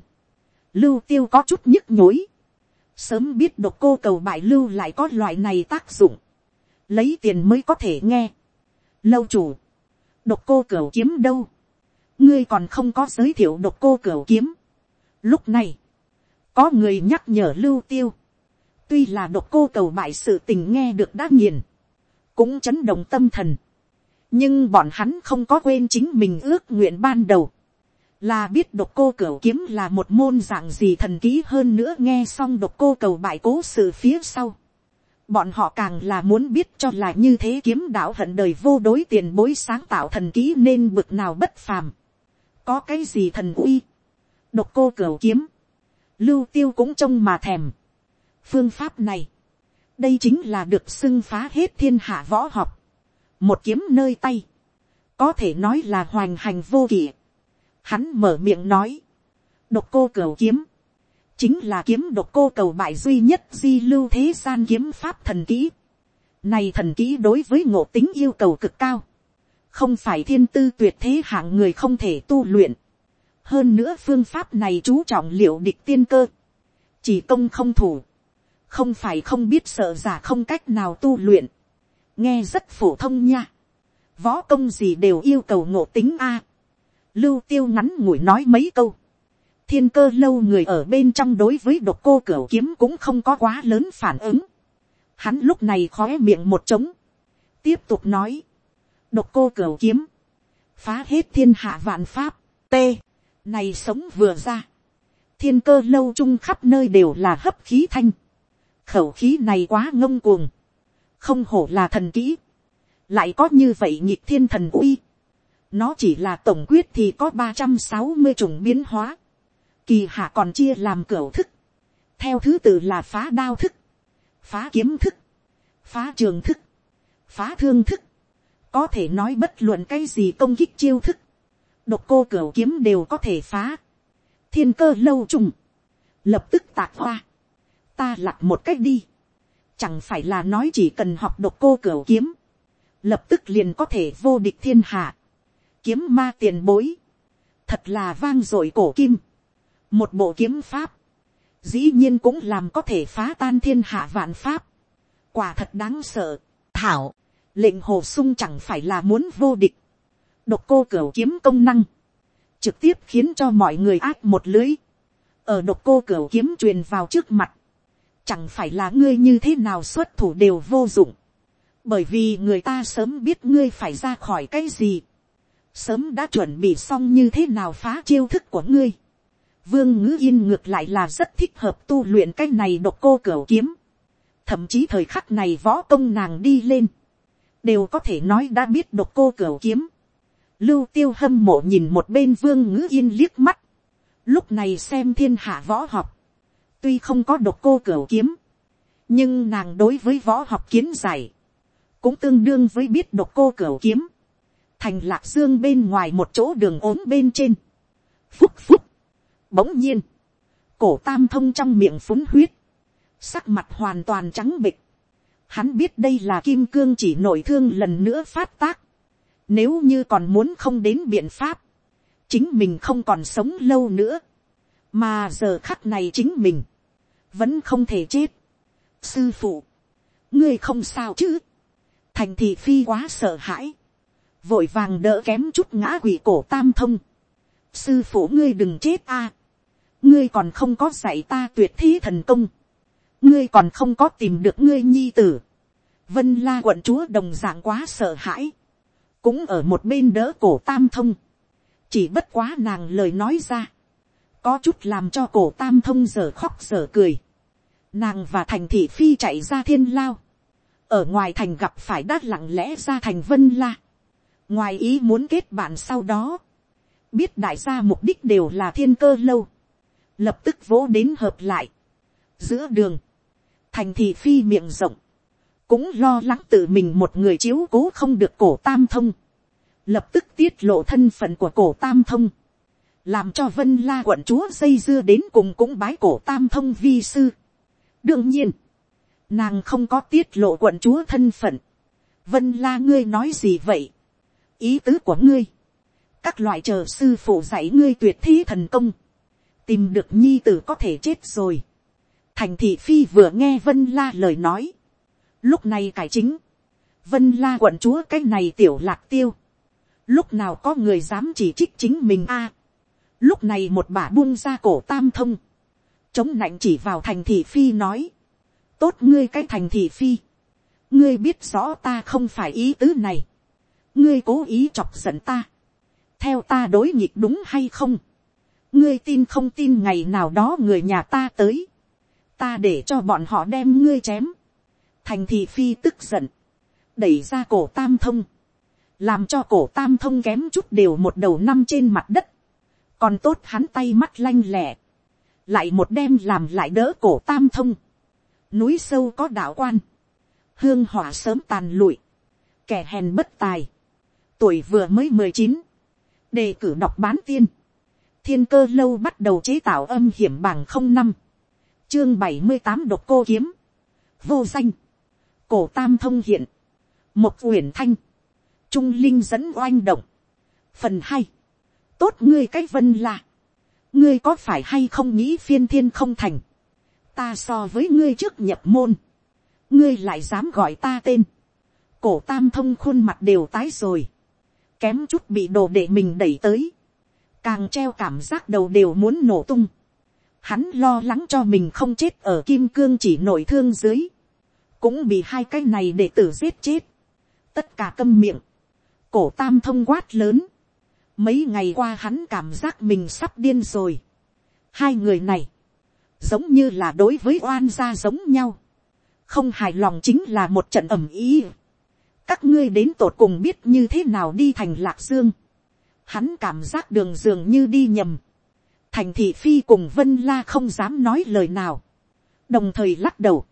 lưu tiêu có chút nhức nhối, sớm biết độc cô cầu bại lưu lại có loại này tác dụng, lấy tiền mới có thể nghe. lâu chủ, độc cô cửu kiếm đâu, ngươi còn không có giới thiệu độc cô cửu kiếm. lúc này, có người nhắc nhở lưu tiêu, tuy là độc cô cầu bại sự tình nghe được đã nghiền, cũng chấn động tâm thần, nhưng bọn hắn không có quên chính mình ước nguyện ban đầu là biết độc cô cửu kiếm là một môn dạng gì thần ký hơn nữa nghe xong độc cô cầu bại cố sự phía sau. Bọn họ càng là muốn biết cho là như thế kiếm đạo hận đời vô đối tiền bối sáng tạo thần ký nên bực nào bất phàm. Có cái gì thần uy. Độc cô cửu kiếm. Lưu tiêu cũng trông mà thèm. Phương pháp này. Đây chính là được xưng phá hết thiên hạ võ học. Một kiếm nơi tay. Có thể nói là hoành hành vô kỷ Hắn mở miệng nói. Độc cô cầu kiếm. Chính là kiếm độc cô cầu bại duy nhất di lưu thế gian kiếm pháp thần kỹ. Này thần kỹ đối với ngộ tính yêu cầu cực cao. Không phải thiên tư tuyệt thế hạng người không thể tu luyện. Hơn nữa phương pháp này chú trọng liệu địch tiên cơ. Chỉ công không thủ. Không phải không biết sợ giả không cách nào tu luyện. Nghe rất phổ thông nha. Võ công gì đều yêu cầu ngộ tính A lưu tiêu ngắn ngủi nói mấy câu. thiên cơ lâu người ở bên trong đối với độc cô cửa kiếm cũng không có quá lớn phản ứng. hắn lúc này khóe miệng một trống. tiếp tục nói. độc cô cửa kiếm. phá hết thiên hạ vạn pháp. t. này sống vừa ra. thiên cơ lâu chung khắp nơi đều là hấp khí thanh. khẩu khí này quá ngông cuồng. không hổ là thần kỹ. lại có như vậy nhịp thiên thần uy nó chỉ là tổng quyết thì có ba trăm sáu mươi chủng biến hóa. Kỳ hạ còn chia làm cửa thức. Theo thứ tự là phá đao thức. Phá kiếm thức. Phá trường thức. Phá thương thức. Có thể nói bất luận cái gì công kích chiêu thức. Độc cô cửa kiếm đều có thể phá. Thiên cơ lâu trùng. Lập tức tạc hoa. Ta lặt một cách đi. Chẳng phải là nói chỉ cần học độc cô cửa kiếm. Lập tức liền có thể vô địch thiên hạ kiếm ma tiền bối, thật là vang dội cổ kim, một bộ kiếm pháp, dĩ nhiên cũng làm có thể phá tan thiên hạ vạn pháp, quả thật đáng sợ, thảo, lệnh hồ sung chẳng phải là muốn vô địch, độc cô cửa kiếm công năng, trực tiếp khiến cho mọi người ác một lưới, ở độc cô cửa kiếm truyền vào trước mặt, chẳng phải là ngươi như thế nào xuất thủ đều vô dụng, bởi vì người ta sớm biết ngươi phải ra khỏi cái gì, sớm đã chuẩn bị xong như thế nào phá chiêu thức của ngươi. Vương ngữ yên ngược lại là rất thích hợp tu luyện cái này độc cô cửa kiếm. Thậm chí thời khắc này võ công nàng đi lên. Đều có thể nói đã biết độc cô cửa kiếm. Lưu tiêu hâm mộ nhìn một bên vương ngữ yên liếc mắt. Lúc này xem thiên hạ võ học. Tuy không có độc cô cửa kiếm. Nhưng nàng đối với võ học kiến giải. Cũng tương đương với biết độc cô cửa kiếm thành lạc dương bên ngoài một chỗ đường ốm bên trên. Phúc phúc. Bỗng nhiên. Cổ tam thông trong miệng phúng huyết. Sắc mặt hoàn toàn trắng bịch. Hắn biết đây là kim cương chỉ nổi thương lần nữa phát tác. Nếu như còn muốn không đến biện pháp. Chính mình không còn sống lâu nữa. Mà giờ khắc này chính mình. Vẫn không thể chết. Sư phụ. Ngươi không sao chứ. Thành thị phi quá sợ hãi vội vàng đỡ kém chút ngã quỷ cổ tam thông. sư phụ ngươi đừng chết a. ngươi còn không có dạy ta tuyệt thi thần công. ngươi còn không có tìm được ngươi nhi tử. vân la quận chúa đồng d ạ n g quá sợ hãi, cũng ở một bên đỡ cổ tam thông, chỉ bất quá nàng lời nói ra, có chút làm cho cổ tam thông giờ khóc giờ cười, nàng và thành thị phi chạy ra thiên lao, ở ngoài thành gặp phải đát lặng lẽ ra thành vân la, ngoài ý muốn kết bạn sau đó, biết đại gia mục đích đều là thiên cơ lâu, lập tức vỗ đến hợp lại, giữa đường, thành thị phi miệng rộng, cũng lo lắng tự mình một người chiếu cố không được cổ tam thông, lập tức tiết lộ thân phận của cổ tam thông, làm cho vân la quận chúa dây dưa đến cùng cũng bái cổ tam thông vi sư. đương nhiên, nàng không có tiết lộ quận chúa thân phận, vân la ngươi nói gì vậy, ý tứ của ngươi, các loại chờ sư phụ dạy ngươi tuyệt thi thần công, tìm được nhi tử có thể chết rồi, thành thị phi vừa nghe vân la lời nói, lúc này cải chính, vân la quận chúa cái này tiểu lạc tiêu, lúc nào có người dám chỉ trích chính mình a, lúc này một bà buông ra cổ tam thông, chống nạnh chỉ vào thành thị phi nói, tốt ngươi cái thành thị phi, ngươi biết rõ ta không phải ý tứ này, ngươi cố ý chọc giận ta, theo ta đối nghịch đúng hay không, ngươi tin không tin ngày nào đó người nhà ta tới, ta để cho bọn họ đem ngươi chém, thành thị phi tức giận, đẩy ra cổ tam thông, làm cho cổ tam thông kém chút đều một đầu năm trên mặt đất, còn tốt hắn tay mắt lanh lẹ, lại một đem làm lại đỡ cổ tam thông, núi sâu có đạo quan, hương hỏa sớm tàn lụi, kẻ hèn bất tài, tuổi vừa mới mười chín, đề cử đọc bán tiên, thiên cơ lâu bắt đầu chế tạo âm hiểm bằng không năm, chương bảy mươi tám độc cô kiếm, vô danh, cổ tam thông hiện, một uyển thanh, trung linh dẫn oanh động, phần hai, tốt ngươi cái vân là, ngươi có phải hay không nghĩ phiên thiên không thành, ta so với ngươi trước nhập môn, ngươi lại dám gọi ta tên, cổ tam thông khuôn mặt đều tái rồi, kém chút bị đồ để mình đẩy tới, càng treo cảm giác đầu đều muốn nổ tung, Hắn lo lắng cho mình không chết ở kim cương chỉ nổi thương dưới. Cũng bị hai cái này để tử giết chết. Tất cả câm miệng. Cổ tam thông quát lớn. Mấy ngày qua hắn cảm giác mình sắp điên rồi. Hai người này. Giống như là đối với oan gia giống nhau. Không hài lòng chính là một trận ẩm ý. Các ngươi đến tột cùng biết như thế nào đi thành lạc dương. Hắn cảm giác đường dường như đi nhầm. Thành thị phi cùng vân la không dám nói lời nào, đồng thời lắc đầu,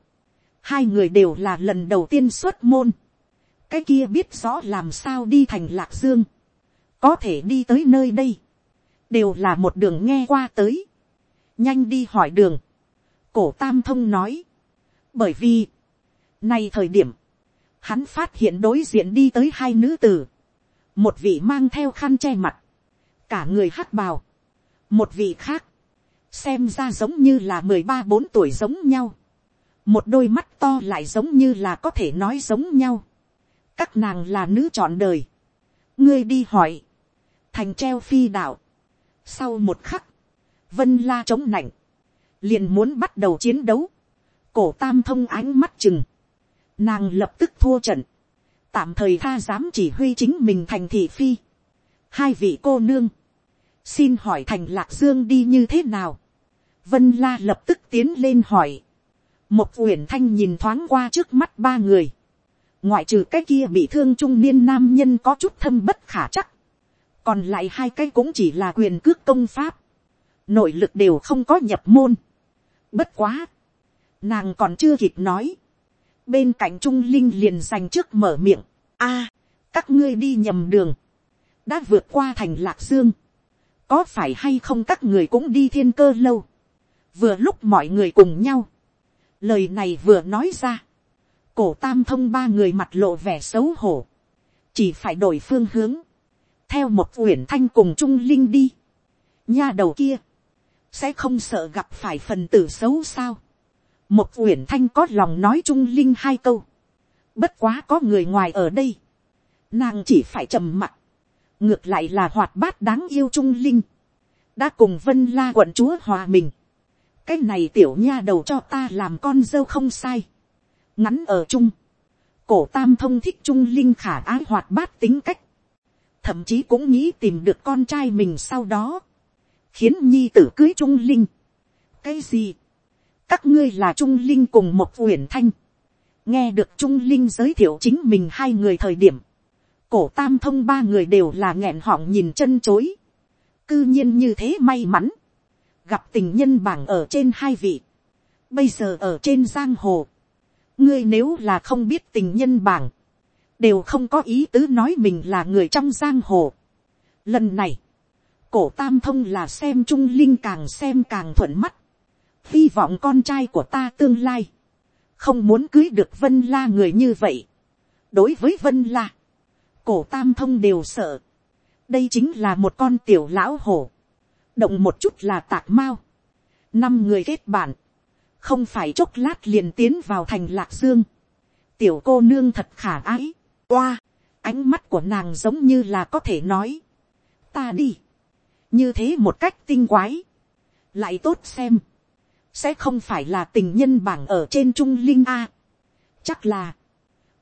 hai người đều là lần đầu tiên xuất môn, cái kia biết rõ làm sao đi thành lạc dương, có thể đi tới nơi đây, đều là một đường nghe qua tới, nhanh đi hỏi đường, cổ tam thông nói, bởi vì, nay thời điểm, hắn phát hiện đối diện đi tới hai nữ tử, một vị mang theo khăn che mặt, cả người hát bào, một vị khác, xem ra giống như là mười ba bốn tuổi giống nhau, một đôi mắt to lại giống như là có thể nói giống nhau, các nàng là nữ chọn đời, ngươi đi hỏi, thành treo phi đạo, sau một khắc, vân la chống nạnh, liền muốn bắt đầu chiến đấu, cổ tam thông ánh mắt chừng, nàng lập tức thua trận, tạm thời tha dám chỉ huy chính mình thành thị phi, hai vị cô nương, xin hỏi thành lạc dương đi như thế nào. vân la lập tức tiến lên hỏi. một uyển thanh nhìn thoáng qua trước mắt ba người. ngoại trừ cái kia bị thương trung niên nam nhân có chút thâm bất khả chắc. còn lại hai cái cũng chỉ là quyền cước công pháp. nội lực đều không có nhập môn. bất quá. nàng còn chưa kịp nói bên cạnh trung linh liền dành trước mở miệng. a, các ngươi đi nhầm đường. đã vượt qua thành lạc dương. Có phải hay không các người cũng đi thiên cơ lâu, vừa lúc mọi người cùng nhau, lời này vừa nói ra, cổ tam thông ba người mặt lộ vẻ xấu hổ, chỉ phải đổi phương hướng, theo một uyển thanh cùng trung linh đi, nha đầu kia, sẽ không sợ gặp phải phần tử xấu sao, một uyển thanh có lòng nói trung linh hai câu, bất quá có người ngoài ở đây, nàng chỉ phải trầm mặt, ngược lại là hoạt bát đáng yêu trung linh, đã cùng vân la quận chúa hòa mình, cái này tiểu nha đầu cho ta làm con dâu không sai, ngắn ở chung, cổ tam thông thích trung linh khả ái hoạt bát tính cách, thậm chí cũng nghĩ tìm được con trai mình sau đó, khiến nhi tử cưới trung linh. cái gì, các ngươi là trung linh cùng một uyển thanh, nghe được trung linh giới thiệu chính mình hai người thời điểm, cổ tam thông ba người đều là nghẹn họng nhìn chân chối, cư nhiên như thế may mắn, gặp tình nhân bảng ở trên hai vị, bây giờ ở trên giang hồ, ngươi nếu là không biết tình nhân bảng, đều không có ý tứ nói mình là người trong giang hồ. Lần này, cổ tam thông là xem trung linh càng xem càng thuận mắt, hy vọng con trai của ta tương lai, không muốn cưới được vân la người như vậy. đối với vân la, cổ tam thông đều sợ, đây chính là một con tiểu lão hổ, động một chút là tạc mao, năm người kết bạn, không phải chốc lát liền tiến vào thành lạc dương, tiểu cô nương thật khả ái, oa, ánh mắt của nàng giống như là có thể nói, ta đi, như thế một cách tinh quái, lại tốt xem, sẽ không phải là tình nhân bảng ở trên trung linh a, chắc là,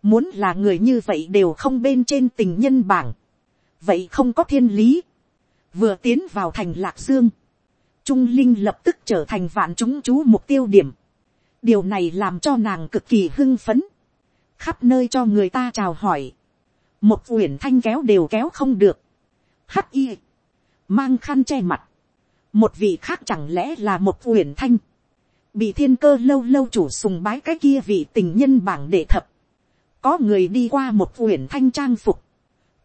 muốn là người như vậy đều không bên trên tình nhân bảng, vậy không có thiên lý, vừa tiến vào thành lạc dương, trung linh lập tức trở thành vạn chúng chú mục tiêu điểm, điều này làm cho nàng cực kỳ hưng phấn, khắp nơi cho người ta chào hỏi, một uyển thanh kéo đều kéo không được, hắc y, mang khăn che mặt, một vị khác chẳng lẽ là một uyển thanh, bị thiên cơ lâu lâu chủ sùng bái cái kia vị tình nhân bảng đệ thập, có người đi qua một uyển thanh trang phục,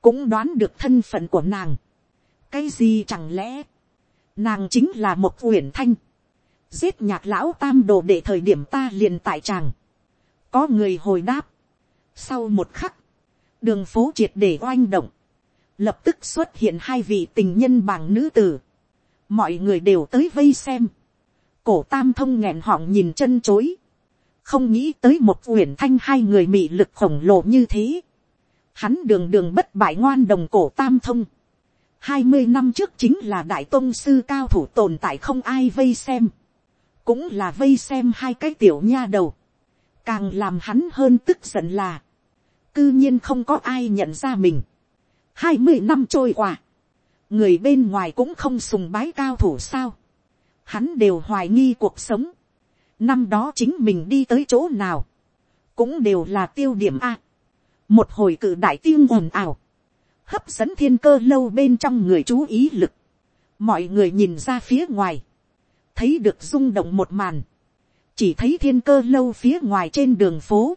cũng đoán được thân phận của nàng, cái gì chẳng lẽ, nàng chính là một uyển thanh, giết nhạc lão tam đồ để thời điểm ta liền tại tràng, có người hồi đáp, sau một khắc, đường phố triệt để oanh động, lập tức xuất hiện hai vị tình nhân bằng nữ tử, mọi người đều tới vây xem, cổ tam thông nghẹn họng nhìn chân chối, không nghĩ tới một uyển thanh hai người mị lực khổng lồ như thế, hắn đường đường bất bại ngoan đồng cổ tam thông, hai mươi năm trước chính là đại tôn sư cao thủ tồn tại không ai vây xem, cũng là vây xem hai cái tiểu nha đầu, càng làm hắn hơn tức giận là, cư nhiên không có ai nhận ra mình. hai mươi năm trôi qua, người bên ngoài cũng không sùng bái cao thủ sao, hắn đều hoài nghi cuộc sống, năm đó chính mình đi tới chỗ nào, cũng đều là tiêu điểm a. một hồi cự đại tiên ồn ào, hấp dẫn thiên cơ lâu bên trong người chú ý lực, mọi người nhìn ra phía ngoài, thấy được rung động một màn, chỉ thấy thiên cơ lâu phía ngoài trên đường phố,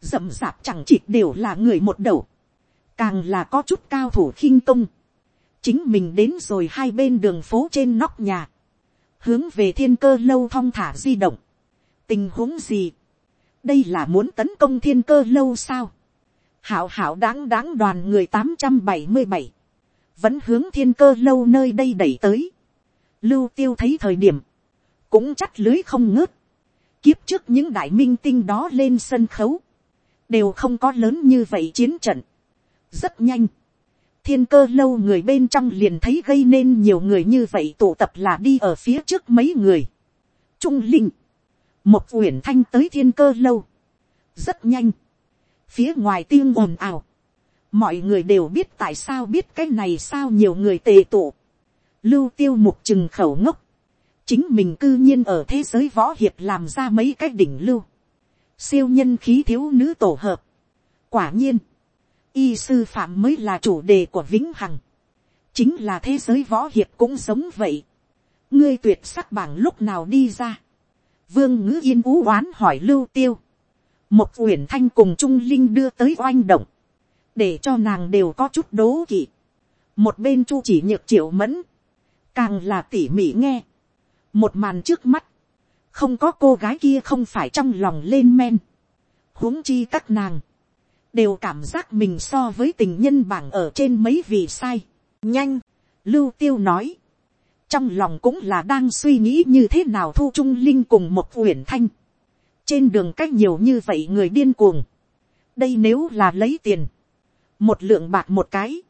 rậm rạp chẳng chịt đều là người một đầu, càng là có chút cao thủ khinh công, chính mình đến rồi hai bên đường phố trên nóc nhà, hướng về thiên cơ lâu thong thả di động, tình huống gì, đây là muốn tấn công thiên cơ lâu sao, hảo hảo đáng đáng đoàn người tám trăm bảy mươi bảy, vẫn hướng thiên cơ lâu nơi đây đẩy tới, lưu tiêu thấy thời điểm, cũng chắc lưới không ngớt, kiếp trước những đại minh tinh đó lên sân khấu, đều không có lớn như vậy chiến trận. rất nhanh, thiên cơ lâu người bên trong liền thấy gây nên nhiều người như vậy tụ tập là đi ở phía trước mấy người. trung linh, một uyển thanh tới thiên cơ lâu. rất nhanh, phía ngoài tiếng ồn ào, mọi người đều biết tại sao biết cái này sao nhiều người tề tụ. lưu tiêu mục chừng khẩu ngốc, chính mình cư nhiên ở thế giới võ hiệp làm ra mấy cái đỉnh lưu siêu nhân khí thiếu nữ tổ hợp. quả nhiên, y sư phạm mới là chủ đề của vĩnh hằng. chính là thế giới võ hiệp cũng giống vậy. ngươi tuyệt sắc bảng lúc nào đi ra. vương ngữ yên ú oán hỏi lưu tiêu. một uyển thanh cùng trung linh đưa tới oanh động. để cho nàng đều có chút đố kỵ. một bên chu chỉ nhược triệu mẫn. càng là tỉ mỉ nghe. một màn trước mắt không có cô gái kia không phải trong lòng lên men. huống chi các nàng, đều cảm giác mình so với tình nhân bảng ở trên mấy vị sai. nhanh, lưu tiêu nói. trong lòng cũng là đang suy nghĩ như thế nào thu trung linh cùng một uyển thanh. trên đường cách nhiều như vậy người điên cuồng. đây nếu là lấy tiền, một lượng bạc một cái,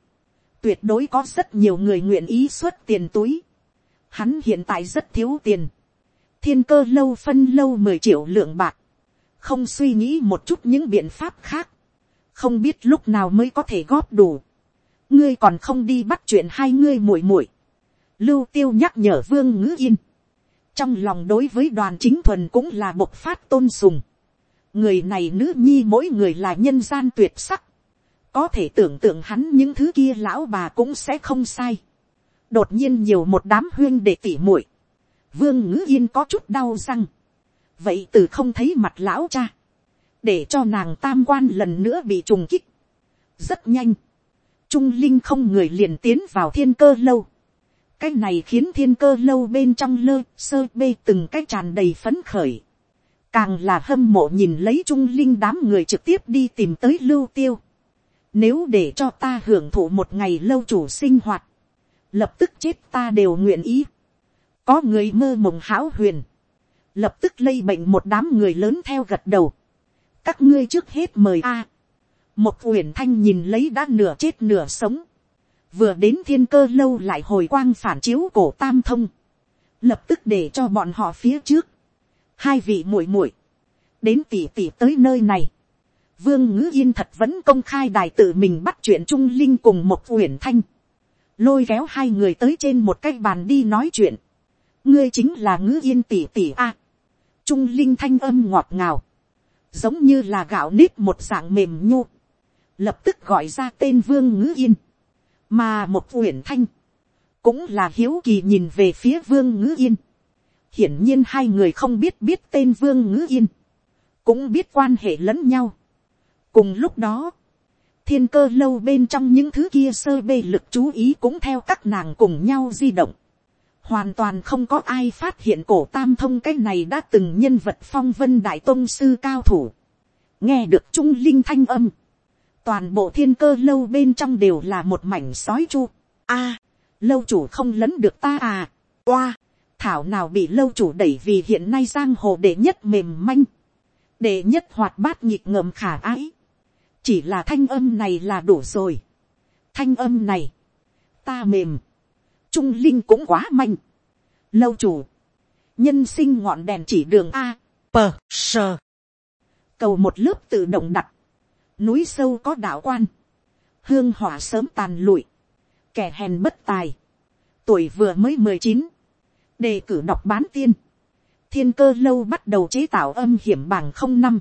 tuyệt đối có rất nhiều người nguyện ý xuất tiền túi. Hắn hiện tại rất thiếu tiền thiên cơ lâu phân lâu mười triệu lượng bạc, không suy nghĩ một chút những biện pháp khác, không biết lúc nào mới có thể góp đủ, ngươi còn không đi bắt chuyện hai ngươi muội muội, lưu tiêu nhắc nhở vương ngữ yên, trong lòng đối với đoàn chính thuần cũng là bộc phát tôn sùng, người này nữ nhi mỗi người là nhân gian tuyệt sắc, có thể tưởng tượng hắn những thứ kia lão bà cũng sẽ không sai, đột nhiên nhiều một đám huyên để tỉ muội, vương ngữ yên có chút đau răng, vậy từ không thấy mặt lão cha, để cho nàng tam quan lần nữa bị trùng kích. rất nhanh, trung linh không người liền tiến vào thiên cơ lâu. cái này khiến thiên cơ lâu bên trong lơ sơ bê từng cái tràn đầy phấn khởi. càng là hâm mộ nhìn lấy trung linh đám người trực tiếp đi tìm tới lưu tiêu. nếu để cho ta hưởng thụ một ngày lâu chủ sinh hoạt, lập tức chết ta đều nguyện ý. có người mơ mộng hão huyền, lập tức lây bệnh một đám người lớn theo gật đầu các ngươi trước hết mời a. một uyển thanh nhìn lấy đã nửa chết nửa sống. vừa đến thiên cơ lâu lại hồi quang phản chiếu cổ tam thông. lập tức để cho bọn họ phía trước. hai vị muội muội đến tỉ tỉ tới nơi này. vương ngữ yên thật vẫn công khai đài tự mình bắt chuyện trung linh cùng một uyển thanh. lôi kéo hai người tới trên một cái bàn đi nói chuyện. ngươi chính là ngữ yên tỉ tỉ a trung linh thanh âm ngọt ngào, giống như là gạo nếp một dạng mềm nhu, lập tức gọi ra tên vương ngữ yên, mà một uyển thanh, cũng là hiếu kỳ nhìn về phía vương ngữ yên. hiển nhiên hai người không biết biết tên vương ngữ yên, cũng biết quan hệ lẫn nhau. cùng lúc đó, thiên cơ lâu bên trong những thứ kia sơ bê lực chú ý cũng theo các nàng cùng nhau di động hoàn toàn không có ai phát hiện cổ tam thông cái này đã từng nhân vật phong vân đại tôn sư cao thủ. nghe được trung linh thanh âm. toàn bộ thiên cơ lâu bên trong đều là một mảnh sói chu. a, lâu chủ không lấn được ta à. oa, thảo nào bị lâu chủ đẩy vì hiện nay giang hồ đệ nhất mềm manh. đệ nhất hoạt bát nhịp ngợm khả ái. chỉ là thanh âm này là đủ rồi. thanh âm này, ta mềm trung linh cũng quá mạnh. lâu chủ, nhân sinh ngọn đèn chỉ đường a, pờ sờ, cầu một lớp tự động đặt, núi sâu có đạo quan, hương hỏa sớm tàn lụi, kẻ hèn bất tài, tuổi vừa mới mười chín, đề cử đọc bán tiên, thiên cơ lâu bắt đầu chế tạo âm hiểm bảng không năm,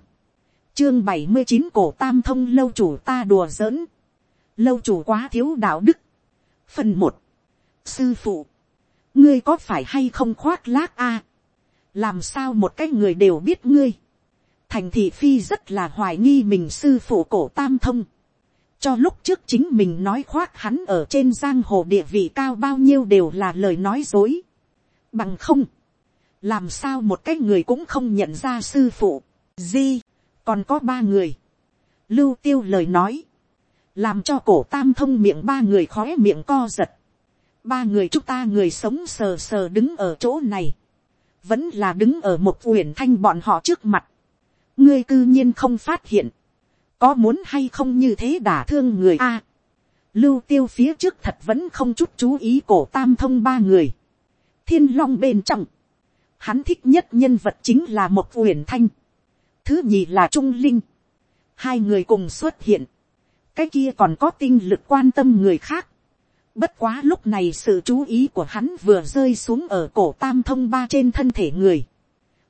chương bảy mươi chín cổ tam thông lâu chủ ta đùa giỡn, lâu chủ quá thiếu đạo đức, phần một, sư phụ, ngươi có phải hay không khoác lác a, làm sao một cái người đều biết ngươi, thành thị phi rất là hoài nghi mình sư phụ cổ tam thông, cho lúc trước chính mình nói khoác hắn ở trên giang hồ địa vị cao bao nhiêu đều là lời nói dối, bằng không, làm sao một cái người cũng không nhận ra sư phụ, di, còn có ba người, lưu tiêu lời nói, làm cho cổ tam thông miệng ba người khói miệng co giật, ba người chúng ta người sống sờ sờ đứng ở chỗ này, vẫn là đứng ở một uyển thanh bọn họ trước mặt, ngươi cư nhiên không phát hiện, có muốn hay không như thế đả thương người a, lưu tiêu phía trước thật vẫn không chút chú ý cổ tam thông ba người, thiên long bên trong, hắn thích nhất nhân vật chính là một uyển thanh, thứ nhì là trung linh, hai người cùng xuất hiện, cái kia còn có tinh lực quan tâm người khác, Bất quá lúc này sự chú ý của hắn vừa rơi xuống ở cổ tam thông ba trên thân thể người.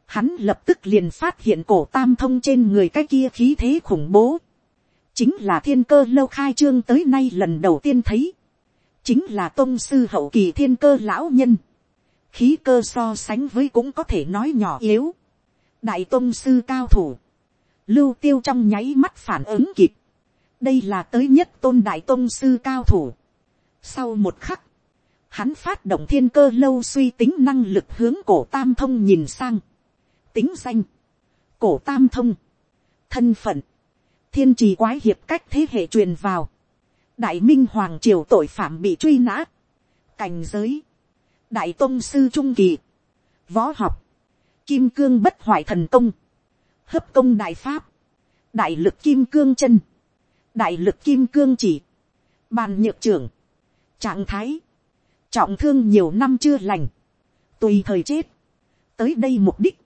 Hắn lập tức liền phát hiện cổ tam thông trên người cái kia khí thế khủng bố. Chính là thiên cơ lâu khai trương tới nay lần đầu tiên thấy. Chính là tôn sư hậu kỳ thiên cơ lão nhân. Khí cơ so sánh với cũng có thể nói nhỏ yếu. Đại tôn sư cao thủ. Lưu tiêu trong nháy mắt phản ứng kịp. Đây là tới nhất tôn đại tôn sư cao thủ sau một khắc, hắn phát động thiên cơ lâu suy tính năng lực hướng cổ tam thông nhìn sang. Tính danh, cổ tam thông, thân phận, thiên trì quái hiệp cách thế hệ truyền vào. Đại minh hoàng triều tội phạm bị truy nã. Cảnh giới, đại tôn sư trung kỳ, võ học, kim cương bất hoại thần công, hấp công đại pháp, đại lực kim cương chân, đại lực kim cương chỉ, bàn nhược trưởng, trạng thái, trọng thương nhiều năm chưa lành, tùy thời chết, tới đây mục đích,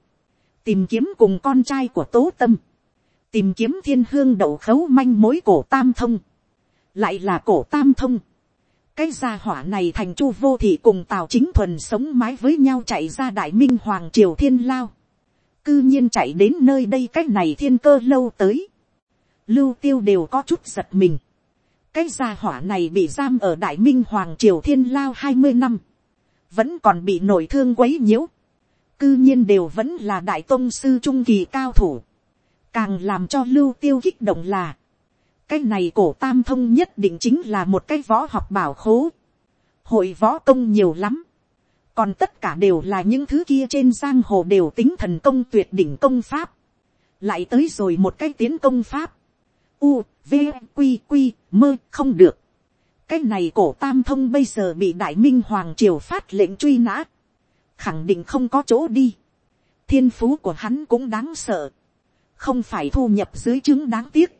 tìm kiếm cùng con trai của tố tâm, tìm kiếm thiên hương đậu khấu manh mối cổ tam thông, lại là cổ tam thông. cái gia hỏa này thành chu vô thị cùng tào chính thuần sống mái với nhau chạy ra đại minh hoàng triều thiên lao, cư nhiên chạy đến nơi đây cái này thiên cơ lâu tới, lưu tiêu đều có chút giật mình, cái gia hỏa này bị giam ở đại minh hoàng triều thiên lao hai mươi năm, vẫn còn bị nổi thương quấy nhiễu, cư nhiên đều vẫn là đại tôn sư trung kỳ cao thủ, càng làm cho lưu tiêu kích động là, cái này cổ tam thông nhất định chính là một cái võ học bảo khố, hội võ công nhiều lắm, còn tất cả đều là những thứ kia trên giang hồ đều tính thần công tuyệt đỉnh công pháp, lại tới rồi một cái tiến công pháp, u, v, q, q, mơ không được, cái này cổ tam thông bây giờ bị đại minh hoàng triều phát lệnh truy nã, khẳng định không có chỗ đi, thiên phú của hắn cũng đáng sợ, không phải thu nhập dưới chứng đáng tiếc,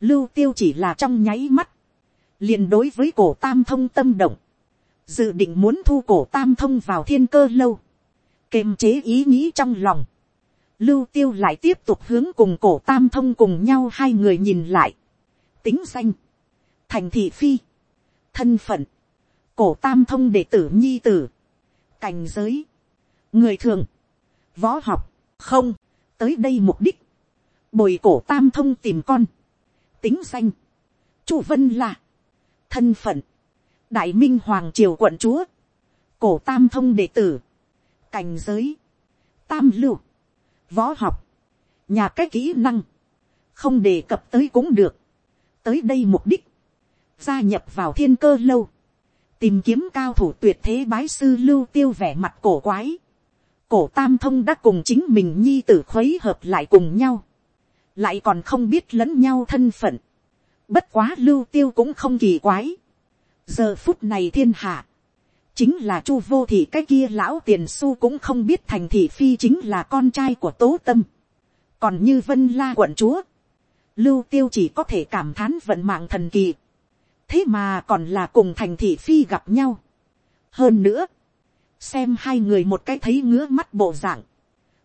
lưu tiêu chỉ là trong nháy mắt, liền đối với cổ tam thông tâm động, dự định muốn thu cổ tam thông vào thiên cơ lâu, kềm chế ý nghĩ trong lòng, lưu tiêu lại tiếp tục hướng cùng cổ tam thông cùng nhau hai người nhìn lại, tính danh, thành thị phi, thân phận, cổ tam thông đệ tử nhi tử, cảnh giới, người thường, võ học, không, tới đây mục đích, bồi cổ tam thông tìm con, tính danh, chu vân là, thân phận, đại minh hoàng triều quận chúa, cổ tam thông đệ tử, cảnh giới, tam lưu, võ học, nhà cái kỹ năng, không đề cập tới cũng được, tới đây mục đích, gia nhập vào thiên cơ lâu, tìm kiếm cao thủ tuyệt thế bái sư lưu tiêu vẻ mặt cổ quái, cổ tam thông đã cùng chính mình nhi tử khuấy hợp lại cùng nhau, lại còn không biết lẫn nhau thân phận, bất quá lưu tiêu cũng không kỳ quái, giờ phút này thiên hạ, chính là chu vô thị cái kia lão tiền su cũng không biết thành thị phi chính là con trai của tố tâm, còn như vân la quận chúa, lưu tiêu chỉ có thể cảm thán vận mạng thần kỳ, thế mà còn là cùng thành thị phi gặp nhau. hơn nữa, xem hai người một cái thấy ngứa mắt bộ dạng,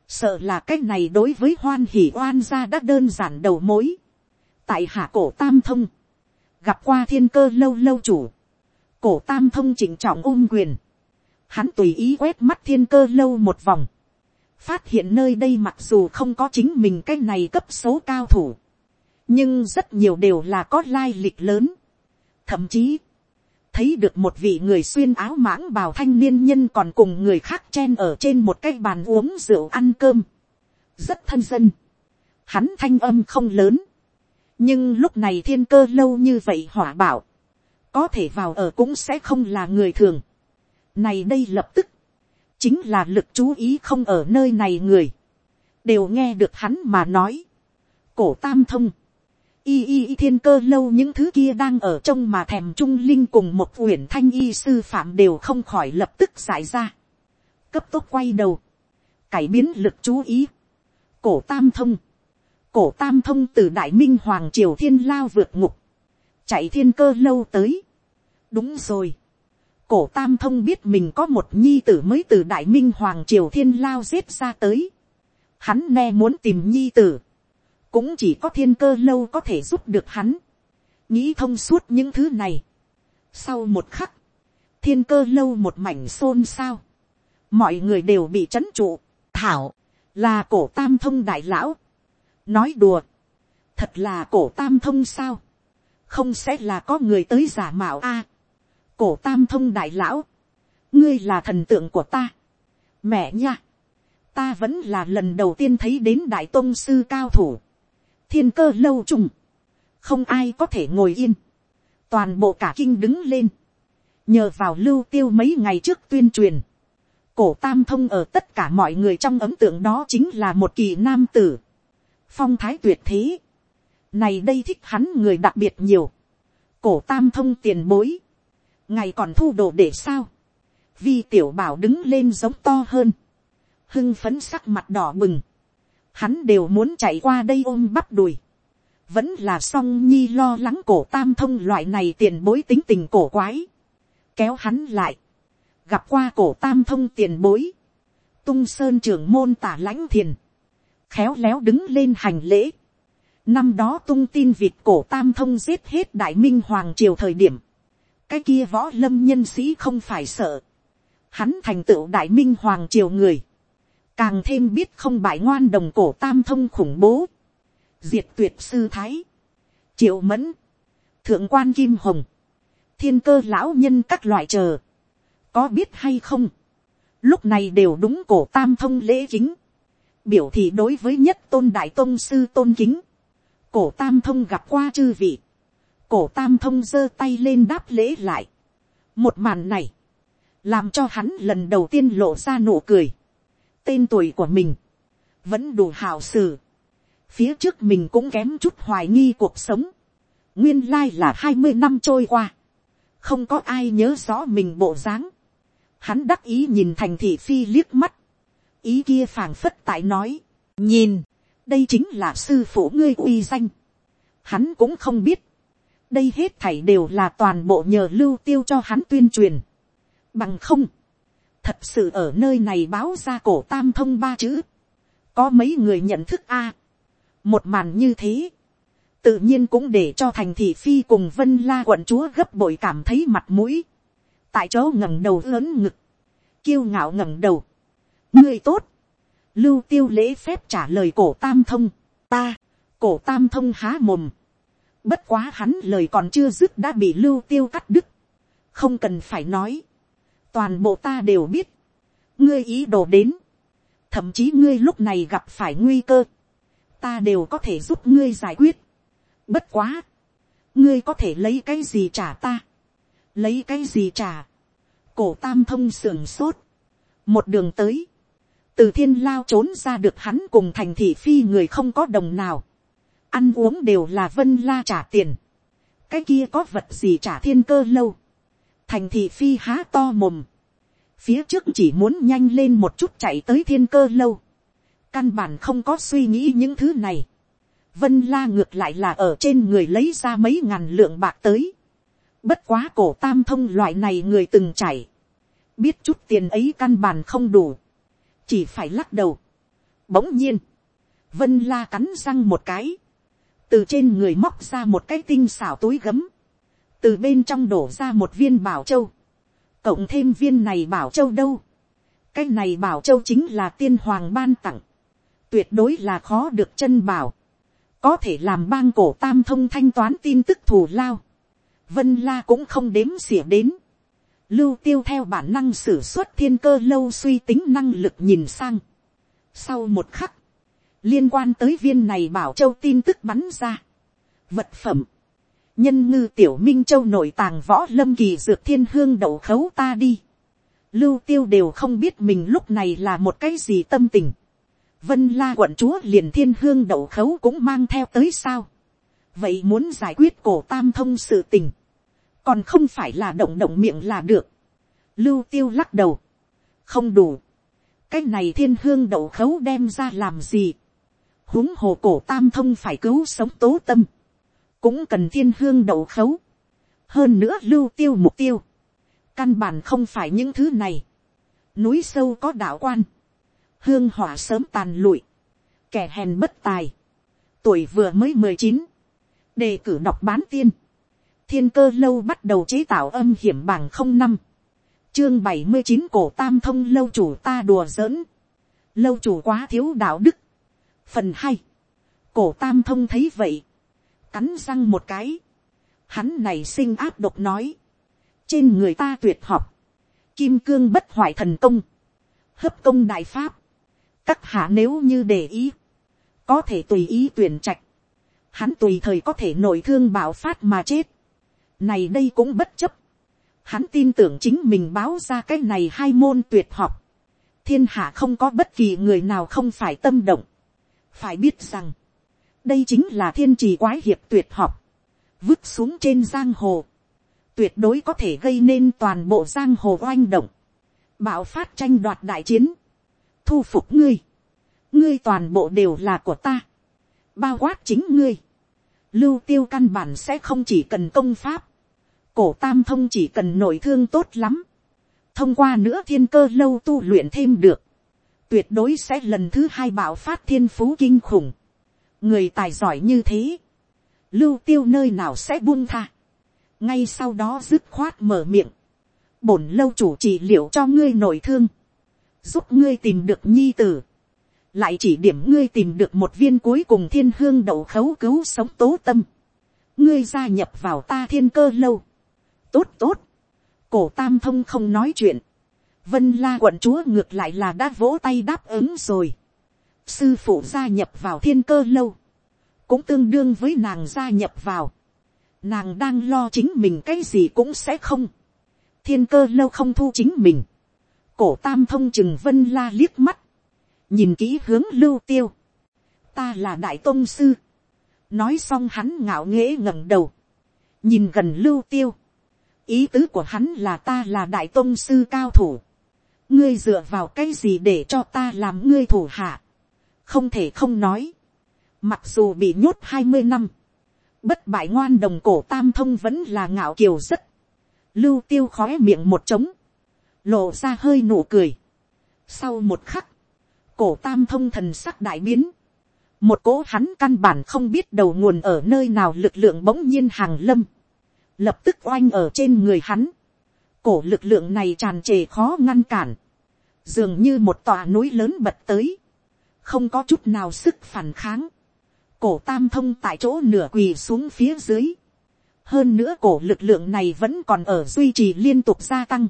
sợ là cái này đối với hoan hỉ oan gia đã đơn giản đầu mối. tại hạ cổ tam thông, gặp qua thiên cơ lâu lâu chủ, cổ tam thông chỉnh trọng ôm quyền, hắn tùy ý quét mắt thiên cơ lâu một vòng, phát hiện nơi đây mặc dù không có chính mình cái này cấp số cao thủ, nhưng rất nhiều đều là có lai lịch lớn, thậm chí, thấy được một vị người xuyên áo mãng bào thanh niên nhân còn cùng người khác chen ở trên một cái bàn uống rượu ăn cơm. Rất thân dân. Hắn thanh âm không lớn. Nhưng lúc này thiên cơ lâu như vậy hỏa bảo. Có thể vào ở cũng sẽ không là người thường. Này đây lập tức. Chính là lực chú ý không ở nơi này người. Đều nghe được hắn mà nói. Cổ tam thông y y thiên cơ lâu những thứ kia đang ở trong mà thèm trung linh cùng một uyển thanh y sư phạm đều không khỏi lập tức giải ra. cấp tốc quay đầu, cải biến lực chú ý. cổ tam thông, cổ tam thông từ đại minh hoàng triều thiên lao vượt ngục, chạy thiên cơ lâu tới đúng rồi. cổ tam thông biết mình có một nhi tử mới từ đại minh hoàng triều thiên lao giết ra tới. hắn ne muốn tìm nhi tử. Cũng chỉ có thiên cơ lâu có thể giúp được hắn, nghĩ thông suốt những thứ này. Sau một khắc, thiên cơ lâu một mảnh xôn xao, mọi người đều bị trấn trụ, thảo, là cổ tam thông đại lão, nói đùa, thật là cổ tam thông sao, không sẽ là có người tới giả mạo a, cổ tam thông đại lão, ngươi là thần tượng của ta, mẹ nha, ta vẫn là lần đầu tiên thấy đến đại tôn sư cao thủ, thiên cơ lâu trùng, không ai có thể ngồi yên, toàn bộ cả kinh đứng lên, nhờ vào lưu tiêu mấy ngày trước tuyên truyền, cổ tam thông ở tất cả mọi người trong ấm tượng đó chính là một kỳ nam tử, phong thái tuyệt thế, này đây thích hắn người đặc biệt nhiều, cổ tam thông tiền bối, ngày còn thu đồ để sao, vi tiểu bảo đứng lên giống to hơn, hưng phấn sắc mặt đỏ bừng, hắn đều muốn chạy qua đây ôm bắp đùi. vẫn là song nhi lo lắng cổ tam thông loại này tiền bối tính tình cổ quái. kéo hắn lại. gặp qua cổ tam thông tiền bối. tung sơn trưởng môn tả lãnh thiền, khéo léo đứng lên hành lễ. Năm đó tung tin vịt cổ tam thông giết hết đại minh hoàng triều thời điểm, cái kia võ lâm nhân sĩ không phải sợ, hắn thành tựu đại minh hoàng triều người, càng thêm biết không bại ngoan đồng cổ tam thông khủng bố, diệt tuyệt sư thái, triệu mẫn, thượng quan kim hồng, thiên cơ lão nhân các loại chờ, có biết hay không, lúc này đều đúng cổ tam thông lễ kính, biểu thị đối với nhất tôn đại tôn sư tôn kính, cổ tam thông gặp qua chư vị, cổ tam thông giơ tay lên đáp lễ lại, một màn này, làm cho hắn lần đầu tiên lộ ra nụ cười, tên tuổi của mình, vẫn đủ hào sử, phía trước mình cũng kém chút hoài nghi cuộc sống, nguyên lai là hai mươi năm trôi qua, không có ai nhớ rõ mình bộ dáng, hắn đắc ý nhìn thành thị phi liếc mắt, ý kia phảng phất tại nói, nhìn, đây chính là sư phụ ngươi uy danh, hắn cũng không biết, đây hết thảy đều là toàn bộ nhờ lưu tiêu cho hắn tuyên truyền, bằng không, thật sự ở nơi này báo ra cổ tam thông ba chữ, có mấy người nhận thức a, một màn như thế, tự nhiên cũng để cho thành thị phi cùng vân la quận chúa gấp bội cảm thấy mặt mũi, tại chỗ ngẩng đầu lớn ngực, kiêu ngạo ngẩng đầu, ngươi tốt, lưu tiêu lễ phép trả lời cổ tam thông, ta, cổ tam thông há mồm, bất quá hắn lời còn chưa dứt đã bị lưu tiêu cắt đứt, không cần phải nói, toàn bộ ta đều biết, ngươi ý đồ đến, thậm chí ngươi lúc này gặp phải nguy cơ, ta đều có thể giúp ngươi giải quyết. Bất quá, ngươi có thể lấy cái gì trả ta, lấy cái gì trả, cổ tam thông sưởng sốt, một đường tới, từ thiên lao trốn ra được hắn cùng thành thị phi người không có đồng nào, ăn uống đều là vân la trả tiền, cái kia có vật gì trả thiên cơ lâu, thành thị phi há to mồm, phía trước chỉ muốn nhanh lên một chút chạy tới thiên cơ lâu, căn bản không có suy nghĩ những thứ này, vân la ngược lại là ở trên người lấy ra mấy ngàn lượng bạc tới, bất quá cổ tam thông loại này người từng chảy, biết chút tiền ấy căn bản không đủ, chỉ phải lắc đầu. Bỗng nhiên, vân la cắn răng một cái, từ trên người móc ra một cái tinh xảo túi gấm, từ bên trong đổ ra một viên bảo châu, cộng thêm viên này bảo châu đâu, cái này bảo châu chính là tiên hoàng ban tặng, tuyệt đối là khó được chân bảo, có thể làm bang cổ tam thông thanh toán tin tức thù lao, vân la cũng không đếm xỉa đến, lưu tiêu theo bản năng sử xuất thiên cơ lâu suy tính năng lực nhìn sang. Sau một khắc, liên quan tới viên này bảo châu tin tức bắn ra. Vật phẩm, nhân ngư tiểu minh châu nội tàng võ lâm kỳ dược thiên hương đậu khấu ta đi. Lưu tiêu đều không biết mình lúc này là một cái gì tâm tình. Vân la quận chúa liền thiên hương đậu khấu cũng mang theo tới sao. Vậy muốn giải quyết cổ tam thông sự tình còn không phải là động động miệng là được. lưu tiêu lắc đầu, không đủ. cái này thiên hương đậu khấu đem ra làm gì huống hồ cổ tam thông phải cứu sống tố tâm, cũng cần thiên hương đậu khấu. hơn nữa lưu tiêu mục tiêu, căn bản không phải những thứ này. núi sâu có đạo quan, hương hỏa sớm tàn lụi, kẻ hèn bất tài, tuổi vừa mới mười chín, đề cử đọc bán tiên. Thiên cơ lâu bắt đầu chế tạo âm hiểm bảng không năm, chương bảy mươi chín cổ tam thông lâu chủ ta đùa giỡn, lâu chủ quá thiếu đạo đức, phần hai, cổ tam thông thấy vậy, cắn răng một cái, hắn này sinh áp độc nói, trên người ta tuyệt học, kim cương bất hoại thần công, hấp công đại pháp, các hạ nếu như để ý, có thể tùy ý tuyển trạch, hắn tùy thời có thể nổi thương bảo phát mà chết, này đây cũng bất chấp. Hắn tin tưởng chính mình báo ra cái này hai môn tuyệt học. Thiên hạ không có bất kỳ người nào không phải tâm động. Phải biết rằng, đây chính là thiên trì quái hiệp tuyệt học. Vứt xuống trên giang hồ. Tuyệt đối có thể gây nên toàn bộ giang hồ oanh động. Bạo phát tranh đoạt đại chiến. Thu phục ngươi. Ngươi toàn bộ đều là của ta. Bao quát chính ngươi lưu tiêu căn bản sẽ không chỉ cần công pháp, cổ tam thông chỉ cần nội thương tốt lắm, thông qua nữa thiên cơ lâu tu luyện thêm được, tuyệt đối sẽ lần thứ hai bạo phát thiên phú kinh khủng, người tài giỏi như thế, lưu tiêu nơi nào sẽ buông tha, ngay sau đó dứt khoát mở miệng, bổn lâu chủ trị liệu cho ngươi nội thương, giúp ngươi tìm được nhi tử, lại chỉ điểm ngươi tìm được một viên cuối cùng thiên hương đậu khấu cứu sống tố tâm, ngươi gia nhập vào ta thiên cơ lâu, tốt tốt, cổ tam thông không nói chuyện, vân la quận chúa ngược lại là đã vỗ tay đáp ứng rồi, sư phụ gia nhập vào thiên cơ lâu, cũng tương đương với nàng gia nhập vào, nàng đang lo chính mình cái gì cũng sẽ không, thiên cơ lâu không thu chính mình, cổ tam thông chừng vân la liếc mắt, nhìn kỹ hướng lưu tiêu, ta là đại tôn sư, nói xong hắn ngạo nghễ ngẩng đầu, nhìn gần lưu tiêu, ý tứ của hắn là ta là đại tôn sư cao thủ, ngươi dựa vào cái gì để cho ta làm ngươi thủ hạ, không thể không nói, mặc dù bị nhốt hai mươi năm, bất bại ngoan đồng cổ tam thông vẫn là ngạo kiều rất, lưu tiêu khói miệng một trống, lộ ra hơi nụ cười. Sau một khắc, cổ tam thông thần sắc đại biến, một cố hắn căn bản không biết đầu nguồn ở nơi nào lực lượng bỗng nhiên hàng lâm, lập tức oanh ở trên người hắn, cổ lực lượng này tràn trề khó ngăn cản, dường như một tòa núi lớn bật tới, không có chút nào sức phản kháng, cổ tam thông tại chỗ nửa quỳ xuống phía dưới, hơn nữa cổ lực lượng này vẫn còn ở duy trì liên tục gia tăng,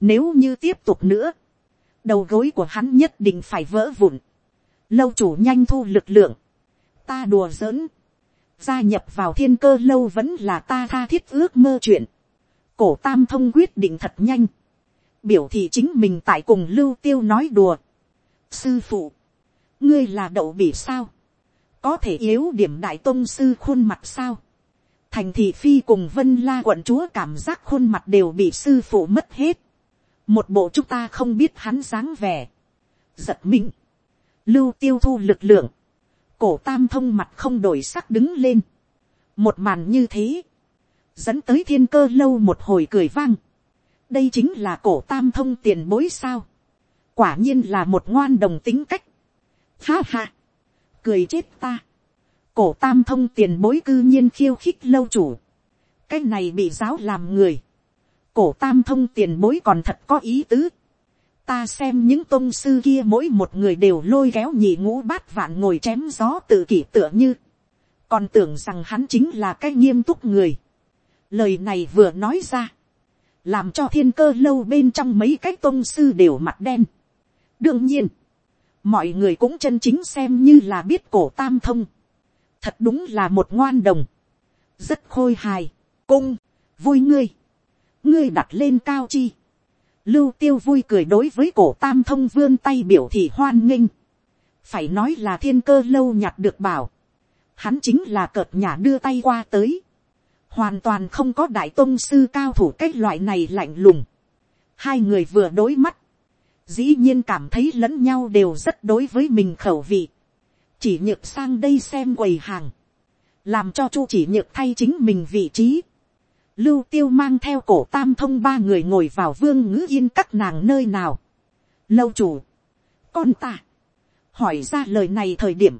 nếu như tiếp tục nữa, đầu gối của hắn nhất định phải vỡ vụn. Lâu chủ nhanh thu lực lượng. Ta đùa giỡn. Gia nhập vào thiên cơ lâu vẫn là ta tha thiết ước mơ chuyện. Cổ tam thông quyết định thật nhanh. Biểu thị chính mình tại cùng lưu tiêu nói đùa. Sư phụ. Ngươi là đậu bỉ sao? Có thể yếu điểm đại tôn sư khuôn mặt sao? Thành thị phi cùng vân la quận chúa cảm giác khuôn mặt đều bị sư phụ mất hết một bộ chúng ta không biết hắn dáng vẻ, giật mình, lưu tiêu thu lực lượng, cổ tam thông mặt không đổi sắc đứng lên, một màn như thế, dẫn tới thiên cơ lâu một hồi cười vang, đây chính là cổ tam thông tiền bối sao, quả nhiên là một ngoan đồng tính cách, ha ha, cười chết ta, cổ tam thông tiền bối cư nhiên khiêu khích lâu chủ, cái này bị giáo làm người, cổ tam thông tiền bối còn thật có ý tứ. ta xem những tôn sư kia mỗi một người đều lôi kéo nhị ngũ bát vạn ngồi chém gió tự kỷ tựa như. còn tưởng rằng hắn chính là cái nghiêm túc người lời này vừa nói ra. làm cho thiên cơ lâu bên trong mấy cái tôn sư đều mặt đen. đương nhiên, mọi người cũng chân chính xem như là biết cổ tam thông. thật đúng là một ngoan đồng. rất khôi hài, cung, vui ngươi ngươi đặt lên cao chi. Lưu tiêu vui cười đối với cổ tam thông vươn tay biểu thị hoan nghênh. Phải nói là thiên cơ lâu nhặt được bảo. Hắn chính là cợt nhà đưa tay qua tới. Hoàn toàn không có đại tôn sư cao thủ cách loại này lạnh lùng. Hai người vừa đối mắt. Dĩ nhiên cảm thấy lẫn nhau đều rất đối với mình khẩu vị. Chỉ nhược sang đây xem quầy hàng. Làm cho chu chỉ nhược thay chính mình vị trí lưu tiêu mang theo cổ tam thông ba người ngồi vào vương ngữ yên các nàng nơi nào. lâu chủ, con ta, hỏi ra lời này thời điểm,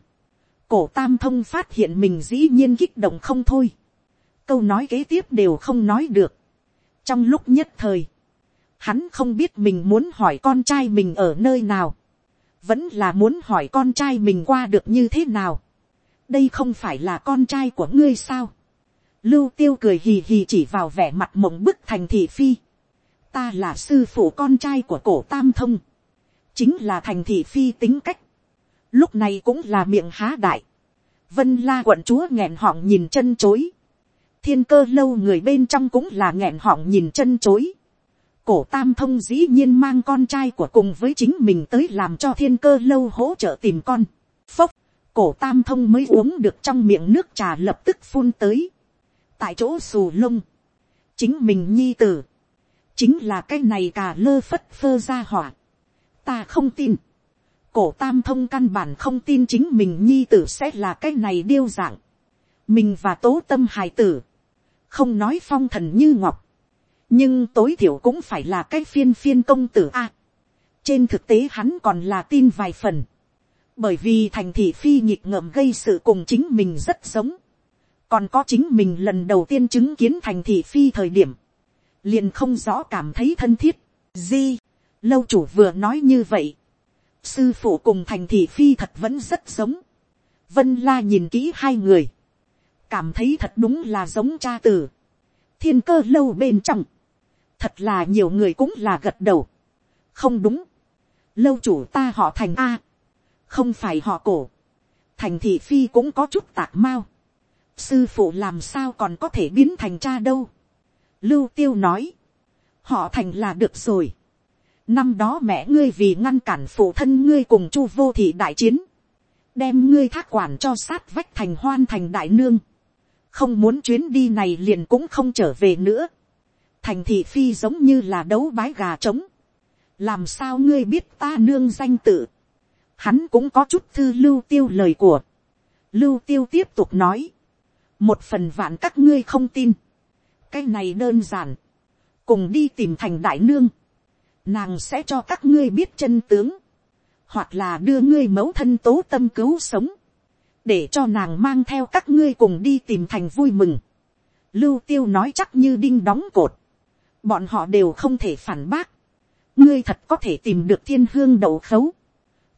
cổ tam thông phát hiện mình dĩ nhiên kích động không thôi câu nói kế tiếp đều không nói được. trong lúc nhất thời, hắn không biết mình muốn hỏi con trai mình ở nơi nào, vẫn là muốn hỏi con trai mình qua được như thế nào. đây không phải là con trai của ngươi sao Lưu tiêu cười hì hì chỉ vào vẻ mặt mộng bức thành thị phi. Ta là sư phụ con trai của cổ tam thông. Chính là thành thị phi tính cách. Lúc này cũng là miệng há đại. Vân la quận chúa nghẹn họng nhìn chân chối. Thiên cơ lâu người bên trong cũng là nghẹn họng nhìn chân chối. Cổ tam thông dĩ nhiên mang con trai của cùng với chính mình tới làm cho thiên cơ lâu hỗ trợ tìm con. Phốc, cổ tam thông mới uống được trong miệng nước trà lập tức phun tới tại chỗ xù lông, chính mình nhi tử, chính là cái này cà lơ phất phơ ra hỏa. ta không tin, cổ tam thông căn bản không tin chính mình nhi tử sẽ là cái này điêu dạng, mình và tố tâm hài tử, không nói phong thần như ngọc, nhưng tối thiểu cũng phải là cái phiên phiên công tử a. trên thực tế hắn còn là tin vài phần. Bởi vì thành thị phi nhịp ngợm gây sự cùng chính mình rất giống. Còn có chính mình lần đầu tiên chứng kiến thành thị phi thời điểm. Liền không rõ cảm thấy thân thiết. Di, lâu chủ vừa nói như vậy. Sư phụ cùng thành thị phi thật vẫn rất giống. Vân la nhìn kỹ hai người. Cảm thấy thật đúng là giống cha tử. Thiên cơ lâu bên trong. Thật là nhiều người cũng là gật đầu. Không đúng. Lâu chủ ta họ thành A. Không phải họ cổ. Thành thị phi cũng có chút tạc mau. Sư phụ làm sao còn có thể biến thành cha đâu. Lưu tiêu nói. Họ thành là được rồi. Năm đó mẹ ngươi vì ngăn cản phụ thân ngươi cùng chu vô thị đại chiến. Đem ngươi thác quản cho sát vách thành hoan thành đại nương. Không muốn chuyến đi này liền cũng không trở về nữa. Thành thị phi giống như là đấu bái gà trống. Làm sao ngươi biết ta nương danh tự. Hắn cũng có chút thư lưu tiêu lời của. Lưu tiêu tiếp tục nói. Một phần vạn các ngươi không tin. Cái này đơn giản. Cùng đi tìm thành đại nương nàng sẽ cho các ngươi biết chân tướng, hoặc là đưa ngươi mẫu thân tố tâm cứu sống, để cho nàng mang theo các ngươi cùng đi tìm thành vui mừng. Lưu tiêu nói chắc như đinh đóng cột, bọn họ đều không thể phản bác, ngươi thật có thể tìm được thiên hương đậu khấu,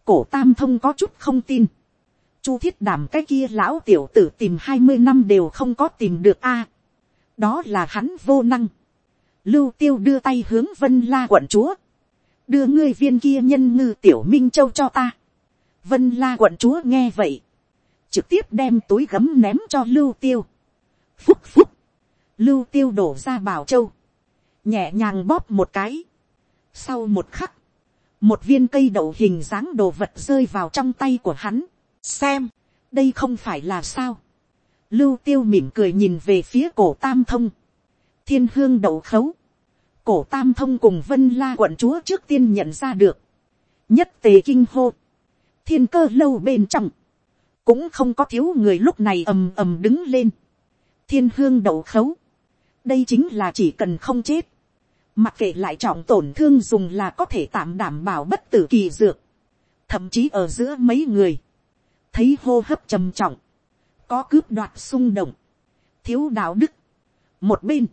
cổ tam thông có chút không tin, chu thiết đảm cái kia lão tiểu tử tìm hai mươi năm đều không có tìm được a, đó là hắn vô năng, lưu tiêu đưa tay hướng vân la quận chúa, đưa ngươi viên kia nhân ngư tiểu minh châu cho ta. vân la quận chúa nghe vậy, trực tiếp đem túi gấm ném cho lưu tiêu. phúc phúc, lưu tiêu đổ ra bảo châu, nhẹ nhàng bóp một cái. sau một khắc, một viên cây đậu hình dáng đồ vật rơi vào trong tay của hắn. xem, đây không phải là sao. lưu tiêu mỉm cười nhìn về phía cổ tam thông. thiên hương đậu khấu cổ tam thông cùng vân la quận chúa trước tiên nhận ra được, nhất tề kinh hô, thiên cơ lâu bên trong, cũng không có thiếu người lúc này ầm ầm đứng lên, thiên hương đậu khấu, đây chính là chỉ cần không chết, mặc kệ lại trọng tổn thương dùng là có thể tạm đảm bảo bất tử kỳ dược, thậm chí ở giữa mấy người, thấy hô hấp trầm trọng, có cướp đoạt xung động, thiếu đạo đức, một bên,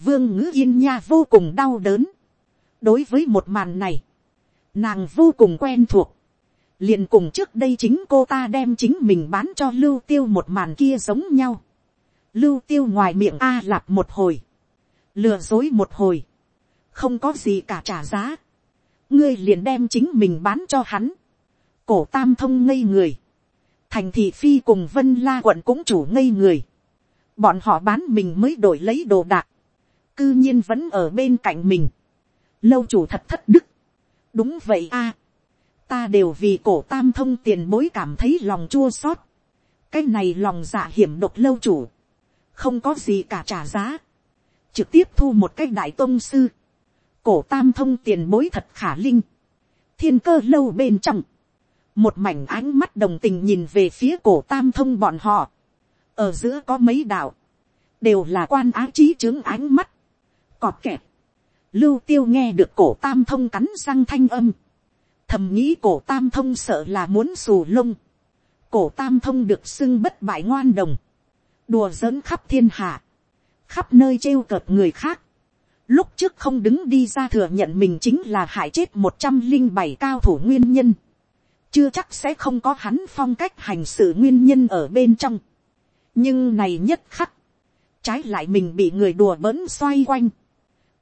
vương ngữ yên nha vô cùng đau đớn. đối với một màn này, nàng vô cùng quen thuộc liền cùng trước đây chính cô ta đem chính mình bán cho lưu tiêu một màn kia giống nhau. lưu tiêu ngoài miệng a lạp một hồi, lừa dối một hồi, không có gì cả trả giá. ngươi liền đem chính mình bán cho hắn. cổ tam thông ngây người. thành thị phi cùng vân la quận cũng chủ ngây người. bọn họ bán mình mới đổi lấy đồ đạc cư nhiên vẫn ở bên cạnh mình. Lâu chủ thật thất đức. Đúng vậy a ta đều vì cổ tam thông tiền bối cảm thấy lòng chua xót. Cái này lòng dạ hiểm độc lâu chủ. Không có gì cả trả giá. Trực tiếp thu một cái đại tôn sư. Cổ tam thông tiền bối thật khả linh. Thiên cơ lâu bên trong. Một mảnh ánh mắt đồng tình nhìn về phía cổ tam thông bọn họ. Ở giữa có mấy đạo đều là quan á trí chứng ánh mắt cọp kẹp. Lưu tiêu nghe được cổ tam thông cắn răng thanh âm. Thầm nghĩ cổ tam thông sợ là muốn xù lông. Cổ tam thông được xưng bất bại ngoan đồng. Đùa giỡn khắp thiên hạ. Khắp nơi trêu cợt người khác. Lúc trước không đứng đi ra thừa nhận mình chính là hại chết một trăm linh bảy cao thủ nguyên nhân. Chưa chắc sẽ không có hắn phong cách hành xử nguyên nhân ở bên trong. Nhưng này nhất khắc. Trái lại mình bị người đùa bỡn xoay quanh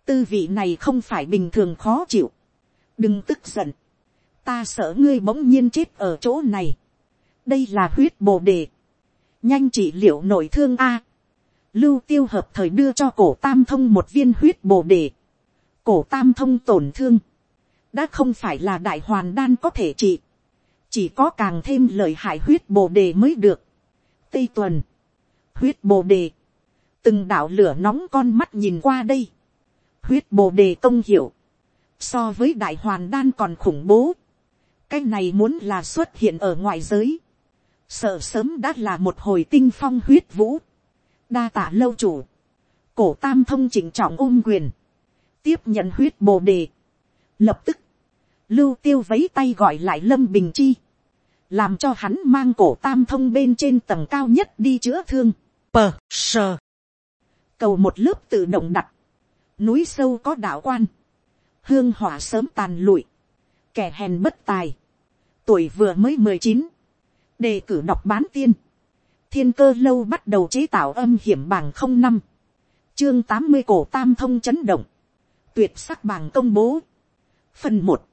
tư vị này không phải bình thường khó chịu. đừng tức giận ta sợ ngươi bỗng nhiên chết ở chỗ này. đây là huyết bồ đề. nhanh trị liệu nội thương a. lưu tiêu hợp thời đưa cho cổ tam thông một viên huyết bồ đề. cổ tam thông tổn thương. đã không phải là đại hoàn đan có thể trị. chỉ có càng thêm lời hại huyết bồ đề mới được. tây tuần. huyết bồ đề. từng đạo lửa nóng con mắt nhìn qua đây huyết bồ đề công hiểu, so với đại hoàn đan còn khủng bố, cái này muốn là xuất hiện ở ngoài giới, sợ sớm đã là một hồi tinh phong huyết vũ, đa tạ lâu chủ, cổ tam thông chỉnh trọng ôm quyền, tiếp nhận huyết bồ đề, lập tức, lưu tiêu vấy tay gọi lại lâm bình chi, làm cho hắn mang cổ tam thông bên trên tầng cao nhất đi chữa thương, pờ sờ, cầu một lớp tự động đặt, núi sâu có đạo quan, hương hỏa sớm tàn lụi, kẻ hèn bất tài, tuổi vừa mới mười chín, đề cử đọc bán tiên, thiên cơ lâu bắt đầu chế tạo âm hiểm bảng không năm, chương tám mươi cổ tam thông chấn động, tuyệt sắc bảng công bố, phần một,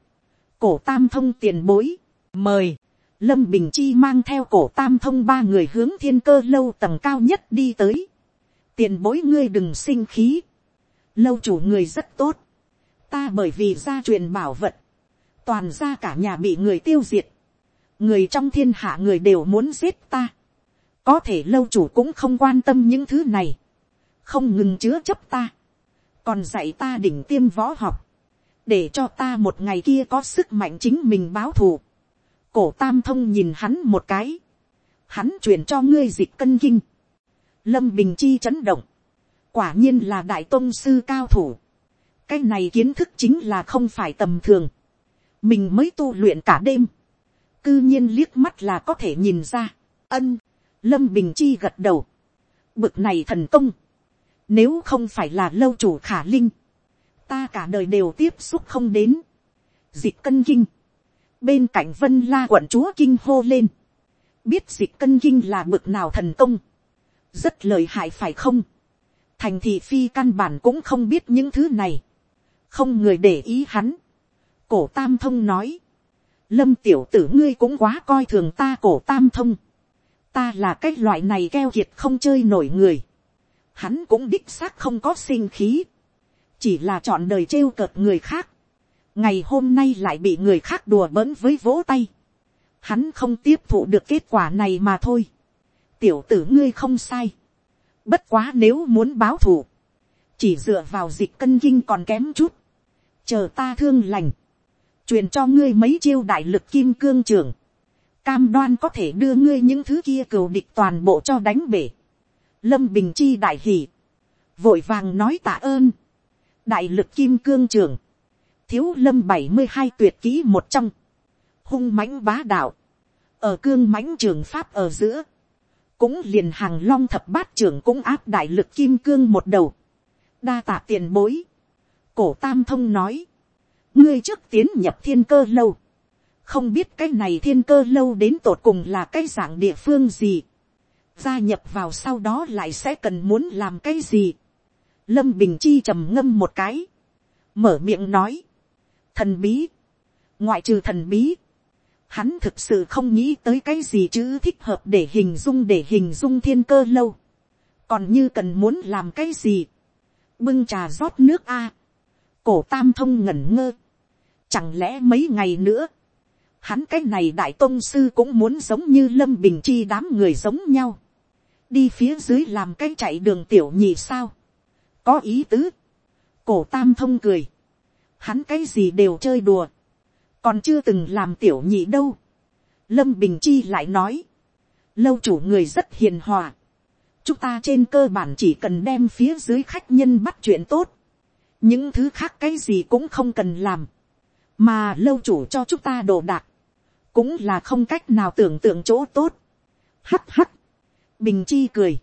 cổ tam thông tiền bối, mời, lâm bình chi mang theo cổ tam thông ba người hướng thiên cơ lâu tầng cao nhất đi tới, tiền bối ngươi đừng sinh khí, lâu chủ người rất tốt, ta bởi vì gia truyền bảo vật, toàn ra cả nhà bị người tiêu diệt, người trong thiên hạ người đều muốn giết ta, có thể lâu chủ cũng không quan tâm những thứ này, không ngừng chứa chấp ta, còn dạy ta đỉnh tiêm võ học, để cho ta một ngày kia có sức mạnh chính mình báo thù. cổ tam thông nhìn hắn một cái, hắn truyền cho ngươi dịch cân kinh, lâm bình chi chấn động, quả nhiên là đại tôn sư cao thủ, cái này kiến thức chính là không phải tầm thường, mình mới tu luyện cả đêm, cư nhiên liếc mắt là có thể nhìn ra, ân, lâm bình chi gật đầu, bực này thần công, nếu không phải là lâu chủ khả linh, ta cả đời đều tiếp xúc không đến, dịch cân kinh, bên cạnh vân la quận chúa kinh hô lên, biết dịch cân kinh là bực nào thần công, rất lời hại phải không, thành thị phi căn bản cũng không biết những thứ này, không người để ý hắn, cổ tam thông nói, lâm tiểu tử ngươi cũng quá coi thường ta cổ tam thông, ta là cái loại này keo kiệt không chơi nổi người, hắn cũng đích xác không có sinh khí, chỉ là chọn đời trêu cợt người khác, ngày hôm nay lại bị người khác đùa bỡn với vỗ tay, hắn không tiếp thụ được kết quả này mà thôi, tiểu tử ngươi không sai, bất quá nếu muốn báo thù, chỉ dựa vào dịch cân kinh còn kém chút, chờ ta thương lành, truyền cho ngươi mấy chiêu đại lực kim cương trường, cam đoan có thể đưa ngươi những thứ kia cừu địch toàn bộ cho đánh bể. Lâm Bình Chi đại hỉ, vội vàng nói tạ ơn. Đại lực kim cương trường, thiếu lâm bảy mươi hai tuyệt kỹ một trong, hung mãnh bá đạo, ở cương mãnh trường pháp ở giữa, cũng liền hàng long thập bát trưởng cũng áp đại lực kim cương một đầu, đa tạ tiền bối, cổ tam thông nói, ngươi trước tiến nhập thiên cơ lâu, không biết cái này thiên cơ lâu đến tột cùng là cái dạng địa phương gì, gia nhập vào sau đó lại sẽ cần muốn làm cái gì. Lâm Bình Chi trầm ngâm một cái, mở miệng nói, thần bí, ngoại trừ thần bí, hắn thực sự không nghĩ tới cái gì chữ thích hợp để hình dung để hình dung thiên cơ lâu, còn như cần muốn làm cái gì, bưng trà rót nước a, cổ tam thông ngẩn ngơ, chẳng lẽ mấy ngày nữa, hắn cái này đại tôn sư cũng muốn giống như lâm bình chi đám người giống nhau, đi phía dưới làm cái chạy đường tiểu nhị sao, có ý tứ, cổ tam thông cười, hắn cái gì đều chơi đùa, còn chưa từng làm tiểu nhị đâu, lâm bình chi lại nói, lâu chủ người rất hiền hòa, chúng ta trên cơ bản chỉ cần đem phía dưới khách nhân bắt chuyện tốt, những thứ khác cái gì cũng không cần làm, mà lâu chủ cho chúng ta đồ đạc, cũng là không cách nào tưởng tượng chỗ tốt. Hắt hắt, bình chi cười,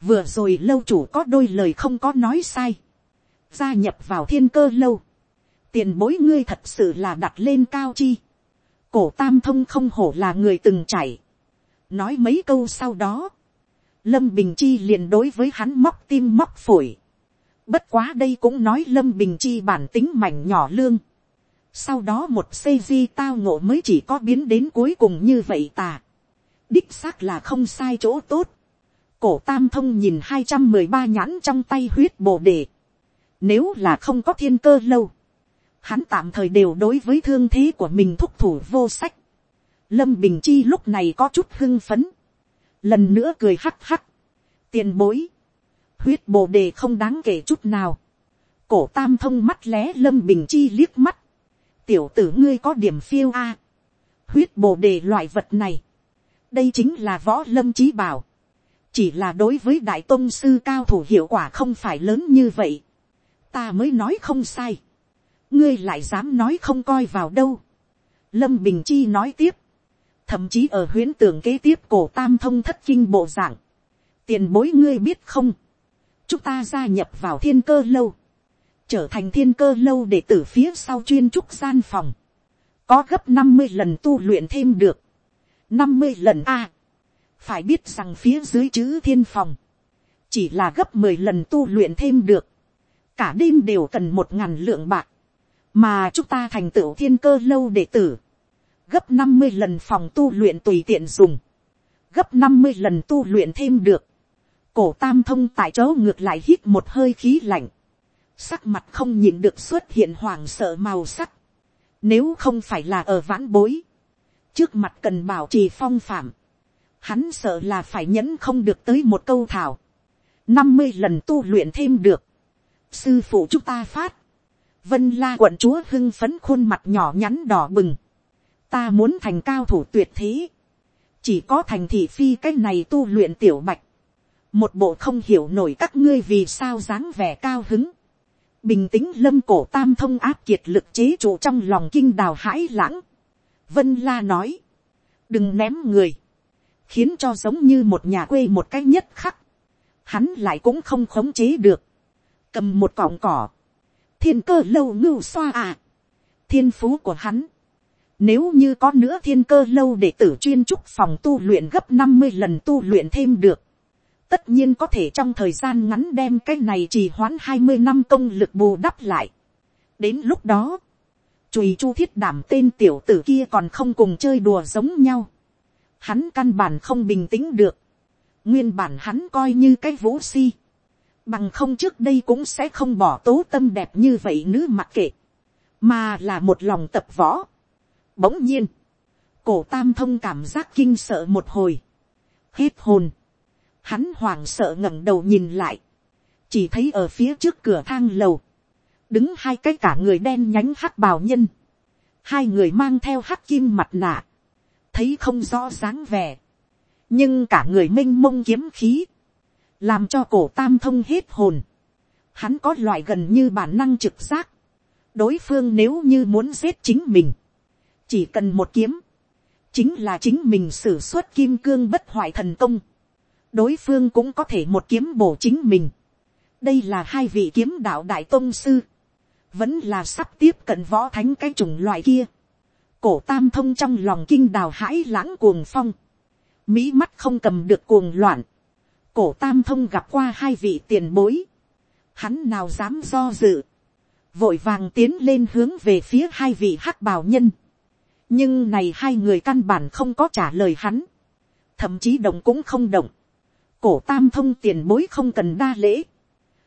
vừa rồi lâu chủ có đôi lời không có nói sai, gia nhập vào thiên cơ lâu, tiền bối ngươi thật sự là đặt lên cao chi, cổ tam thông không hổ là người từng chảy, nói mấy câu sau đó, lâm bình chi liền đối với hắn móc tim móc phổi, bất quá đây cũng nói lâm bình chi bản tính mảnh nhỏ lương, sau đó một xây di tao ngộ mới chỉ có biến đến cuối cùng như vậy tà. đích xác là không sai chỗ tốt. cổ tam thông nhìn hai trăm mười ba nhãn trong tay huyết bồ đề. nếu là không có thiên cơ lâu, hắn tạm thời đều đối với thương thế của mình thúc thủ vô sách. lâm bình chi lúc này có chút hưng phấn. lần nữa cười hắc hắc. tiền bối. huyết bồ đề không đáng kể chút nào. cổ tam thông mắt lé lâm bình chi liếc mắt tiểu tử ngươi có điểm phiêu a. huyết bồ đề loại vật này. đây chính là võ lâm trí bảo. chỉ là đối với đại tôn sư cao thủ hiệu quả không phải lớn như vậy. ta mới nói không sai. ngươi lại dám nói không coi vào đâu. lâm bình chi nói tiếp, thậm chí ở huyễn tưởng kế tiếp cổ tam thông thất kinh bộ dạng, tiền bối ngươi biết không, chúng ta gia nhập vào thiên cơ lâu, trở thành thiên cơ lâu để tử phía sau chuyên trúc gian phòng, có gấp năm mươi lần tu luyện thêm được, năm mươi lần a, phải biết rằng phía dưới chữ thiên phòng, chỉ là gấp mười lần tu luyện thêm được, cả đêm đều cần một ngàn lượng bạc, mà chúng ta thành tựu thiên cơ lâu đệ tử, gấp năm mươi lần phòng tu luyện tùy tiện dùng, gấp năm mươi lần tu luyện thêm được, cổ tam thông tại chỗ ngược lại hít một hơi khí lạnh, sắc mặt không nhìn được xuất hiện hoảng sợ màu sắc, nếu không phải là ở vãn bối, trước mặt cần bảo trì phong phạm, hắn sợ là phải nhẫn không được tới một câu thảo, năm mươi lần tu luyện thêm được, sư phụ chúng ta phát, vân la quận chúa hưng phấn khuôn mặt nhỏ nhắn đỏ bừng, ta muốn thành cao thủ tuyệt thế, chỉ có thành thị phi cái này tu luyện tiểu bạch, một bộ không hiểu nổi các ngươi vì sao dáng vẻ cao hứng, bình tĩnh lâm cổ tam thông áp kiệt lực chế trụ trong lòng kinh đào hãi lãng, vân la nói, đừng ném người, khiến cho giống như một nhà quê một cái nhất khắc, hắn lại cũng không khống chế được, cầm một cọng cỏ, thiên cơ lâu ngưu xoa à, thiên phú của hắn, nếu như có nữa thiên cơ lâu để tử chuyên trúc phòng tu luyện gấp năm mươi lần tu luyện thêm được, tất nhiên có thể trong thời gian ngắn đem cái này chỉ hoãn hai mươi năm công lực bù đắp lại. đến lúc đó, chùi chu thiết đảm tên tiểu tử kia còn không cùng chơi đùa giống nhau. hắn căn bản không bình tĩnh được. nguyên bản hắn coi như cái vũ si. bằng không trước đây cũng sẽ không bỏ tố tâm đẹp như vậy nữ mặc kệ. mà là một lòng tập võ. bỗng nhiên, cổ tam thông cảm giác kinh sợ một hồi. hết hồn hắn hoảng sợ ngẩng đầu nhìn lại, chỉ thấy ở phía trước cửa thang lầu, đứng hai cái cả người đen nhánh hắc bào nhân, hai người mang theo hắc kim mặt nạ, thấy không rõ dáng vẻ, nhưng cả người m i n h mông kiếm khí, làm cho cổ tam thông hết hồn, hắn có loại gần như bản năng trực giác, đối phương nếu như muốn giết chính mình, chỉ cần một kiếm, chính là chính mình xử suất kim cương bất hoại thần công, đối phương cũng có thể một kiếm bổ chính mình. đây là hai vị kiếm đạo đại tôn sư, vẫn là sắp tiếp cận võ thánh cái chủng loại kia. cổ tam thông trong lòng kinh đào hãi lãng cuồng phong, mỹ mắt không cầm được cuồng loạn. cổ tam thông gặp qua hai vị tiền bối, hắn nào dám do dự, vội vàng tiến lên hướng về phía hai vị hắc bào nhân. nhưng này hai người căn bản không có trả lời hắn, thậm chí động cũng không động cổ tam thông tiền bối không cần đa lễ.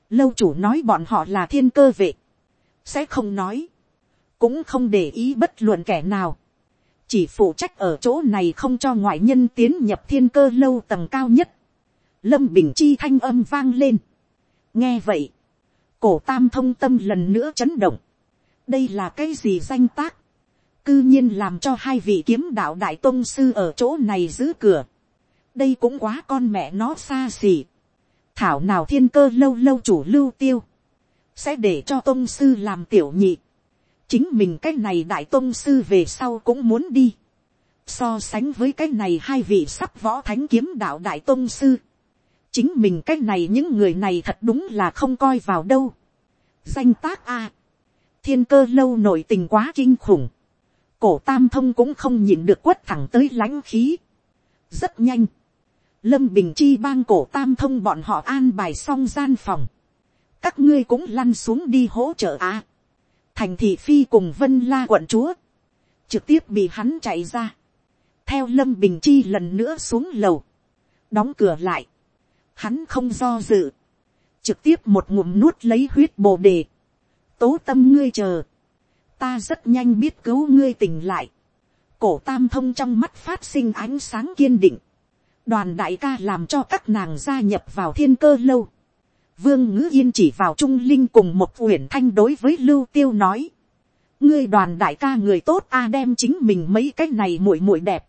Lâu chủ nói bọn họ là thiên cơ vệ. Sẽ không nói. Cũng không để ý bất luận kẻ nào. Chỉ phụ trách ở chỗ này không cho ngoại nhân tiến nhập thiên cơ lâu tầng cao nhất. Lâm Bình Chi thanh âm vang lên. Nghe vậy. Cổ tam thông tâm lần nữa chấn động. Đây là cái gì danh tác? Cư nhiên làm cho hai vị kiếm đạo đại tôn sư ở chỗ này giữ cửa đây cũng quá con mẹ nó xa xỉ. thảo nào thiên cơ lâu lâu chủ lưu tiêu, sẽ để cho tôn sư làm tiểu nhị. chính mình cái này đại tôn sư về sau cũng muốn đi. so sánh với cái này hai vị sắp võ thánh kiếm đạo đại tôn sư. chính mình cái này những người này thật đúng là không coi vào đâu. danh tác a. thiên cơ lâu nổi tình quá kinh khủng. cổ tam thông cũng không nhìn được quất thẳng tới lãnh khí. rất nhanh lâm bình chi bang cổ tam thông bọn họ an bài xong gian phòng. các ngươi cũng lăn xuống đi hỗ trợ à. thành thị phi cùng vân la quận chúa. trực tiếp bị hắn chạy ra. theo lâm bình chi lần nữa xuống lầu. đóng cửa lại. hắn không do dự. trực tiếp một ngụm nuốt lấy huyết bồ đề. tố tâm ngươi chờ. ta rất nhanh biết cứu ngươi tỉnh lại. cổ tam thông trong mắt phát sinh ánh sáng kiên định đoàn đại ca làm cho các nàng gia nhập vào thiên cơ lâu. vương ngữ yên chỉ vào trung linh cùng một uyển thanh đối với lưu tiêu nói. ngươi đoàn đại ca người tốt a đem chính mình mấy cái này muội muội đẹp.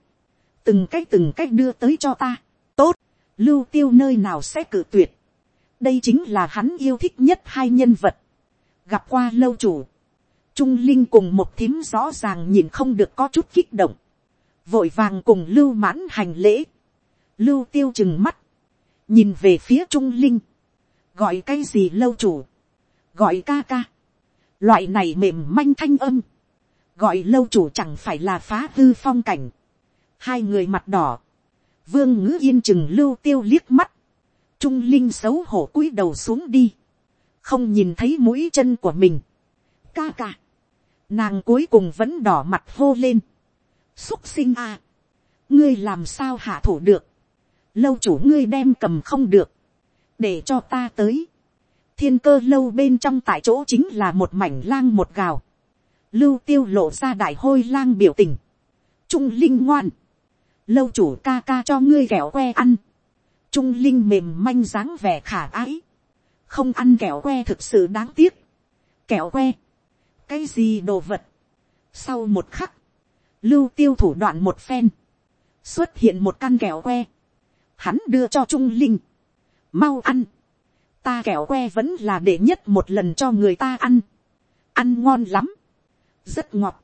từng cái từng cái đưa tới cho ta. tốt, lưu tiêu nơi nào sẽ cử tuyệt. đây chính là hắn yêu thích nhất hai nhân vật. gặp qua lâu chủ. Trung Linh cùng một thím rõ ràng nhìn không được có chút kích động. Vội vàng cùng lưu mãn hành lễ. Lưu tiêu chừng mắt. Nhìn về phía Trung Linh. Gọi cái gì lâu chủ. Gọi ca ca. Loại này mềm manh thanh âm. Gọi lâu chủ chẳng phải là phá hư phong cảnh. Hai người mặt đỏ. Vương ngữ yên chừng lưu tiêu liếc mắt. Trung Linh xấu hổ cúi đầu xuống đi. Không nhìn thấy mũi chân của mình. Ca ca. Nàng cuối cùng vẫn đỏ mặt hô lên. Xúc sinh à. Ngươi làm sao hạ thủ được. Lâu chủ ngươi đem cầm không được. Để cho ta tới. Thiên cơ lâu bên trong tại chỗ chính là một mảnh lang một gào. Lưu tiêu lộ ra đại hôi lang biểu tình. Trung linh ngoan. Lâu chủ ca ca cho ngươi kẹo que ăn. Trung linh mềm manh dáng vẻ khả ái. Không ăn kẹo que thực sự đáng tiếc. Kẹo que cái gì đồ vật. Sau một khắc, lưu tiêu thủ đoạn một phen, xuất hiện một căn kẹo que. Hắn đưa cho Trung Linh. Mau ăn. Ta kẹo que vẫn là để nhất một lần cho người ta ăn. Ăn ngon lắm. Rất ngọt.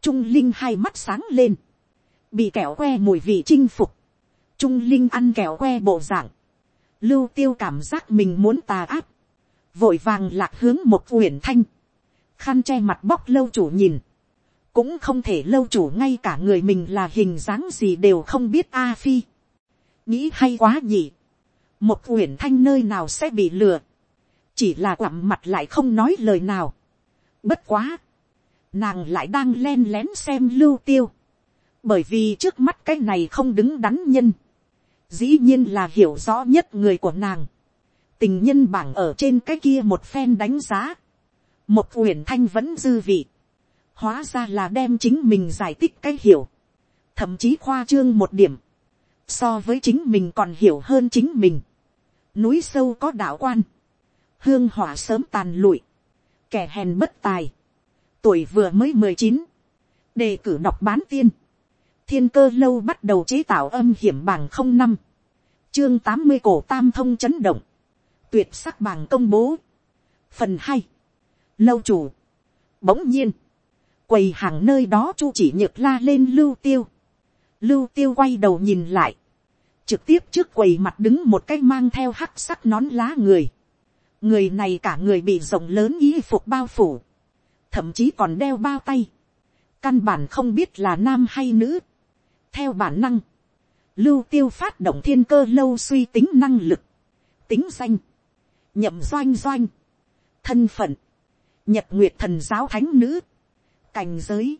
Trung Linh hai mắt sáng lên. Bị kẹo que mùi vị chinh phục. Trung Linh ăn kẹo que bộ dạng. Lưu tiêu cảm giác mình muốn tà áp. Vội vàng lạc hướng một uyển thanh khăn che mặt bóc lâu chủ nhìn, cũng không thể lâu chủ ngay cả người mình là hình dáng gì đều không biết a phi nghĩ hay quá nhỉ, một uyển thanh nơi nào sẽ bị lừa, chỉ là quặm mặt lại không nói lời nào. bất quá, nàng lại đang len lén xem lưu tiêu, bởi vì trước mắt cái này không đứng đắn nhân, dĩ nhiên là hiểu rõ nhất người của nàng, tình nhân bảng ở trên cái kia một phen đánh giá, một uyển thanh vẫn dư vị, hóa ra là đem chính mình giải thích cái hiểu, thậm chí khoa trương một điểm, so với chính mình còn hiểu hơn chính mình, núi sâu có đạo quan, hương hỏa sớm tàn lụi, kẻ hèn bất tài, tuổi vừa mới mười chín, đề cử đọc bán tiên, thiên cơ lâu bắt đầu chế tạo âm hiểm bảng không năm, chương tám mươi cổ tam thông chấn động, tuyệt sắc bảng công bố, phần hai, lâu chủ. Bỗng nhiên, quầy hàng nơi đó chu chỉ nhược la lên lưu tiêu. Lưu tiêu quay đầu nhìn lại. Trực tiếp trước quầy mặt đứng một cái mang theo hắc sắc nón lá người. Người này cả người bị rộng lớn y phục bao phủ. Thậm chí còn đeo bao tay. Căn bản không biết là nam hay nữ. Theo bản năng. Lưu tiêu phát động thiên cơ lâu suy tính năng lực. Tính danh. Nhậm doanh doanh. Thân phận nhật nguyệt thần giáo thánh nữ, cảnh giới,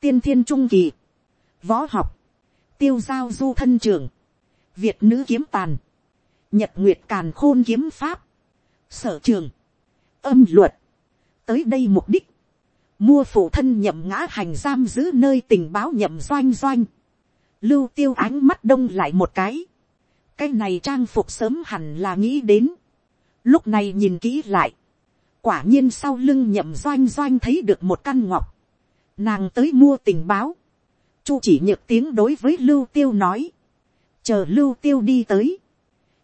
tiên thiên trung kỳ, võ học, tiêu giao du thân trường, việt nữ kiếm tàn, nhật nguyệt càn khôn kiếm pháp, sở trường, âm luật, tới đây mục đích, mua phụ thân nhậm ngã hành giam giữ nơi tình báo nhậm doanh doanh, lưu tiêu ánh mắt đông lại một cái, cái này trang phục sớm hẳn là nghĩ đến, lúc này nhìn kỹ lại, quả nhiên sau lưng nhậm doanh doanh thấy được một căn ngọc, nàng tới mua tình báo, chu chỉ nhược tiếng đối với lưu tiêu nói, chờ lưu tiêu đi tới,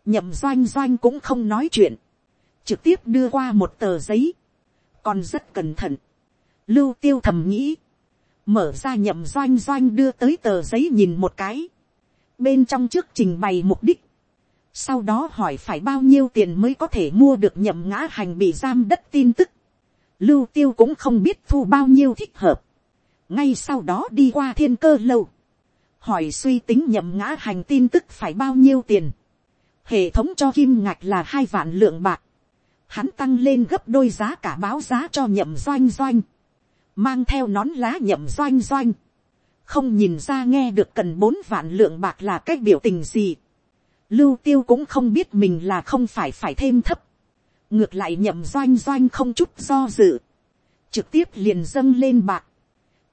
nhậm doanh doanh cũng không nói chuyện, trực tiếp đưa qua một tờ giấy, còn rất cẩn thận, lưu tiêu thầm nghĩ, mở ra nhậm doanh doanh đưa tới tờ giấy nhìn một cái, bên trong trước trình bày mục đích, sau đó hỏi phải bao nhiêu tiền mới có thể mua được nhậm ngã hành bị giam đất tin tức. Lưu tiêu cũng không biết thu bao nhiêu thích hợp ngay sau đó đi qua thiên cơ lâu. hỏi suy tính nhậm ngã hành tin tức phải bao nhiêu tiền. hệ thống cho kim ngạch là hai vạn lượng bạc. hắn tăng lên gấp đôi giá cả báo giá cho nhậm doanh doanh. mang theo nón lá nhậm doanh doanh. không nhìn ra nghe được cần bốn vạn lượng bạc là cách biểu tình gì lưu tiêu cũng không biết mình là không phải phải thêm thấp. ngược lại nhậm doanh doanh không chút do dự. trực tiếp liền dâng lên bạc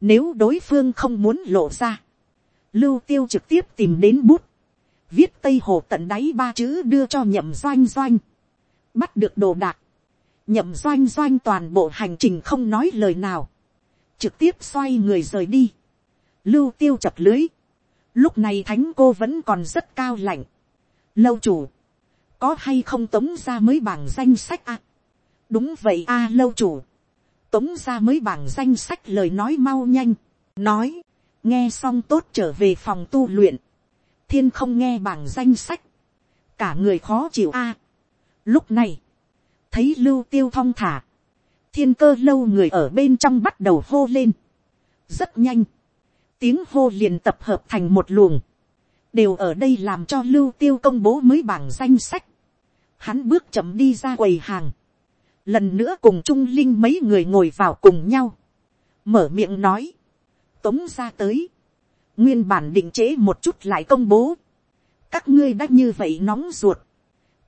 nếu đối phương không muốn lộ ra, lưu tiêu trực tiếp tìm đến bút. viết tây hồ tận đáy ba chữ đưa cho nhậm doanh doanh. bắt được đồ đạc. nhậm doanh doanh toàn bộ hành trình không nói lời nào. trực tiếp xoay người rời đi. lưu tiêu chập lưới. lúc này thánh cô vẫn còn rất cao lạnh lâu chủ, có hay không tống ra mới bảng danh sách à? đúng vậy a lâu chủ, tống ra mới bảng danh sách lời nói mau nhanh, nói, nghe xong tốt trở về phòng tu luyện, thiên không nghe bảng danh sách, cả người khó chịu a. lúc này, thấy lưu tiêu thong thả, thiên cơ lâu người ở bên trong bắt đầu hô lên, rất nhanh, tiếng hô liền tập hợp thành một luồng, đều ở đây làm cho lưu tiêu công bố mới bảng danh sách, hắn bước chậm đi ra quầy hàng, lần nữa cùng trung linh mấy người ngồi vào cùng nhau, mở miệng nói, tống ra tới, nguyên bản định chế một chút lại công bố, các ngươi đã như vậy nóng ruột,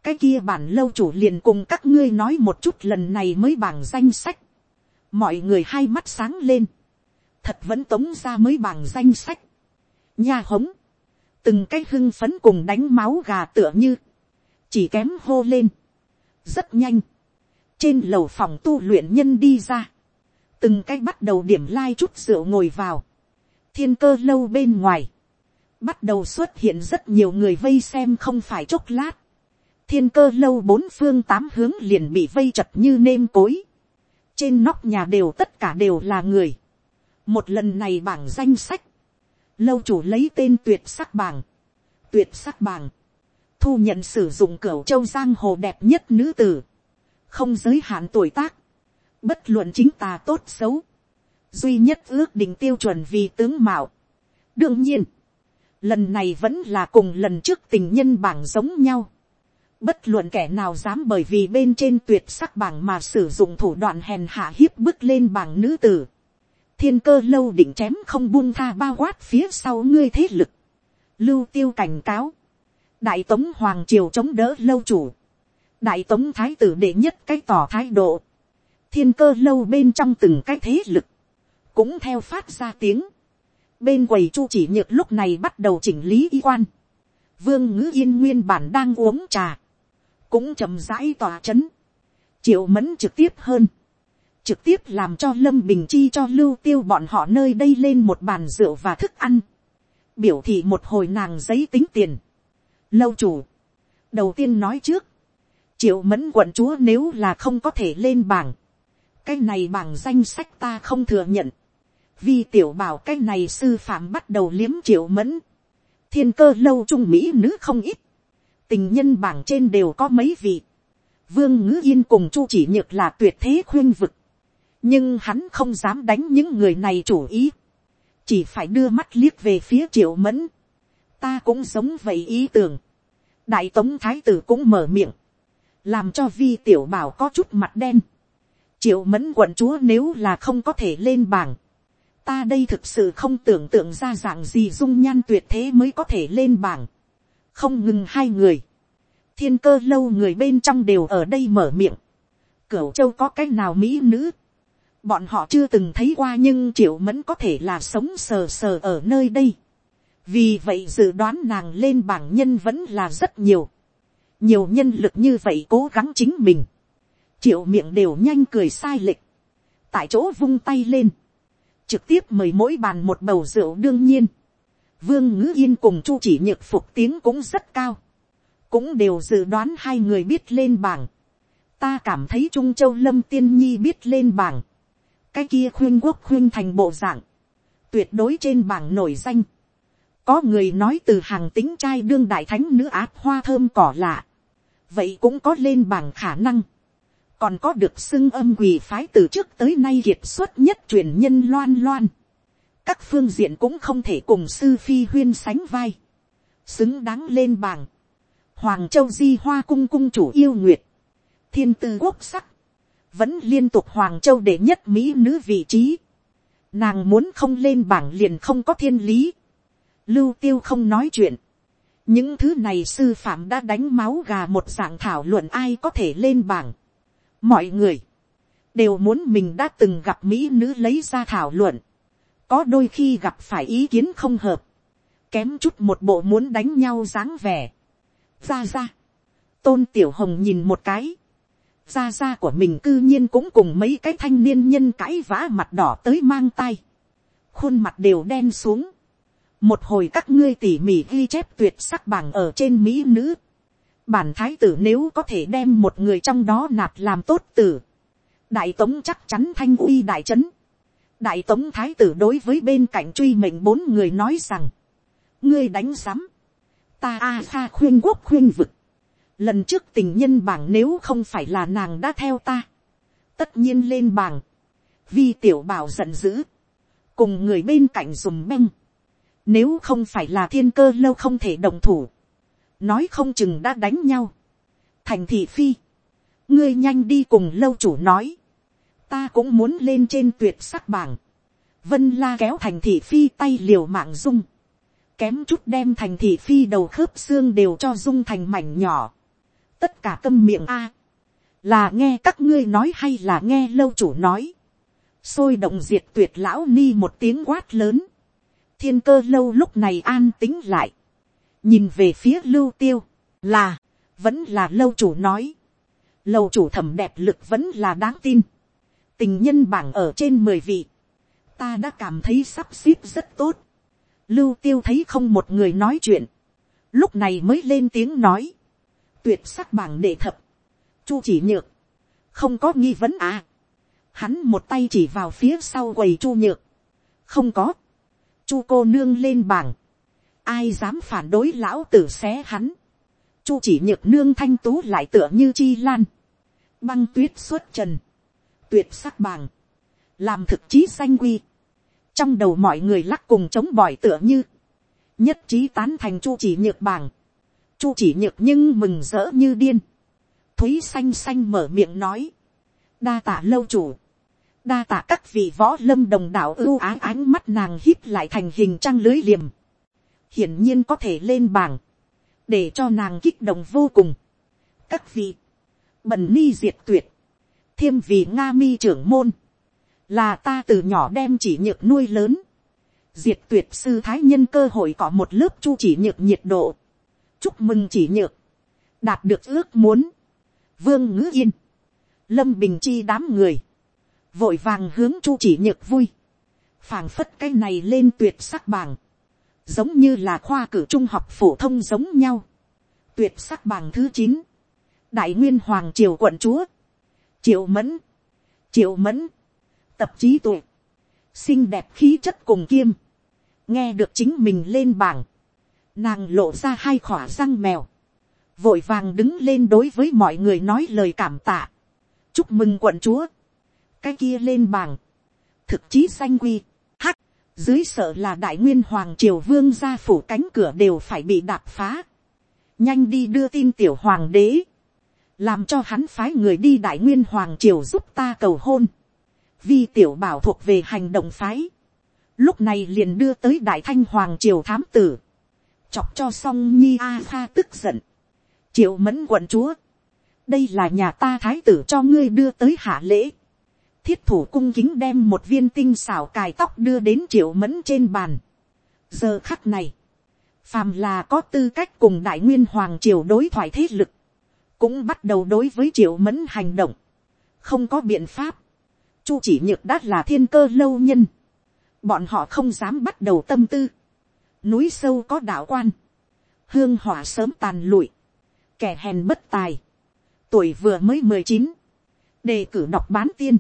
cái kia bản lâu chủ liền cùng các ngươi nói một chút lần này mới bảng danh sách, mọi người hai mắt sáng lên, thật vẫn tống ra mới bảng danh sách, nha hống, từng cái hưng phấn cùng đánh máu gà tựa như, chỉ kém hô lên, rất nhanh, trên lầu phòng tu luyện nhân đi ra, từng cái bắt đầu điểm lai chút rượu ngồi vào, thiên cơ lâu bên ngoài, bắt đầu xuất hiện rất nhiều người vây xem không phải chốc lát, thiên cơ lâu bốn phương tám hướng liền bị vây chật như nêm cối, trên nóc nhà đều tất cả đều là người, một lần này bảng danh sách, lâu chủ lấy tên tuyệt sắc bảng, tuyệt sắc bảng, thu nhận sử dụng cửa châu giang hồ đẹp nhất nữ tử, không giới hạn tuổi tác, bất luận chính tà tốt xấu, duy nhất ước định tiêu chuẩn vì tướng mạo. đương nhiên, lần này vẫn là cùng lần trước tình nhân bảng giống nhau. bất luận kẻ nào dám bởi vì bên trên tuyệt sắc bảng mà sử dụng thủ đoạn hèn hạ hiếp bước lên bảng nữ tử. thiên cơ lâu định chém không buông tha bao quát phía sau ngươi thế lực. lưu tiêu cảnh cáo. đại tống hoàng triều chống đỡ lâu chủ đại tống thái tử đệ nhất cái tỏ thái độ. thiên cơ lâu bên trong từng cái thế lực cũng theo phát ra tiếng. Bên quầy chu chỉ nhược lúc này bắt đầu chỉnh lý y quan. Vương ngữ yên nguyên bản đang uống trà. Cũng chậm rãi tòa chấn. Triệu mẫn trực tiếp hơn. Trực tiếp làm cho Lâm Bình Chi cho lưu tiêu bọn họ nơi đây lên một bàn rượu và thức ăn. Biểu thị một hồi nàng giấy tính tiền. Lâu chủ. Đầu tiên nói trước. Triệu mẫn quận chúa nếu là không có thể lên bảng. Cái này bảng danh sách ta không thừa nhận. Vi tiểu bảo cái này sư phạm bắt đầu liếm triệu mẫn, thiên cơ lâu trung mỹ nữ không ít, tình nhân bảng trên đều có mấy vị, vương ngữ yên cùng chu chỉ nhược là tuyệt thế khuyên vực, nhưng hắn không dám đánh những người này chủ ý, chỉ phải đưa mắt liếc về phía triệu mẫn, ta cũng giống vậy ý tưởng, đại tống thái tử cũng mở miệng, làm cho vi tiểu bảo có chút mặt đen, triệu mẫn quận chúa nếu là không có thể lên bảng, ta đây thực sự không tưởng tượng ra dạng gì dung nhan tuyệt thế mới có thể lên bảng. không ngừng hai người. thiên cơ lâu người bên trong đều ở đây mở miệng. cửu châu có cái nào mỹ nữ. bọn họ chưa từng thấy qua nhưng triệu mẫn có thể là sống sờ sờ ở nơi đây. vì vậy dự đoán nàng lên bảng nhân vẫn là rất nhiều nhiều nhân lực như vậy cố gắng chính mình. triệu miệng đều nhanh cười sai lệch. tại chỗ vung tay lên. Trực tiếp mời mỗi bàn một bầu rượu đương nhiên, vương ngữ yên cùng chu chỉ nhược phục tiếng cũng rất cao, cũng đều dự đoán hai người biết lên bảng, ta cảm thấy trung châu lâm tiên nhi biết lên bảng, cái kia khuyên quốc khuyên thành bộ dạng, tuyệt đối trên bảng nổi danh, có người nói từ hàng tính trai đương đại thánh nữ áp hoa thơm cỏ lạ, vậy cũng có lên bảng khả năng, còn có được xưng âm quỳ phái từ trước tới nay kiệt xuất nhất truyền nhân loan loan. các phương diện cũng không thể cùng sư phi huyên sánh vai. xứng đáng lên bảng. hoàng châu di hoa cung cung chủ yêu nguyệt. thiên tư quốc sắc. vẫn liên tục hoàng châu để nhất mỹ nữ vị trí. nàng muốn không lên bảng liền không có thiên lý. lưu tiêu không nói chuyện những thứ này sư phạm đã đánh máu gà một dạng thảo luận ai có thể lên bảng. Mọi người, đều muốn mình đã từng gặp mỹ nữ lấy ra thảo luận, có đôi khi gặp phải ý kiến không hợp, kém chút một bộ muốn đánh nhau dáng vẻ, ra ra, tôn tiểu hồng nhìn một cái, ra ra của mình cư nhiên cũng cùng mấy cái thanh niên nhân cãi vã mặt đỏ tới mang tay, khuôn mặt đều đen xuống, một hồi các ngươi tỉ mỉ ghi chép tuyệt sắc bảng ở trên mỹ nữ, bản thái tử nếu có thể đem một người trong đó nạp làm tốt tử, đại tống chắc chắn thanh uy đại trấn, đại tống thái tử đối với bên cạnh truy mệnh bốn người nói rằng, ngươi đánh sắm, ta a pha khuyên quốc khuyên vực, lần trước tình nhân bảng nếu không phải là nàng đã theo ta, tất nhiên lên bảng, vi tiểu bảo giận dữ, cùng người bên cạnh dùng beng, nếu không phải là thiên cơ lâu không thể đồng thủ, nói không chừng đã đánh nhau, thành thị phi, ngươi nhanh đi cùng lâu chủ nói, ta cũng muốn lên trên tuyệt sắc bảng, vân la kéo thành thị phi tay liều mạng dung, kém chút đem thành thị phi đầu khớp xương đều cho dung thành mảnh nhỏ, tất cả câm miệng a, là nghe các ngươi nói hay là nghe lâu chủ nói, sôi động diệt tuyệt lão ni một tiếng quát lớn, thiên cơ lâu lúc này an tính lại, nhìn về phía lưu tiêu, là, vẫn là lâu chủ nói, lâu chủ thẩm đẹp lực vẫn là đáng tin, tình nhân bảng ở trên mười vị, ta đã cảm thấy sắp xếp rất tốt, lưu tiêu thấy không một người nói chuyện, lúc này mới lên tiếng nói, tuyệt sắc bảng đệ thập, chu chỉ nhược, không có nghi vấn à, hắn một tay chỉ vào phía sau quầy chu nhược, không có, chu cô nương lên bảng, ai dám phản đối lão tử xé hắn, chu chỉ nhược nương thanh tú lại tựa như chi lan, băng tuyết xuất trần, tuyệt sắc bảng, làm thực chí danh quy, trong đầu mọi người lắc cùng chống bỏi tựa như, nhất trí tán thành chu chỉ nhược bảng, chu chỉ nhược nhưng mừng rỡ như điên, thúy xanh xanh mở miệng nói, đa tạ lâu chủ, đa tạ các vị võ lâm đồng đạo ưu ái ánh mắt nàng hít lại thành hình trăng lưới liềm, hiển nhiên có thể lên bảng, để cho nàng kích động vô cùng. các vị, bần ni diệt tuyệt, thiêm vì nga mi trưởng môn, là ta từ nhỏ đem chỉ nhược nuôi lớn, diệt tuyệt sư thái nhân cơ hội có một lớp chu chỉ nhược nhiệt độ, chúc mừng chỉ nhược, đạt được ước muốn, vương ngữ yên, lâm bình chi đám người, vội vàng hướng chu chỉ nhược vui, phảng phất cái này lên tuyệt sắc bảng, giống như là khoa cử trung học phổ thông giống nhau, tuyệt sắc bảng thứ chín, đại nguyên hoàng triều quận chúa, triệu mẫn, triệu mẫn, tập trí tuệ, xinh đẹp khí chất cùng kiêm, nghe được chính mình lên bảng, nàng lộ ra hai khỏa răng mèo, vội vàng đứng lên đối với mọi người nói lời cảm tạ, chúc mừng quận chúa, cái kia lên bảng, thực chí danh quy, hắc, dưới sợ là đại nguyên hoàng triều vương gia phủ cánh cửa đều phải bị đạp phá, nhanh đi đưa tin tiểu hoàng đế, làm cho hắn phái người đi đại nguyên hoàng triều giúp ta cầu hôn, vi tiểu bảo thuộc về hành động phái, lúc này liền đưa tới đại thanh hoàng triều thám tử, chọc cho song nhi a pha tức giận, triệu mẫn quận chúa, đây là nhà ta thái tử cho ngươi đưa tới hạ lễ, thiết thủ cung kính đem một viên tinh xảo cài tóc đưa đến triệu mẫn trên bàn. giờ khắc này, phàm là có tư cách cùng đại nguyên hoàng triều đối thoại thế lực, cũng bắt đầu đối với triệu mẫn hành động, không có biện pháp, chu chỉ nhược đã là thiên cơ lâu nhân, bọn họ không dám bắt đầu tâm tư, núi sâu có đạo quan, hương hỏa sớm tàn lụi, kẻ hèn bất tài, tuổi vừa mới mười chín, đề cử đọc bán tiên,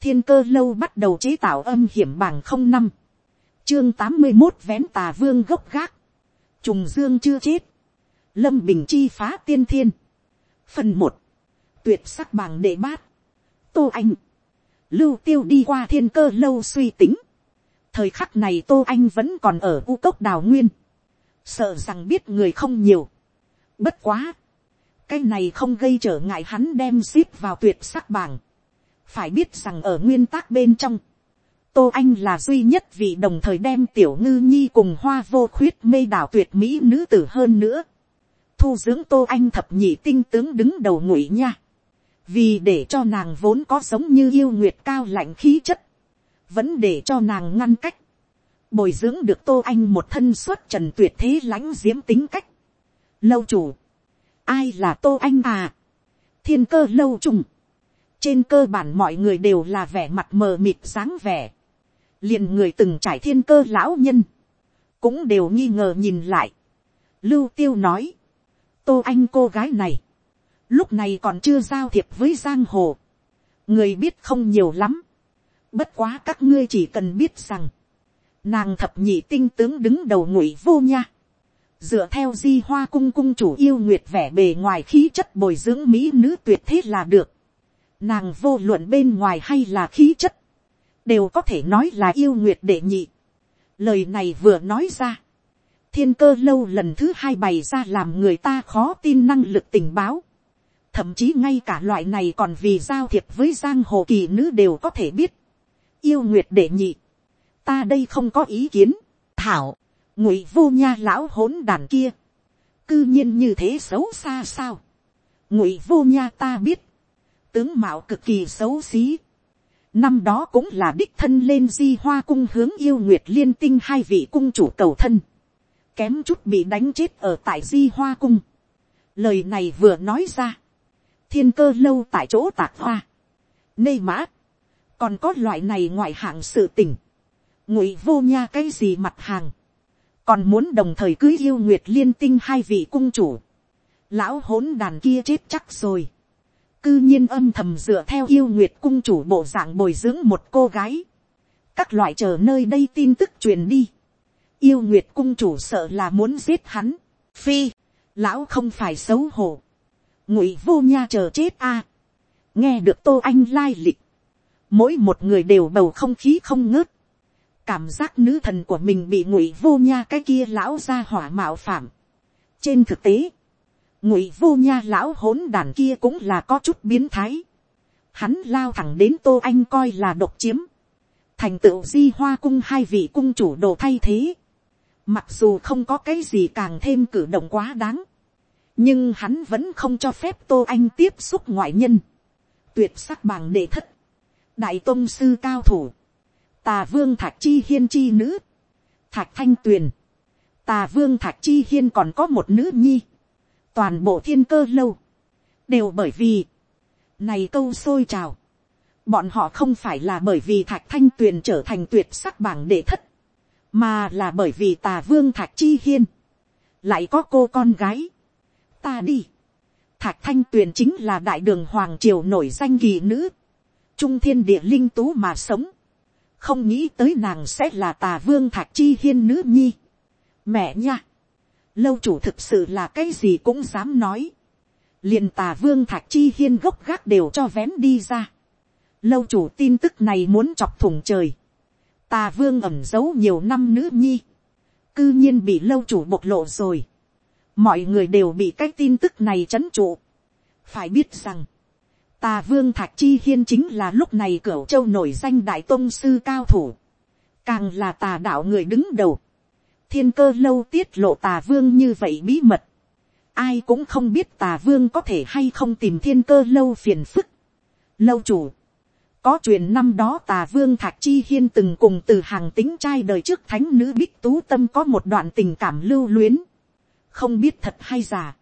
thiên cơ lâu bắt đầu chế tạo âm hiểm bảng không năm, chương tám mươi một vén tà vương gốc gác, trùng dương chưa chết, lâm bình chi phá tiên thiên, phần một, tuyệt sắc bảng đệ bát, tô anh, lưu tiêu đi qua thiên cơ lâu suy tính, thời khắc này tô anh vẫn còn ở u cốc đào nguyên, sợ rằng biết người không nhiều, bất quá, cái này không gây trở ngại hắn đem ship vào tuyệt sắc bảng, phải biết rằng ở nguyên tắc bên trong, tô anh là duy nhất vì đồng thời đem tiểu ngư nhi cùng hoa vô khuyết mê đảo tuyệt mỹ nữ tử hơn nữa. thu dưỡng tô anh thập nhị tinh tướng đứng đầu ngụy nha. vì để cho nàng vốn có giống như yêu nguyệt cao lạnh khí chất, vẫn để cho nàng ngăn cách, bồi dưỡng được tô anh một thân xuất trần tuyệt thế lãnh diễm tính cách. lâu chủ, ai là tô anh à, thiên cơ lâu trùng, trên cơ bản mọi người đều là vẻ mặt mờ mịt dáng vẻ, liền người từng trải thiên cơ lão nhân, cũng đều nghi ngờ nhìn lại. Lưu tiêu nói, tô anh cô gái này, lúc này còn chưa giao thiệp với giang hồ, người biết không nhiều lắm, bất quá các ngươi chỉ cần biết rằng, nàng thập nhị tinh tướng đứng đầu ngụy vô nha, dựa theo di hoa cung cung chủ yêu nguyệt vẻ bề ngoài khí chất bồi dưỡng mỹ nữ tuyệt thế là được, nàng vô luận bên ngoài hay là khí chất, đều có thể nói là yêu nguyệt đệ nhị. Lời này vừa nói ra, thiên cơ lâu lần thứ hai bày ra làm người ta khó tin năng lực tình báo. Thậm chí ngay cả loại này còn vì giao thiệp với giang hồ kỳ nữ đều có thể biết. Yêu nguyệt đệ nhị. Ta đây không có ý kiến. Thảo, ngụy vô nha lão hỗn đàn kia. Cư nhiên như thế xấu xa sao. Ngụy vô nha ta biết. Tướng mạo cực kỳ xấu xí Năm đó cũng là đích thân lên di hoa cung hướng yêu nguyệt liên tinh hai vị cung chủ cầu thân. Kém chút bị đánh chết ở tại di hoa cung. Lời này vừa nói ra. Thiên cơ lâu tại chỗ tạc hoa. Nê mã. Còn có loại này ngoại hạng sự tình. Ngụy vô nha cái gì mặt hàng. Còn muốn đồng thời cưới yêu nguyệt liên tinh hai vị cung chủ. Lão hỗn đàn kia chết chắc rồi cư nhiên âm thầm dựa theo yêu nguyệt cung chủ bộ dạng bồi dưỡng một cô gái. các loại chờ nơi đây tin tức truyền đi. yêu nguyệt cung chủ sợ là muốn giết hắn. phi, lão không phải xấu hổ. ngụy vô nha chờ chết a. nghe được tô anh lai lịch. mỗi một người đều bầu không khí không ngớt. cảm giác nữ thần của mình bị ngụy vô nha cái kia lão ra hỏa mạo phạm. trên thực tế, ngụy vô nha lão hỗn đàn kia cũng là có chút biến thái. Hắn lao thẳng đến tô anh coi là độc chiếm. thành tựu di hoa cung hai vị cung chủ đồ thay thế. mặc dù không có cái gì càng thêm cử động quá đáng. nhưng hắn vẫn không cho phép tô anh tiếp xúc ngoại nhân. tuyệt sắc bằng đệ thất. đại tôn sư cao thủ. tà vương thạc chi hiên chi nữ. thạc thanh tuyền. tà vương thạc chi hiên còn có một nữ nhi toàn bộ thiên cơ lâu, đều bởi vì, này câu xôi trào, bọn họ không phải là bởi vì thạch thanh tuyền trở thành tuyệt sắc bảng đệ thất, mà là bởi vì tà vương thạch chi hiên, lại có cô con gái, ta đi, thạch thanh tuyền chính là đại đường hoàng triều nổi danh kỳ nữ, trung thiên địa linh tú mà sống, không nghĩ tới nàng sẽ là tà vương thạch chi hiên nữ nhi, mẹ nha, lâu chủ thực sự là cái gì cũng dám nói. liền tà vương thạch chi hiên gốc gác đều cho vén đi ra. lâu chủ tin tức này muốn chọc thủng trời. tà vương ẩm giấu nhiều năm nữ nhi. cư nhiên bị lâu chủ bộc lộ rồi. mọi người đều bị cái tin tức này c h ấ n trụ. phải biết rằng, tà vương thạch chi hiên chính là lúc này cửa châu nổi danh đại tôn sư cao thủ. càng là tà đạo người đứng đầu thiên cơ lâu tiết lộ tà vương như vậy bí mật. Ai cũng không biết tà vương có thể hay không tìm thiên cơ lâu phiền phức. Lâu chủ. Có chuyện năm đó tà vương Thạc Chi Hiên từng cùng từ hàng tính trai đời trước thánh nữ Bích Tú Tâm có một đoạn tình cảm lưu luyến. Không biết thật hay giả.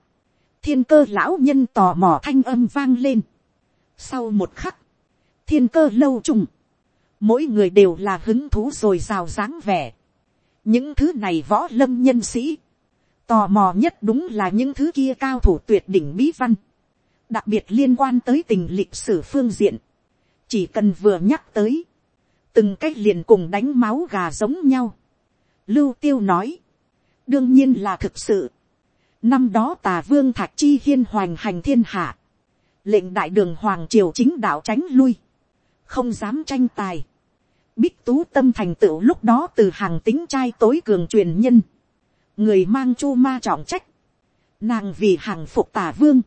Thiên cơ lão nhân tò mò thanh âm vang lên. Sau một khắc. Thiên cơ lâu trùng. Mỗi người đều là hứng thú rồi rào dáng vẻ những thứ này võ lâm nhân sĩ, tò mò nhất đúng là những thứ kia cao thủ tuyệt đỉnh bí văn, đặc biệt liên quan tới tình lịch sử phương diện, chỉ cần vừa nhắc tới, từng cách liền cùng đánh máu gà giống nhau. Lưu tiêu nói, đương nhiên là thực sự. Năm đó tà vương thạch chi hiên hoành hành thiên hạ, lệnh đại đường hoàng triều chính đạo tránh lui, không dám tranh tài. Bích tú tâm thành tựu lúc đó từ hàng tính trai tối cường truyền nhân. Người mang chu ma trọng trách. Nàng vì hàng phục tả vương.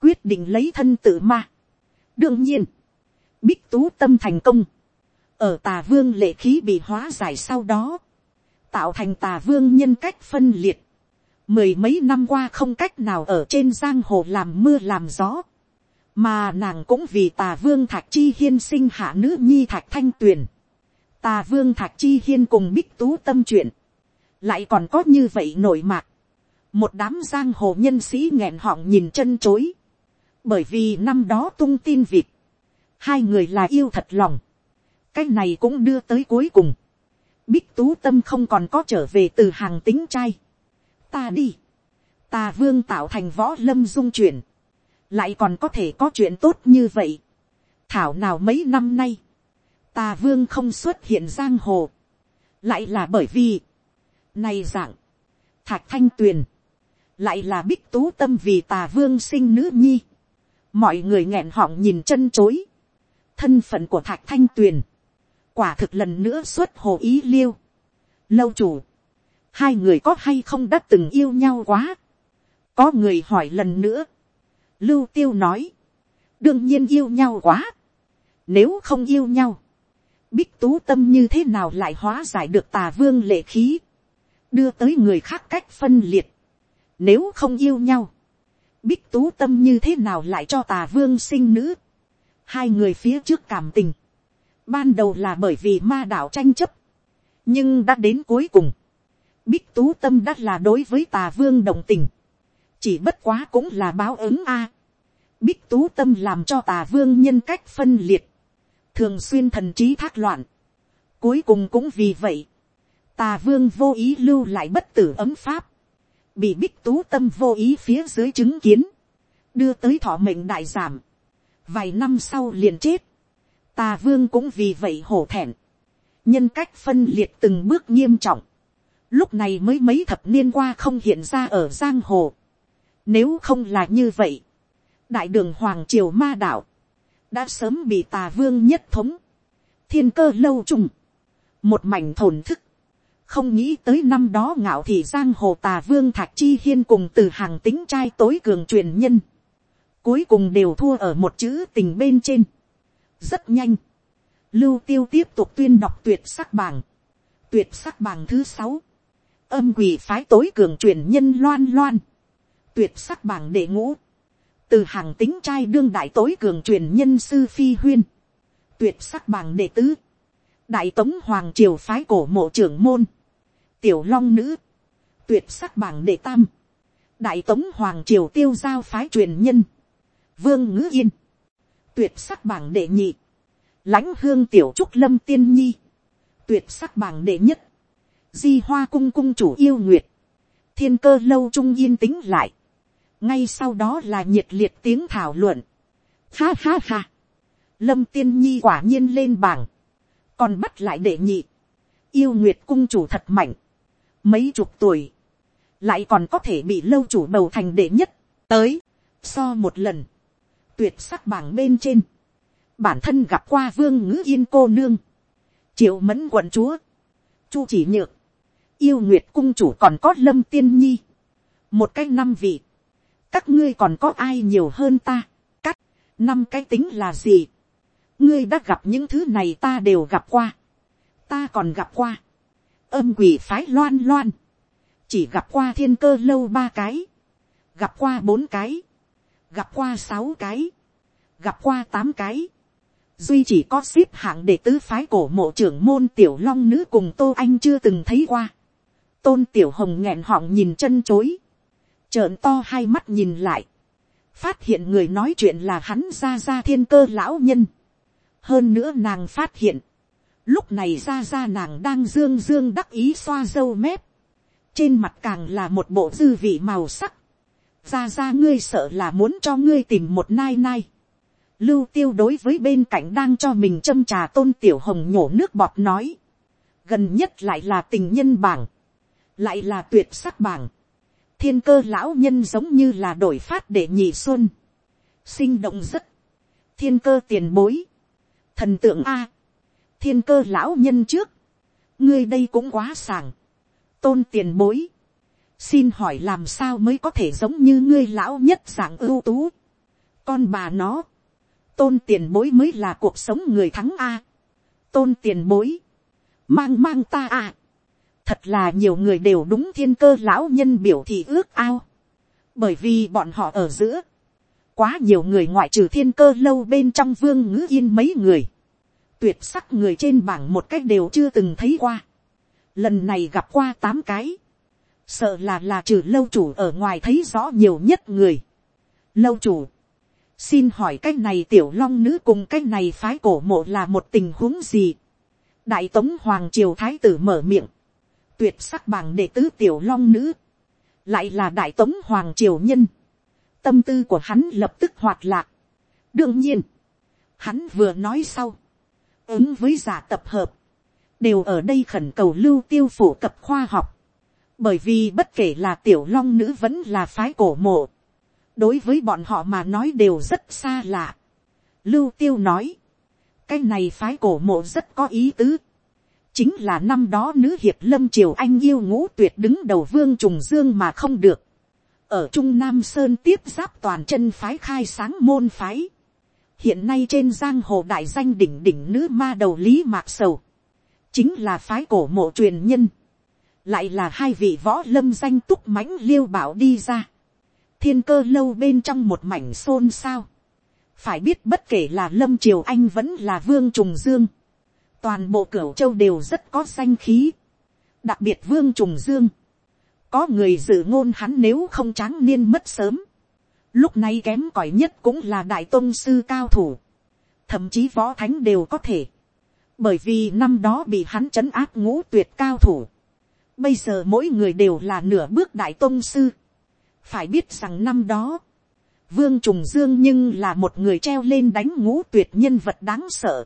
Quyết định lấy thân tự ma. Đương nhiên. Bích tú tâm thành công. Ở tà vương lệ khí bị hóa giải sau đó. Tạo thành tà vương nhân cách phân liệt. Mười mấy năm qua không cách nào ở trên giang hồ làm mưa làm gió. Mà nàng cũng vì tà vương thạch chi hiên sinh hạ nữ nhi thạch thanh tuyền tà vương Thạc chi hiên cùng bích tú tâm chuyện, lại còn có như vậy nổi mạc, một đám giang hồ nhân sĩ nghẹn họng nhìn chân chối, bởi vì năm đó tung tin vịt, hai người là yêu thật lòng, cái này cũng đưa tới cuối cùng, bích tú tâm không còn có trở về từ hàng tính trai, ta đi, tà vương tạo thành võ lâm dung chuyển, lại còn có thể có chuyện tốt như vậy, thảo nào mấy năm nay, tà vương không xuất hiện giang hồ, lại là bởi vì, nay dạng, thạch thanh tuyền, lại là bích tú tâm vì tà vương sinh nữ nhi, mọi người nghẹn họng nhìn chân chối, thân phận của thạch thanh tuyền, quả thực lần nữa xuất hồ ý liêu, lâu chủ, hai người có hay không đã từng yêu nhau quá, có người hỏi lần nữa, lưu tiêu nói, đương nhiên yêu nhau quá, nếu không yêu nhau, bích tú tâm như thế nào lại hóa giải được tà vương lệ khí, đưa tới người khác cách phân liệt, nếu không yêu nhau, bích tú tâm như thế nào lại cho tà vương sinh nữ, hai người phía trước cảm tình, ban đầu là bởi vì ma đạo tranh chấp, nhưng đã đến cuối cùng, bích tú tâm đã là đối với tà vương đồng tình, chỉ bất quá cũng là báo ứng a. bích tú tâm làm cho tà vương nhân cách phân liệt, thường xuyên thần trí thác loạn, cuối cùng cũng vì vậy, tà vương vô ý lưu lại bất tử ấm pháp, bị bích tú tâm vô ý phía dưới chứng kiến, đưa tới thọ mệnh đại giảm, vài năm sau liền chết, tà vương cũng vì vậy hổ thẹn, nhân cách phân liệt từng bước nghiêm trọng, lúc này mới mấy thập niên qua không hiện ra ở giang hồ. Nếu không là như vậy, đại đường hoàng triều ma đạo, đã sớm bị tà vương nhất thống, thiên cơ lâu trùng, một mảnh thổn thức, không nghĩ tới năm đó ngạo thị giang hồ tà vương thạch chi hiên cùng từ hàng tính trai tối cường truyền nhân, cuối cùng đều thua ở một chữ tình bên trên, rất nhanh, lưu tiêu tiếp tục tuyên đọc tuyệt sắc bảng, tuyệt sắc bảng thứ sáu, âm quỷ phái tối cường truyền nhân loan loan, tuyệt sắc bảng đệ ngũ, từ hàng tính trai đương đại tối cường truyền nhân sư phi huyên, tuyệt sắc bàng đệ tứ, đại tống hoàng triều phái cổ mộ trưởng môn, tiểu long nữ, tuyệt sắc bảng đệ tam, đại tống hoàng triều tiêu giao phái truyền nhân, vương ngữ yên, tuyệt sắc bảng đệ nhị, lãnh hương tiểu trúc lâm tiên nhi, tuyệt sắc bảng đệ nhất, di hoa cung cung chủ yêu nguyệt, thiên cơ lâu trung yên tính lại, ngay sau đó là nhiệt liệt tiếng thảo luận, ha ha ha, lâm tiên nhi quả nhiên lên bảng, còn bắt lại đệ nhị, yêu nguyệt cung chủ thật mạnh, mấy chục tuổi, lại còn có thể bị lâu chủ bầu thành đệ nhất, tới, so một lần, tuyệt sắc bảng bên trên, bản thân gặp qua vương ngữ yên cô nương, triệu mẫn quận chúa, chu chỉ nhược, yêu nguyệt cung chủ còn có lâm tiên nhi, một cái năm vị, các ngươi còn có ai nhiều hơn ta, cắt, năm cái tính là gì, ngươi đã gặp những thứ này ta đều gặp qua, ta còn gặp qua, âm quỷ phái loan loan, chỉ gặp qua thiên cơ lâu ba cái, gặp qua bốn cái, gặp qua sáu cái, gặp qua tám cái, duy chỉ có xếp hạng để tứ phái cổ mộ trưởng môn tiểu long nữ cùng tô anh chưa từng thấy qua. tôn tiểu hồng nghẹn họng nhìn chân chối, trợn to hai mắt nhìn lại, phát hiện người nói chuyện là hắn ra ra thiên cơ lão nhân. hơn nữa nàng phát hiện, lúc này ra ra nàng đang dương dương đắc ý xoa dâu mép, trên mặt càng là một bộ dư vị màu sắc, ra ra ngươi sợ là muốn cho ngươi tìm một nai nai. Lưu tiêu đối với bên cạnh đang cho mình châm trà tôn tiểu hồng nhổ nước bọt nói. Gần nhất lại là tình nhân bảng. Lại là tuyệt sắc bảng. Thiên cơ lão nhân giống như là đổi phát để nhị xuân. Sinh động rất. Thiên cơ tiền bối. Thần tượng A. Thiên cơ lão nhân trước. Ngươi đây cũng quá sàng. Tôn tiền bối. Xin hỏi làm sao mới có thể giống như ngươi lão nhất dạng ưu tú. Con bà nó tôn tiền bối mới là cuộc sống người thắng a. tôn tiền bối, mang mang ta à thật là nhiều người đều đúng thiên cơ lão nhân biểu thị ước ao. bởi vì bọn họ ở giữa, quá nhiều người ngoại trừ thiên cơ lâu bên trong vương ngữ yên mấy người. tuyệt sắc người trên bảng một cách đều chưa từng thấy qua. lần này gặp qua tám cái. sợ là là trừ lâu chủ ở ngoài thấy rõ nhiều nhất người. lâu chủ xin hỏi cái này tiểu long nữ cùng cái này phái cổ mộ là một tình huống gì. đại tống hoàng triều thái tử mở miệng, tuyệt sắc bằng đệ tứ tiểu long nữ, lại là đại tống hoàng triều nhân. tâm tư của hắn lập tức hoạt lạc. đương nhiên, Hắn vừa nói sau, ứng với giả tập hợp, đều ở đây khẩn cầu lưu tiêu phổ cập khoa học, bởi vì bất kể là tiểu long nữ vẫn là phái cổ mộ, đối với bọn họ mà nói đều rất xa lạ. Lưu tiêu nói, cái này phái cổ mộ rất có ý tứ, chính là năm đó nữ hiệp lâm triều anh yêu ngũ tuyệt đứng đầu vương trùng dương mà không được, ở trung nam sơn tiếp giáp toàn chân phái khai sáng môn phái, hiện nay trên giang hồ đại danh đỉnh đỉnh nữ ma đầu lý mạc sầu, chính là phái cổ mộ truyền nhân, lại là hai vị võ lâm danh túc mãnh liêu bảo đi ra, thiên cơ lâu bên trong một mảnh xôn xao, phải biết bất kể là lâm triều anh vẫn là vương trùng dương, toàn bộ cửu châu đều rất có danh khí, đặc biệt vương trùng dương, có người dự ngôn hắn nếu không tráng niên mất sớm, lúc này kém cỏi nhất cũng là đại tôn sư cao thủ, thậm chí võ thánh đều có thể, bởi vì năm đó bị hắn chấn áp ngũ tuyệt cao thủ, bây giờ mỗi người đều là nửa bước đại tôn sư, phải biết rằng năm đó, vương trùng dương nhưng là một người treo lên đánh ngũ tuyệt nhân vật đáng sợ,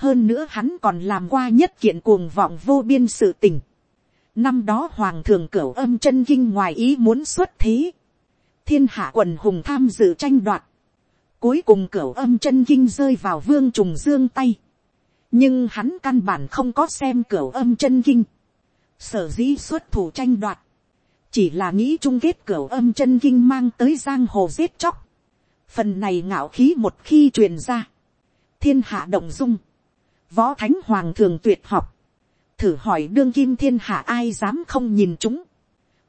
hơn nữa hắn còn làm qua nhất kiện cuồng vọng vô biên sự tình, Năm đó hoàng thường cửu âm chân kinh ngoài ý muốn xuất thế. Thiên hạ quần hùng tham dự tranh đoạt. Cuối cùng cửu âm chân kinh rơi vào vương trùng dương tay. Nhưng hắn căn bản không có xem cửu âm chân kinh. Sở dĩ xuất thủ tranh đoạt. Chỉ là nghĩ chung kết cửu âm chân kinh mang tới giang hồ giết chóc. Phần này ngạo khí một khi truyền ra. Thiên hạ động dung. Võ thánh hoàng thường tuyệt học. Thử hỏi đương kim thiên hạ ai dám không nhìn chúng,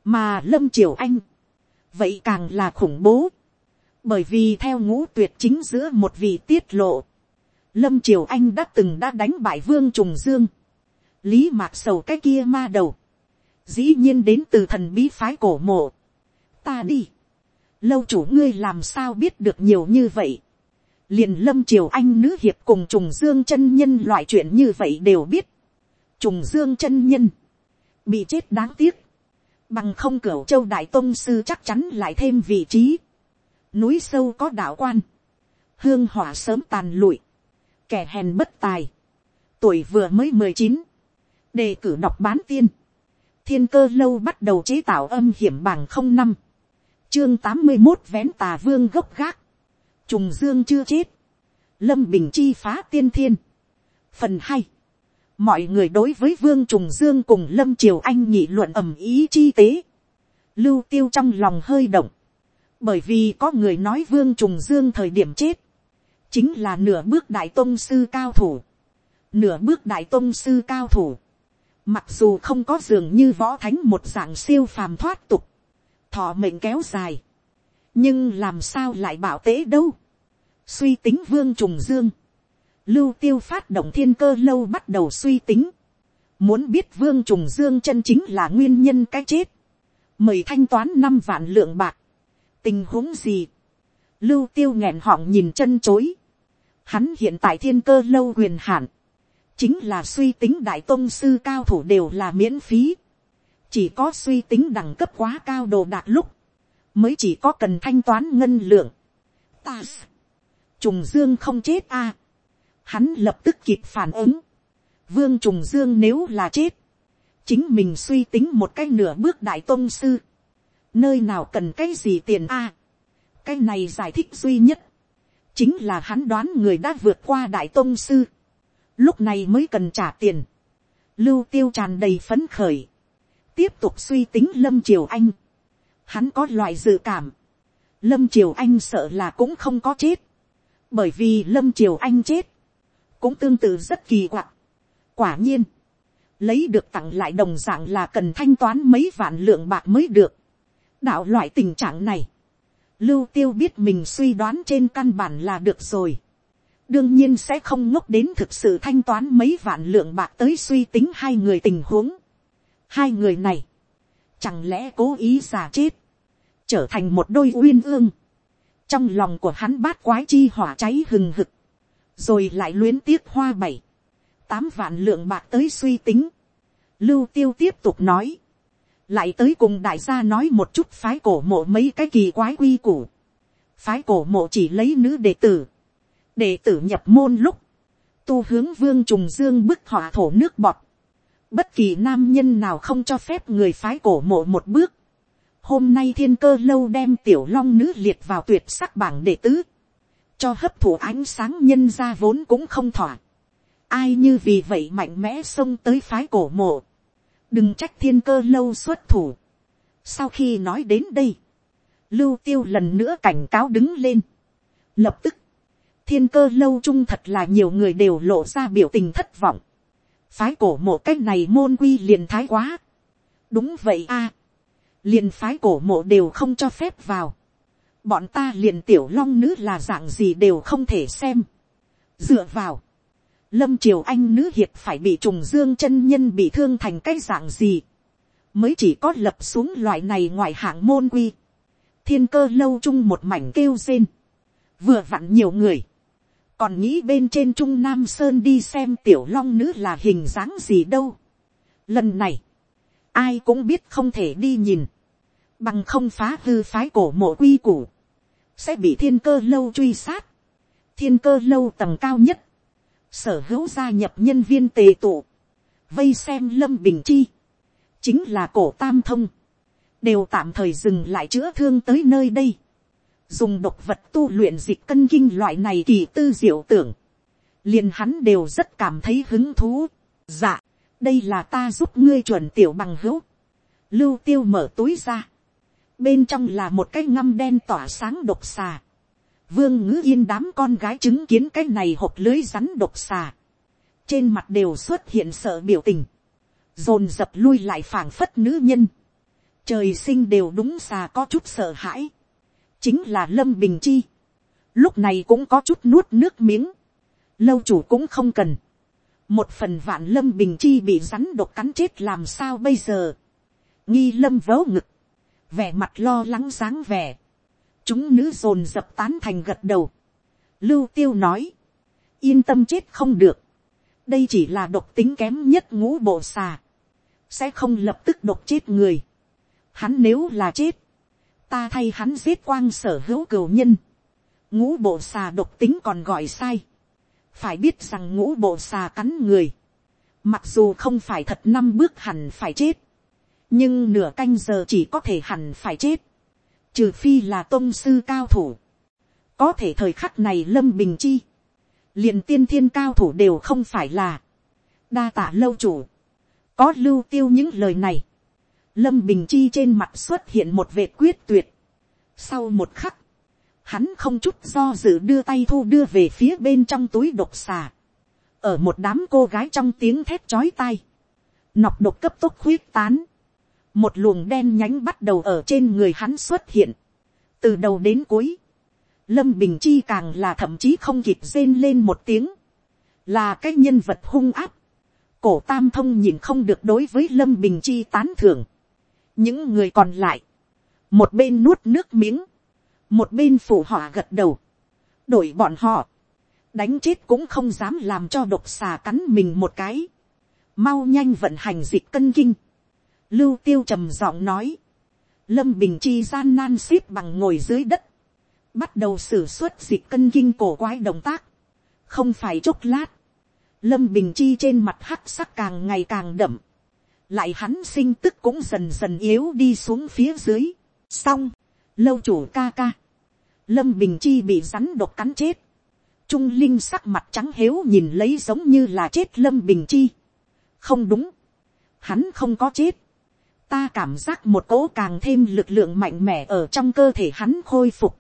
mà lâm triều anh, vậy càng là khủng bố, bởi vì theo ngũ tuyệt chính giữa một vị tiết lộ, lâm triều anh đã từng đã đánh bại vương trùng dương, lý mạc sầu cái kia ma đầu, dĩ nhiên đến từ thần bí phái cổ mộ, ta đi, lâu chủ ngươi làm sao biết được nhiều như vậy, liền lâm triều anh nữ hiệp cùng trùng dương chân nhân loại chuyện như vậy đều biết, trùng dương chân nhân, bị chết đáng tiếc, bằng không cửa châu đại tôn sư chắc chắn lại thêm vị trí, núi sâu có đạo quan, hương hỏa sớm tàn lụi, kẻ hèn bất tài, tuổi vừa mới mười chín, đề cử đọc bán tiên, thiên cơ lâu bắt đầu chế tạo âm hiểm bằng không năm, chương tám mươi một vén tà vương gốc gác, trùng dương chưa chết, lâm bình chi phá tiên thiên, phần hai, mọi người đối với vương trùng dương cùng lâm triều anh nhị luận ầm ý chi tế, lưu tiêu trong lòng hơi động, bởi vì có người nói vương trùng dương thời điểm chết, chính là nửa bước đại tôn sư cao thủ, nửa bước đại tôn sư cao thủ, mặc dù không có dường như võ thánh một dạng siêu phàm thoát tục, thọ mệnh kéo dài, nhưng làm sao lại bảo tế đâu, suy tính vương trùng dương, lưu tiêu phát động thiên cơ lâu bắt đầu suy tính. Muốn biết vương trùng dương chân chính là nguyên nhân cái chết. Mời thanh toán năm vạn lượng bạc. Tình huống gì? Lưu tiêu nghẹn họng nhìn chân chối. Hắn hiện tại thiên cơ lâu quyền hạn. Chính là suy tính đại tôn sư cao thủ đều là miễn phí. Chỉ có suy tính đẳng cấp quá cao đồ đạt lúc. Mới chỉ có cần thanh toán ngân lượng. Ta. Trùng dương không chết a hắn lập tức kịp phản ứng. Vương Trùng Dương nếu là chết, chính mình suy tính một cái nửa bước đại tôn sư. Nơi nào cần cái gì tiền a? cái này giải thích duy nhất, chính là hắn đoán người đã vượt qua đại tôn sư. Lúc này mới cần trả tiền. Lưu tiêu tràn đầy phấn khởi. Tiếp tục suy tính Lâm Triều Anh. Hắn có loại dự cảm. Lâm Triều Anh sợ là cũng không có chết. Bởi vì Lâm Triều Anh chết cũng tương tự rất kỳ quặc. quả nhiên, lấy được tặng lại đồng dạng là cần thanh toán mấy vạn lượng bạc mới được. đạo loại tình trạng này, lưu tiêu biết mình suy đoán trên căn bản là được rồi. đương nhiên sẽ không ngốc đến thực sự thanh toán mấy vạn lượng bạc tới suy tính hai người tình huống. hai người này, chẳng lẽ cố ý giả chết, trở thành một đôi uyên ương trong lòng của hắn bát quái chi hỏa cháy hừng hực. Rồi lại luyến tiếc hoa bảy, tám vạn lượng bạc tới suy tính. Lưu tiêu tiếp tục nói, lại tới cùng đại gia nói một chút phái cổ mộ mấy cái kỳ quái quy củ. Phái cổ mộ chỉ lấy nữ đệ tử, đệ tử nhập môn lúc, tu hướng vương trùng dương bức họa thổ nước bọt, bất kỳ nam nhân nào không cho phép người phái cổ mộ một bước, hôm nay thiên cơ lâu đem tiểu long nữ liệt vào tuyệt sắc bảng đệ tứ, cho hấp thụ ánh sáng nhân ra vốn cũng không thỏa, ai như vì vậy mạnh mẽ xông tới phái cổ mộ, đừng trách thiên cơ lâu xuất thủ. sau khi nói đến đây, lưu tiêu lần nữa cảnh cáo đứng lên. lập tức, thiên cơ lâu chung thật là nhiều người đều lộ ra biểu tình thất vọng. phái cổ mộ cách này môn quy liền thái quá. đúng vậy a liền phái cổ mộ đều không cho phép vào. bọn ta liền tiểu long nữ là dạng gì đều không thể xem. dựa vào lâm triều anh nữ hiệp phải bị trùng dương chân nhân bị thương thành cái dạng gì, mới chỉ có lập xuống loại này ngoài hạng môn quy, thiên cơ lâu chung một mảnh kêu rên, vừa vặn nhiều người, còn nghĩ bên trên trung nam sơn đi xem tiểu long nữ là hình dáng gì đâu. Lần này, ai cũng biết không thể đi nhìn, bằng không phá hư phái cổ mộ quy củ, sẽ bị thiên cơ lâu truy sát. thiên cơ lâu tầng cao nhất, sở hữu gia nhập nhân viên tề tụ, vây xem lâm bình chi, chính là cổ tam thông, đều tạm thời dừng lại chữa thương tới nơi đây, dùng độc vật tu luyện dịch cân kinh loại này kỳ tư diệu tưởng, liền hắn đều rất cảm thấy hứng thú. dạ, đây là ta giúp ngươi chuẩn tiểu bằng hữu, lưu tiêu mở túi ra, bên trong là một cái ngăm đen tỏa sáng độc xà, vương ngữ yên đám con gái chứng kiến cái này hộp lưới rắn độc xà. trên mặt đều xuất hiện sợ biểu tình. dồn dập lui lại phảng phất nữ nhân. trời sinh đều đúng xà có chút sợ hãi. chính là lâm bình chi. lúc này cũng có chút nuốt nước miếng. lâu chủ cũng không cần một phần vạn lâm bình chi bị rắn độc cắn chết làm sao bây giờ. nghi lâm vớ ngực. vẻ mặt lo lắng dáng vẻ chúng nữ dồn dập tán thành gật đầu. Lưu tiêu nói, yên tâm chết không được. đây chỉ là độc tính kém nhất ngũ bộ xà. sẽ không lập tức độc chết người. hắn nếu là chết, ta thay hắn giết quang sở hữu cửu nhân. ngũ bộ xà độc tính còn gọi sai phải biết rằng ngũ bộ xà cắn người. mặc dù không phải thật năm bước hẳn phải chết. nhưng nửa canh giờ chỉ có thể hẳn phải chết trừ phi là tôn sư cao thủ, có thể thời khắc này lâm bình chi, liền tiên thiên cao thủ đều không phải là, đa tạ lâu chủ, có lưu tiêu những lời này, lâm bình chi trên mặt xuất hiện một vệt quyết tuyệt, sau một khắc, hắn không chút do dự đưa tay thu đưa về phía bên trong túi độc xà, ở một đám cô gái trong tiếng thét chói tai, nọc độc cấp tốc khuyết tán, một luồng đen nhánh bắt đầu ở trên người hắn xuất hiện, từ đầu đến cuối, lâm bình chi càng là thậm chí không kịp rên lên một tiếng, là cái nhân vật hung áp, cổ tam thông nhìn không được đối với lâm bình chi tán thưởng, những người còn lại, một bên nuốt nước miếng, một bên phủ họ gật đầu, đổi bọn họ, đánh chết cũng không dám làm cho độc xà cắn mình một cái, mau nhanh vận hành dịch cân kinh, Lưu tiêu trầm giọng nói. Lâm Bình Chi gian nan xếp bằng ngồi dưới đất. Bắt đầu xử xuất dịch cân kinh cổ quái động tác. Không phải chốc lát. Lâm Bình Chi trên mặt hắc sắc càng ngày càng đậm. Lại hắn sinh tức cũng dần dần yếu đi xuống phía dưới. Xong. Lâu chủ ca ca. Lâm Bình Chi bị rắn độc cắn chết. Trung Linh sắc mặt trắng hếu nhìn lấy giống như là chết Lâm Bình Chi. Không đúng. Hắn không có chết ta cảm giác một cỗ càng thêm lực lượng mạnh mẽ ở trong cơ thể hắn khôi phục.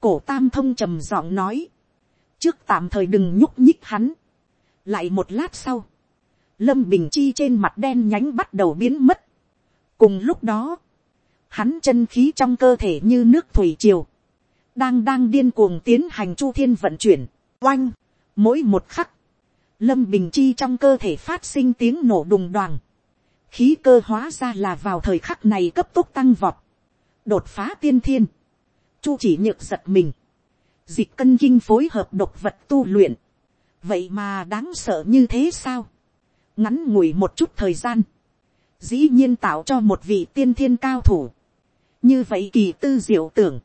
cổ tam thông trầm giọng nói, trước tạm thời đừng nhúc nhích hắn. lại một lát sau, lâm bình chi trên mặt đen nhánh bắt đầu biến mất. cùng lúc đó, hắn chân khí trong cơ thể như nước thủy triều, đang đang điên cuồng tiến hành chu thiên vận chuyển, oanh, mỗi một khắc, lâm bình chi trong cơ thể phát sinh tiếng nổ đùng đoàn, khí cơ hóa ra là vào thời khắc này cấp tốc tăng vọt, đột phá tiên thiên, chu chỉ nhược giật mình, dịch cân kinh phối hợp độc vật tu luyện, vậy mà đáng sợ như thế sao, ngắn ngủi một chút thời gian, dĩ nhiên tạo cho một vị tiên thiên cao thủ, như vậy kỳ tư diệu tưởng,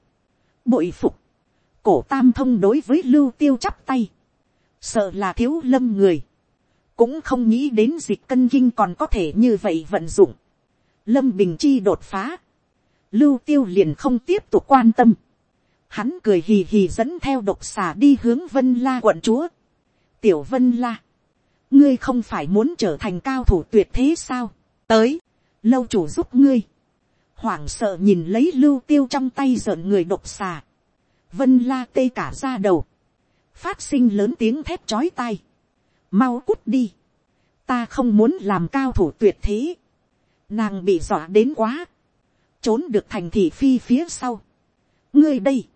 bội phục, cổ tam thông đối với lưu tiêu chắp tay, sợ là thiếu lâm người, cũng không nghĩ đến dịch cân kinh còn có thể như vậy vận dụng, lâm bình chi đột phá, lưu tiêu liền không tiếp tục quan tâm, hắn cười hì hì dẫn theo độc xà đi hướng vân la quận chúa, tiểu vân la, ngươi không phải muốn trở thành cao thủ tuyệt thế sao, tới, lâu chủ giúp ngươi, hoảng sợ nhìn lấy lưu tiêu trong tay giận người độc xà, vân la tê cả ra đầu, phát sinh lớn tiếng thép chói tai, mau cút đi, ta không muốn làm cao thủ tuyệt thế, nàng bị dọa đến quá, trốn được thành thị phi phía sau, ngươi đây,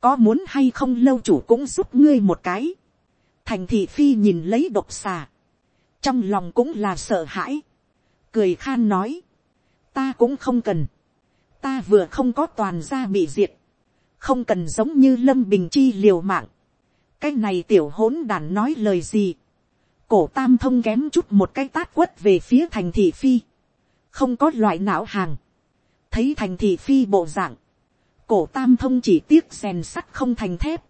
có muốn hay không lâu chủ cũng giúp ngươi một cái, thành thị phi nhìn lấy độc xà, trong lòng cũng là sợ hãi, cười khan nói, ta cũng không cần, ta vừa không có toàn gia bị diệt, không cần giống như lâm bình chi liều mạng, cái này tiểu hỗn đàn nói lời gì, cổ tam thông kém chút một cái tát quất về phía thành thị phi, không có loại não hàng, thấy thành thị phi bộ dạng, cổ tam thông chỉ tiếc rèn sắt không thành thép,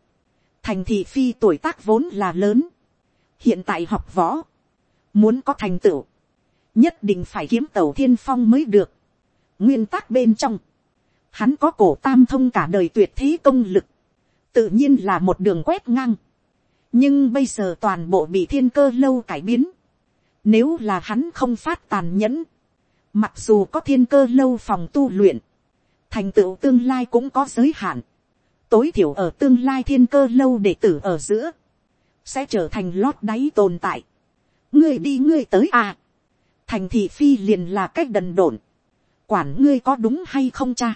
thành thị phi tuổi tác vốn là lớn, hiện tại học võ, muốn có thành tựu, nhất định phải kiếm tàu thiên phong mới được nguyên tắc bên trong, hắn có cổ tam thông cả đời tuyệt thế công lực, tự nhiên là một đường quét ngang, nhưng bây giờ toàn bộ bị thiên cơ lâu cải biến, nếu là hắn không phát tàn nhẫn, mặc dù có thiên cơ lâu phòng tu luyện, thành tựu tương lai cũng có giới hạn, tối thiểu ở tương lai thiên cơ lâu đệ tử ở giữa, sẽ trở thành lót đáy tồn tại. ngươi đi ngươi tới à, thành thị phi liền là cách đần độn, quản ngươi có đúng hay không cha,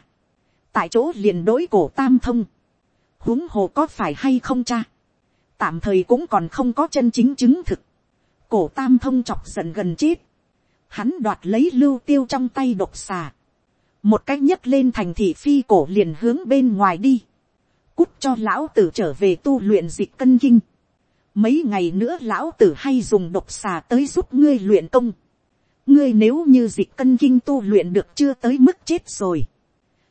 tại chỗ liền đối cổ tam thông, huống hồ có phải hay không cha, tạm thời cũng còn không có chân chính chứng thực, cổ tam thông chọc giận gần chết, hắn đoạt lấy lưu tiêu trong tay độc xà, một cách nhấc lên thành thị phi cổ liền hướng bên ngoài đi, cút cho lão tử trở về tu luyện dịch cân kinh, mấy ngày nữa lão tử hay dùng độc xà tới giúp ngươi luyện công, ngươi nếu như dịch cân kinh tu luyện được chưa tới mức chết rồi,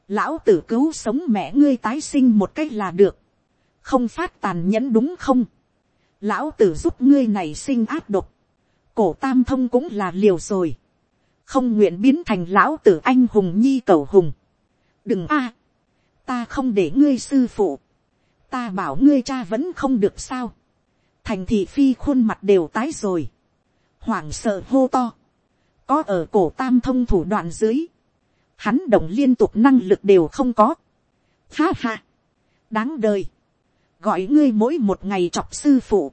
lão tử cứu sống mẹ ngươi tái sinh một cách là được, không phát tàn nhẫn đúng không, lão tử giúp ngươi này sinh áp độc, cổ tam thông cũng là liều rồi, không nguyện biến thành lão tử anh hùng nhi cầu hùng, đừng a, ta không để ngươi sư phụ, ta bảo ngươi cha vẫn không được sao, thành thị phi khuôn mặt đều tái rồi, hoảng sợ hô to, có ở cổ tam thông thủ đoạn dưới, hắn đồng liên tục năng lực đều không có. Ha ha, đáng đời, gọi ngươi mỗi một ngày chọc sư phụ,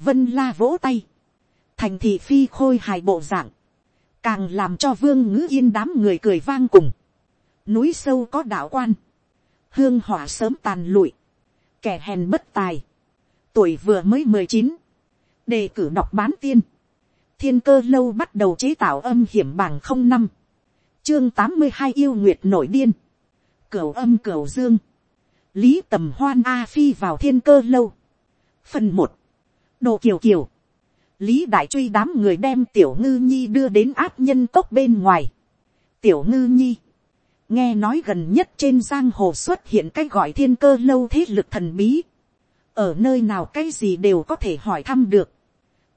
vân la vỗ tay, thành thị phi khôi hài bộ dạng, càng làm cho vương ngữ yên đám người cười vang cùng, núi sâu có đạo quan, hương hỏa sớm tàn lụi, kẻ hèn bất tài, tuổi vừa mới mười chín, đề cử đọc bán tiên, thiên cơ lâu bắt đầu chế tạo âm hiểm bảng không năm, chương tám mươi hai yêu nguyệt nổi điên, cửu âm cửu dương, lý tầm hoan a phi vào thiên cơ lâu, phần một, đồ kiều kiều, lý đại truy đám người đem tiểu ngư nhi đưa đến áp nhân cốc bên ngoài, tiểu ngư nhi, nghe nói gần nhất trên giang hồ xuất hiện cái gọi thiên cơ lâu thế lực thần bí, ở nơi nào cái gì đều có thể hỏi thăm được,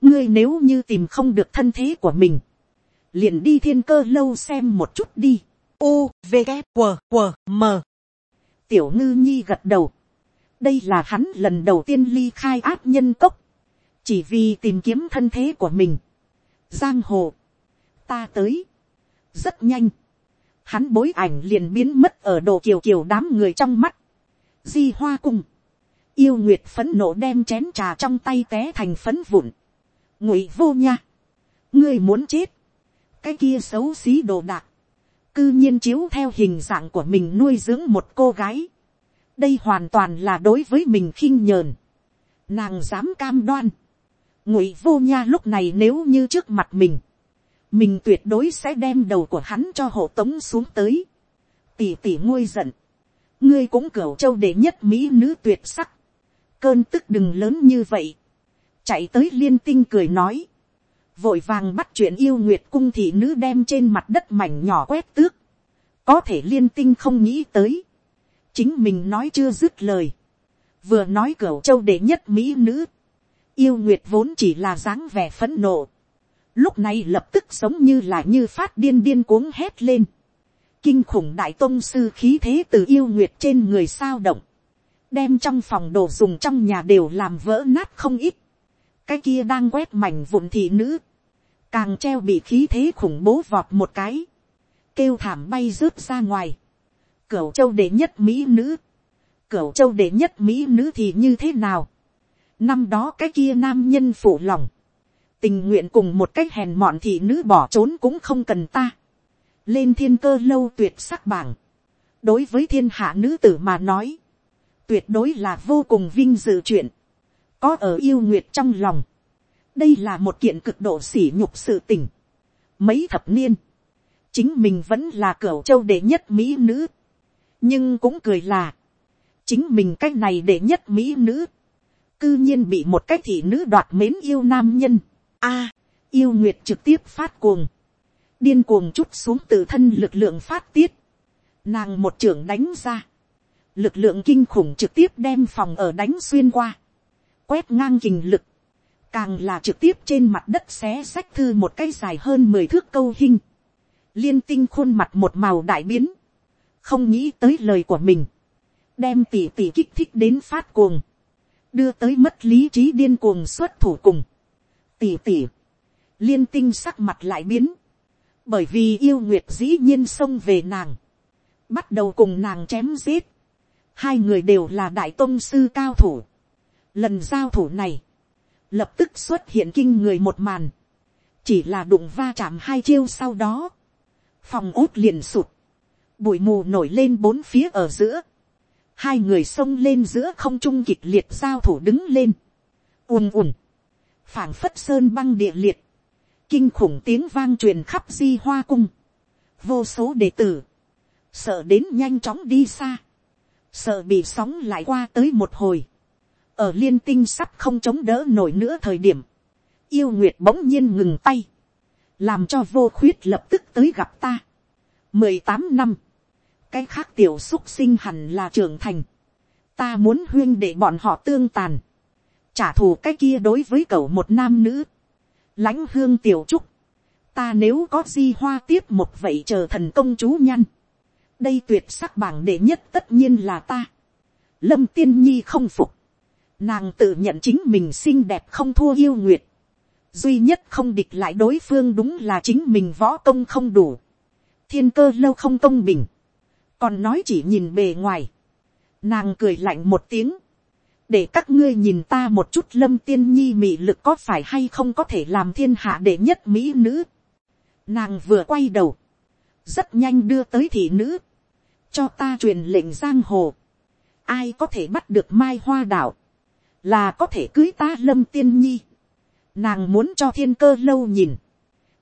ngươi nếu như tìm không được thân thế của mình, liền đi thiên cơ lâu xem một chút đi. U, V, K, W, W, M. Tiểu ngư nhi gật đầu. đây là hắn lần đầu tiên ly khai áp nhân cốc, chỉ vì tìm kiếm thân thế của mình. giang hồ, ta tới, rất nhanh, hắn bối ảnh liền biến mất ở đồ kiều kiều đám người trong mắt. di hoa cung, yêu nguyệt phấn nộ đem chén trà trong tay té thành phấn vụn ngụy vô nha, ngươi muốn chết, cái kia xấu xí đồ đạc, cư nhiên chiếu theo hình dạng của mình nuôi dưỡng một cô gái, đây hoàn toàn là đối với mình khinh nhờn, nàng dám cam đoan, ngụy vô nha lúc này nếu như trước mặt mình, mình tuyệt đối sẽ đem đầu của hắn cho hộ tống xuống tới, tỉ tỉ nguôi giận, ngươi cũng cửa châu đệ nhất mỹ nữ tuyệt sắc, cơn tức đừng lớn như vậy, chạy tới liên tinh cười nói, vội vàng bắt chuyện yêu nguyệt cung thị nữ đem trên mặt đất mảnh nhỏ quét tước, có thể liên tinh không nghĩ tới, chính mình nói chưa dứt lời, vừa nói cửa châu đệ nhất mỹ nữ, yêu nguyệt vốn chỉ là dáng vẻ phẫn nộ, lúc này lập tức sống như là như phát điên điên cuống hét lên, kinh khủng đại tôn sư khí thế từ yêu nguyệt trên người sao động, đem trong phòng đồ dùng trong nhà đều làm vỡ nát không ít, cái kia đang quét mảnh vụn thị nữ, càng treo bị khí thế khủng bố vọt một cái, kêu thảm bay rớt ra ngoài, cửu châu đệ nhất mỹ nữ, cửu châu đệ nhất mỹ nữ thì như thế nào, năm đó cái kia nam nhân phụ lòng, tình nguyện cùng một cách hèn mọn thị nữ bỏ trốn cũng không cần ta, lên thiên cơ lâu tuyệt sắc bảng, đối với thiên hạ nữ tử mà nói, tuyệt đối là vô cùng vinh dự chuyện, có ở yêu nguyệt trong lòng, đây là một kiện cực độ sỉ nhục sự tình. Mấy thập niên, chính mình vẫn là cửa châu đệ nhất mỹ nữ, nhưng cũng cười là, chính mình cái này đệ nhất mỹ nữ, cư nhiên bị một cái thị nữ đoạt mến yêu nam nhân. A, yêu nguyệt trực tiếp phát cuồng, điên cuồng chút xuống từ thân lực lượng phát tiết, nàng một trưởng đánh ra, lực lượng kinh khủng trực tiếp đem phòng ở đánh xuyên qua, quét ngang kình lực, càng là trực tiếp trên mặt đất xé sách thư một cái dài hơn mười thước câu hình, liên tinh khuôn mặt một màu đại biến, không nghĩ tới lời của mình, đem tỉ tỉ kích thích đến phát cuồng, đưa tới mất lý trí điên cuồng xuất thủ cùng, tỉ tỉ, liên tinh sắc mặt lại biến, bởi vì yêu nguyệt dĩ nhiên xông về nàng, bắt đầu cùng nàng chém giết, hai người đều là đại tôn sư cao thủ, lần giao thủ này, lập tức xuất hiện kinh người một màn, chỉ là đụng va chạm hai chiêu sau đó, phòng ốt liền sụt, bụi mù nổi lên bốn phía ở giữa, hai người xông lên giữa không trung kịch liệt giao thủ đứng lên, ùn ùn. phảng phất sơn băng địa liệt, kinh khủng tiếng vang truyền khắp di hoa cung, vô số đệ tử, sợ đến nhanh chóng đi xa, sợ bị sóng lại qua tới một hồi, ở liên tinh sắp không chống đỡ nổi nữa thời điểm, yêu nguyệt bỗng nhiên ngừng tay, làm cho vô khuyết lập tức tới gặp ta. mười tám năm, cái khác tiểu xúc sinh hẳn là trưởng thành, ta muốn huyên để bọn họ tương tàn, trả thù cái kia đối với cậu một nam nữ, lãnh hương tiểu trúc, ta nếu có di hoa tiếp một vậy chờ thần công chú nhăn, đây tuyệt sắc bảng đệ nhất tất nhiên là ta, lâm tiên nhi không phục, Nàng tự nhận chính mình xinh đẹp không thua yêu nguyệt. Duy nhất không địch lại đối phương đúng là chính mình võ công không đủ. Thiên cơ lâu không công bình. Còn nói chỉ nhìn bề ngoài. Nàng cười lạnh một tiếng. Để các ngươi nhìn ta một chút lâm tiên nhi mị lực có phải hay không có thể làm thiên hạ đệ nhất mỹ nữ. Nàng vừa quay đầu. Rất nhanh đưa tới thị nữ. Cho ta truyền lệnh giang hồ. Ai có thể bắt được mai hoa đảo là có thể cưới ta lâm tiên nhi. Nàng muốn cho thiên cơ lâu nhìn.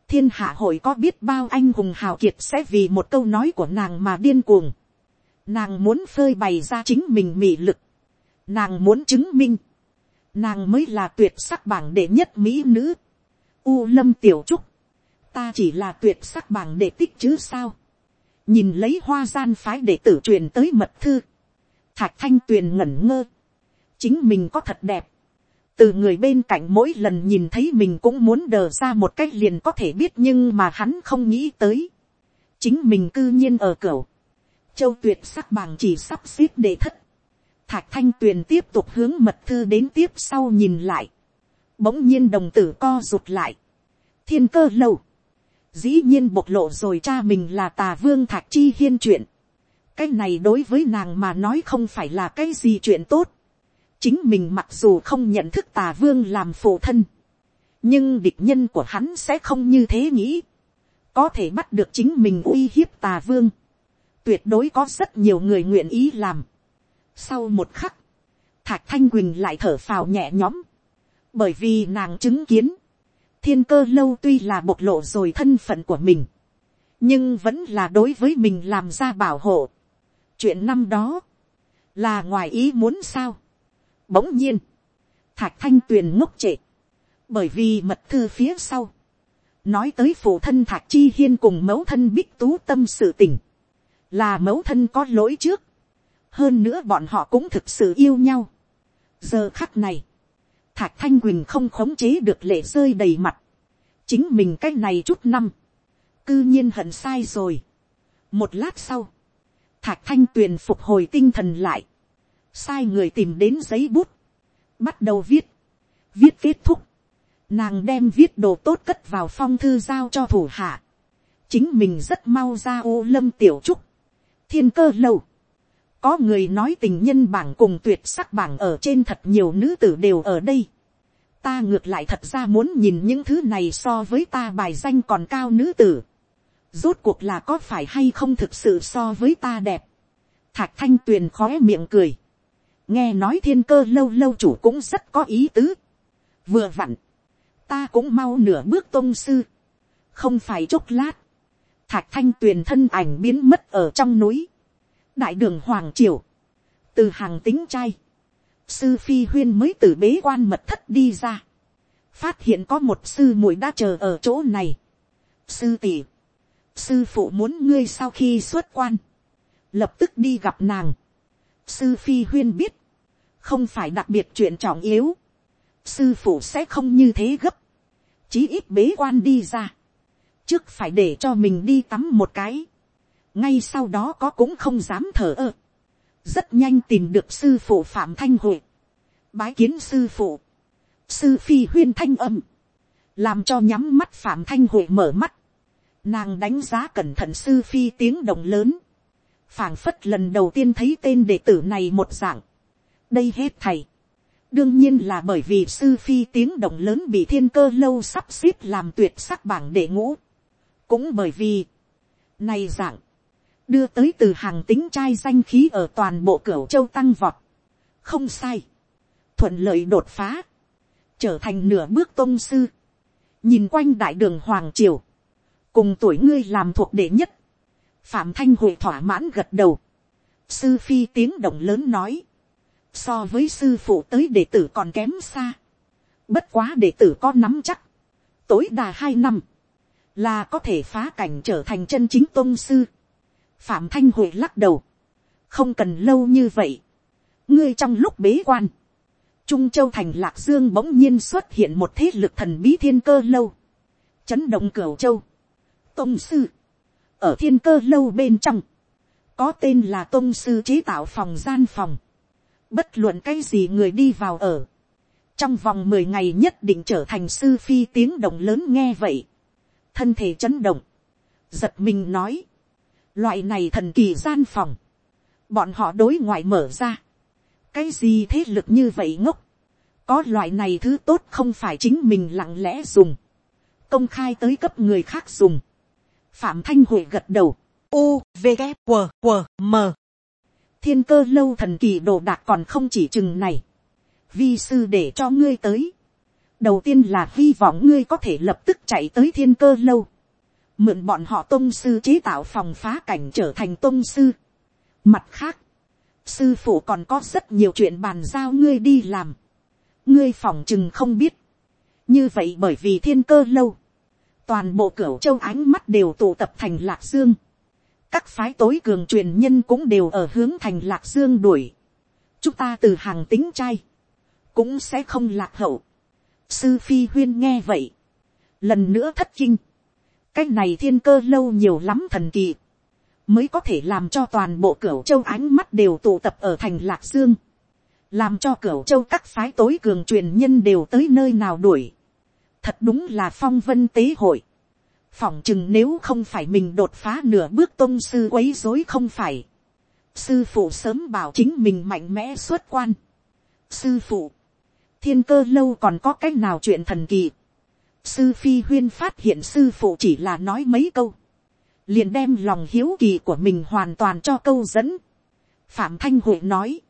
Thiên hạ hội có biết bao anh hùng hào kiệt sẽ vì một câu nói của nàng mà điên cuồng. Nàng muốn phơi bày ra chính mình mị lực. Nàng muốn chứng minh. Nàng mới là tuyệt sắc bảng đệ nhất mỹ nữ. U lâm tiểu trúc. Ta chỉ là tuyệt sắc bảng đệ tích chứ sao. Nhìn lấy hoa gian phái đệ tử truyền tới mật thư. Thạch thanh tuyền ngẩn ngơ chính mình có thật đẹp. từ người bên cạnh mỗi lần nhìn thấy mình cũng muốn đờ ra một cách liền có thể biết nhưng mà hắn không nghĩ tới. chính mình cư nhiên ở cửa. châu tuyệt sắc bàng chỉ sắp xếp để thất. thạch thanh tuyền tiếp tục hướng mật thư đến tiếp sau nhìn lại. bỗng nhiên đồng tử co rụt lại. thiên cơ lâu. dĩ nhiên bộc lộ rồi cha mình là tà vương thạch chi hiên chuyện cái này đối với nàng mà nói không phải là cái gì chuyện tốt chính mình mặc dù không nhận thức tà vương làm phụ thân, nhưng địch nhân của hắn sẽ không như thế nghĩ, có thể bắt được chính mình uy hiếp tà vương, tuyệt đối có rất nhiều người nguyện ý làm. Sau một khắc, thạch thanh quỳnh lại thở phào nhẹ nhõm, bởi vì nàng chứng kiến, thiên cơ lâu tuy là bộc lộ rồi thân phận của mình, nhưng vẫn là đối với mình làm ra bảo hộ. chuyện năm đó, là ngoài ý muốn sao, Bỗng nhiên, thạch thanh tuyền ngốc trệ, bởi vì mật thư phía sau, nói tới phụ thân thạch chi hiên cùng mẫu thân bích tú tâm sự tình, là mẫu thân có lỗi trước, hơn nữa bọn họ cũng thực sự yêu nhau, giờ khắc này, thạch thanh quỳnh không khống chế được lệ rơi đầy mặt, chính mình cái này chút năm, cư nhiên hận sai rồi. một lát sau, thạch thanh tuyền phục hồi tinh thần lại, sai người tìm đến giấy bút, bắt đầu viết, viết kết thúc, nàng đem viết đồ tốt cất vào phong thư giao cho thủ hạ, chính mình rất mau ra ô lâm tiểu trúc, thiên cơ lâu, có người nói tình nhân bảng cùng tuyệt sắc bảng ở trên thật nhiều nữ tử đều ở đây. Ta ngược lại thật ra muốn nhìn những thứ này so với ta bài danh còn cao nữ tử. Rốt cuộc là có phải hay không thực sự so với ta đẹp. Thạch thanh tuyền khóe miệng cười. Nghe nói thiên cơ lâu lâu chủ cũng rất có ý tứ. Vừa vặn. Ta cũng mau nửa bước tôn sư. Không phải chốc lát. Thạch thanh tuyền thân ảnh biến mất ở trong núi đại đường hoàng triều, từ hàng tính trai, sư phi huyên mới từ bế quan mật thất đi ra, phát hiện có một sư muội đã chờ ở chỗ này. sư tỷ, sư phụ muốn ngươi sau khi xuất quan, lập tức đi gặp nàng. sư phi huyên biết, không phải đặc biệt chuyện trọng yếu, sư phụ sẽ không như thế gấp, chí ít bế quan đi ra, trước phải để cho mình đi tắm một cái, ngay sau đó có cũng không dám thở ơ, rất nhanh tìm được sư phụ phạm thanh hội, bái kiến sư phụ, sư phi huyên thanh âm, làm cho nhắm mắt phạm thanh hội mở mắt, nàng đánh giá cẩn thận sư phi tiếng động lớn, phảng phất lần đầu tiên thấy tên đệ tử này một dạng, đây hết thầy, đương nhiên là bởi vì sư phi tiếng động lớn bị thiên cơ lâu sắp xếp làm tuyệt sắc bảng đệ ngũ, cũng bởi vì, này dạng, đưa tới từ hàng tính trai danh khí ở toàn bộ cửa châu tăng vọt. không sai, thuận lợi đột phá, trở thành nửa bước tôn sư, nhìn quanh đại đường hoàng triều, cùng tuổi ngươi làm thuộc đệ nhất, phạm thanh hội thỏa mãn gật đầu, sư phi tiếng động lớn nói, so với sư phụ tới đệ tử còn kém xa, bất quá đệ tử có nắm chắc, tối đa hai năm, là có thể phá cảnh trở thành chân chính tôn sư, phạm thanh huệ lắc đầu, không cần lâu như vậy, ngươi trong lúc bế quan, trung châu thành lạc dương bỗng nhiên xuất hiện một thế lực thần bí thiên cơ lâu, chấn động cửu châu, tôn sư, ở thiên cơ lâu bên trong, có tên là tôn sư chế tạo phòng gian phòng, bất luận cái gì người đi vào ở, trong vòng mười ngày nhất định trở thành sư phi tiếng động lớn nghe vậy, thân thể chấn động, giật mình nói, Loại này thần kỳ gian phòng. Bọn họ đối ngoại mở ra. Cái gì thế lực như vậy ngốc. Có loại này thứ tốt không phải chính mình lặng lẽ dùng. Công khai tới cấp người khác dùng. Phạm Thanh Hội gật đầu. U, V, g W, W, M. Thiên cơ lâu thần kỳ đồ đạc còn không chỉ chừng này. Vi sư để cho ngươi tới. Đầu tiên là hy vọng ngươi có thể lập tức chạy tới thiên cơ lâu mượn bọn họ tôn sư chế tạo phòng phá cảnh trở thành tôn sư. Mặt khác, sư phụ còn có rất nhiều chuyện bàn giao ngươi đi làm. ngươi phòng chừng không biết. như vậy bởi vì thiên cơ lâu, toàn bộ cửa châu ánh mắt đều tụ tập thành lạc dương các phái tối cường truyền nhân cũng đều ở hướng thành lạc dương đuổi. chúng ta từ hàng tính trai, cũng sẽ không lạc hậu. sư phi huyên nghe vậy, lần nữa thất kinh cái này thiên cơ lâu nhiều lắm thần kỳ, mới có thể làm cho toàn bộ cửa châu ánh mắt đều tụ tập ở thành lạc dương, làm cho cửa châu các phái tối cường truyền nhân đều tới nơi nào đuổi. thật đúng là phong vân tế hội phỏng chừng nếu không phải mình đột phá nửa bước tôn sư quấy dối không phải. sư phụ sớm bảo chính mình mạnh mẽ xuất quan. sư phụ, thiên cơ lâu còn có cách nào chuyện thần kỳ Sư Phi Huyên phát hiện sư phụ chỉ là nói mấy câu. Liền đem lòng hiếu kỳ của mình hoàn toàn cho câu dẫn. Phạm Thanh Hội nói.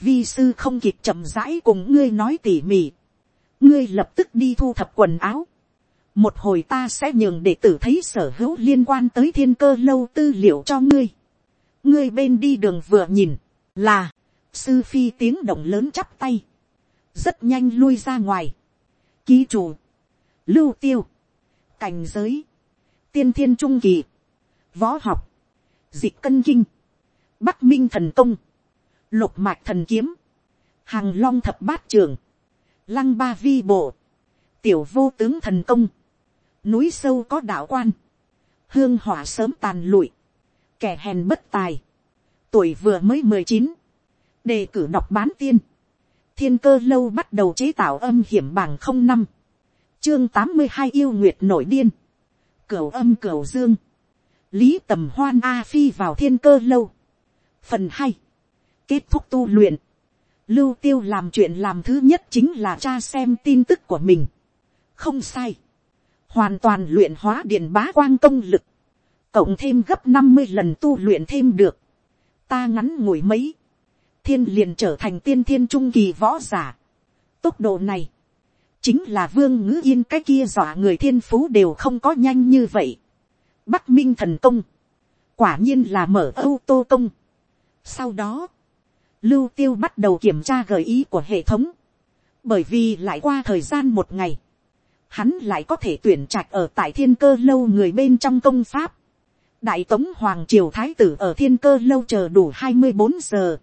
Vi sư không kịp chậm rãi cùng ngươi nói tỉ mỉ. Ngươi lập tức đi thu thập quần áo. Một hồi ta sẽ nhường để tử thấy sở hữu liên quan tới thiên cơ lâu tư liệu cho ngươi. Ngươi bên đi đường vừa nhìn. Là. Sư Phi tiếng động lớn chắp tay. Rất nhanh lui ra ngoài. Ký chủ lưu tiêu, cảnh giới, tiên thiên trung kỳ, võ học, dịch cân kinh, bắc minh thần công, lục mạch thần kiếm, hàng long thập bát trường, lăng ba vi bộ, tiểu vô tướng thần công, núi sâu có đạo quan, hương hỏa sớm tàn lụi, kẻ hèn bất tài, tuổi vừa mới mười chín, đề cử đọc bán tiên, thiên cơ lâu bắt đầu chế tạo âm hiểm bảng không năm, chương tám mươi hai yêu nguyệt nổi điên, cửu âm cửu dương, lý tầm hoan a phi vào thiên cơ lâu, phần hai, kết thúc tu luyện, lưu tiêu làm chuyện làm thứ nhất chính là cha xem tin tức của mình, không sai, hoàn toàn luyện hóa điện bá quang công lực, cộng thêm gấp năm mươi lần tu luyện thêm được, ta ngắn ngủi mấy, thiên liền trở thành tiên thiên trung kỳ võ giả. Tốc độ này, chính là vương ngữ yên cái kia dọa người thiên phú đều không có nhanh như vậy. Bắc minh thần công, quả nhiên là mở âu tô công. Sau đó, lưu tiêu bắt đầu kiểm tra gợi ý của hệ thống, bởi vì lại qua thời gian một ngày, hắn lại có thể tuyển trạch ở tại thiên cơ lâu người bên trong công pháp. đại tống hoàng triều thái tử ở thiên cơ lâu chờ đủ hai mươi bốn giờ.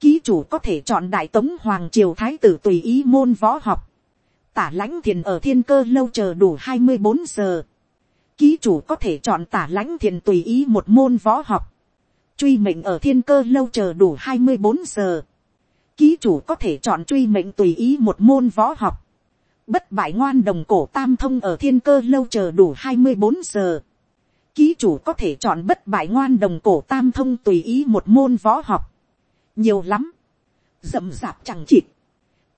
ký chủ có thể chọn đại tống hoàng triều thái tử tùy ý môn võ học. tả lãnh thiền ở thiên cơ lâu chờ đủ hai mươi bốn giờ. ký chủ có thể chọn tả lãnh thiền tùy ý một môn võ học. truy mệnh ở thiên cơ lâu chờ đủ hai mươi bốn giờ. ký chủ có thể chọn truy mệnh tùy ý một môn võ học bất bại ngoan đồng cổ tam thông ở thiên cơ lâu chờ đủ hai mươi bốn giờ. Ký chủ có thể chọn bất bại ngoan đồng cổ tam thông tùy ý một môn võ học. Nhiều lắm. Rậm rạp chẳng chịt.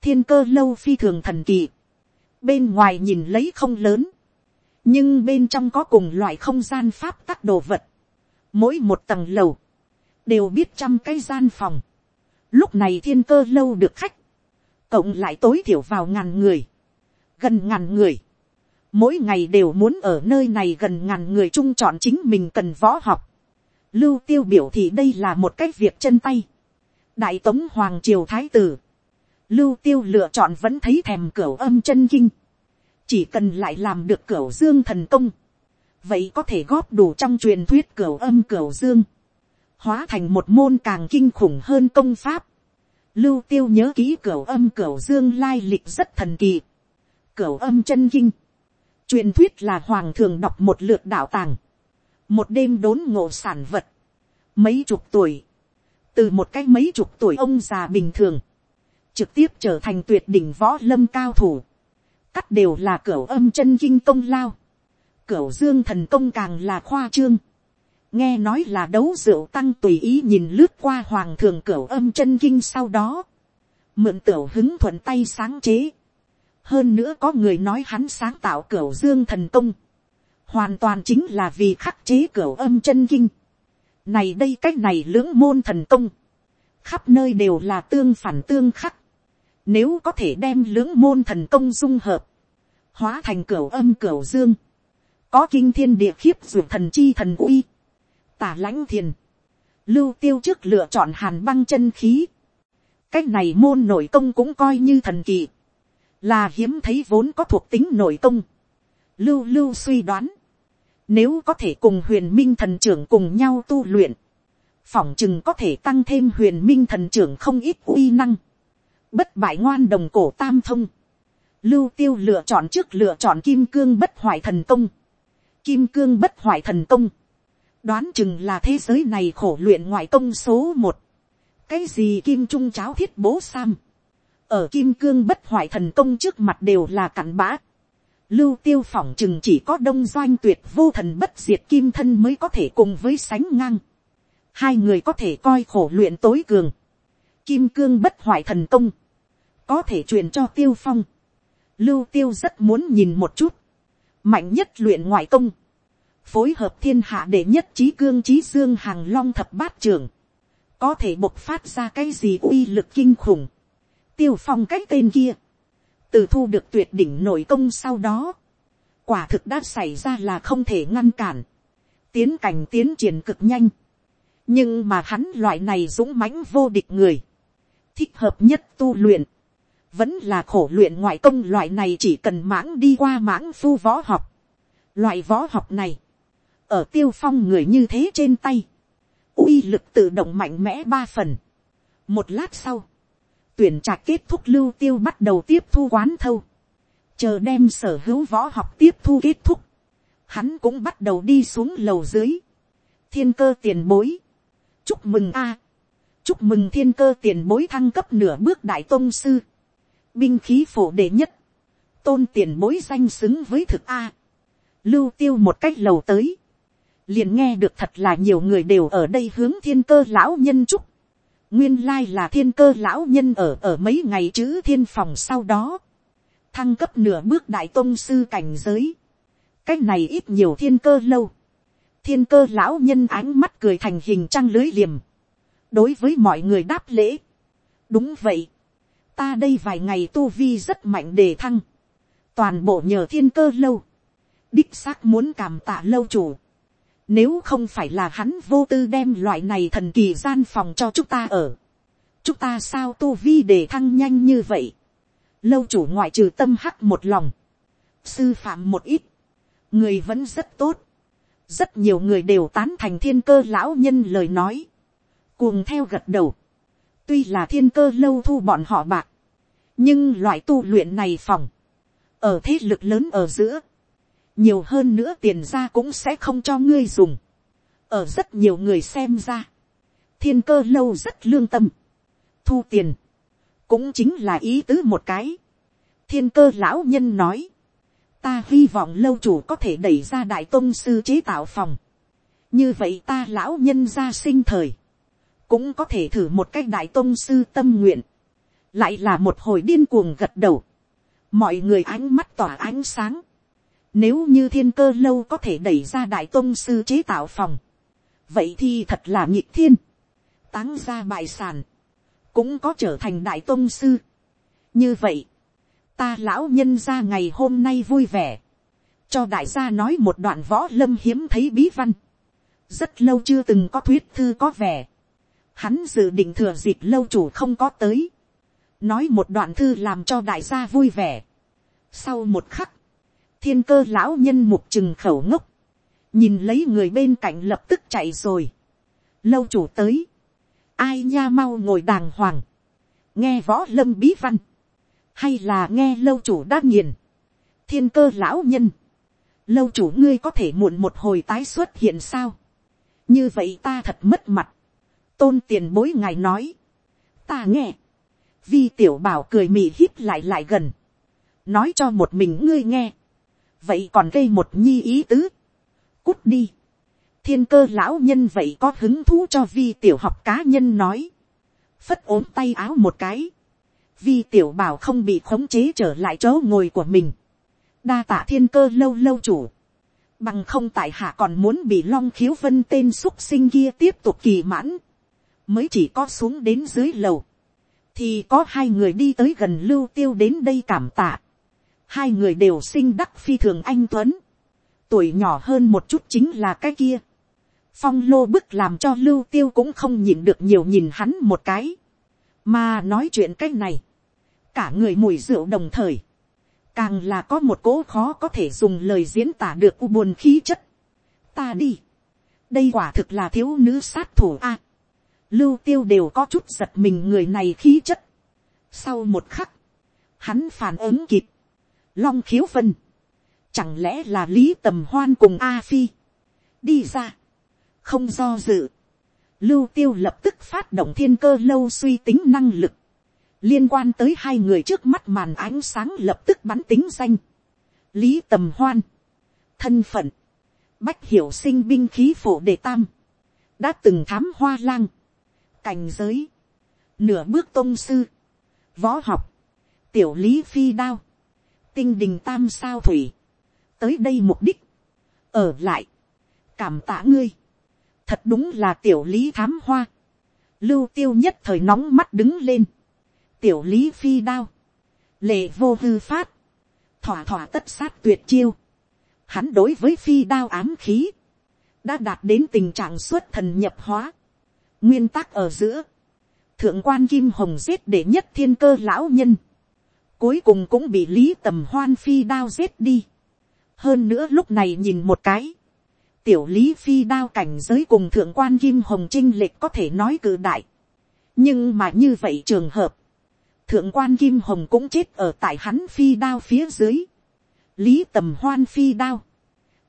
Thiên cơ lâu phi thường thần kỳ. Bên ngoài nhìn lấy không lớn. Nhưng bên trong có cùng loại không gian pháp các đồ vật. Mỗi một tầng lầu. Đều biết trăm cái gian phòng. Lúc này thiên cơ lâu được khách. Cộng lại tối thiểu vào ngàn người gần ngàn người, mỗi ngày đều muốn ở nơi này gần ngàn người chung chọn chính mình cần võ học. Lưu tiêu biểu thì đây là một cái việc chân tay. Đại tống hoàng triều thái tử. Lưu tiêu lựa chọn vẫn thấy thèm cửa âm chân kinh. Chỉ cần lại làm được cửa dương thần công. Vậy có thể góp đủ trong truyền thuyết cửa âm cửa dương. Hóa thành một môn càng kinh khủng hơn công pháp. Lưu tiêu nhớ kỹ cửa âm cửa dương lai lịch rất thần kỳ cửu âm chân kinh. truyền thuyết là hoàng thường đọc một lượt đạo tàng. một đêm đốn ngộ sản vật. mấy chục tuổi. từ một cái mấy chục tuổi ông già bình thường. trực tiếp trở thành tuyệt đỉnh võ lâm cao thủ. cắt đều là cửu âm chân kinh công lao. cửu dương thần công càng là khoa trương. nghe nói là đấu rượu tăng tùy ý nhìn lướt qua hoàng thường cửu âm chân kinh sau đó. mượn tiểu hứng thuận tay sáng chế hơn nữa có người nói hắn sáng tạo cửa dương thần công, hoàn toàn chính là vì khắc chế cửa âm chân kinh. này đây cách này lưỡng môn thần công, khắp nơi đều là tương phản tương khắc. nếu có thể đem lưỡng môn thần công dung hợp, hóa thành cửa âm cửa dương, có kinh thiên địa khiếp ruột thần chi thần uy, tả lãnh thiền, lưu tiêu trước lựa chọn hàn băng chân khí, cách này môn nội công cũng coi như thần kỳ là hiếm thấy vốn có thuộc tính nội công. Lưu lưu suy đoán, nếu có thể cùng huyền minh thần trưởng cùng nhau tu luyện, phỏng chừng có thể tăng thêm huyền minh thần trưởng không ít uy năng. Bất bại ngoan đồng cổ tam thông. Lưu tiêu lựa chọn trước lựa chọn kim cương bất hoại thần công. Kim cương bất hoại thần công. Đoán chừng là thế giới này khổ luyện ngoại công số một. Cái gì kim trung cháo thiết bố sam ở kim cương bất hoại thần công trước mặt đều là cặn bã. Lưu tiêu phỏng chừng chỉ có đông doanh tuyệt vô thần bất diệt kim thân mới có thể cùng với sánh ngang. Hai người có thể coi khổ luyện tối cường. Kim cương bất hoại thần công. Có thể truyền cho tiêu phong. Lưu tiêu rất muốn nhìn một chút. Mạnh nhất luyện ngoại công. Phối hợp thiên hạ để nhất trí cương trí dương hàng long thập bát trường. Có thể bộc phát ra cái gì uy lực kinh khủng tiêu phong cái tên kia, từ thu được tuyệt đỉnh nội công sau đó, quả thực đã xảy ra là không thể ngăn cản, tiến cảnh tiến triển cực nhanh, nhưng mà hắn loại này dũng mãnh vô địch người, thích hợp nhất tu luyện, vẫn là khổ luyện ngoại công loại này chỉ cần mãng đi qua mãng phu võ học. Loại võ học này, ở tiêu phong người như thế trên tay, uy lực tự động mạnh mẽ ba phần. Một lát sau, tuyển trạch kết thúc lưu tiêu bắt đầu tiếp thu quán thâu, chờ đem sở hữu võ học tiếp thu kết thúc, hắn cũng bắt đầu đi xuống lầu dưới, thiên cơ tiền bối, chúc mừng a, chúc mừng thiên cơ tiền bối thăng cấp nửa bước đại tôn sư, binh khí phổ đệ nhất, tôn tiền bối danh xứng với thực a, lưu tiêu một cách lầu tới, liền nghe được thật là nhiều người đều ở đây hướng thiên cơ lão nhân chúc, nguyên lai là thiên cơ lão nhân ở ở mấy ngày chữ thiên phòng sau đó, thăng cấp nửa bước đại tôn sư cảnh giới, cái này ít nhiều thiên cơ lâu, thiên cơ lão nhân ánh mắt cười thành hình trăng lưới liềm, đối với mọi người đáp lễ, đúng vậy, ta đây vài ngày tu vi rất mạnh đề thăng, toàn bộ nhờ thiên cơ lâu, đích xác muốn cảm tạ lâu chủ, nếu không phải là hắn vô tư đem loại này thần kỳ gian phòng cho chúng ta ở, chúng ta sao tu vi để thăng nhanh như vậy, lâu chủ ngoại trừ tâm hắc một lòng, sư phạm một ít, người vẫn rất tốt, rất nhiều người đều tán thành thiên cơ lão nhân lời nói, cuồng theo gật đầu, tuy là thiên cơ lâu thu bọn họ bạc, nhưng loại tu luyện này phòng, ở thế lực lớn ở giữa, nhiều hơn nữa tiền ra cũng sẽ không cho ngươi dùng, ở rất nhiều người xem ra, thiên cơ lâu rất lương tâm, thu tiền, cũng chính là ý tứ một cái. thiên cơ lão nhân nói, ta hy vọng lâu chủ có thể đẩy ra đại tôn sư chế tạo phòng. như vậy ta lão nhân ra sinh thời, cũng có thể thử một cách đại tôn sư tâm nguyện, lại là một hồi điên cuồng gật đầu, mọi người ánh mắt tỏa ánh sáng, nếu như thiên cơ lâu có thể đẩy ra đại tôn sư chế tạo phòng, vậy thì thật là nhịp thiên, táng ra bại sản, cũng có trở thành đại tôn sư. như vậy, ta lão nhân ra ngày hôm nay vui vẻ, cho đại gia nói một đoạn võ lâm hiếm thấy bí văn, rất lâu chưa từng có thuyết thư có vẻ, hắn dự định thừa dịp lâu chủ không có tới, nói một đoạn thư làm cho đại gia vui vẻ. sau một khắc, thiên cơ lão nhân mục chừng khẩu ngốc, nhìn lấy người bên cạnh lập tức chạy rồi, lâu chủ tới, ai nha mau ngồi đàng hoàng, nghe võ lâm bí văn, hay là nghe lâu chủ đã nghiền, thiên cơ lão nhân, lâu chủ ngươi có thể muộn một hồi tái xuất hiện sao, như vậy ta thật mất mặt, tôn tiền bối ngài nói, ta nghe, vi tiểu bảo cười mị hít lại lại gần, nói cho một mình ngươi nghe, vậy còn gây một nhi ý tứ, cút đi, thiên cơ lão nhân vậy có hứng thú cho vi tiểu học cá nhân nói, phất ốm tay áo một cái, vi tiểu bảo không bị khống chế trở lại chỗ ngồi của mình, đa tạ thiên cơ lâu lâu chủ, bằng không tại hạ còn muốn bị long khiếu vân tên x sinh kia tiếp tục kỳ mãn, mới chỉ có xuống đến dưới lầu, thì có hai người đi tới gần lưu tiêu đến đây cảm tạ, hai người đều sinh đắc phi thường anh tuấn, tuổi nhỏ hơn một chút chính là cái kia, phong lô bức làm cho lưu tiêu cũng không nhìn được nhiều nhìn hắn một cái, mà nói chuyện cái này, cả người mùi rượu đồng thời, càng là có một cỗ khó có thể dùng lời diễn tả được u buồn khí chất. ta đi, đây quả thực là thiếu nữ sát thủ a. lưu tiêu đều có chút giật mình người này khí chất. sau một khắc, hắn phản ứng kịp, long khiếu vân, chẳng lẽ là lý tầm hoan cùng a phi, đi ra, không do dự, lưu tiêu lập tức phát động thiên cơ lâu suy tính năng lực, liên quan tới hai người trước mắt màn ánh sáng lập tức bắn tính danh, lý tầm hoan, thân phận, bách hiểu sinh binh khí phổ đề tam, đã từng thám hoa lang, cảnh giới, nửa bước tôn sư, võ học, tiểu lý phi đao, tinh đình tam sao thủy, tới đây mục đích, ở lại, cảm tạ ngươi, thật đúng là tiểu lý thám hoa, lưu tiêu nhất thời nóng mắt đứng lên, tiểu lý phi đao, lệ vô hư phát, thỏa thỏa tất sát tuyệt chiêu, hắn đối với phi đao ám khí, đã đạt đến tình trạng xuất thần nhập hóa, nguyên tắc ở giữa, thượng quan kim hồng giết để nhất thiên cơ lão nhân, cuối cùng cũng bị lý tầm hoan phi đao giết đi. hơn nữa lúc này nhìn một cái, tiểu lý phi đao cảnh giới cùng thượng quan kim hồng trinh lệch có thể nói cử đại. nhưng mà như vậy trường hợp, thượng quan kim hồng cũng chết ở tại hắn phi đao phía dưới, lý tầm hoan phi đao,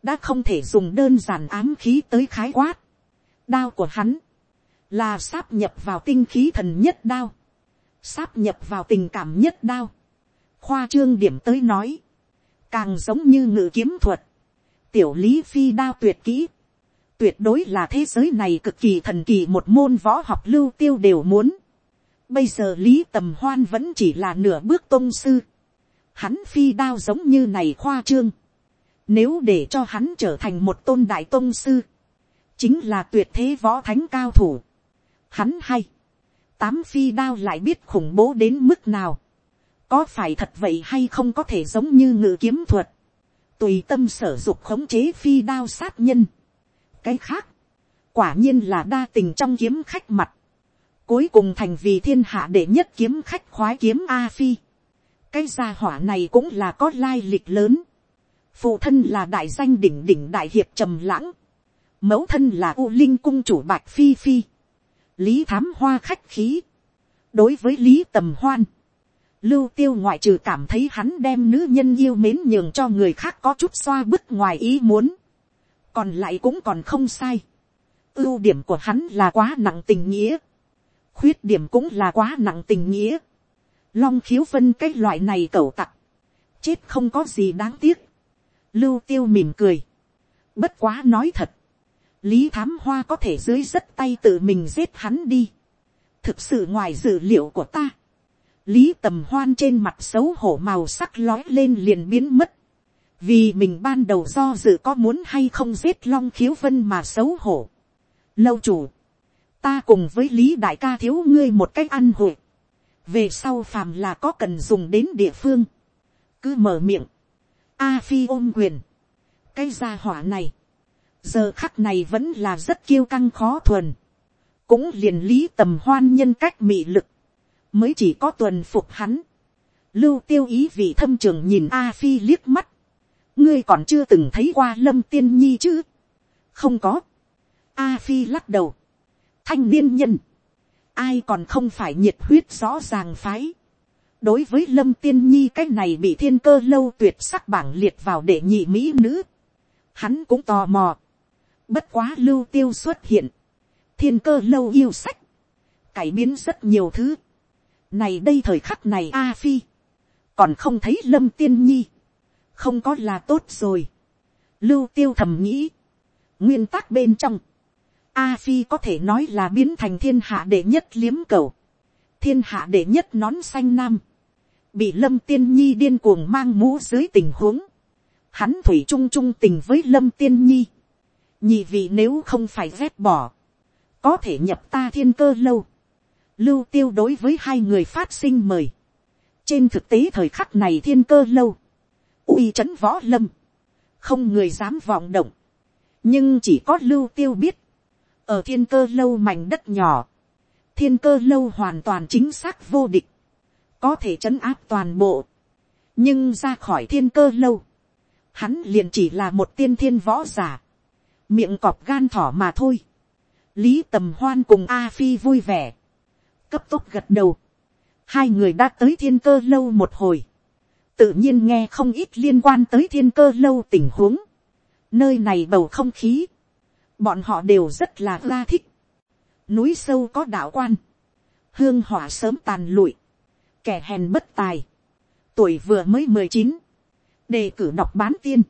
đã không thể dùng đơn giản ám khí tới khái quát, đao của hắn, là sáp nhập vào tinh khí thần nhất đao, sáp nhập vào tình cảm nhất đao, khoa trương điểm tới nói, càng giống như ngự kiếm thuật, tiểu lý phi đao tuyệt kỹ, tuyệt đối là thế giới này cực kỳ thần kỳ một môn võ học lưu tiêu đều muốn. Bây giờ lý tầm hoan vẫn chỉ là nửa bước tôn sư. Hắn phi đao giống như này khoa trương. Nếu để cho hắn trở thành một tôn đại tôn sư, chính là tuyệt thế võ thánh cao thủ. Hắn hay, tám phi đao lại biết khủng bố đến mức nào. Có phải thật vậy hay không có thể giống như ngự kiếm thuật. Tùy tâm sở dục khống chế phi đao sát nhân. Cái khác, quả nhiên là đa tình trong kiếm khách mặt, cuối cùng thành vì thiên hạ đệ nhất kiếm khách khoái kiếm a phi. cái gia hỏa này cũng là có lai lịch lớn, phụ thân là đại danh đỉnh đỉnh đại hiệp trầm lãng, mẫu thân là u linh cung chủ bạch phi phi, lý thám hoa khách khí, đối với lý tầm hoan, lưu tiêu ngoại trừ cảm thấy hắn đem nữ nhân yêu mến nhường cho người khác có chút xoa bức ngoài ý muốn, còn lại cũng còn không sai. ưu điểm của hắn là quá nặng tình nghĩa, khuyết điểm cũng là quá nặng tình nghĩa. long khiếu phân cái loại này cẩu tặc, chết không có gì đáng tiếc. lưu tiêu mỉm cười, bất quá nói thật, lý thám hoa có thể dưới rất tay tự mình giết hắn đi. thực sự ngoài dự liệu của ta, lý tầm hoan trên mặt xấu hổ màu sắc lói lên liền biến mất. Vì mình ban đầu do dự có muốn hay không giết long khiếu vân mà xấu hổ. lâu chủ, ta cùng với lý đại ca thiếu ngươi một cách ăn hội, về sau phàm là có cần dùng đến địa phương, cứ mở miệng, a phi ôm quyền, cái gia hỏa này, giờ khắc này vẫn là rất kiêu căng khó thuần, cũng liền lý tầm hoan nhân cách mị lực, mới chỉ có tuần phục hắn, lưu tiêu ý vị thâm trường nhìn a phi liếc mắt, ngươi còn chưa từng thấy qua lâm tiên nhi chứ? Không có. A phi lắc đầu. Thanh niên nhân. Ai còn không phải nhiệt huyết rõ ràng phái? Đối với lâm tiên nhi cái này bị thiên cơ lâu tuyệt sắc bảng liệt vào để nhị mỹ nữ. Hắn cũng tò mò. Bất quá lưu tiêu xuất hiện. Thiên cơ lâu yêu sách. Cải biến rất nhiều thứ này đây thời khắc này a phi. Còn không thấy lâm tiên nhi. Không có là tốt rồi. lưu tiêu thầm nghĩ, nguyên tắc bên trong, a phi có thể nói là biến thành thiên hạ đệ nhất liếm cầu, thiên hạ đệ nhất nón xanh nam, bị lâm tiên nhi điên cuồng mang mũ dưới tình huống, hắn thủy chung chung tình với lâm tiên nhi, nhị vị nếu không phải ghét bỏ, có thể nhập ta thiên cơ lâu, lưu tiêu đối với hai người phát sinh mời, trên thực tế thời khắc này thiên cơ lâu, uy trấn võ lâm, không người dám vọng động, nhưng chỉ có lưu tiêu biết, ở thiên cơ lâu mảnh đất nhỏ, thiên cơ lâu hoàn toàn chính xác vô địch, có thể trấn áp toàn bộ, nhưng ra khỏi thiên cơ lâu, hắn liền chỉ là một tiên thiên võ giả, miệng cọp gan thỏ mà thôi, lý tầm hoan cùng a phi vui vẻ, cấp tốc gật đầu, hai người đã tới thiên cơ lâu một hồi, tự nhiên nghe không ít liên quan tới thiên cơ lâu tình huống. Nơi này bầu không khí, bọn họ đều rất là la thích. Núi sâu có đạo quan, hương hỏa sớm tàn lụi, kẻ hèn bất tài, tuổi vừa mới mười chín, đề cử đọc bán tiên.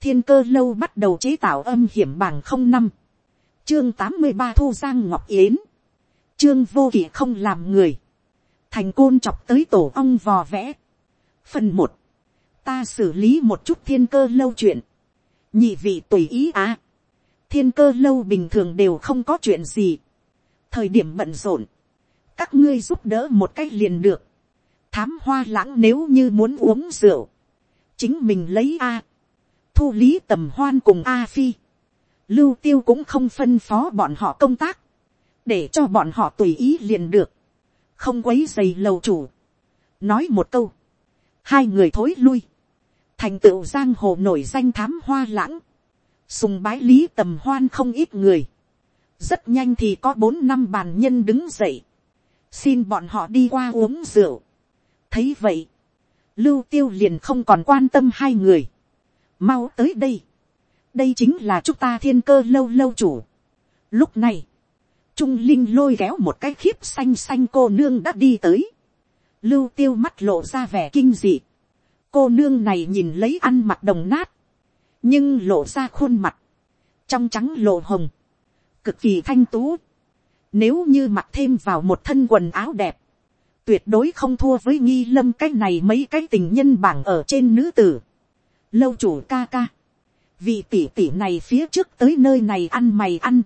Thiên cơ lâu bắt đầu chế tạo âm hiểm bảng không năm, chương tám mươi ba thu giang ngọc yến, trương vô kỵ không làm người, thành côn chọc tới tổ ong vò vẽ, Phần một, ta xử lý một chút thiên cơ lâu chuyện. Nhị vị tùy ý á. Thiên cơ lâu bình thường đều không có chuyện gì. Thời điểm bận rộn, các ngươi giúp đỡ một cách liền được. Thám hoa lãng nếu như muốn uống rượu, chính mình lấy a. Thu lý tầm hoan cùng a phi. Lưu tiêu cũng không phân phó bọn họ công tác, để cho bọn họ tùy ý liền được, không quấy dày lầu chủ. Nói một câu, hai người thối lui, thành tựu giang hồ nổi danh thám hoa lãng, sùng bái lý tầm hoan không ít người, rất nhanh thì có bốn năm bàn nhân đứng dậy, xin bọn họ đi qua uống rượu, thấy vậy, lưu tiêu liền không còn quan tâm hai người, mau tới đây, đây chính là chúng ta thiên cơ lâu lâu chủ. lúc này, trung linh lôi kéo một cái khiếp xanh xanh cô nương đã đi tới, lưu tiêu mắt lộ ra vẻ kinh dị, cô nương này nhìn lấy ăn mặt đồng nát, nhưng lộ ra khuôn mặt, trong trắng lộ hồng, cực kỳ thanh tú, nếu như mặc thêm vào một thân quần áo đẹp, tuyệt đối không thua với nghi lâm cái này mấy cái tình nhân bảng ở trên nữ tử. Lâu chủ ca ca. Vị tỷ tỷ này phía trước tới nơi này ăn mày ăn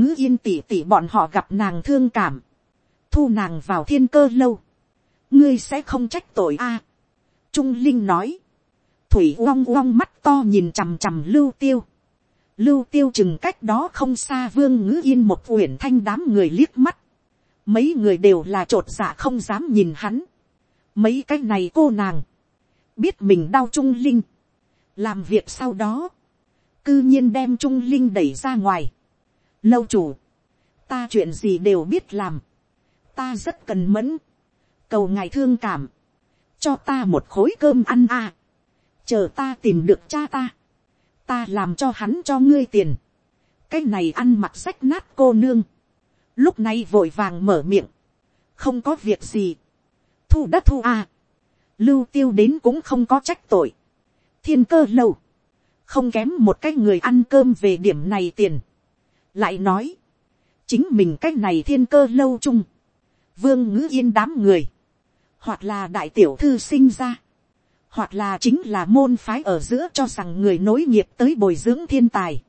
ngữ yên tỷ tỷ bọn họ gặp nàng thương cảm. Thu nàng vào thiên cơ lâu. Ngươi sẽ không trách tội a Trung Linh nói. Thủy uong uong mắt to nhìn chằm chằm lưu tiêu. Lưu tiêu chừng cách đó không xa vương ngữ yên một uyển thanh đám người liếc mắt mấy người đều là t r ộ t dạ không dám nhìn hắn, mấy cái này cô nàng, biết mình đau trung linh, làm việc sau đó, cư nhiên đem trung linh đẩy ra ngoài, lâu chủ, ta chuyện gì đều biết làm, ta rất cần mẫn, cầu ngài thương cảm, cho ta một khối cơm ăn à, chờ ta tìm được cha ta, ta làm cho hắn cho ngươi tiền, cái này ăn mặc rách nát cô nương, lúc này vội vàng mở miệng, không có việc gì, thu đất thu a, lưu tiêu đến cũng không có trách tội, thiên cơ lâu, không kém một cái người ăn cơm về điểm này tiền, lại nói, chính mình cái này thiên cơ lâu chung, vương ngữ yên đám người, hoặc là đại tiểu thư sinh ra, hoặc là chính là môn phái ở giữa cho rằng người nối nghiệp tới bồi dưỡng thiên tài,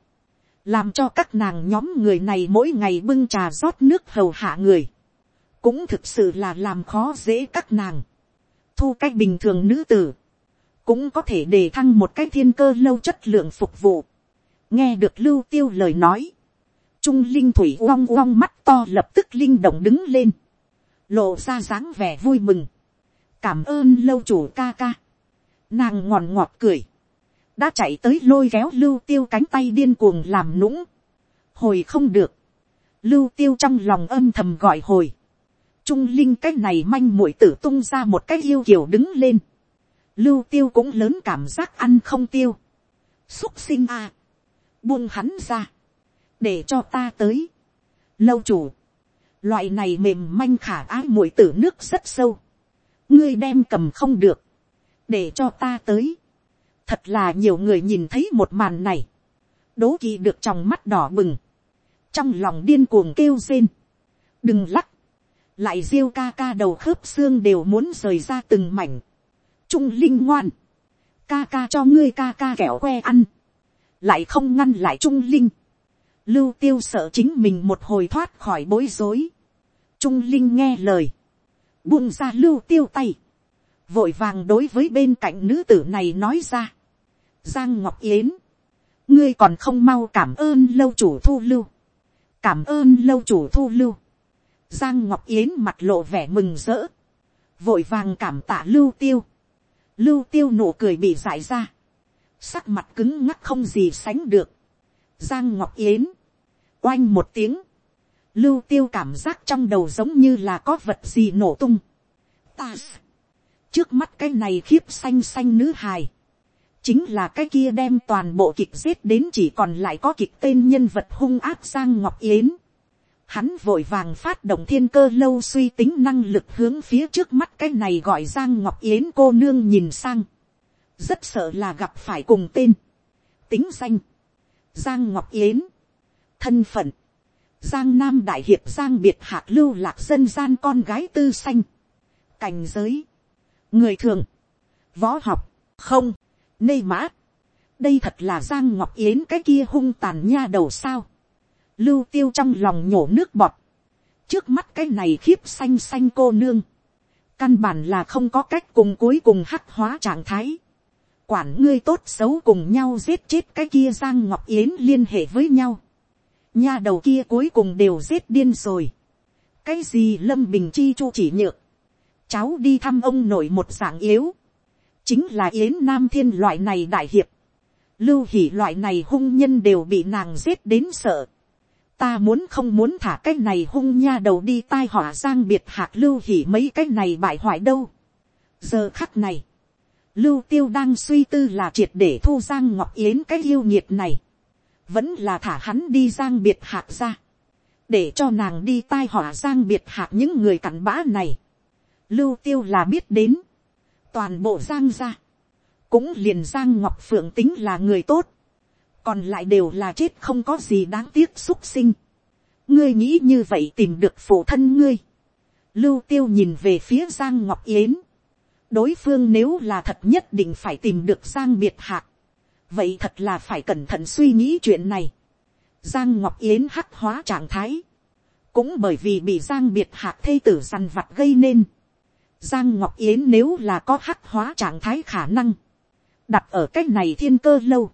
làm cho các nàng nhóm người này mỗi ngày bưng trà rót nước hầu hạ người, cũng thực sự là làm khó dễ các nàng. thu cách bình thường nữ tử, cũng có thể đề thăng một cái thiên cơ lâu chất lượng phục vụ. nghe được lưu tiêu lời nói, trung linh thủy uong uong mắt to lập tức linh động đứng lên, lộ ra dáng vẻ vui mừng, cảm ơn lâu chủ ca ca, nàng ngòn ngọt cười, đã chạy tới lôi kéo lưu tiêu cánh tay điên cuồng làm nũng. hồi không được, lưu tiêu trong lòng âm thầm gọi hồi. trung linh cái này manh mũi tử tung ra một cái yêu kiều đứng lên. lưu tiêu cũng lớn cảm giác ăn không tiêu. xúc sinh a, à. buông hắn ra, để cho ta tới. lâu chủ, loại này mềm manh khả ái muội tử nước rất sâu. ngươi đem cầm không được, để cho ta tới. Thật là nhiều người nhìn thấy một màn này, đố kỳ được trong mắt đỏ bừng, trong lòng điên cuồng kêu rên, đừng lắc, lại riêu ca ca đầu khớp xương đều muốn rời ra từng mảnh, trung linh ngoan, ca ca cho ngươi ca ca kẹo que ăn, lại không ngăn lại trung linh, lưu tiêu sợ chính mình một hồi thoát khỏi bối rối, trung linh nghe lời, buông ra lưu tiêu tay, vội vàng đối với bên cạnh nữ tử này nói ra, Giang Ngọc Yến. Ngươi còn không mau cảm ơn lâu chủ thu lưu. Cảm ơn lâu chủ thu lưu. Giang Ngọc Yến mặt lộ vẻ mừng rỡ. Vội vàng cảm tạ lưu tiêu. Lưu tiêu nụ cười bị giải ra. Sắc mặt cứng ngắc không gì sánh được. Giang Ngọc Yến. Oanh một tiếng. Lưu tiêu cảm giác trong đầu giống như là có vật gì nổ tung. Ta. Trước mắt cái này khiếp xanh xanh nữ hài, chính là cái kia đem toàn bộ kịch giết đến chỉ còn lại có kịch tên nhân vật hung ác giang ngọc yến. Hắn vội vàng phát động thiên cơ lâu suy tính năng lực hướng phía trước mắt cái này gọi giang ngọc yến cô nương nhìn sang. rất sợ là gặp phải cùng tên. tính danh. giang ngọc yến thân phận. giang nam đại hiệp giang biệt hạc lưu lạc dân gian con gái tư xanh. cảnh giới. người thường. võ học. không nê mã, đây thật là giang ngọc yến cái kia hung tàn nha đầu sao, lưu tiêu trong lòng nhổ nước bọt, trước mắt cái này khiếp xanh xanh cô nương, căn bản là không có cách cùng cuối cùng hắc hóa trạng thái, quản ngươi tốt xấu cùng nhau giết chết cái kia giang ngọc yến liên hệ với nhau, nha đầu kia cuối cùng đều giết điên rồi, cái gì lâm bình chi chu chỉ nhược, cháu đi thăm ông nội một dạng yếu, chính là yến nam thiên loại này đại hiệp, lưu hỉ loại này hung nhân đều bị nàng giết đến sợ. ta muốn không muốn thả cái này hung nha đầu đi tai họa giang biệt hạc lưu hỉ mấy cái này bại hoại đâu. giờ khắc này, lưu tiêu đang suy tư là triệt để thu giang ngọc yến cái yêu nhiệt này, vẫn là thả hắn đi giang biệt hạt ra, để cho nàng đi tai họa giang biệt hạt những người cặn bã này, lưu tiêu là biết đến, toàn bộ giang ra, cũng liền giang ngọc phượng tính là người tốt, còn lại đều là chết không có gì đáng tiếc xúc sinh. ngươi nghĩ như vậy tìm được phụ thân ngươi. lưu tiêu nhìn về phía giang ngọc yến. đối phương nếu là thật nhất định phải tìm được giang biệt hạc vậy thật là phải cẩn thận suy nghĩ chuyện này. giang ngọc yến hắc hóa trạng thái. cũng bởi vì bị giang biệt hạc thê tử dằn vặt gây nên. giang ngọc yến nếu là có hắc hóa trạng thái khả năng. đặt ở cách này thiên cơ lâu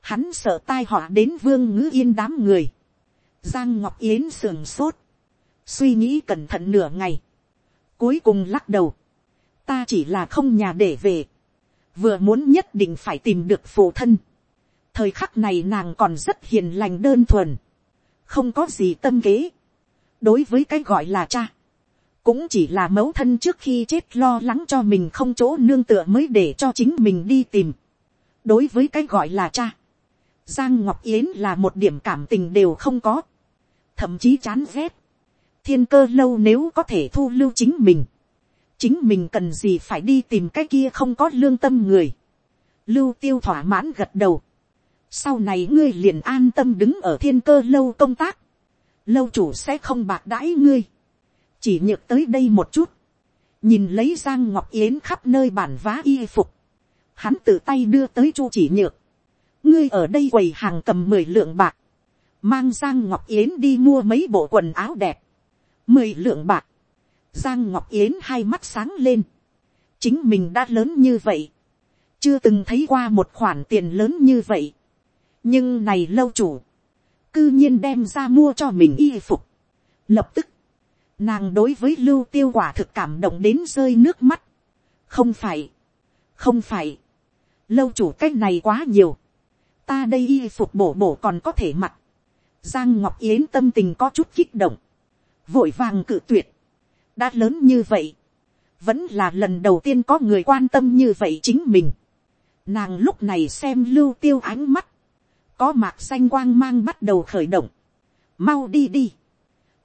hắn sợ tai họa đến vương ngữ yên đám người. giang ngọc yến sườn sốt, suy nghĩ cẩn thận nửa ngày, cuối cùng lắc đầu, ta chỉ là không nhà để về, vừa muốn nhất định phải tìm được phụ thân. thời khắc này nàng còn rất hiền lành đơn thuần, không có gì tâm kế. đối với cái gọi là cha, cũng chỉ là mẫu thân trước khi chết lo lắng cho mình không chỗ nương tựa mới để cho chính mình đi tìm. đối với cái gọi là cha, Giang Ngọc Yến là một điểm cảm tình đều không có. Thậm chí chán ghét. Thiên cơ lâu nếu có thể thu lưu chính mình. Chính mình cần gì phải đi tìm cái kia không có lương tâm người. Lưu tiêu thỏa mãn gật đầu. Sau này ngươi liền an tâm đứng ở thiên cơ lâu công tác. Lâu chủ sẽ không bạc đãi ngươi. Chỉ nhược tới đây một chút. Nhìn lấy Giang Ngọc Yến khắp nơi bản vá y phục. Hắn tự tay đưa tới chu chỉ nhược ngươi ở đây quầy hàng cầm mười lượng bạc, mang giang ngọc yến đi mua mấy bộ quần áo đẹp, mười lượng bạc, giang ngọc yến hai mắt sáng lên, chính mình đã lớn như vậy, chưa từng thấy qua một khoản tiền lớn như vậy, nhưng này lâu chủ, cư nhiên đem ra mua cho mình y phục, lập tức, nàng đối với lưu tiêu quả thực cảm động đến rơi nước mắt, không phải, không phải, lâu chủ cách này quá nhiều, ta đây y phục bổ bổ còn có thể mặc. Giang Ngọc Yến tâm tình có chút kích động. Vội vàng cự tuyệt. Đã lớn như vậy. Vẫn là lần đầu tiên có người quan tâm như vậy chính mình. Nàng lúc này xem lưu tiêu ánh mắt. Có mạc xanh quang mang bắt đầu khởi động. Mau đi đi.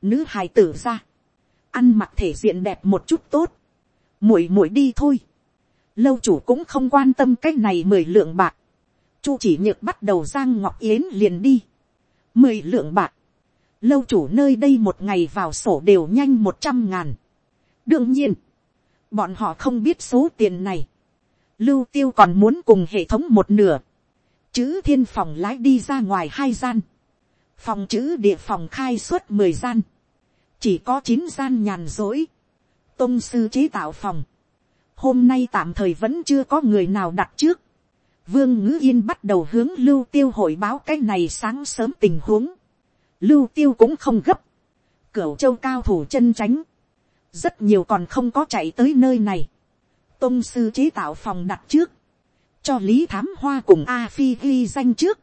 Nữ hài tử ra. Ăn mặc thể diện đẹp một chút tốt. Muội muội đi thôi. Lâu chủ cũng không quan tâm cái này mười lượng bạc chu chỉ nhược bắt đầu giang ngọc yến liền đi. mười lượng bạc lâu chủ nơi đây một ngày vào sổ đều nhanh một trăm ngàn. đương nhiên, bọn họ không biết số tiền này. lưu tiêu còn muốn cùng hệ thống một nửa. chữ thiên phòng lái đi ra ngoài hai gian. phòng chữ địa phòng khai suốt mười gian. chỉ có chín gian nhàn dối. tôn sư chế tạo phòng. hôm nay tạm thời vẫn chưa có người nào đặt trước Vương ngữ yên bắt đầu hướng lưu tiêu hội báo cái này sáng sớm tình huống. Lưu tiêu cũng không gấp. Cửu châu cao thủ chân tránh. Rất nhiều còn không có chạy tới nơi này. Tông sư chế tạo phòng đặt trước. Cho Lý Thám Hoa cùng A Phi ghi danh trước.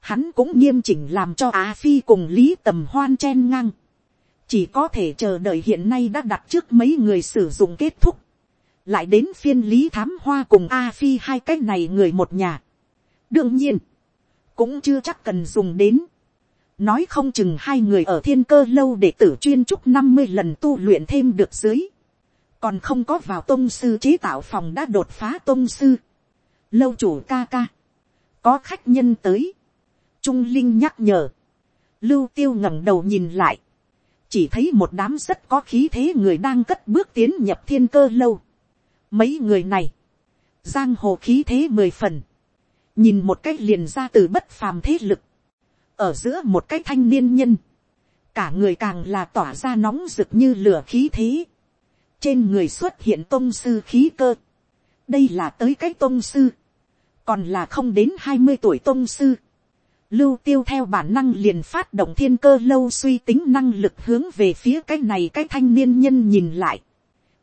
Hắn cũng nghiêm chỉnh làm cho A Phi cùng Lý Tầm Hoan chen ngang. Chỉ có thể chờ đợi hiện nay đã đặt trước mấy người sử dụng kết thúc lại đến phiên lý thám hoa cùng a phi hai cái này người một nhà. đương nhiên, cũng chưa chắc cần dùng đến nói không chừng hai người ở thiên cơ lâu để tử chuyên trúc năm mươi lần tu luyện thêm được dưới. còn không có vào tôn sư chế tạo phòng đã đột phá tôn sư. lâu chủ ca ca. có khách nhân tới. trung linh nhắc nhở. lưu tiêu ngẩng đầu nhìn lại. chỉ thấy một đám rất có khí thế người đang cất bước tiến nhập thiên cơ lâu Mấy người này, giang hồ khí thế mười phần, nhìn một cách liền ra từ bất phàm thế lực, ở giữa một cái thanh niên nhân, cả người càng là tỏa ra nóng rực như lửa khí thế, trên người xuất hiện tôn sư khí cơ, đây là tới cái tôn sư, còn là không đến hai mươi tuổi tôn sư, lưu tiêu theo bản năng liền phát động thiên cơ lâu suy tính năng lực hướng về phía cái này cái thanh niên nhân nhìn lại,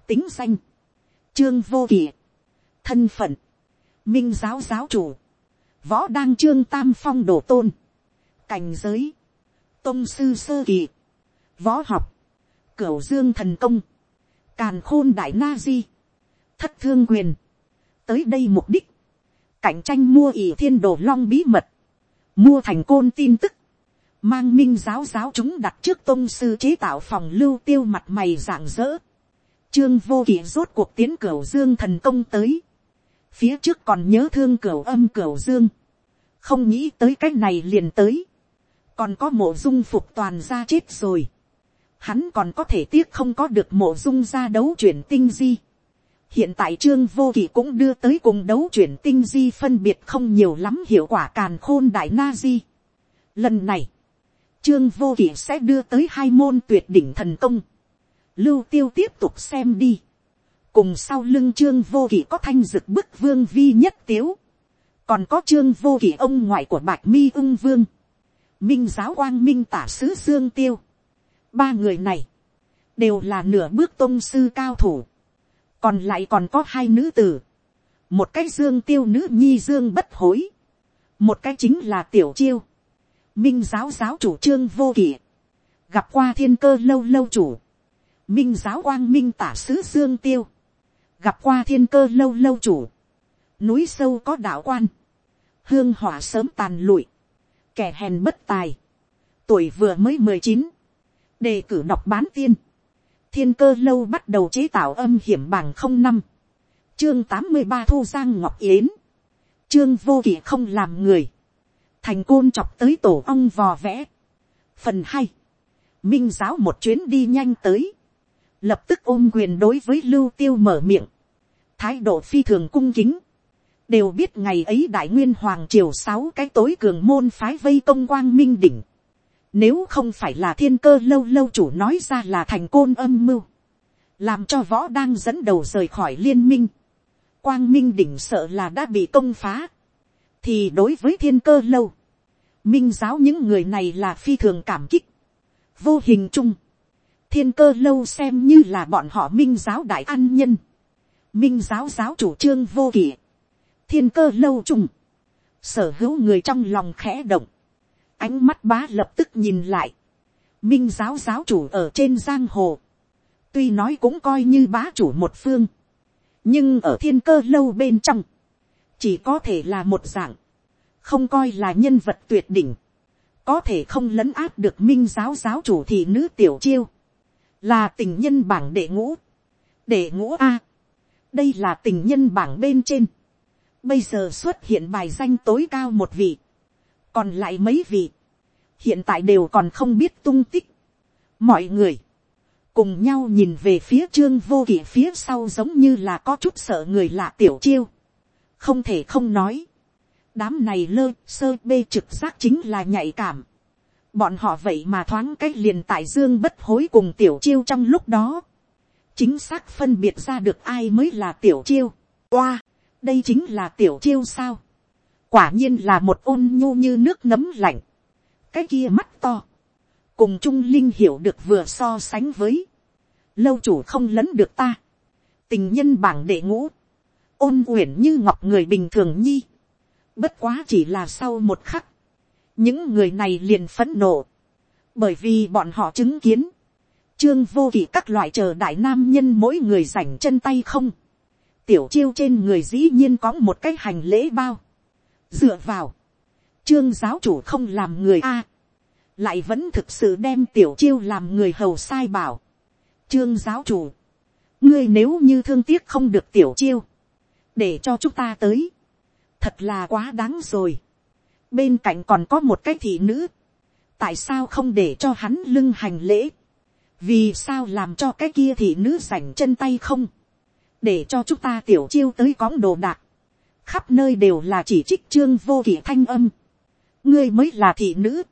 tính danh, Trương vô kỳ, Thân phận. Minh giáo giáo chủ. Võ đang trương tam phong đổ tôn. Cảnh giới. Tông sư sơ kỳ. Võ học. Cửu dương thần công. Càn khôn đại na di. thất thương quyền, tới đây mục đích, cạnh tranh mua ỷ thiên đồ long bí mật, mua thành côn tin tức, mang minh giáo giáo chúng đặt trước tôn sư chế tạo phòng lưu tiêu mặt mày rạng rỡ, trương vô kỵ rốt cuộc tiến cửu dương thần công tới, phía trước còn nhớ thương cửu âm cửu dương, không nghĩ tới cái này liền tới, còn có mộ dung phục toàn ra chết rồi, hắn còn có thể tiếc không có được mộ dung ra đấu chuyển tinh di, hiện tại trương vô kỵ cũng đưa tới cùng đấu chuyển tinh di phân biệt không nhiều lắm hiệu quả càn khôn đại na di. Lần này, trương vô kỵ sẽ đưa tới hai môn tuyệt đỉnh thần công. lưu tiêu tiếp tục xem đi. cùng sau lưng trương vô kỵ có thanh dực bức vương vi nhất tiếu. còn có trương vô kỵ ông ngoại của bạch mi ưng vương minh giáo quang minh tả sứ dương tiêu. ba người này, đều là nửa bước tôn sư cao thủ. Còn lại còn có hai nữ tử, một cái dương tiêu nữ nhi dương bất hối, một cái chính là tiểu chiêu, minh giáo giáo chủ trương vô kỷ, gặp qua thiên cơ lâu lâu chủ, minh giáo quang minh tả sứ dương tiêu, gặp qua thiên cơ lâu lâu chủ, núi sâu có đạo quan, hương hỏa sớm tàn lụi, kẻ hèn bất tài, tuổi vừa mới mười chín, đề cử đọc bán tiên, thiên cơ lâu bắt đầu chế tạo âm hiểm bằng không năm, chương tám mươi ba thu giang ngọc yến, chương vô kỷ không làm người, thành côn chọc tới tổ ong vò vẽ. phần hai, minh giáo một chuyến đi nhanh tới, lập tức ôm quyền đối với lưu tiêu mở miệng, thái độ phi thường cung kính, đều biết ngày ấy đại nguyên hoàng triều sáu cái tối cường môn phái vây công quang minh đỉnh, nếu không phải là thiên cơ lâu lâu chủ nói ra là thành côn âm mưu. Làm cho võ đang dẫn đầu rời khỏi liên minh. Quang minh đỉnh sợ là đã bị công phá. Thì đối với thiên cơ lâu. Minh giáo những người này là phi thường cảm kích. Vô hình chung. Thiên cơ lâu xem như là bọn họ minh giáo đại an nhân. Minh giáo giáo chủ trương vô kỷ. Thiên cơ lâu chung. Sở hữu người trong lòng khẽ động. Ánh mắt bá lập tức nhìn lại, minh giáo giáo chủ ở trên giang hồ, tuy nói cũng coi như bá chủ một phương, nhưng ở thiên cơ lâu bên trong, chỉ có thể là một dạng, không coi là nhân vật tuyệt đỉnh, có thể không lấn áp được minh giáo giáo chủ thì nữ tiểu chiêu, là tình nhân bảng đệ ngũ, đệ ngũ a, đây là tình nhân bảng bên trên, bây giờ xuất hiện bài danh tối cao một vị, còn lại mấy vị, hiện tại đều còn không biết tung tích. mọi người, cùng nhau nhìn về phía trương vô kỵ phía sau giống như là có chút sợ người lạ tiểu chiêu. không thể không nói, đám này lơ sơ bê trực giác chính là nhạy cảm. bọn họ vậy mà thoáng cách liền tại dương bất hối cùng tiểu chiêu trong lúc đó. chính xác phân biệt ra được ai mới là tiểu chiêu. qua đây chính là tiểu chiêu sao? Quả nhiên là một ôn nhu như nước nấm lạnh, cái kia mắt to, cùng trung linh hiểu được vừa so sánh với, lâu chủ không lấn được ta, tình nhân bảng đệ ngũ, ôn uyển như ngọc người bình thường nhi, bất quá chỉ là sau một khắc, những người này liền phấn nộ, bởi vì bọn họ chứng kiến, trương vô kỵ các loại chờ đại nam nhân mỗi người rảnh chân tay không, tiểu chiêu trên người dĩ nhiên có một cái hành lễ bao, dựa vào, trương giáo chủ không làm người a, lại vẫn thực sự đem tiểu chiêu làm người hầu sai bảo. trương giáo chủ, ngươi nếu như thương tiếc không được tiểu chiêu, để cho chúng ta tới, thật là quá đáng rồi. bên cạnh còn có một cái thị nữ, tại sao không để cho hắn lưng hành lễ, vì sao làm cho cái kia thị nữ rảnh chân tay không, để cho chúng ta tiểu chiêu tới cõng đồ đạc, khắp nơi đều là chỉ trích trương vô kỷ thanh âm, ngươi mới là thị nữ,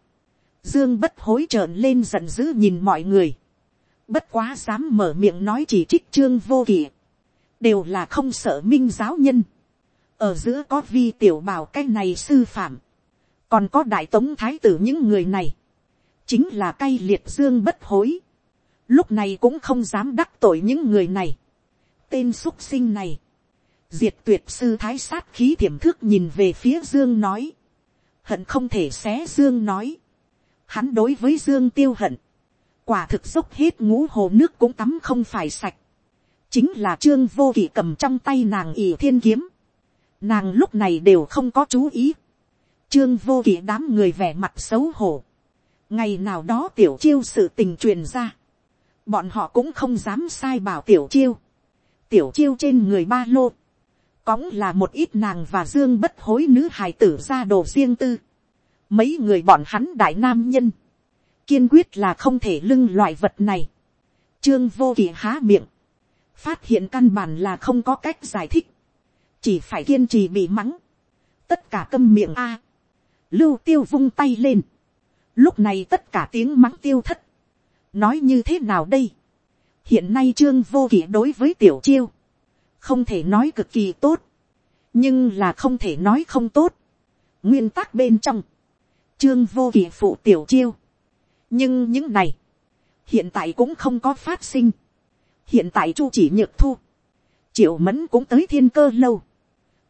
dương bất hối trợn lên giận dữ nhìn mọi người, bất quá dám mở miệng nói chỉ trích trương vô kỷ, đều là không sợ minh giáo nhân, ở giữa có vi tiểu bảo cái này sư phạm, còn có đại tống thái tử những người này, chính là cay liệt dương bất hối, lúc này cũng không dám đắc tội những người này, tên x sinh này, diệt tuyệt sư thái sát khí thiểm thước nhìn về phía dương nói, hận không thể xé dương nói, hắn đối với dương tiêu hận, quả thực dốc hết ngũ hồ nước cũng tắm không phải sạch, chính là trương vô kỵ cầm trong tay nàng ỷ thiên kiếm, nàng lúc này đều không có chú ý, trương vô kỵ đám người vẻ mặt xấu hổ, ngày nào đó tiểu chiêu sự tình truyền ra, bọn họ cũng không dám sai bảo tiểu chiêu, tiểu chiêu trên người ba lô, cóng là một ít nàng và dương bất hối nữ hài tử ra đồ riêng tư, mấy người bọn hắn đại nam nhân, kiên quyết là không thể lưng loại vật này, trương vô kỵ há miệng, phát hiện căn bản là không có cách giải thích, chỉ phải kiên trì bị mắng, tất cả câm miệng a, lưu tiêu vung tay lên, lúc này tất cả tiếng mắng tiêu thất, nói như thế nào đây, hiện nay trương vô kỵ đối với tiểu chiêu, không thể nói cực kỳ tốt, nhưng là không thể nói không tốt. nguyên tắc bên trong, trương vô kỵ phụ tiểu chiêu, nhưng những này, hiện tại cũng không có phát sinh. hiện tại chu chỉ nhược thu, triệu mẫn cũng tới thiên cơ lâu.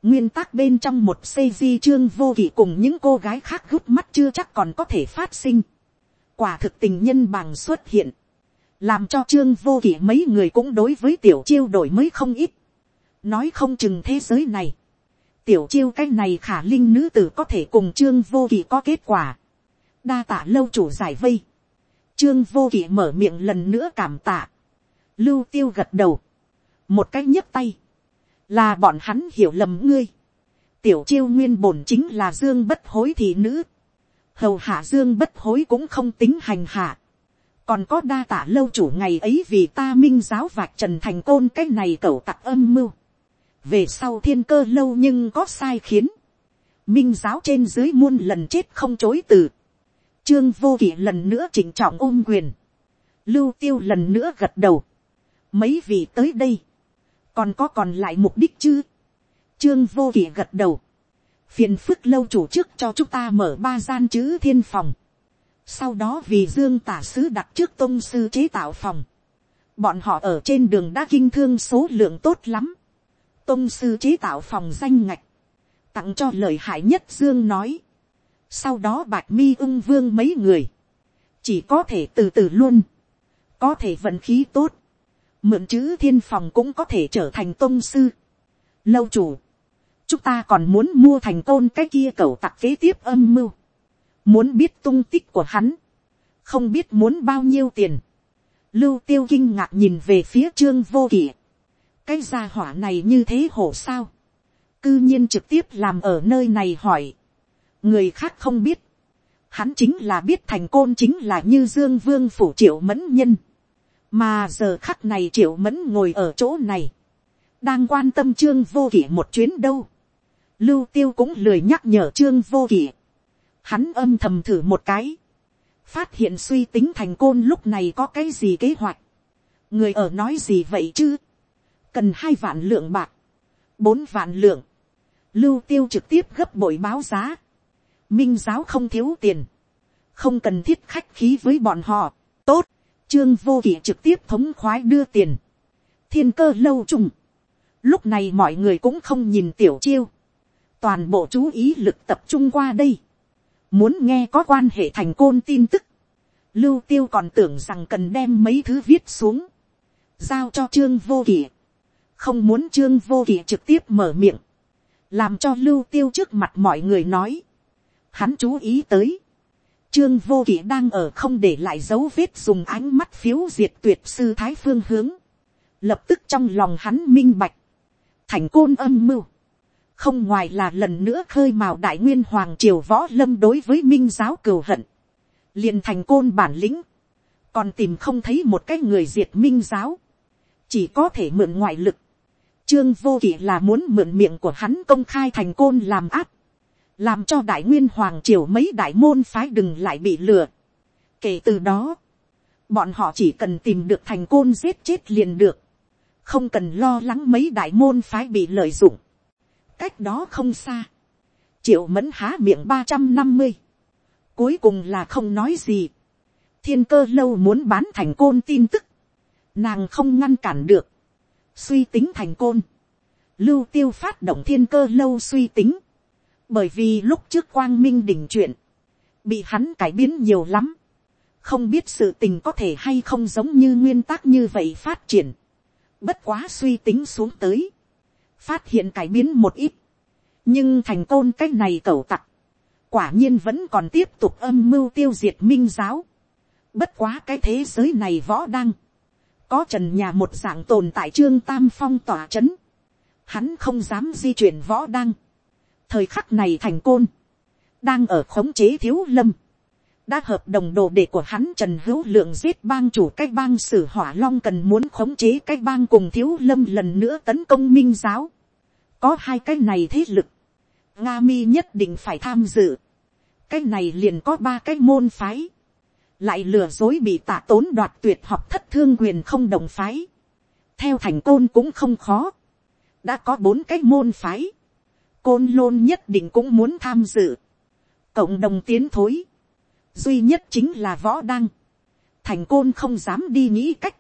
nguyên tắc bên trong một xây di trương vô kỵ cùng những cô gái khác gút mắt chưa chắc còn có thể phát sinh. quả thực tình nhân bằng xuất hiện, làm cho trương vô kỷ mấy người cũng đối với tiểu chiêu đổi mới không ít. nói không chừng thế giới này, tiểu chiêu cái này khả linh nữ tử có thể cùng trương vô kỷ có kết quả. đa tạ lâu chủ giải vây. Trương vô kỷ mở miệng lần nữa cảm tạ. Lưu tiêu gật đầu. Một cái nhấp tay. Là bọn hắn hiểu lầm ngươi. Tiểu chiêu nguyên bổn chính là dương bất hối thị nữ. Hầu hạ dương bất hối cũng không tính hành hạ. Còn có đa tả lâu chủ ngày ấy vì ta minh giáo vạch trần thành côn cái này cẩu tặc âm mưu. Về sau thiên cơ lâu nhưng có sai khiến. Minh giáo trên dưới muôn lần chết không chối từ Trương vô kỵ lần nữa chỉnh trọng ôm quyền. Lưu tiêu lần nữa gật đầu. Mấy vị tới đây. Còn có còn lại mục đích chứ? Trương vô kỵ gật đầu. Phiền phức lâu chủ trước cho chúng ta mở ba gian chữ thiên phòng. Sau đó vì dương tả sứ đặt trước tôn sư chế tạo phòng. Bọn họ ở trên đường đã kinh thương số lượng tốt lắm. Tôn sư chế tạo phòng danh ngạch. Tặng cho lời hại nhất dương nói sau đó bạch mi ưng vương mấy người, chỉ có thể từ từ luôn, có thể vận khí tốt, mượn chữ thiên phòng cũng có thể trở thành tôn sư. Lâu chủ, chúng ta còn muốn mua thành tôn cái kia cầu tặc kế tiếp âm mưu, muốn biết tung tích của hắn, không biết muốn bao nhiêu tiền. Lưu tiêu kinh ngạc nhìn về phía trương vô kỷ. cái gia hỏa này như thế hổ sao. cư nhiên trực tiếp làm ở nơi này hỏi người khác không biết, hắn chính là biết thành côn chính là như dương vương phủ triệu mẫn nhân, mà giờ khắc này triệu mẫn ngồi ở chỗ này, đang quan tâm trương vô kỷ một chuyến đâu, lưu tiêu cũng lười nhắc nhở trương vô kỷ, hắn âm thầm thử một cái, phát hiện suy tính thành côn lúc này có cái gì kế hoạch, người ở nói gì vậy chứ, cần hai vạn lượng bạc, bốn vạn lượng, lưu tiêu trực tiếp gấp bội báo giá, minh giáo không thiếu tiền, không cần thiết khách khí với bọn họ, tốt, trương vô kỵ trực tiếp thống khoái đưa tiền, thiên cơ lâu trùng, lúc này mọi người cũng không nhìn tiểu chiêu, toàn bộ chú ý lực tập trung qua đây, muốn nghe có quan hệ thành côn tin tức, lưu tiêu còn tưởng rằng cần đem mấy thứ viết xuống, giao cho trương vô kỷ. không muốn trương vô kỷ trực tiếp mở miệng, làm cho lưu tiêu trước mặt mọi người nói, hắn chú ý tới, trương vô kỷ đang ở không để lại dấu vết dùng ánh mắt phiếu diệt tuyệt sư thái phương hướng, lập tức trong lòng hắn minh bạch, thành côn âm mưu, không ngoài là lần nữa khơi mào đại nguyên hoàng triều võ lâm đối với minh giáo cừu hận, liền thành côn bản lĩnh, còn tìm không thấy một cái người diệt minh giáo, chỉ có thể mượn ngoại lực, trương vô kỵ là muốn mượn miệng của hắn công khai thành côn làm áp, làm cho đại nguyên hoàng triều mấy đại môn phái đừng lại bị lừa. kể từ đó, bọn họ chỉ cần tìm được thành côn giết chết liền được, không cần lo lắng mấy đại môn phái bị lợi dụng cách đó không xa, triệu mẫn há miệng ba trăm năm mươi, cuối cùng là không nói gì, thiên cơ lâu muốn bán thành côn tin tức, nàng không ngăn cản được, suy tính thành côn, lưu tiêu phát động thiên cơ lâu suy tính, bởi vì lúc trước quang minh đỉnh chuyện, bị hắn cải biến nhiều lắm, không biết sự tình có thể hay không giống như nguyên tắc như vậy phát triển, Bất quá suy tính xuống tới. Phát hiện cải biến một ít. Nhưng thành côn cái này cẩu tặc. Quả nhiên vẫn còn tiếp tục âm mưu tiêu diệt minh giáo. Bất quá cái thế giới này võ đăng. Có trần nhà một dạng tồn tại trương tam phong tỏa chấn. Hắn không dám di chuyển võ đăng. Thời khắc này thành côn. Đang ở khống chế thiếu lâm đã hợp đồng đồ đệ của hắn trần hữu lượng giết bang chủ cái bang sử hỏa long cần muốn khống chế cái bang cùng thiếu lâm lần nữa tấn công minh giáo. có hai cái này thế lực. nga mi nhất định phải tham dự. cái này liền có ba cái môn phái. lại lừa dối bị tạ tốn đoạt tuyệt học thất thương quyền không đồng phái. theo thành côn cũng không khó. đã có bốn cái môn phái. côn lôn nhất định cũng muốn tham dự. cộng đồng tiến thối duy nhất chính là võ đăng, thành côn không dám đi nghĩ cách,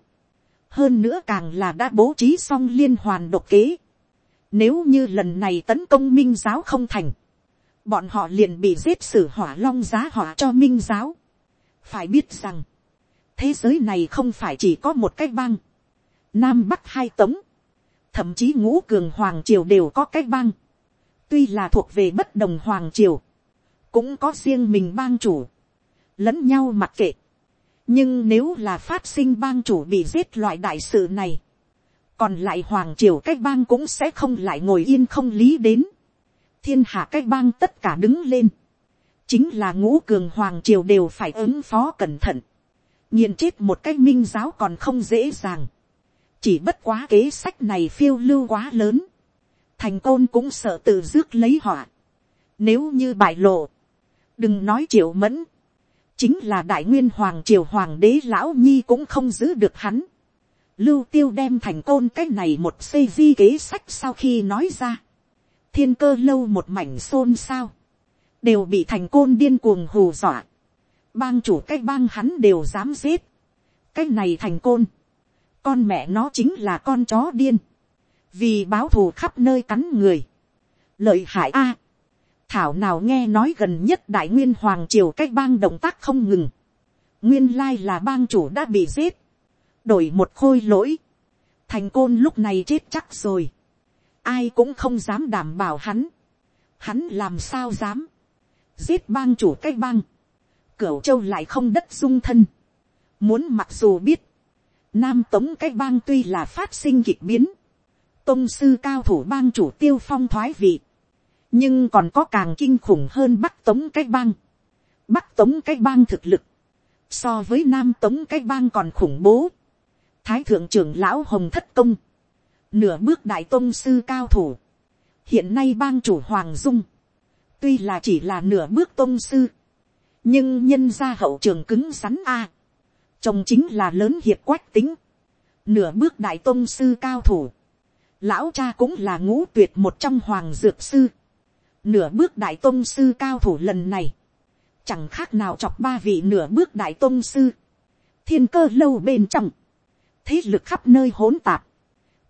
hơn nữa càng là đã bố trí xong liên hoàn độc kế, nếu như lần này tấn công minh giáo không thành, bọn họ liền bị giết sử hỏa long giá hỏa cho minh giáo. phải biết rằng, thế giới này không phải chỉ có một cái băng, nam bắc hai tống, thậm chí ngũ cường hoàng triều đều có cái băng, tuy là thuộc về bất đồng hoàng triều, cũng có riêng mình bang chủ, lẫn nhau mặc kệ. nhưng nếu là phát sinh bang chủ bị giết loại đại sự này, còn lại hoàng triều cách bang cũng sẽ không lại ngồi yên không lý đến. thiên hạ cách bang tất cả đứng lên. chính là ngũ cường hoàng triều đều phải ứng phó cẩn thận. nhìn chết một cách minh giáo còn không dễ dàng. chỉ bất quá kế sách này phiêu lưu quá lớn. thành côn cũng sợ tự rước lấy họa. nếu như bại lộ, đừng nói triệu mẫn, chính là đại nguyên hoàng triều hoàng đế lão nhi cũng không giữ được hắn. Lưu tiêu đem thành côn cái này một xây di kế sách sau khi nói ra. Thiên cơ lâu một mảnh xôn xao. Đều bị thành côn điên cuồng hù dọa. Bang chủ cái bang hắn đều dám giết. Cái này thành côn. Con mẹ nó chính là con chó điên. Vì báo thù khắp nơi cắn người. Lợi hại a thảo nào nghe nói gần nhất đại nguyên hoàng triều cách bang động tác không ngừng. nguyên lai là bang chủ đã bị giết. đổi một khôi lỗi. thành côn lúc này chết chắc rồi. ai cũng không dám đảm bảo hắn. hắn làm sao dám. giết bang chủ cách bang. cửu châu lại không đất dung thân. muốn mặc dù biết. nam tống cách bang tuy là phát sinh kịch biến. tôn sư cao thủ bang chủ tiêu phong thoái vị nhưng còn có càng kinh khủng hơn bắc tống cái bang. bắc tống cái bang thực lực, so với nam tống cái bang còn khủng bố. thái thượng trưởng lão hồng thất công, nửa bước đại tôn sư cao thủ, hiện nay bang chủ hoàng dung, tuy là chỉ là nửa bước tôn sư, nhưng nhân gia hậu trường cứng rắn a, chồng chính là lớn hiệp quách tính, nửa bước đại tôn sư cao thủ, lão cha cũng là ngũ tuyệt một trong hoàng dược sư, nửa bước đại tôn sư cao thủ lần này, chẳng khác nào chọc ba vị nửa bước đại tôn sư, thiên cơ lâu bên trong, thế lực khắp nơi hỗn tạp,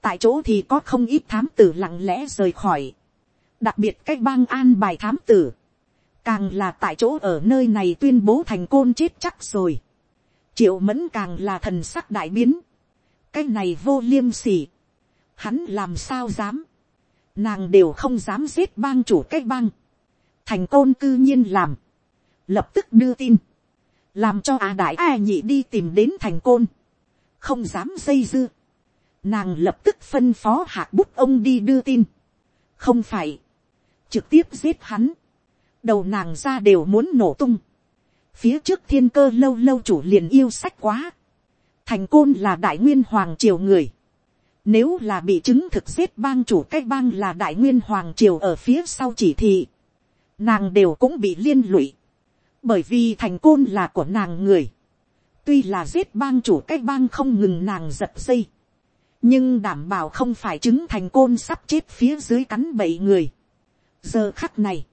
tại chỗ thì có không ít thám tử lặng lẽ rời khỏi, đặc biệt cách bang an bài thám tử, càng là tại chỗ ở nơi này tuyên bố thành côn chết chắc rồi, triệu mẫn càng là thần sắc đại biến, cái này vô liêm sỉ, hắn làm sao dám, nàng đều không dám giết bang chủ cái bang, thành côn cư nhiên làm, lập tức đưa tin, làm cho a đại a nhị đi tìm đến thành côn, không dám dây dưa, nàng lập tức phân phó hạc bút ông đi đưa tin, không phải, trực tiếp giết hắn, đầu nàng ra đều muốn nổ tung, phía trước thiên cơ lâu lâu chủ liền yêu sách quá, thành côn là đại nguyên hoàng triều người, nếu là bị chứng thực giết bang chủ, cái bang là đại nguyên hoàng triều ở phía sau chỉ thị. Nàng đều cũng bị liên lụy. Bởi vì thành côn là của nàng người. Tuy là giết bang chủ, cái bang không ngừng nàng giật dây. Nhưng đảm bảo không phải chứng thành côn sắp chết phía dưới cắn bậy người. Giờ khắc này.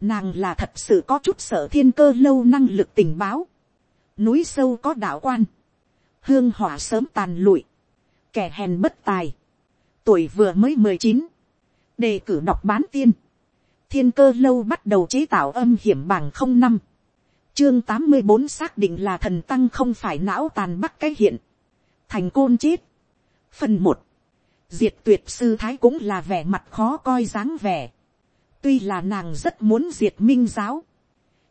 Nàng là thật sự có chút sợ thiên cơ lâu năng lực tình báo. Núi sâu có đạo quan. Hương hỏa sớm tàn lụi kẻ hèn bất tài, tuổi vừa mới mười chín, đề cử đọc bán tiên, thiên cơ lâu bắt đầu chế tạo âm hiểm bằng không năm, chương tám mươi bốn xác định là thần tăng không phải não tàn bắt cái hiện, thành côn chết, Phần một. Diệt tuyệt sư thái cũng là vẻ mặt khó coi dáng vẻ. Tuy là nàng rất muốn diệt minh giáo.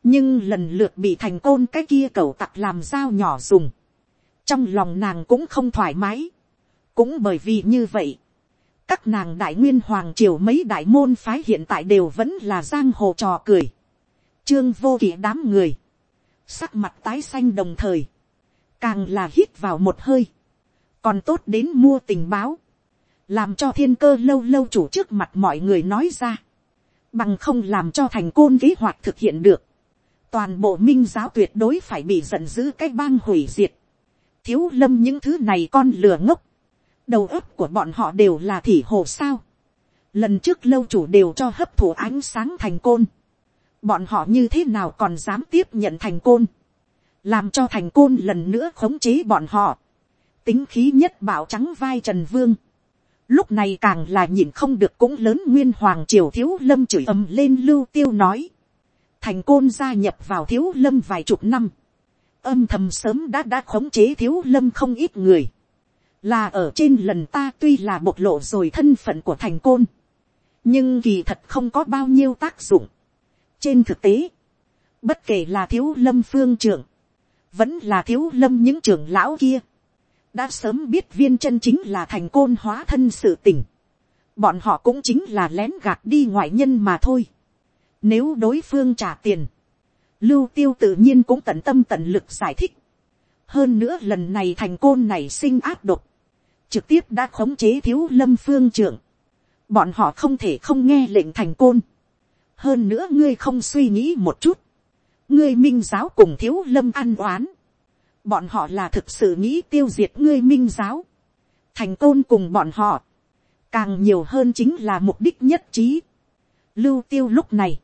Nhưng lần lượt bị thành côn cái kia cầu tặc làm dao nhỏ dùng. Trong lòng nàng cũng không thoải mái. Cũng bởi vì như vậy. Các nàng đại nguyên hoàng triều mấy đại môn phái hiện tại đều vẫn là giang hồ trò cười. Trương vô kỷ đám người. Sắc mặt tái xanh đồng thời. Càng là hít vào một hơi. Còn tốt đến mua tình báo làm cho thiên cơ lâu lâu chủ trước mặt mọi người nói ra, bằng không làm cho thành côn kế hoạch thực hiện được, toàn bộ minh giáo tuyệt đối phải bị giận dữ cái bang hủy diệt, thiếu lâm những thứ này con lừa ngốc, đầu óc của bọn họ đều là thỉ hồ sao, lần trước lâu chủ đều cho hấp thụ ánh sáng thành côn, bọn họ như thế nào còn dám tiếp nhận thành côn, làm cho thành côn lần nữa khống chế bọn họ, tính khí nhất bảo trắng vai trần vương, lúc này càng là nhìn không được cũng lớn nguyên hoàng triều thiếu lâm chửi ầm lên lưu tiêu nói, thành côn gia nhập vào thiếu lâm vài chục năm, âm thầm sớm đã đã khống chế thiếu lâm không ít người, là ở trên lần ta tuy là bộc lộ rồi thân phận của thành côn, nhưng kỳ thật không có bao nhiêu tác dụng. trên thực tế, bất kể là thiếu lâm phương trưởng, vẫn là thiếu lâm những trưởng lão kia, đã sớm biết viên chân chính là thành côn hóa thân sự tình. Bọn họ cũng chính là lén gạt đi ngoại nhân mà thôi. Nếu đối phương trả tiền, lưu tiêu tự nhiên cũng tận tâm tận lực giải thích. Hơn nữa lần này thành côn này sinh áp độc. Trực tiếp đã khống chế thiếu lâm phương trưởng. Bọn họ không thể không nghe lệnh thành côn. Hơn nữa ngươi không suy nghĩ một chút. Ngươi minh giáo cùng thiếu lâm ăn oán bọn họ là thực sự nghĩ tiêu diệt ngươi minh giáo, thành tôn cùng bọn họ, càng nhiều hơn chính là mục đích nhất trí. Lưu tiêu lúc này,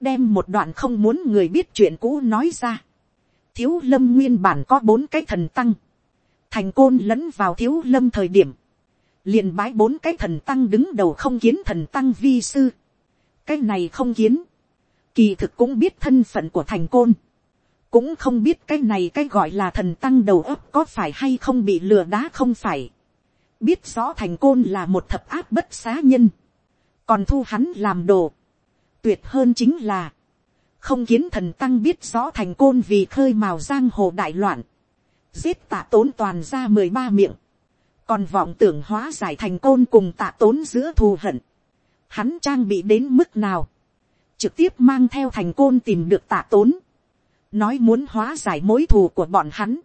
đem một đoạn không muốn người biết chuyện cũ nói ra. thiếu lâm nguyên bản có bốn cái thần tăng, thành côn lẫn vào thiếu lâm thời điểm, liền bái bốn cái thần tăng đứng đầu không kiến thần tăng vi sư. cái này không kiến, kỳ thực cũng biết thân phận của thành côn cũng không biết cái này cái gọi là thần tăng đầu ấp có phải hay không bị lừa đá không phải. biết rõ thành côn là một thập áp bất xá nhân, còn thu hắn làm đồ. tuyệt hơn chính là, không kiến thần tăng biết rõ thành côn vì khơi màu giang hồ đại loạn, giết tạ tốn toàn ra mười ba miệng, còn vọng tưởng hóa giải thành côn cùng tạ tốn giữa thù hận, hắn trang bị đến mức nào, trực tiếp mang theo thành côn tìm được tạ tốn, nói muốn hóa giải mối thù của bọn hắn,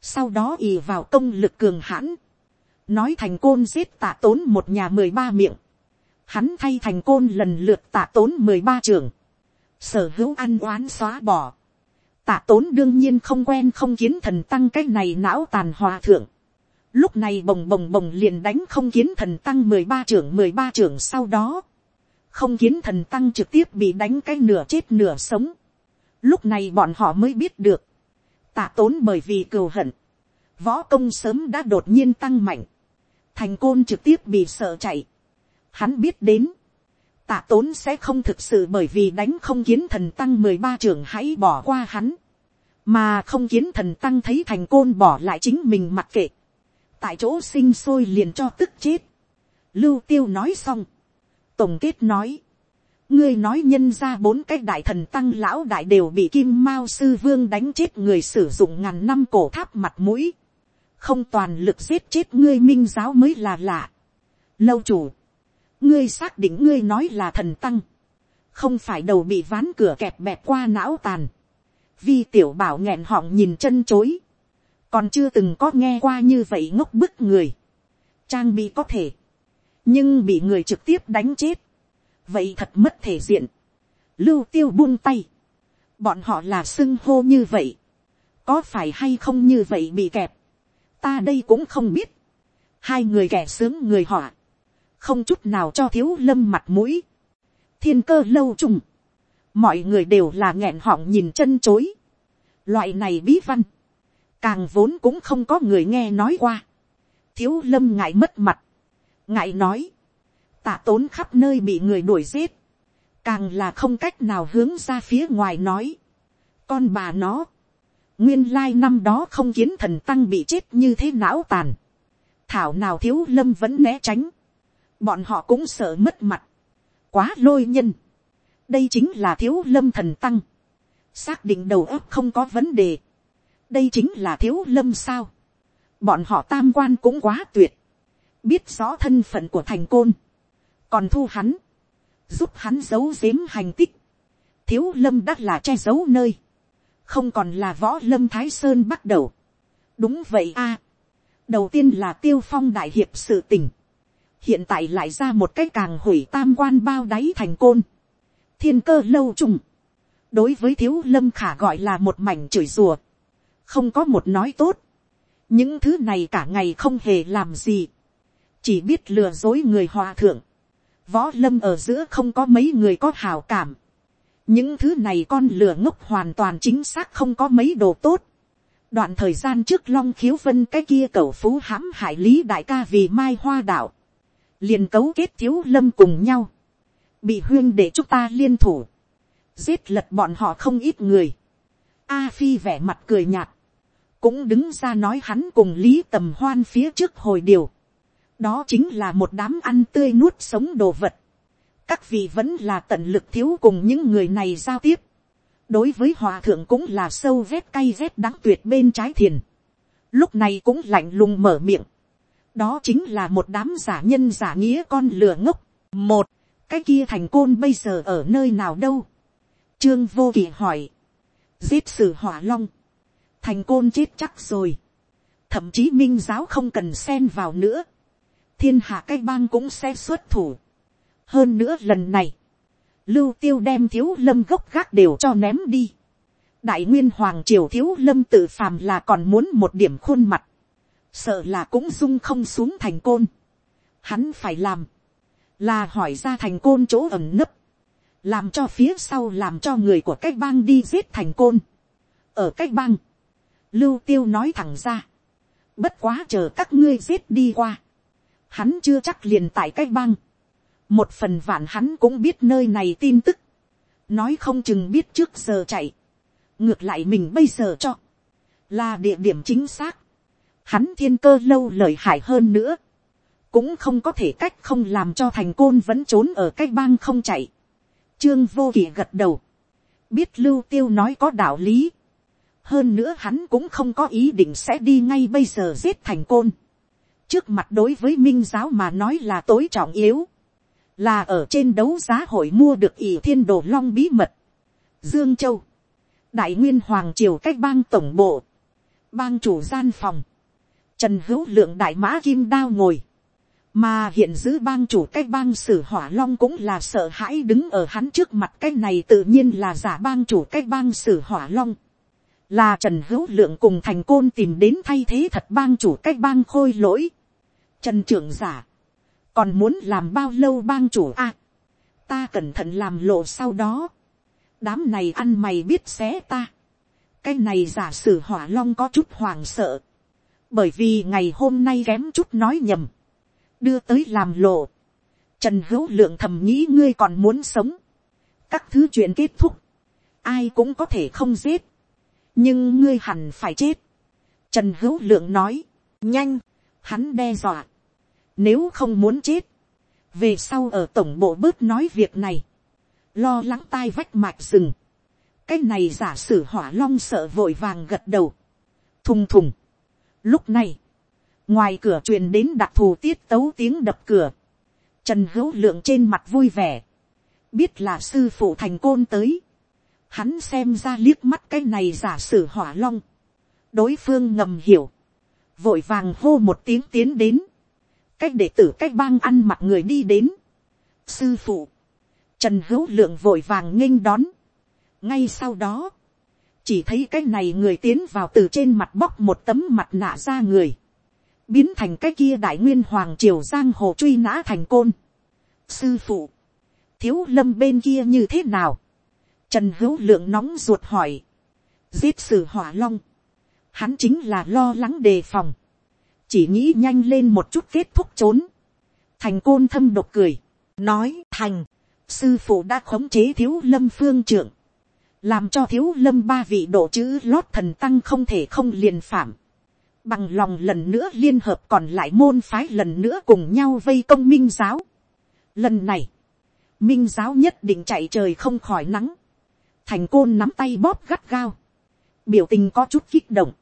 sau đó ì vào công lực cường hãn, nói thành côn giết tạ tốn một nhà mười ba miệng, hắn thay thành côn lần lượt tạ tốn mười ba trường, sở hữu ăn oán xóa bỏ, tạ tốn đương nhiên không quen không kiến thần tăng cái này não tàn hòa thượng, lúc này bồng bồng bồng liền đánh không kiến thần tăng mười ba trưởng mười ba trưởng sau đó, không kiến thần tăng trực tiếp bị đánh cái nửa chết nửa sống, Lúc này bọn họ mới biết được. Tạ tốn bởi vì cừu hận. Võ công sớm đã đột nhiên tăng mạnh. Thành côn trực tiếp bị sợ chạy. Hắn biết đến. Tạ tốn sẽ không thực sự bởi vì đánh không kiến thần tăng mười ba trưởng hãy bỏ qua hắn. Mà không kiến thần tăng thấy thành côn bỏ lại chính mình mặc kệ. Tại chỗ sinh sôi liền cho tức chết. Lưu tiêu nói xong. Tổng kết nói ngươi nói nhân ra bốn cái đại thần tăng lão đại đều bị kim mao sư vương đánh chết người sử dụng ngàn năm cổ tháp mặt mũi, không toàn lực giết chết ngươi minh giáo mới là lạ. lâu chủ, ngươi xác định ngươi nói là thần tăng, không phải đầu bị ván cửa kẹp bẹp qua não tàn, vi tiểu bảo nghẹn họng nhìn chân chối, còn chưa từng có nghe qua như vậy ngốc bức người, trang bị có thể, nhưng bị người trực tiếp đánh chết, vậy thật mất thể diện. lưu tiêu buông tay. bọn họ là xưng hô như vậy. có phải hay không như vậy bị kẹp. ta đây cũng không biết. hai người kẻ sướng người họ không chút nào cho thiếu lâm mặt mũi. thiên cơ lâu trùng. mọi người đều là nghẹn họng nhìn chân chối. loại này bí văn. càng vốn cũng không có người nghe nói qua. thiếu lâm ngại mất mặt. ngại nói tạ tốn khắp nơi bị người đuổi giết, càng là không cách nào hướng ra phía ngoài nói. con bà nó, nguyên lai năm đó không kiến thần tăng bị chết như thế não tàn, thảo nào thiếu lâm vẫn né tránh, bọn họ cũng sợ mất mặt, quá lôi nhân, đây chính là thiếu lâm thần tăng, xác định đầu óc không có vấn đề, đây chính là thiếu lâm sao, bọn họ tam quan cũng quá tuyệt, biết rõ thân phận của thành côn, còn thu hắn, giúp hắn giấu giếm hành tích, thiếu lâm đ là che giấu nơi, không còn là võ lâm thái sơn bắt đầu. đúng vậy a. đầu tiên là tiêu phong đại hiệp sự tình, hiện tại lại ra một cái càng hủy tam quan bao đáy thành côn, thiên cơ lâu trùng, đối với thiếu lâm khả gọi là một mảnh chửi rùa, không có một nói tốt, những thứ này cả ngày không hề làm gì, chỉ biết lừa dối người hòa thượng, võ lâm ở giữa không có mấy người có hào cảm, những thứ này con lừa ngốc hoàn toàn chính xác không có mấy đồ tốt. đoạn thời gian trước long khiếu vân cái kia cầu phú hãm hại lý đại ca vì mai hoa đạo, liền cấu kết thiếu lâm cùng nhau, bị huyên để chúng ta liên thủ, giết lật bọn họ không ít người. A phi vẻ mặt cười nhạt, cũng đứng ra nói hắn cùng lý tầm hoan phía trước hồi điều. đó chính là một đám ăn tươi nuốt sống đồ vật các vị vẫn là tận lực thiếu cùng những người này giao tiếp. đối với hòa thượng cũng là sâu vét cay vét đáng tuyệt bên trái thiền. lúc này cũng lạnh lùng mở miệng đó chính là một đám giả nhân giả nghĩa con lừa ngốc. một, cái kia thành côn bây giờ ở nơi nào đâu. trương vô kỳ hỏi. giết sử hỏa long. thành côn chết chắc rồi. thậm chí minh giáo không cần xen vào nữa. thiên hạ cái bang cũng sẽ xuất thủ hơn nữa lần này, lưu tiêu đem thiếu lâm gốc gác đều cho ném đi. đại nguyên hoàng triều thiếu lâm tự phàm là còn muốn một điểm khuôn mặt, sợ là cũng dung không xuống thành côn. hắn phải làm, là hỏi ra thành côn chỗ ẩn nấp, làm cho phía sau làm cho người của cách bang đi giết thành côn. ở cách bang, lưu tiêu nói thẳng ra, bất quá chờ các ngươi giết đi qua, hắn chưa chắc liền tại cách bang, một phần vạn hắn cũng biết nơi này tin tức, nói không chừng biết trước giờ chạy, ngược lại mình bây giờ cho, là địa điểm chính xác, hắn thiên cơ lâu lợi hại hơn nữa, cũng không có thể cách không làm cho thành côn vẫn trốn ở cái bang không chạy. Trương vô kỷ gật đầu, biết lưu tiêu nói có đạo lý, hơn nữa hắn cũng không có ý định sẽ đi ngay bây giờ giết thành côn. trước mặt đối với minh giáo mà nói là tối trọng yếu, là ở trên đấu giá hội mua được ỷ thiên đồ long bí mật, dương châu, đại nguyên hoàng triều cách bang tổng bộ, bang chủ gian phòng, trần hữu lượng đại mã kim đao ngồi, mà hiện giữ bang chủ cách bang sử hỏa long cũng là sợ hãi đứng ở hắn trước mặt cái này tự nhiên là giả bang chủ cách bang sử hỏa long, là trần hữu lượng cùng thành côn tìm đến thay thế thật bang chủ cách bang khôi lỗi, trần trưởng giả, còn muốn làm bao lâu bang chủ a, ta cẩn thận làm lộ sau đó, đám này ăn mày biết xé ta, cái này giả sử hỏa long có chút hoàng sợ, bởi vì ngày hôm nay kém chút nói nhầm, đưa tới làm lộ, trần hữu lượng thầm nghĩ ngươi còn muốn sống, các thứ chuyện kết thúc, ai cũng có thể không giết, nhưng ngươi hẳn phải chết. Trần hữu lượng nói, nhanh, hắn đe dọa, nếu không muốn chết. Về sau ở tổng bộ bớt nói việc này. Lo lắng tai vách mạch rừng. Cái này giả sử hỏa long sợ vội vàng gật đầu. Thùng thùng. Lúc này. Ngoài cửa truyền đến đặc thù tiết tấu tiếng đập cửa. Trần hữu lượng trên mặt vui vẻ. Biết là sư phụ thành côn tới. Hắn xem ra liếc mắt cái này giả sử hỏa long. Đối phương ngầm hiểu. Vội vàng hô một tiếng tiến đến cách đệ tử cách bang ăn mặc người đi đến. sư phụ, trần hữu lượng vội vàng nghênh đón. ngay sau đó, chỉ thấy cái này người tiến vào từ trên mặt bóc một tấm mặt nạ ra người, biến thành cái kia đại nguyên hoàng triều giang hồ truy nã thành côn. sư phụ, thiếu lâm bên kia như thế nào, trần hữu lượng nóng ruột hỏi, giết sử hỏa long, hắn chính là lo lắng đề phòng, chỉ nghĩ nhanh lên một chút kết thúc trốn. thành côn thâm độc cười, nói thành, sư phụ đã khống chế thiếu lâm phương trưởng, làm cho thiếu lâm ba vị độ chữ lót thần tăng không thể không liền phạm. bằng lòng lần nữa liên hợp còn lại môn phái lần nữa cùng nhau vây công minh giáo. Lần này, minh giáo nhất định chạy trời không khỏi nắng, thành côn nắm tay bóp gắt gao, biểu tình có chút kích động,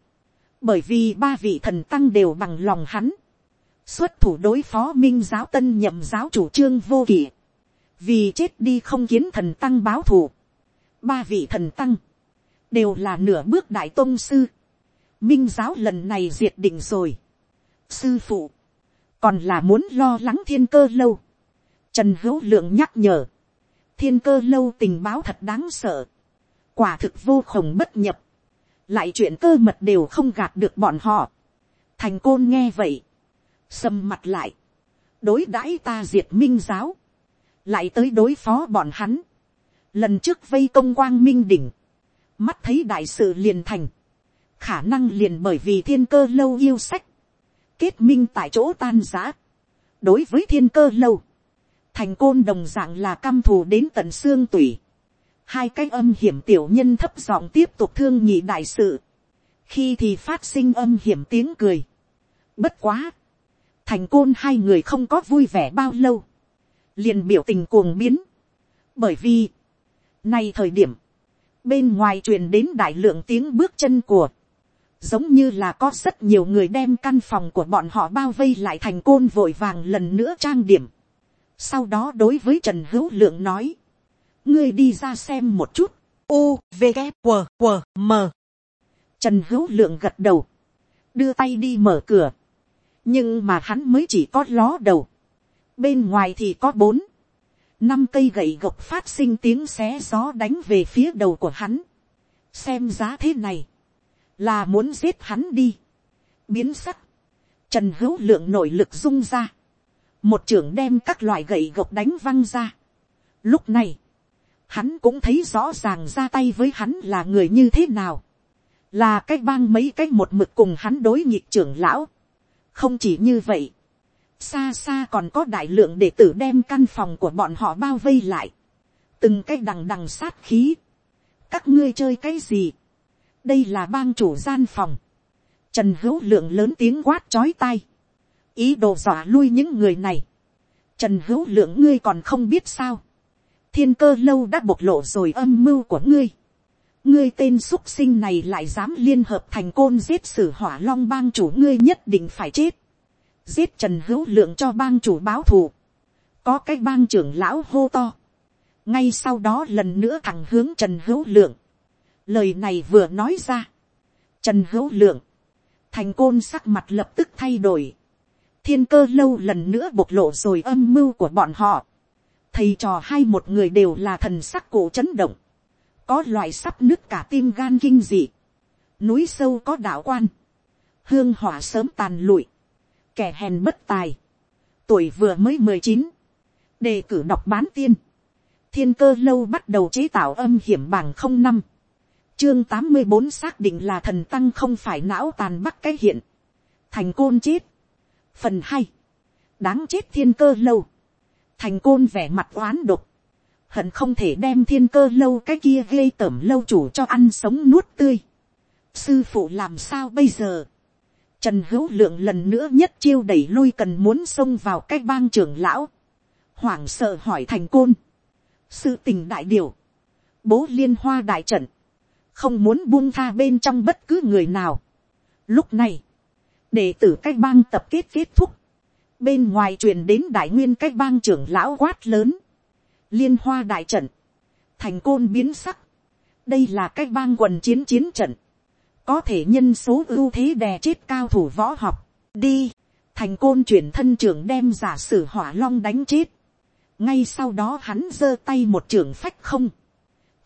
bởi vì ba vị thần tăng đều bằng lòng hắn, xuất thủ đối phó minh giáo tân nhậm giáo chủ trương vô kỷ, vì chết đi không kiến thần tăng báo thù, ba vị thần tăng, đều là nửa bước đại tôn sư, minh giáo lần này diệt định rồi, sư phụ, còn là muốn lo lắng thiên cơ lâu, trần hữu lượng nhắc nhở, thiên cơ lâu tình báo thật đáng sợ, quả thực vô khổng bất nhập, lại chuyện cơ mật đều không gạt được bọn họ, thành côn nghe vậy, sầm mặt lại, đối đãi ta diệt minh giáo, lại tới đối phó bọn hắn, lần trước vây công quang minh đỉnh, mắt thấy đại sự liền thành, khả năng liền bởi vì thiên cơ lâu yêu sách, kết minh tại chỗ tan giã, đối với thiên cơ lâu, thành côn đồng dạng là căm thù đến tận xương tủy, hai cái âm hiểm tiểu nhân thấp giọng tiếp tục thương nhị đại sự, khi thì phát sinh âm hiểm tiếng cười. Bất quá, thành côn hai người không có vui vẻ bao lâu, liền biểu tình cuồng biến, bởi vì, nay thời điểm, bên ngoài truyền đến đại lượng tiếng bước chân của, giống như là có rất nhiều người đem căn phòng của bọn họ bao vây lại thành côn vội vàng lần nữa trang điểm. Sau đó đối với Trần Hữu Lượng nói, ngươi đi ra xem một chút, u, v, g, w, w, m. Trần Hữu Lượng gật đầu, đưa tay đi mở cửa, nhưng mà hắn mới chỉ có ló đầu, bên ngoài thì có bốn, năm cây gậy gộc phát sinh tiếng xé gió đánh về phía đầu của hắn, xem giá thế này, là muốn giết hắn đi, biến sắc, trần hữu lượng nội lực rung ra, một trưởng đem các loại gậy gộc đánh văng ra. Lúc này, hắn cũng thấy rõ ràng ra tay với hắn là người như thế nào, là cái bang mấy cái một mực cùng hắn đối nhịp trưởng lão. không chỉ như vậy, xa xa còn có đại lượng đệ tử đem căn phòng của bọn họ bao vây lại, từng cái đằng đằng sát khí, các ngươi chơi cái gì, đây là bang chủ gian phòng, trần hữu lượng lớn tiếng quát chói tai, ý đồ dọa lui những người này, trần hữu lượng ngươi còn không biết sao, thiên cơ lâu đã bộc lộ rồi âm mưu của ngươi, ngươi tên x sinh này lại dám liên hợp thành côn giết sử hỏa long bang chủ ngươi nhất định phải chết, giết trần hữu lượng cho bang chủ báo thù, có cái bang trưởng lão hô to, ngay sau đó lần nữa thẳng hướng trần hữu lượng, lời này vừa nói ra, trần hữu lượng, thành côn sắc mặt lập tức thay đổi, thiên cơ lâu lần nữa bộc lộ rồi âm mưu của bọn họ, thầy trò hai một người đều là thần sắc cổ chấn động, có loại sắp nứt cả tim gan kinh dị, núi sâu có đạo quan, hương hỏa sớm tàn lụi, kẻ hèn bất tài, tuổi vừa mới mười chín, đề cử đọc bán tiên, thiên cơ lâu bắt đầu chế tạo âm hiểm bảng không năm, chương tám mươi bốn xác định là thần tăng không phải não tàn bắt cái hiện, thành côn chết, phần hai, đáng chết thiên cơ lâu, thành côn vẻ mặt oán độc, hận không thể đem thiên cơ lâu cái kia ghê tởm lâu chủ cho ăn sống nuốt tươi. sư phụ làm sao bây giờ, Trần hữu lượng lần nữa nhất chiêu đẩy lui cần muốn xông vào cái bang trưởng lão. Hoảng sợ hỏi thành côn. Sự tình đại điều. Bố liên hoa đại trận. Không muốn buông tha bên trong bất cứ người nào. Lúc này. Đệ tử cái bang tập kết kết thúc. Bên ngoài truyền đến đại nguyên cái bang trưởng lão quát lớn. Liên hoa đại trận. Thành côn biến sắc. Đây là cái bang quần chiến chiến trận có thể nhân số ưu thế đè chết cao thủ võ học, đi, thành côn chuyển thân trưởng đem giả sử hỏa long đánh chết, ngay sau đó hắn giơ tay một trưởng phách không,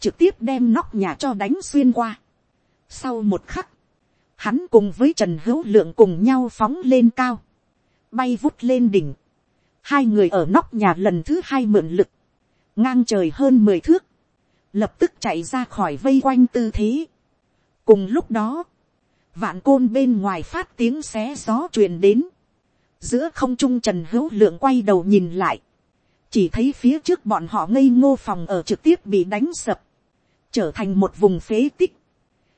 trực tiếp đem nóc nhà cho đánh xuyên qua. Sau một khắc, hắn cùng với trần hữu lượng cùng nhau phóng lên cao, bay vút lên đỉnh, hai người ở nóc nhà lần thứ hai mượn lực, ngang trời hơn mười thước, lập tức chạy ra khỏi vây quanh tư thế, cùng lúc đó, vạn côn bên ngoài phát tiếng xé gió truyền đến, giữa không trung trần hữu lượng quay đầu nhìn lại, chỉ thấy phía trước bọn họ ngây ngô phòng ở trực tiếp bị đánh sập, trở thành một vùng phế tích,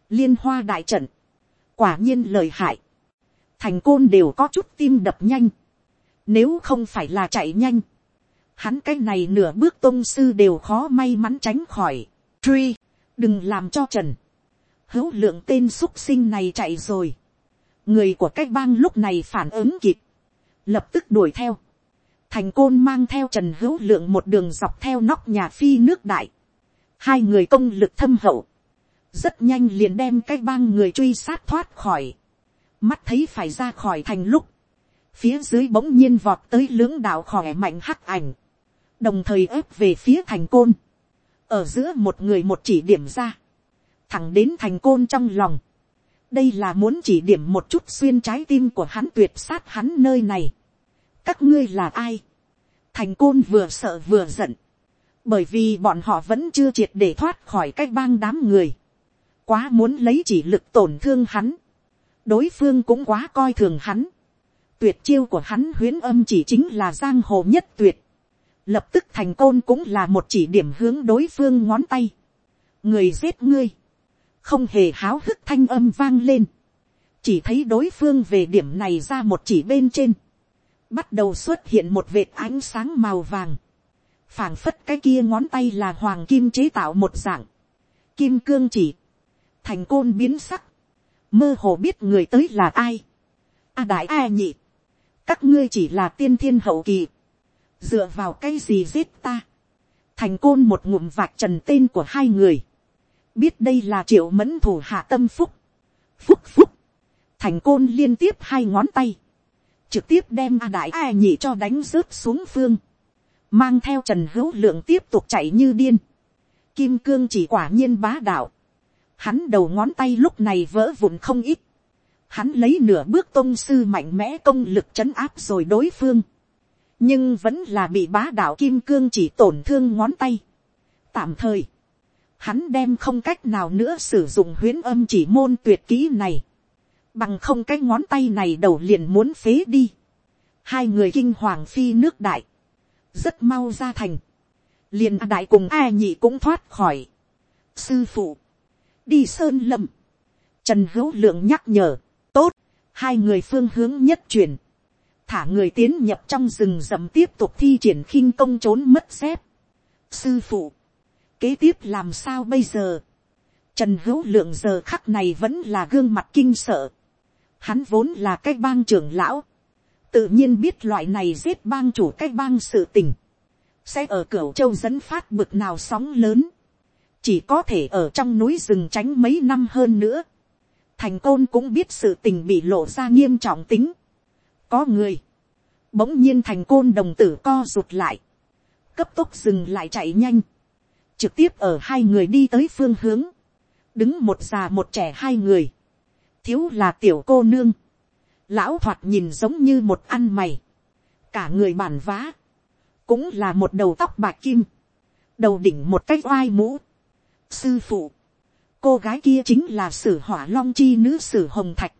liên hoa đại trận, quả nhiên lời hại, thành côn đều có chút tim đập nhanh, nếu không phải là chạy nhanh, hắn cái này nửa bước tôn sư đều khó may mắn tránh khỏi, truy, đừng làm cho trần, hữu lượng tên x sinh này chạy rồi, người của cái bang lúc này phản ứng kịp, lập tức đuổi theo, thành côn mang theo trần hữu lượng một đường dọc theo nóc nhà phi nước đại, hai người công lực thâm hậu, rất nhanh liền đem cái bang người truy sát thoát khỏi, mắt thấy phải ra khỏi thành lúc, phía dưới bỗng nhiên vọt tới lưỡng đạo khỏe mạnh hắc ảnh, đồng thời ép về phía thành côn, ở giữa một người một chỉ điểm ra, thẳng đến thành côn trong lòng, đây là muốn chỉ điểm một chút xuyên trái tim của hắn tuyệt sát hắn nơi này. các ngươi là ai. thành côn vừa sợ vừa giận. bởi vì bọn họ vẫn chưa triệt để thoát khỏi cái bang đám người. quá muốn lấy chỉ lực tổn thương hắn. đối phương cũng quá coi thường hắn. tuyệt chiêu của hắn huyến âm chỉ chính là giang hồ nhất tuyệt. lập tức thành côn cũng là một chỉ điểm hướng đối phương ngón tay. người giết ngươi không hề háo hức thanh âm vang lên, chỉ thấy đối phương về điểm này ra một chỉ bên trên, bắt đầu xuất hiện một vệt ánh sáng màu vàng, phảng phất cái kia ngón tay là hoàng kim chế tạo một dạng, kim cương chỉ, thành côn biến sắc, mơ hồ biết người tới là ai, a đại a nhị, các ngươi chỉ là tiên thiên hậu kỳ, dựa vào cái gì giết ta, thành côn một ngụm vạch trần tên của hai người, biết đây là triệu mẫn thủ hạ tâm phúc, phúc phúc, thành côn liên tiếp hai ngón tay, trực tiếp đem a đại a nhị cho đánh rớt xuống phương, mang theo trần hữu lượng tiếp tục chạy như điên, kim cương chỉ quả nhiên bá đạo, hắn đầu ngón tay lúc này vỡ vụn không ít, hắn lấy nửa bước tôn sư mạnh mẽ công lực chấn áp rồi đối phương, nhưng vẫn là bị bá đạo kim cương chỉ tổn thương ngón tay. tạm thời, hắn đem không cách nào nữa sử dụng huyến âm chỉ môn tuyệt kỹ này, bằng không cái ngón tay này đầu liền muốn phế đi. hai người kinh hoàng phi nước đại, rất mau ra thành, liền a đại cùng a nhị cũng thoát khỏi. sư phụ, đi sơn lâm, trần hữu lượng nhắc nhở, tốt, hai người phương hướng nhất truyền, thả người tiến nhập trong rừng rậm tiếp tục thi triển khinh công trốn mất dép. sư phụ, kế tiếp làm sao bây giờ. Trần hữu lượng giờ khắc này vẫn là gương mặt kinh sợ. Hắn vốn là cái bang trưởng lão. Tự nhiên biết loại này giết bang chủ cái bang sự tình. Sẽ ở cửa châu dẫn phát bực nào sóng lớn. Chỉ có thể ở trong núi rừng tránh mấy năm hơn nữa. Thành côn cũng biết sự tình bị lộ ra nghiêm trọng tính. Có người. Bỗng nhiên thành côn đồng tử co rụt lại. Cấp tốc dừng lại chạy nhanh trực tiếp ở hai người đi tới phương hướng, đứng một già một trẻ hai người, thiếu là tiểu cô nương, lão thoạt nhìn giống như một ăn mày, cả người bản vá, cũng là một đầu tóc bạc kim, đầu đỉnh một cái oai mũ, sư phụ, cô gái kia chính là sử hỏa long chi nữ sử hồng thạch,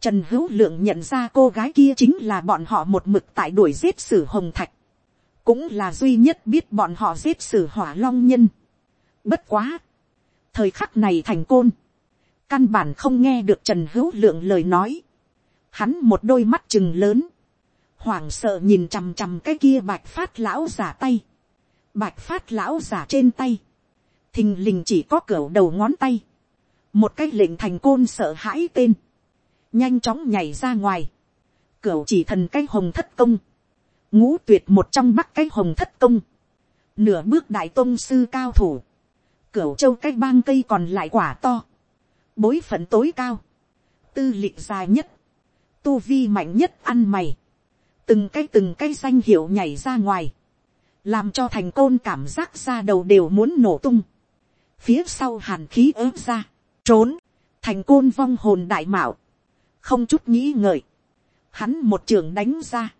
Trần Hữu Lượng nhận ra cô gái kia chính là bọn họ một mực tại đuổi giết sử hồng thạch cũng là duy nhất biết bọn họ giết sử hỏa long nhân. Bất quá, thời khắc này thành côn, căn bản không nghe được trần hữu lượng lời nói, hắn một đôi mắt chừng lớn, hoảng sợ nhìn chằm chằm cái kia bạch phát lão giả tay, bạch phát lão giả trên tay, thình lình chỉ có cửa đầu ngón tay, một cái lệnh thành côn sợ hãi tên, nhanh chóng nhảy ra ngoài, cửa chỉ thần cái hồng thất công, ngũ tuyệt một trong bắc cái hồng thất công, nửa bước đại tôn sư cao thủ, cửu châu cái bang cây còn lại quả to, bối phận tối cao, tư lịch dài nhất, tu vi mạnh nhất ăn mày, từng cái từng cái danh hiệu nhảy ra ngoài, làm cho thành côn cảm giác ra đầu đều muốn nổ tung, phía sau hàn khí ớt ra, trốn, thành côn vong hồn đại mạo, không chút nghĩ ngợi, hắn một trường đánh ra,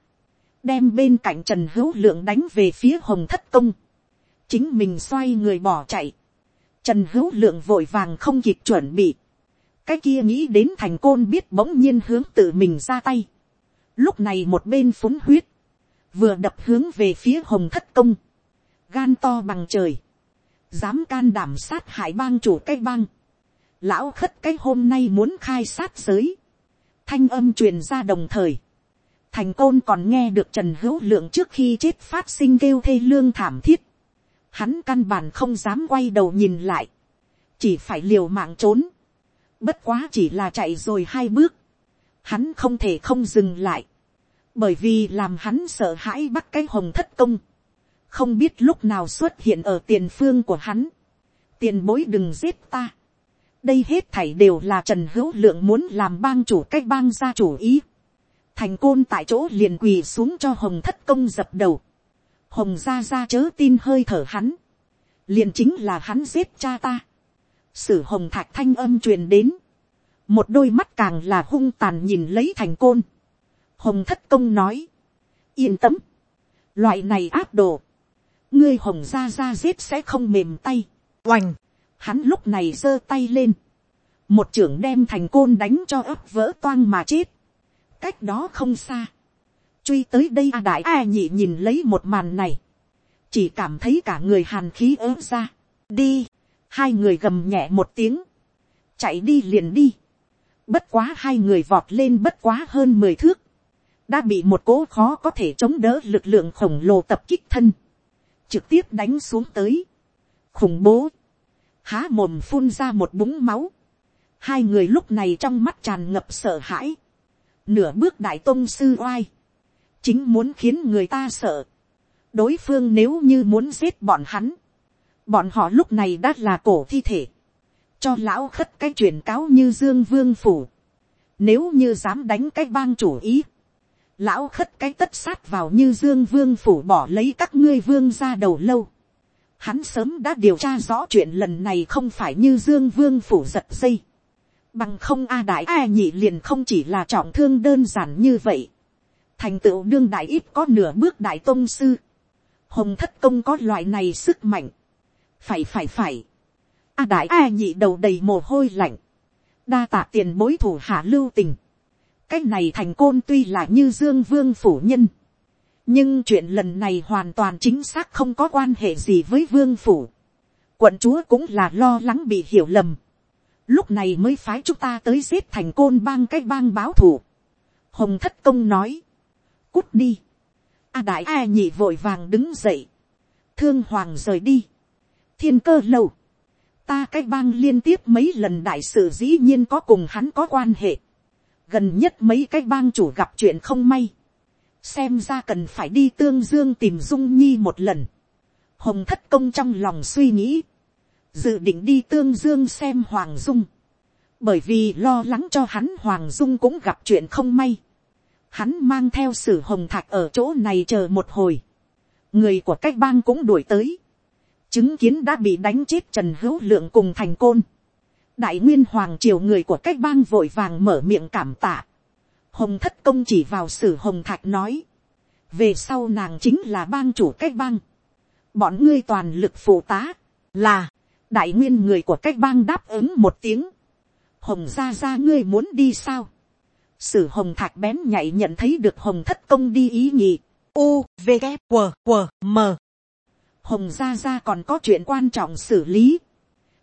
đem bên cạnh trần hữu lượng đánh về phía hồng thất công, chính mình xoay người bỏ chạy, trần hữu lượng vội vàng không kịp chuẩn bị, cái kia nghĩ đến thành côn biết bỗng nhiên hướng tự mình ra tay, lúc này một bên phúng huyết, vừa đập hướng về phía hồng thất công, gan to bằng trời, dám can đảm sát hại bang chủ cái bang, lão khất cái hôm nay muốn khai sát giới, thanh âm truyền ra đồng thời, thành côn còn nghe được trần hữu lượng trước khi chết phát sinh kêu thê lương thảm thiết, hắn căn bản không dám quay đầu nhìn lại, chỉ phải liều mạng trốn, bất quá chỉ là chạy rồi hai bước, hắn không thể không dừng lại, bởi vì làm hắn sợ hãi bắt cái hồng thất công, không biết lúc nào xuất hiện ở tiền phương của hắn, tiền bối đừng giết ta, đây hết thảy đều là trần hữu lượng muốn làm bang chủ cách bang ra chủ ý, thành côn tại chỗ liền quỳ xuống cho hồng thất công dập đầu, hồng ra ra chớ tin hơi thở hắn, liền chính là hắn giết cha ta, sử hồng thạch thanh âm truyền đến, một đôi mắt càng là hung tàn nhìn lấy thành côn, hồng thất công nói, yên tâm, loại này áp đồ, ngươi hồng ra ra giết sẽ không mềm tay, oành, hắn lúc này giơ tay lên, một trưởng đem thành côn đánh cho ấp vỡ toang mà chết, cách đó không xa, truy tới đây a đại a nhị nhìn lấy một màn này, chỉ cảm thấy cả người hàn khí ớ ra, đi, hai người gầm nhẹ một tiếng, chạy đi liền đi, bất quá hai người vọt lên bất quá hơn mười thước, đã bị một cố khó có thể chống đỡ lực lượng khổng lồ tập kích thân, trực tiếp đánh xuống tới, khủng bố, há mồm phun ra một búng máu, hai người lúc này trong mắt tràn ngập sợ hãi, nửa bước đại tôn sư oai, chính muốn khiến người ta sợ, đối phương nếu như muốn giết bọn hắn, bọn họ lúc này đã là cổ thi thể, cho lão khất cái truyền cáo như dương vương phủ, nếu như dám đánh cái bang chủ ý, lão khất cái tất sát vào như dương vương phủ bỏ lấy các ngươi vương ra đầu lâu. Hắn sớm đã điều tra rõ chuyện lần này không phải như dương vương phủ giật dây. Bằng không A đại A nhị liền không chỉ là trọng thương đơn giản như vậy. Thành tựu đương đại ít có nửa bước đại tôn sư. Hồng thất công có loại này sức mạnh. Phải phải phải. A đại A nhị đầu đầy mồ hôi lạnh. Đa tạ tiền bối thủ hạ lưu tình cái này thành côn tuy là như dương vương phủ nhân. nhưng chuyện lần này hoàn toàn chính xác không có quan hệ gì với vương phủ. quận chúa cũng là lo lắng bị hiểu lầm lúc này mới phái chúng ta tới giết thành côn bang cái bang báo thủ. hồng thất công nói. cút đi. a đại a nhị vội vàng đứng dậy. thương hoàng rời đi. thiên cơ lâu. ta cái bang liên tiếp mấy lần đại sự dĩ nhiên có cùng hắn có quan hệ gần nhất mấy cái bang chủ gặp chuyện không may, xem ra cần phải đi tương dương tìm dung nhi một lần. hồng thất công trong lòng suy nghĩ, dự định đi tương dương xem hoàng dung, bởi vì lo lắng cho hắn hoàng dung cũng gặp chuyện không may. hắn mang theo sử hồng thạch ở chỗ này chờ một hồi, người của cách bang cũng đuổi tới, chứng kiến đã bị đánh chết trần hữu lượng cùng thành côn, đại nguyên hoàng triều người của cách bang vội vàng mở miệng cảm tạ. hồng thất công chỉ vào sử hồng thạch nói. về sau nàng chính là bang chủ cách bang. bọn ngươi toàn lực phụ tá, là, đại nguyên người của cách bang đáp ứng một tiếng. hồng ra ra ngươi muốn đi sao. sử hồng thạch bén nhạy nhận thấy được hồng thất công đi ý nhị. u v g q q m hồng ra ra còn có chuyện quan trọng xử lý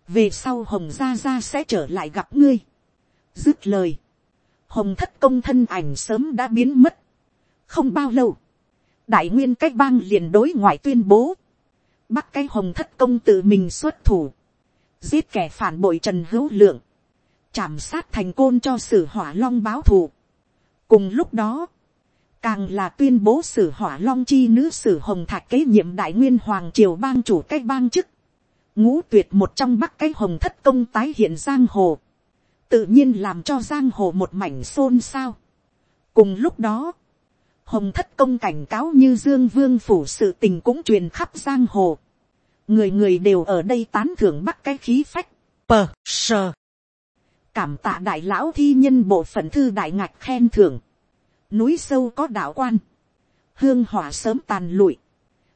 về sau hồng gia gia sẽ trở lại gặp ngươi. dứt lời, hồng thất công thân ảnh sớm đã biến mất. không bao lâu, đại nguyên cách bang liền đối ngoại tuyên bố, bắt cái hồng thất công tự mình xuất thủ, giết kẻ phản bội trần hữu lượng, chạm sát thành côn cho sử hỏa long báo thù. cùng lúc đó, càng là tuyên bố sử hỏa long chi nữ sử hồng thạch kế nhiệm đại nguyên hoàng triều bang chủ cách bang chức, ngũ tuyệt một trong bắc cái hồng thất công tái hiện giang hồ, tự nhiên làm cho giang hồ một mảnh xôn xao. cùng lúc đó, hồng thất công cảnh cáo như dương vương phủ sự tình cũng truyền khắp giang hồ người người đều ở đây tán thưởng bắc cái khí phách, pờ sờ. cảm tạ đại lão thi nhân bộ phận thư đại ngạch khen thưởng. núi sâu có đạo quan, hương hỏa sớm tàn lụi,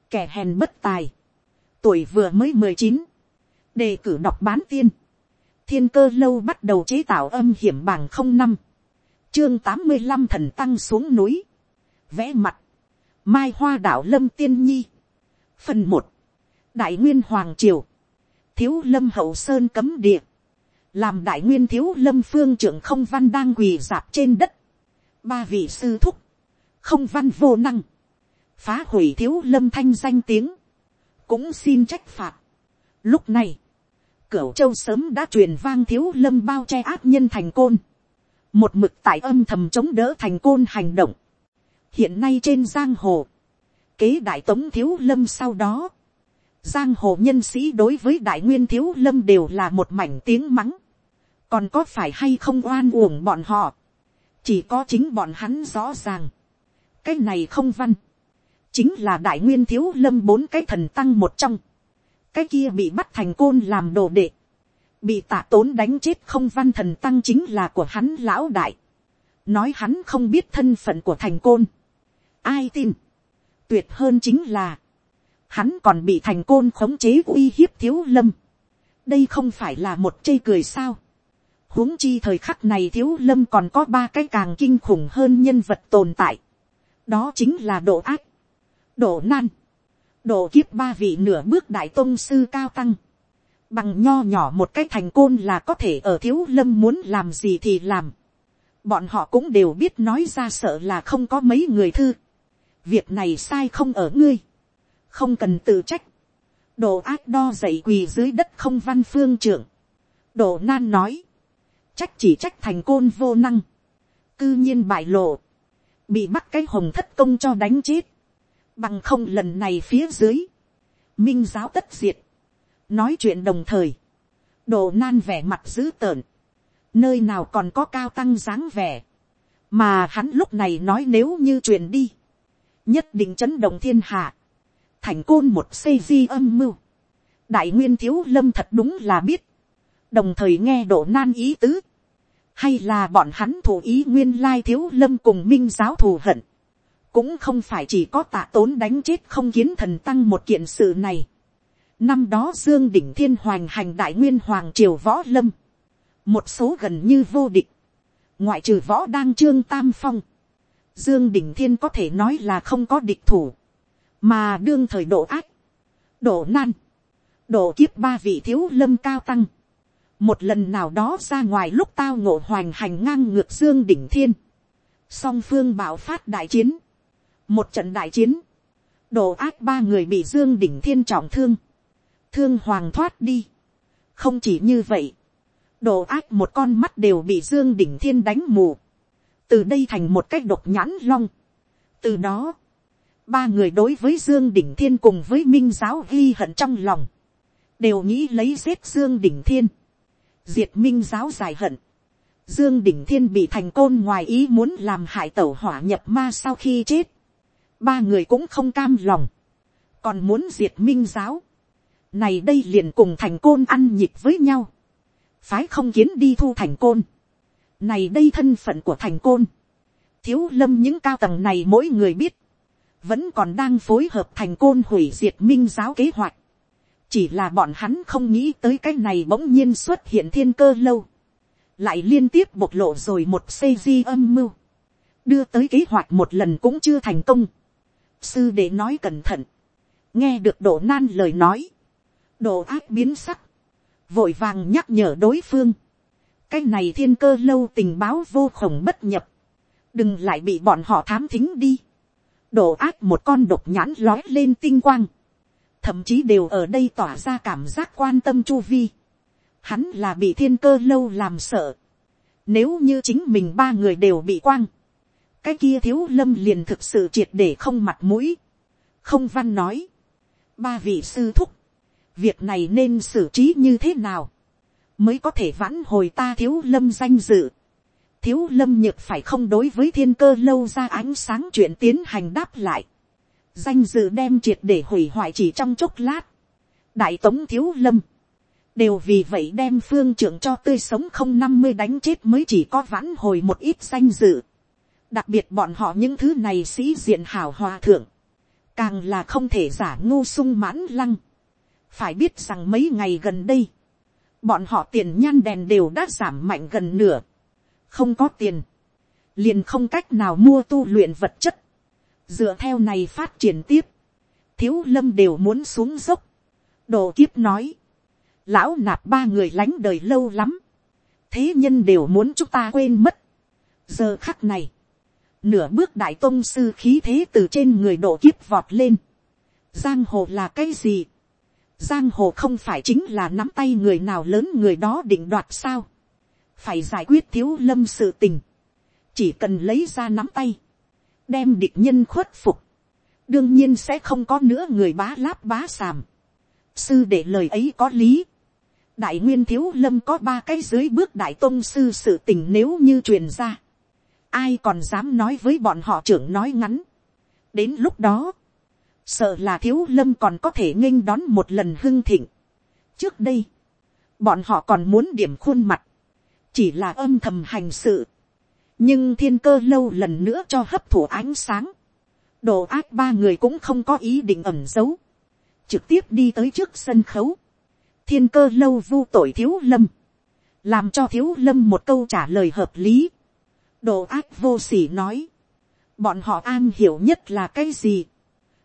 kẻ hèn bất tài, tuổi vừa mới mười chín, đề cử đọc bán tiên, thiên cơ lâu bắt đầu chế tạo âm hiểm bằng không năm, chương tám mươi năm thần tăng xuống núi, vẽ mặt, mai hoa đảo lâm tiên nhi, phần một, đại nguyên hoàng triều, thiếu lâm hậu sơn cấm địa, làm đại nguyên thiếu lâm phương trưởng không văn đang quỳ dạp trên đất, ba vị sư thúc, không văn vô năng, phá hủy thiếu lâm thanh danh tiếng, cũng xin trách phạt. Lúc này, cửu châu sớm đã truyền vang thiếu lâm bao che áp nhân thành côn, một mực tại âm thầm chống đỡ thành côn hành động. hiện nay trên giang hồ, kế đại tống thiếu lâm sau đó, giang hồ nhân sĩ đối với đại nguyên thiếu lâm đều là một mảnh tiếng mắng, còn có phải hay không oan uổng bọn họ, chỉ có chính bọn hắn rõ ràng, cái này không văn, chính là đại nguyên thiếu lâm bốn cái thần tăng một trong, cái kia bị bắt thành côn làm đồ đệ, bị tạ tốn đánh chết không văn thần tăng chính là của hắn lão đại, nói hắn không biết thân phận của thành côn, ai tin, tuyệt hơn chính là, hắn còn bị thành côn khống chế uy hiếp thiếu lâm, đây không phải là một chê cười sao, huống chi thời khắc này thiếu lâm còn có ba cái càng kinh khủng hơn nhân vật tồn tại, đó chính là độ ác, độ nan, độ kiếp ba vị nửa bước đại tôn sư cao tăng, bằng nho nhỏ một cái thành côn là có thể ở thiếu lâm muốn làm gì thì làm. bọn họ cũng đều biết nói ra sợ là không có mấy người thư. việc này sai không ở ngươi không cần tự trách. đồ ác đo dậy quỳ dưới đất không văn phương trưởng. đồ nan nói. trách chỉ trách thành côn vô năng. cư nhiên bại lộ. bị bắt cái hồng thất công cho đánh chết. bằng không lần này phía dưới. minh giáo tất diệt nói chuyện đồng thời, đồ nan vẻ mặt dữ tợn, nơi nào còn có cao tăng dáng vẻ, mà hắn lúc này nói nếu như chuyện đi, nhất định chấn động thiên hạ, thành côn một xây di âm mưu, đại nguyên thiếu lâm thật đúng là biết, đồng thời nghe độ nan ý tứ, hay là bọn hắn thủ ý nguyên lai thiếu lâm cùng minh giáo thù hận, cũng không phải chỉ có tạ tốn đánh chết không kiến thần tăng một kiện sự này, Năm đó Dương Đỉnh Thiên hoành hành đại nguyên hoàng triều võ lâm. Một số gần như vô địch. Ngoại trừ võ đang trương tam phong. Dương Đỉnh Thiên có thể nói là không có địch thủ. Mà đương thời độ ác. Độ nan. Độ kiếp ba vị thiếu lâm cao tăng. Một lần nào đó ra ngoài lúc tao ngộ hoành hành ngang ngược Dương Đỉnh Thiên. Song phương bảo phát đại chiến. Một trận đại chiến. Độ ác ba người bị Dương Đỉnh Thiên trọng thương thương hoàng thoát đi. không chỉ như vậy, đồ ác một con mắt đều bị dương đỉnh thiên đánh mù, từ đây thành một cách độc nhãn long. từ đó, ba người đối với dương đỉnh thiên cùng với minh giáo ghi hận trong lòng, đều nghĩ lấy giết dương đỉnh thiên, diệt minh giáo dài hận. Dương Đỉnh Thiên bị thành côn ngoài ý muốn làm hại tẩu hỏa nhập ma sau khi chết. Ba người cũng không cam lòng. Còn muốn diệt minh giáo. Này đây liền cùng thành côn ăn nhịp với nhau, phái không kiến đi thu thành côn, này đây thân phận của thành côn, thiếu lâm những cao tầng này mỗi người biết, vẫn còn đang phối hợp thành côn hủy diệt minh giáo kế hoạch, chỉ là bọn hắn không nghĩ tới cái này bỗng nhiên xuất hiện thiên cơ lâu, lại liên tiếp bộc lộ rồi một xây di âm mưu, đưa tới kế hoạch một lần cũng chưa thành công. sư để nói cẩn thận, nghe được độ nan lời nói, độ ác biến sắc, vội vàng nhắc nhở đối phương, cái này thiên cơ lâu tình báo vô khổng bất nhập, đừng lại bị bọn họ thám thính đi, độ ác một con độc nhãn lói lên tinh quang, thậm chí đều ở đây tỏa ra cảm giác quan tâm chu vi, hắn là bị thiên cơ lâu làm sợ, nếu như chính mình ba người đều bị quang, cái kia thiếu lâm liền thực sự triệt để không mặt mũi, không văn nói, ba vị sư thúc, việc này nên xử trí như thế nào, mới có thể vãn hồi ta thiếu lâm danh dự thiếu lâm nhược phải không đối với thiên cơ lâu ra ánh sáng chuyện tiến hành đáp lại. danh dự đem triệt để hủy hoại chỉ trong chốc lát. đại tống thiếu lâm, đều vì vậy đem phương trưởng cho tươi sống không năm mươi đánh chết mới chỉ có vãn hồi một ít danh dự. đặc biệt bọn họ những thứ này sĩ diện hào hòa thượng, càng là không thể giả ngu sung mãn lăng phải biết rằng mấy ngày gần đây, bọn họ tiền nhan đèn đều đã giảm mạnh gần nửa, không có tiền, liền không cách nào mua tu luyện vật chất, dựa theo này phát triển tiếp, thiếu lâm đều muốn xuống dốc, đồ kiếp nói, lão nạp ba người lánh đời lâu lắm, thế nhân đều muốn chúng ta quên mất, giờ khắc này, nửa bước đại tôn sư khí thế từ trên người độ kiếp vọt lên, giang hồ là cái gì, giang hồ không phải chính là nắm tay người nào lớn người đó định đoạt sao, phải giải quyết thiếu lâm sự tình, chỉ cần lấy ra nắm tay, đem địch nhân khuất phục, đương nhiên sẽ không có nữa người bá láp bá sàm. sư để lời ấy có lý. đại nguyên thiếu lâm có ba cái dưới bước đại tôn sư sự tình nếu như truyền ra. ai còn dám nói với bọn họ trưởng nói ngắn. đến lúc đó, sợ là thiếu lâm còn có thể nghênh đón một lần hưng thịnh. trước đây, bọn họ còn muốn điểm khuôn mặt, chỉ là âm thầm hành sự. nhưng thiên cơ lâu lần nữa cho hấp thụ ánh sáng. Đồ ác ba người cũng không có ý định ẩm giấu, trực tiếp đi tới trước sân khấu, thiên cơ lâu vu tội thiếu lâm, làm cho thiếu lâm một câu trả lời hợp lý, đồ ác vô s ỉ nói, bọn họ an hiểu nhất là cái gì,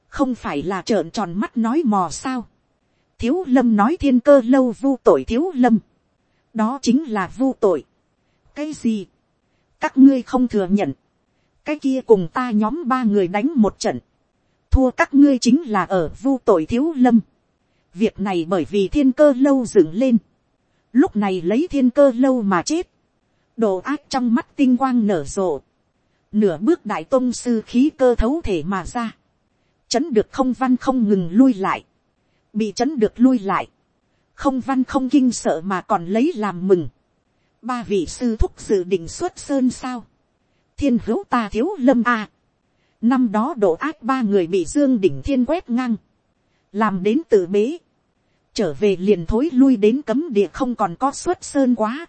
không phải là trợn tròn mắt nói mò sao, thiếu lâm nói thiên cơ lâu vu tội thiếu lâm, đó chính là vu tội, cái gì, các ngươi không thừa nhận, cái kia cùng ta nhóm ba người đánh một trận, thua các ngươi chính là ở vu tội thiếu lâm. việc này bởi vì thiên cơ lâu dựng lên, lúc này lấy thiên cơ lâu mà chết, đồ ác trong mắt tinh quang nở rộ, nửa bước đại tôn sư khí cơ thấu thể mà ra, chấn được không văn không ngừng lui lại, bị chấn được lui lại, không văn không kinh sợ mà còn lấy làm mừng, ba vị sư thúc dự định xuất sơn sao, thiên hữu ta thiếu lâm a. năm đó độ ác ba người bị dương đỉnh thiên quét ngang, làm đến tự bế, trở về liền thối lui đến cấm địa không còn có xuất sơn quá,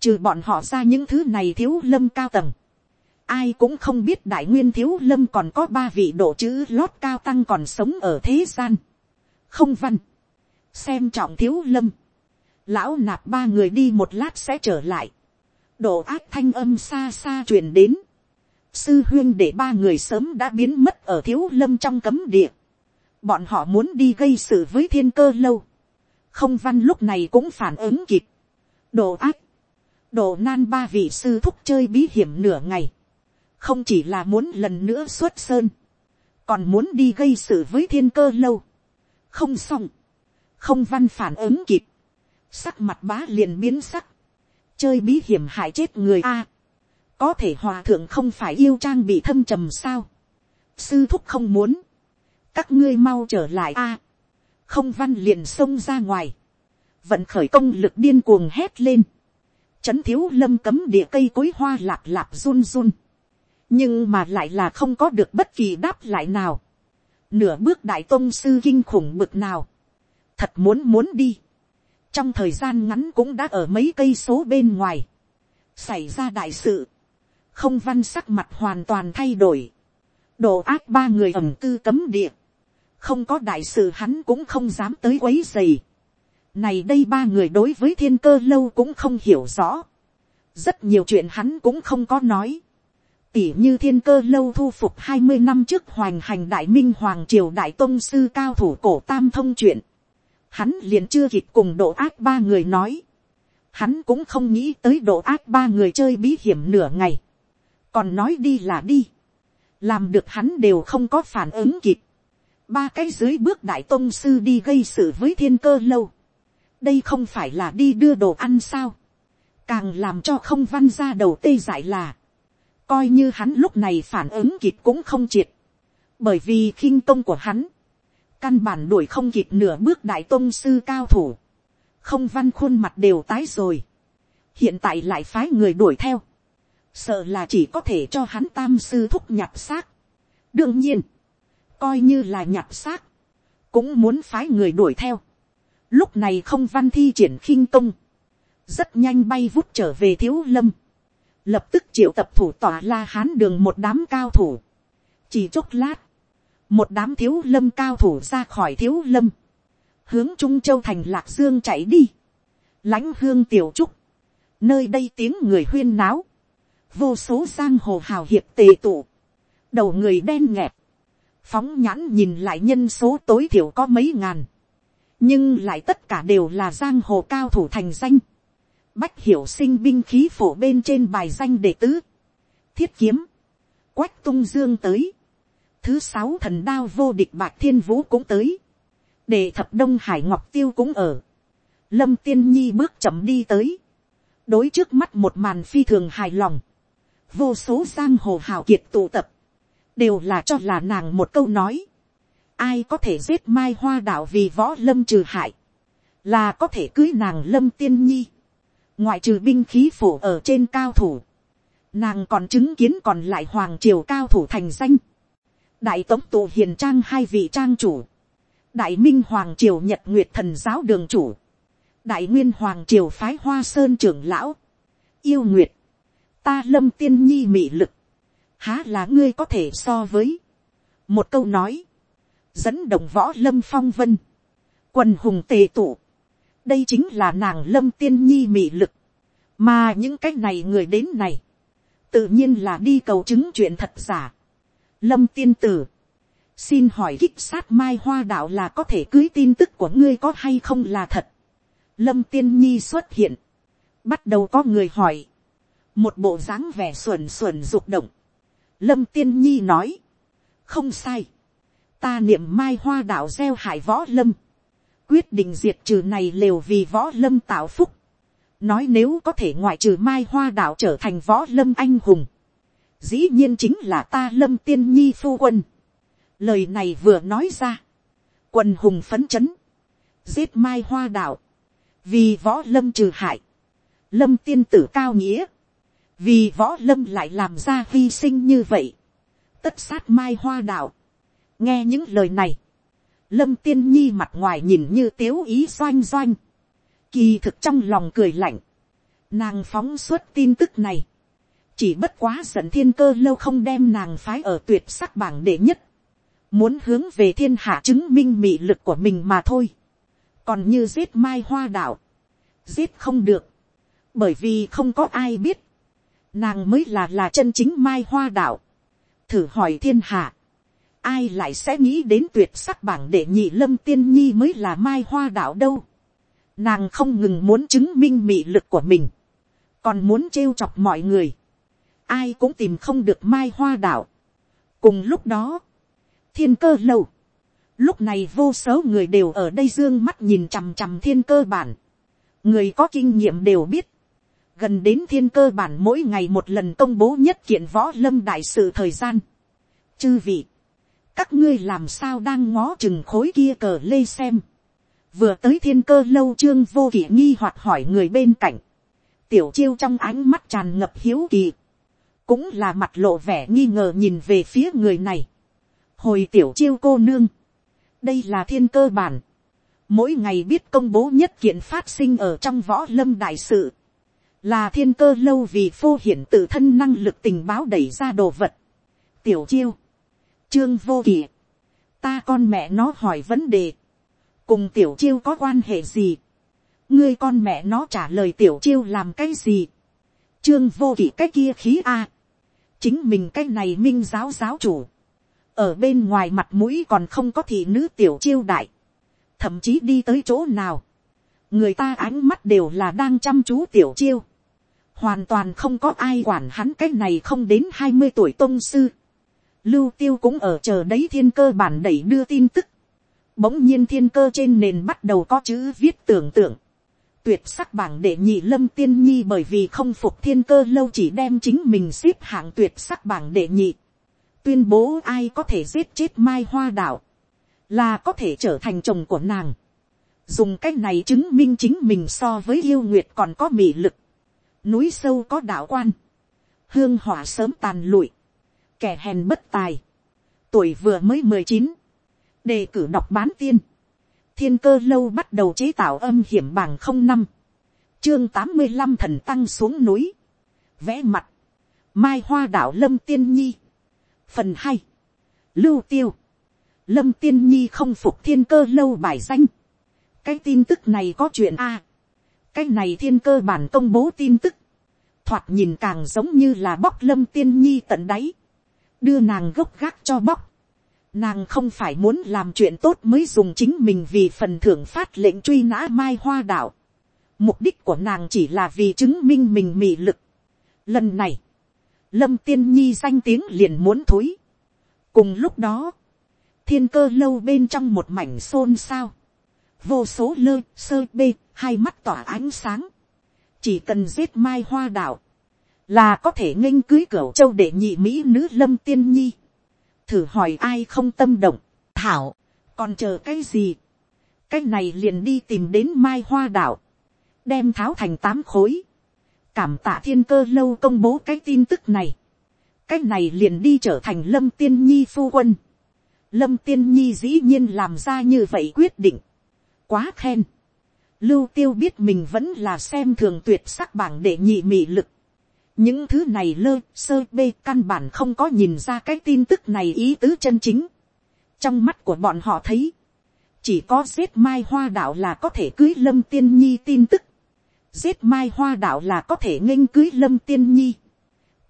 trừ bọn họ ra những thứ này thiếu lâm cao tầng, ai cũng không biết đại nguyên thiếu lâm còn có ba vị độ chữ lót cao tăng còn sống ở thế gian, không văn, xem trọng thiếu lâm, lão nạp ba người đi một lát sẽ trở lại, độ ác thanh âm xa xa truyền đến. Sư huyên để ba người sớm đã biến mất ở thiếu lâm trong cấm địa. Bọn họ muốn đi gây sự với thiên cơ lâu. Không văn lúc này cũng phản ứng kịp. Độ ác. Độ nan ba vị sư thúc chơi bí hiểm nửa ngày. Không chỉ là muốn lần nữa xuất sơn. Còn muốn đi gây sự với thiên cơ lâu. Không xong. Không văn phản ứng kịp. Sắc mặt bá liền biến sắc chơi bí hiểm hại chết người a. có thể hòa thượng không phải yêu trang bị thâm trầm sao. sư thúc không muốn. các ngươi mau trở lại a. không văn liền xông ra ngoài. vận khởi công lực điên cuồng hét lên. chấn thiếu lâm cấm địa cây cối hoa lạp lạp run run. nhưng mà lại là không có được bất kỳ đáp lại nào. nửa bước đại tôn sư kinh khủng bực nào thật muốn muốn đi. Trong thời gian ngắn cũng đã ở mấy cây số bên ngoài, xảy ra đại sự, không văn sắc mặt hoàn toàn thay đổi, đồ ác ba người ẩm cư cấm địa, không có đại sự hắn cũng không dám tới quấy dày. này đây ba người đối với thiên cơ lâu cũng không hiểu rõ, rất nhiều chuyện hắn cũng không có nói, tỉ như thiên cơ lâu thu phục hai mươi năm trước hoành hành đại minh hoàng triều đại tôn sư cao thủ cổ tam thông chuyện, hắn liền chưa kịp cùng độ ác ba người nói. Hắn cũng không nghĩ tới độ ác ba người chơi bí hiểm nửa ngày. Còn nói đi là đi. Làm được hắn đều không có phản ứng kịp. Ba cái dưới bước đại tôn sư đi gây sự với thiên cơ lâu. Đây không phải là đi đưa đồ ăn sao. Càng làm cho không văn ra đầu tê dại là. Coi như hắn lúc này phản ứng kịp cũng không triệt. Bởi vì khinh công của hắn căn bản đuổi không kịp nửa bước đại tôn sư cao thủ, không văn khuôn mặt đều tái rồi, hiện tại lại phái người đuổi theo, sợ là chỉ có thể cho hắn tam sư thúc nhặt xác. đương nhiên, coi như là nhặt xác, cũng muốn phái người đuổi theo. lúc này không văn thi triển khinh công, rất nhanh bay vút trở về thiếu lâm, lập tức triệu tập thủ tỏa la hán đường một đám cao thủ, chỉ chốc lát, một đám thiếu lâm cao thủ ra khỏi thiếu lâm, hướng trung châu thành lạc dương chạy đi, lãnh hương tiểu trúc, nơi đây tiếng người huyên náo, vô số giang hồ hào hiệp tề tụ, đầu người đen nghẹt, phóng nhãn nhìn lại nhân số tối thiểu có mấy ngàn, nhưng lại tất cả đều là giang hồ cao thủ thành danh, bách hiểu sinh binh khí phổ bên trên bài danh đệ tứ, thiết kiếm, quách tung dương tới, thứ sáu thần đao vô địch bạc thiên vũ cũng tới, để thập đông hải ngọc tiêu cũng ở, lâm tiên nhi bước chậm đi tới, đối trước mắt một màn phi thường hài lòng, vô số giang hồ hào kiệt tụ tập, đều là cho là nàng một câu nói, ai có thể giết mai hoa đạo vì võ lâm trừ hại, là có thể cưới nàng lâm tiên nhi, ngoại trừ binh khí phủ ở trên cao thủ, nàng còn chứng kiến còn lại hoàng triều cao thủ thành danh, đại tống tụ hiền trang hai vị trang chủ, đại minh hoàng triều nhật nguyệt thần giáo đường chủ, đại nguyên hoàng triều phái hoa sơn trưởng lão, yêu nguyệt, ta lâm tiên nhi mị lực, há là ngươi có thể so với, một câu nói, dẫn động võ lâm phong vân, quần hùng tề tụ, đây chính là nàng lâm tiên nhi mị lực, mà những cái này người đến này, tự nhiên là đi cầu chứng chuyện thật giả. Lâm tiên tử, xin hỏi kích sát mai hoa đạo là có thể cưới tin tức của ngươi có hay không là thật. Lâm tiên nhi xuất hiện, bắt đầu có người hỏi, một bộ dáng vẻ xuẩn xuẩn rụng động. Lâm tiên nhi nói, không sai, ta niệm mai hoa đạo gieo hại võ lâm, quyết định diệt trừ này lều vì võ lâm tạo phúc, nói nếu có thể ngoại trừ mai hoa đạo trở thành võ lâm anh hùng, dĩ nhiên chính là ta lâm tiên nhi phu quân. lời này vừa nói ra, quần hùng phấn chấn, giết mai hoa đạo, vì võ lâm trừ hại, lâm tiên tử cao nghĩa, vì võ lâm lại làm ra hy sinh như vậy, tất sát mai hoa đạo, nghe những lời này, lâm tiên nhi mặt ngoài nhìn như tiếu ý doanh doanh, kỳ thực trong lòng cười lạnh, nàng phóng suốt tin tức này, chỉ bất quá giận thiên cơ lâu không đem nàng phái ở tuyệt sắc bảng đệ nhất, muốn hướng về thiên hạ chứng minh mị lực của mình mà thôi, còn như giết mai hoa đạo, giết không được, bởi vì không có ai biết, nàng mới là là chân chính mai hoa đạo, thử hỏi thiên hạ, ai lại sẽ nghĩ đến tuyệt sắc bảng đệ nhị lâm tiên nhi mới là mai hoa đạo đâu. Nàng không ngừng muốn chứng minh mị lực của mình, còn muốn trêu chọc mọi người. Ai cũng tìm không được mai hoa đảo cùng lúc đó, thiên cơ lâu. lúc này vô số người đều ở đây dương mắt nhìn chằm chằm thiên cơ bản. người có kinh nghiệm đều biết, gần đến thiên cơ bản mỗi ngày một lần công bố nhất kiện võ lâm đại sự thời gian. chư vị, các ngươi làm sao đang ngó chừng khối kia cờ lê xem. vừa tới thiên cơ lâu trương vô kỷ nghi hoặc hỏi người bên cạnh. tiểu chiêu trong ánh mắt tràn ngập hiếu kỳ cũng là mặt lộ vẻ nghi ngờ nhìn về phía người này. hồi tiểu chiêu cô nương. đây là thiên cơ bản. mỗi ngày biết công bố nhất kiện phát sinh ở trong võ lâm đại sự. là thiên cơ lâu vì phô hiển tự thân năng lực tình báo đẩy ra đồ vật. tiểu chiêu Trương vô kỷ. Ta con mẹ nó hỏi vấn đề. Cùng tiểu chiêu có quan hệ gì? Ngươi con mẹ nó trả lời tiểu chiêu làm cái gì? Trương vô kỷ cái kia khí a. Chính mình cái này minh giáo giáo chủ. Ở bên ngoài mặt mũi còn không có thị nữ tiểu chiêu đại. Thậm chí đi tới chỗ nào. Người ta ánh mắt đều là đang chăm chú tiểu chiêu hoàn toàn không có ai quản hắn cái này không đến hai mươi tuổi tôn sư lưu tiêu cũng ở chờ đấy thiên cơ bản đẩy đưa tin tức. Bỗng nhiên thiên cơ trên nền bắt đầu có chữ viết tưởng tượng. Tuyệt sắc bảng để nhị lâm tiên nhi bởi vì không phục thiên cơ lâu chỉ đem chính mình xếp hạng tuyệt sắc bảng để nhị. Tuyên bố ai có thể giết chết mai hoa đạo. Là có thể trở thành chồng của nàng. Dùng cách này chứng minh chính mình so với yêu nguyệt còn có mị lực. Núi sâu có đạo quan. Hương hỏa sớm tàn lụi kẻ hèn bất tài, tuổi vừa mới mười chín, đề cử đọc bán tiên, thiên cơ lâu bắt đầu chế tạo âm hiểm bảng không năm, chương tám mươi năm thần tăng xuống núi, vẽ mặt, mai hoa đảo lâm tiên nhi, phần hai, lưu tiêu, lâm tiên nhi không phục thiên cơ lâu bài danh, cái tin tức này có chuyện a, cái này thiên cơ bản công bố tin tức, thoạt nhìn càng giống như là bóc lâm tiên nhi tận đáy, đưa nàng gốc gác cho bóc. Nàng không phải muốn làm chuyện tốt mới dùng chính mình vì phần thưởng phát lệnh truy nã mai hoa đạo. Mục đích của nàng chỉ là vì chứng minh mình mị lực. Lần này, lâm tiên nhi danh tiếng liền muốn thối. cùng lúc đó, thiên cơ lâu bên trong một mảnh xôn xao, vô số lơ sơ bê hai mắt tỏa ánh sáng, chỉ cần giết mai hoa đạo, là có thể nghênh cưới cửa châu để nhị mỹ nữ lâm tiên nhi, thử hỏi ai không tâm động, thảo, còn chờ cái gì, cái này liền đi tìm đến mai hoa đảo. Đem tháo thành tám khối, cảm tạ thiên cơ lâu công bố cái tin tức này, cái này liền đi trở thành lâm tiên nhi phu quân, lâm tiên nhi dĩ nhiên làm ra như vậy quyết định, quá khen, lưu tiêu biết mình vẫn là xem thường tuyệt sắc bảng để nhị mị lực, những thứ này lơ sơ bê căn bản không có nhìn ra cái tin tức này ý tứ chân chính, trong mắt của bọn họ thấy, chỉ có giết mai hoa đạo là có thể cưới lâm tiên nhi tin tức, giết mai hoa đạo là có thể nghênh cưới lâm tiên nhi,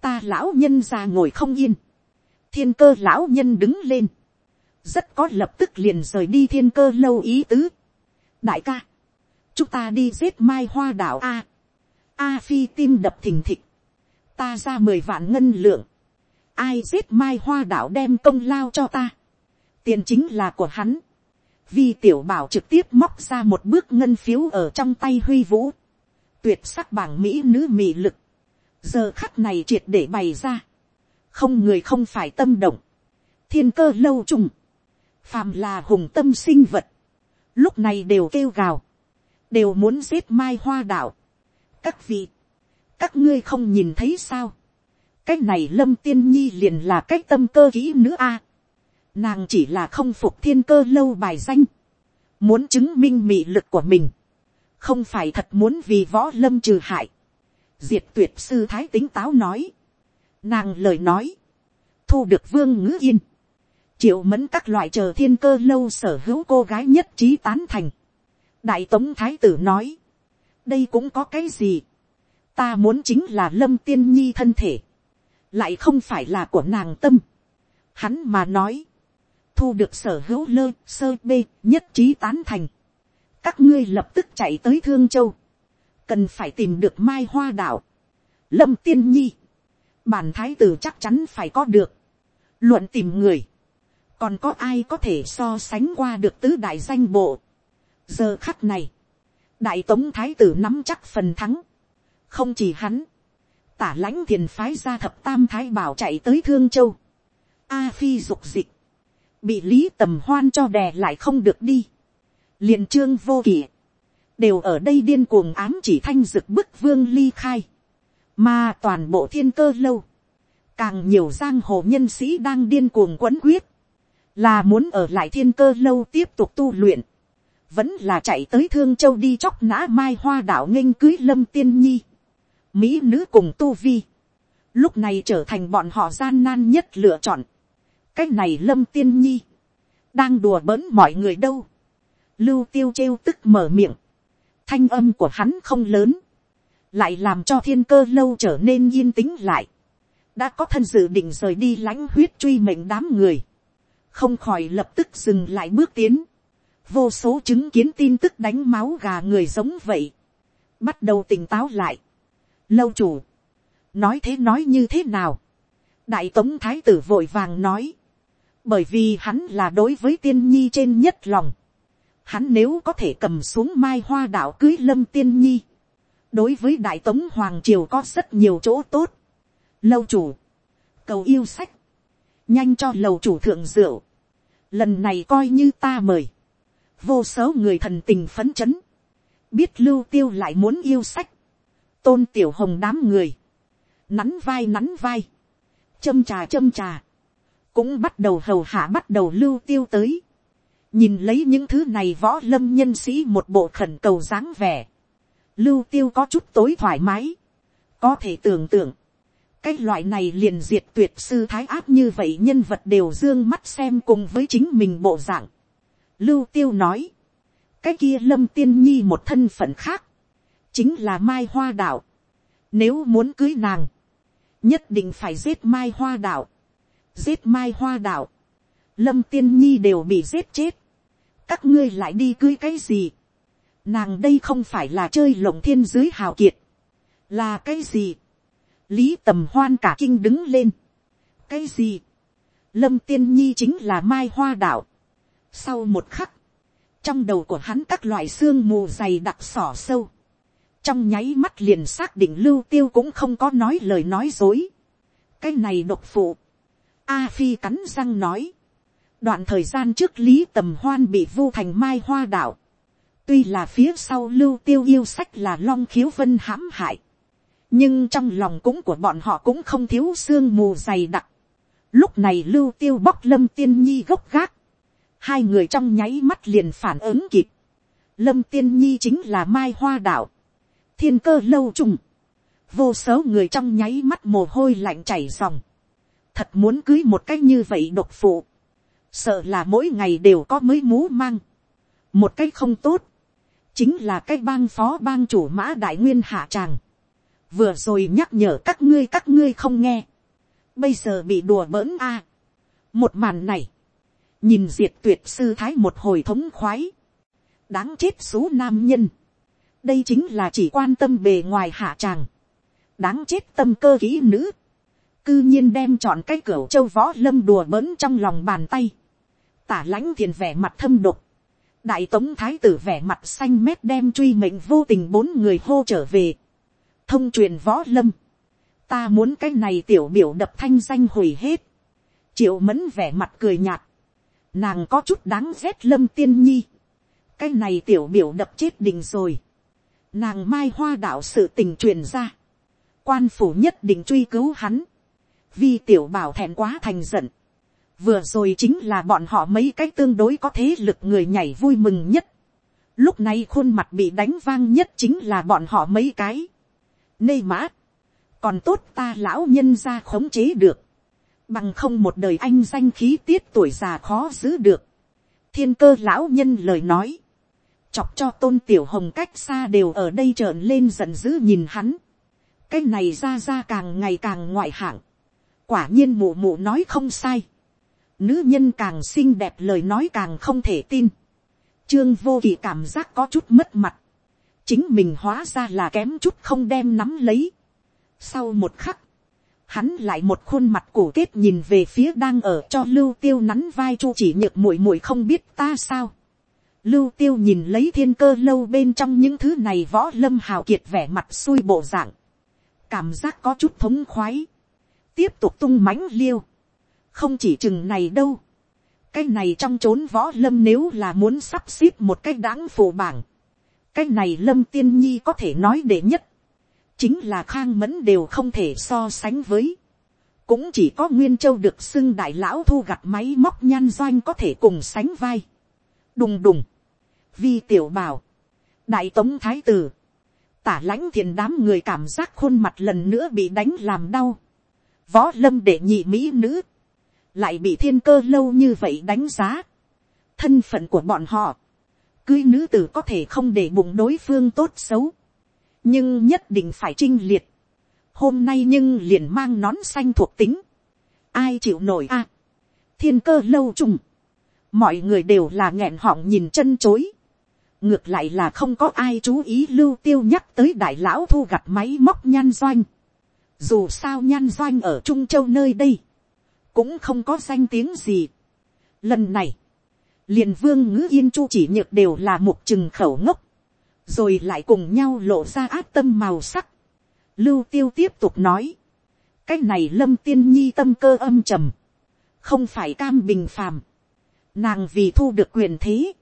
ta lão nhân ra ngồi không yên, thiên cơ lão nhân đứng lên, rất có lập tức liền rời đi thiên cơ lâu ý tứ. đại ca, chúng ta đi giết mai hoa đạo a, a phi tim đập thình thịch, ta ra mười vạn ngân lượng, ai giết mai hoa đạo đem công lao cho ta, tiền chính là của hắn, vi tiểu bảo trực tiếp móc ra một bước ngân phiếu ở trong tay huy vũ, tuyệt sắc bảng mỹ nữ mị lực, giờ khắc này triệt để bày ra, không người không phải tâm động, thiên cơ lâu trùng, phàm là hùng tâm sinh vật, lúc này đều kêu gào, đều muốn giết mai hoa đạo. các vị, các ngươi không nhìn thấy sao, cái này lâm tiên nhi liền là cái tâm cơ kỹ nữa a, nàng chỉ là không phục thiên cơ lâu bài danh, muốn chứng minh mị lực của mình, không phải thật muốn vì võ lâm trừ hại. diệt tuyệt sư thái tính táo nói, nàng lời nói, thu được vương ngữ yên, triệu mẫn các loại chờ thiên cơ lâu sở hữu cô gái nhất trí tán thành. đại tống thái tử nói, đây cũng có cái gì, ta muốn chính là lâm tiên nhi thân thể, lại không phải là của nàng tâm. hắn mà nói, thu được sở hữu lơ sơ bê nhất trí tán thành. các ngươi lập tức chạy tới thương châu, cần phải tìm được mai hoa đạo, lâm tiên nhi, bản thái tử chắc chắn phải có được, luận tìm người, còn có ai có thể so sánh qua được tứ đại danh bộ. giờ khắc này, đại tống thái tử nắm chắc phần thắng, không chỉ hắn, tả lãnh thiền phái ra thập tam thái bảo chạy tới thương châu, a phi dục dịch, bị lý tầm hoan cho đè lại không được đi, liền trương vô kỷ, đều ở đây điên cuồng ám chỉ thanh dực bức vương ly khai, mà toàn bộ thiên cơ lâu, càng nhiều giang hồ nhân sĩ đang điên cuồng quấn quyết, là muốn ở lại thiên cơ lâu tiếp tục tu luyện, vẫn là chạy tới thương châu đi chóc nã mai hoa đảo nghênh cưới lâm tiên nhi, mỹ nữ cùng tu vi, lúc này trở thành bọn họ gian nan nhất lựa chọn, cái này lâm tiên nhi, đang đùa bỡn mọi người đâu, lưu tiêu trêu tức mở miệng, thanh âm của hắn không lớn, lại làm cho thiên cơ lâu trở nên yên tĩnh lại, đã có thân dự định rời đi lãnh huyết truy mệnh đám người, không khỏi lập tức dừng lại bước tiến, vô số chứng kiến tin tức đánh máu gà người giống vậy, bắt đầu tỉnh táo lại, lâu chủ, nói thế nói như thế nào, đại tống thái tử vội vàng nói, bởi vì hắn là đối với tiên nhi trên nhất lòng, hắn nếu có thể cầm xuống mai hoa đạo cưới lâm tiên nhi, đối với đại tống hoàng triều có rất nhiều chỗ tốt, lâu chủ, cầu yêu sách, nhanh cho lầu chủ thượng rượu, lần này coi như ta mời, vô số người thần tình phấn chấn, biết lưu tiêu lại muốn yêu sách, tôn tiểu hồng đám người, nắn vai nắn vai, châm trà châm trà, cũng bắt đầu hầu hạ bắt đầu lưu tiêu tới, nhìn lấy những thứ này võ lâm nhân sĩ một bộ khẩn cầu dáng vẻ, lưu tiêu có chút tối thoải mái, có thể tưởng tượng, cái loại này liền diệt tuyệt sư thái áp như vậy nhân vật đều dương mắt xem cùng với chính mình bộ dạng. Lưu tiêu nói, cái kia lâm tiên nhi một thân phận khác, chính là mai hoa đạo. Nếu muốn cưới nàng, nhất định phải giết mai hoa đạo. Giết mai hoa đạo, lâm tiên nhi đều bị giết chết. các ngươi lại đi cưới cái gì. nàng đây không phải là chơi lộng thiên dưới hào kiệt. là cái gì lý tầm hoan cả kinh đứng lên, cái gì, lâm tiên nhi chính là mai hoa đạo, sau một khắc, trong đầu của hắn các loại xương mù dày đặc sỏ sâu, trong nháy mắt liền xác định lưu tiêu cũng không có nói lời nói dối. cái này độc phụ. a phi cắn răng nói. đoạn thời gian trước lý tầm hoan bị vu thành mai hoa đạo tuy là phía sau lưu tiêu yêu sách là long khiếu vân hãm hại. nhưng trong lòng cũng của bọn họ cũng không thiếu xương mù dày đặc. lúc này lưu tiêu bóc lâm tiên nhi gốc gác. hai người trong nháy mắt liền phản ứng kịp. lâm tiên nhi chính là mai hoa đạo thiên cơ lâu trùng, vô số người trong nháy mắt mồ hôi lạnh chảy dòng, thật muốn cưới một cách như vậy độc phụ, sợ là mỗi ngày đều có mới mú mang, một cách không tốt, chính là cái bang phó bang chủ mã đại nguyên hạ tràng, vừa rồi nhắc nhở các ngươi các ngươi không nghe, bây giờ bị đùa bỡn a, một màn này, nhìn diệt tuyệt sư thái một hồi thống khoái, đáng chết số nam nhân, đây chính là chỉ quan tâm bề ngoài hạ tràng, đáng chết tâm cơ kỹ nữ, cư nhiên đem chọn cái cửa châu võ lâm đùa bỡn trong lòng bàn tay, tả lãnh thiền vẻ mặt thâm độc, đại tống thái tử vẻ mặt xanh mét đem truy mệnh vô tình bốn người hô trở về, thông truyền võ lâm, ta muốn cái này tiểu biểu đập thanh danh hủy hết, triệu mẫn vẻ mặt cười nhạt, nàng có chút đáng rét lâm tiên nhi, cái này tiểu biểu đập chết đình rồi, nàng mai hoa đạo sự tình truyền ra, quan phủ nhất định truy cứu hắn, vì tiểu bảo thẹn quá thành giận, vừa rồi chính là bọn họ mấy cái tương đối có thế lực người nhảy vui mừng nhất, lúc này khuôn mặt bị đánh vang nhất chính là bọn họ mấy cái, nê mã, còn tốt ta lão nhân ra khống chế được, bằng không một đời anh danh khí tiết tuổi già khó giữ được, thiên cơ lão nhân lời nói, chọc cho tôn tiểu hồng cách xa đều ở đây trợn lên giận dữ nhìn hắn. cái này ra ra càng ngày càng ngoại hạng. quả nhiên mụ mụ nói không sai. nữ nhân càng xinh đẹp lời nói càng không thể tin. trương vô kỳ cảm giác có chút mất mặt. chính mình hóa ra là kém chút không đem nắm lấy. sau một khắc, hắn lại một khuôn mặt cổ kết nhìn về phía đang ở cho lưu tiêu nắn vai chu chỉ nhược muội muội không biết ta sao Lưu tiêu nhìn lấy thiên cơ lâu bên trong những thứ này võ lâm hào kiệt vẻ mặt xui bộ dạng. Cảm giác có chút thống khoái. Tiếp tục tung mãnh liêu. Không chỉ chừng này đâu. Cái này trong chốn võ lâm nếu là muốn sắp xếp một cái đáng phụ bảng. Cái này lâm tiên nhi có thể nói để nhất. Chính là khang mẫn đều không thể so sánh với. Cũng chỉ có Nguyên Châu được xưng đại lão thu gặt máy móc nhan doanh có thể cùng sánh vai. Đùng đùng vi tiểu bảo, đại tống thái tử, tả lãnh thiền đám người cảm giác khuôn mặt lần nữa bị đánh làm đau, võ lâm để nhị mỹ nữ, lại bị thiên cơ lâu như vậy đánh giá, thân phận của bọn họ, cưới nữ tử có thể không để bụng đối phương tốt xấu, nhưng nhất định phải trinh liệt, hôm nay nhưng liền mang nón xanh thuộc tính, ai chịu nổi a, thiên cơ lâu trùng, mọi người đều là nghẹn họng nhìn chân chối, ngược lại là không có ai chú ý lưu tiêu nhắc tới đại lão thu gặt máy móc nhan doanh. dù sao nhan doanh ở trung châu nơi đây, cũng không có danh tiếng gì. lần này, liền vương ngữ yên chu chỉ nhược đều là một chừng khẩu ngốc, rồi lại cùng nhau lộ ra át tâm màu sắc. lưu tiêu tiếp tục nói, cái này lâm tiên nhi tâm cơ âm trầm, không phải cam bình phàm, nàng vì thu được quyền thế,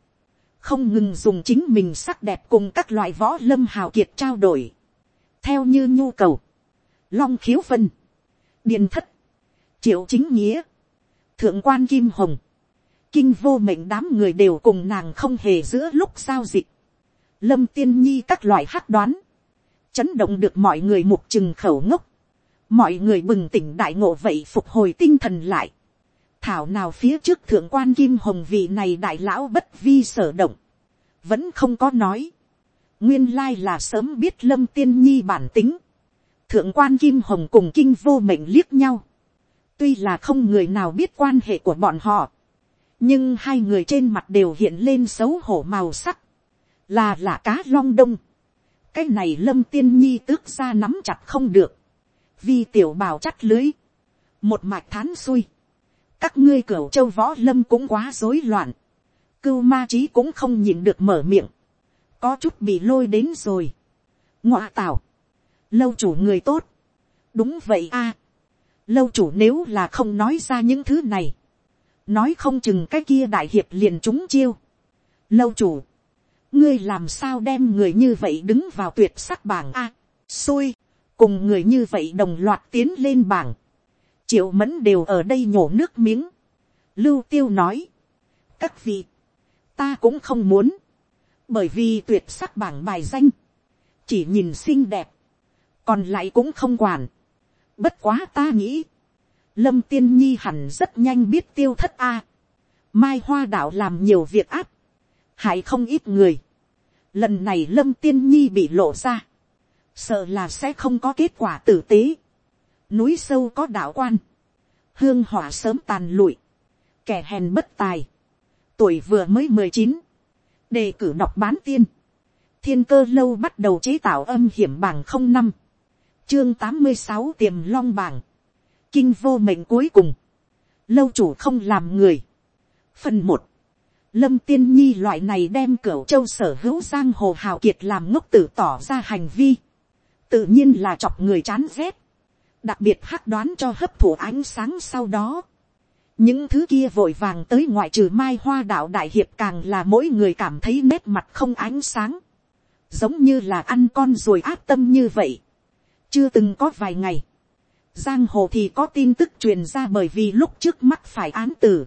không ngừng dùng chính mình sắc đẹp cùng các loại võ lâm hào kiệt trao đổi, theo như nhu cầu, long khiếu phân điền thất, triệu chính nghĩa, thượng quan kim hồng, kinh vô mệnh đám người đều cùng nàng không hề giữa lúc giao dịch, lâm tiên nhi các loại hát đoán, chấn động được mọi người mục chừng khẩu ngốc, mọi người bừng tỉnh đại ngộ vậy phục hồi tinh thần lại, thảo nào phía trước thượng quan kim hồng vị này đại lão bất vi sở động, vẫn không có nói, nguyên lai là sớm biết lâm tiên nhi bản tính, thượng quan kim hồng cùng kinh vô mệnh liếc nhau, tuy là không người nào biết quan hệ của bọn họ, nhưng hai người trên mặt đều hiện lên xấu hổ màu sắc, là là cá long đông, cái này lâm tiên nhi tước ra nắm chặt không được, vi tiểu bào chắt lưới, một mạch thán xuôi, các ngươi cửu châu võ lâm cũng quá rối loạn, cưu ma trí cũng không nhìn được mở miệng, có chút bị lôi đến rồi, ngoạ tảo, lâu chủ người tốt, đúng vậy a, lâu chủ nếu là không nói ra những thứ này, nói không chừng cái kia đại hiệp liền trúng chiêu, lâu chủ, ngươi làm sao đem người như vậy đứng vào tuyệt sắc bảng a, xui, cùng người như vậy đồng loạt tiến lên bảng, triệu mẫn đều ở đây nhổ nước miếng, lưu tiêu nói, các vị, ta cũng không muốn, bởi vì tuyệt sắc bảng bài danh, chỉ nhìn xinh đẹp, còn lại cũng không quản, bất quá ta nghĩ, lâm tiên nhi hẳn rất nhanh biết tiêu thất a, mai hoa đạo làm nhiều việc áp, hại không ít người, lần này lâm tiên nhi bị lộ ra, sợ là sẽ không có kết quả tử tế, núi sâu có đạo quan, hương hỏa sớm tàn lụi, kẻ hèn bất tài, tuổi vừa mới mười chín, đề cử đọc bán tiên, thiên cơ lâu bắt đầu chế tạo âm hiểm bảng không năm, chương tám mươi sáu tiềm long bảng, kinh vô mệnh cuối cùng, lâu chủ không làm người. phần một, lâm tiên nhi loại này đem cửa châu sở hữu giang hồ hào kiệt làm ngốc tử tỏ ra hành vi, tự nhiên là chọc người chán rét, đặc biệt hắc đoán cho hấp thụ ánh sáng sau đó. những thứ kia vội vàng tới ngoại trừ mai hoa đạo đại hiệp càng là mỗi người cảm thấy nét mặt không ánh sáng, giống như là ăn con rồi áp tâm như vậy. chưa từng có vài ngày, giang hồ thì có tin tức truyền ra bởi vì lúc trước mắt phải án tử.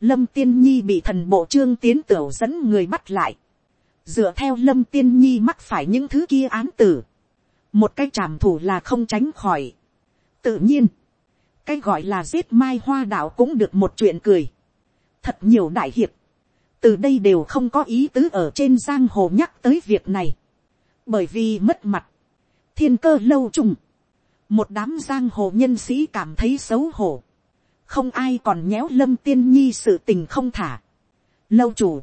lâm tiên nhi bị thần bộ trương tiến tửu dẫn người bắt lại. dựa theo lâm tiên nhi mắc phải những thứ kia án tử. một cái trảm thủ là không tránh khỏi tự nhiên, cái gọi là giết mai hoa đạo cũng được một chuyện cười. thật nhiều đại hiệp, từ đây đều không có ý tứ ở trên giang hồ nhắc tới việc này, bởi vì mất mặt, thiên cơ lâu trùng, một đám giang hồ nhân sĩ cảm thấy xấu hổ, không ai còn nhéo lâm tiên nhi sự tình không thả. lâu chủ,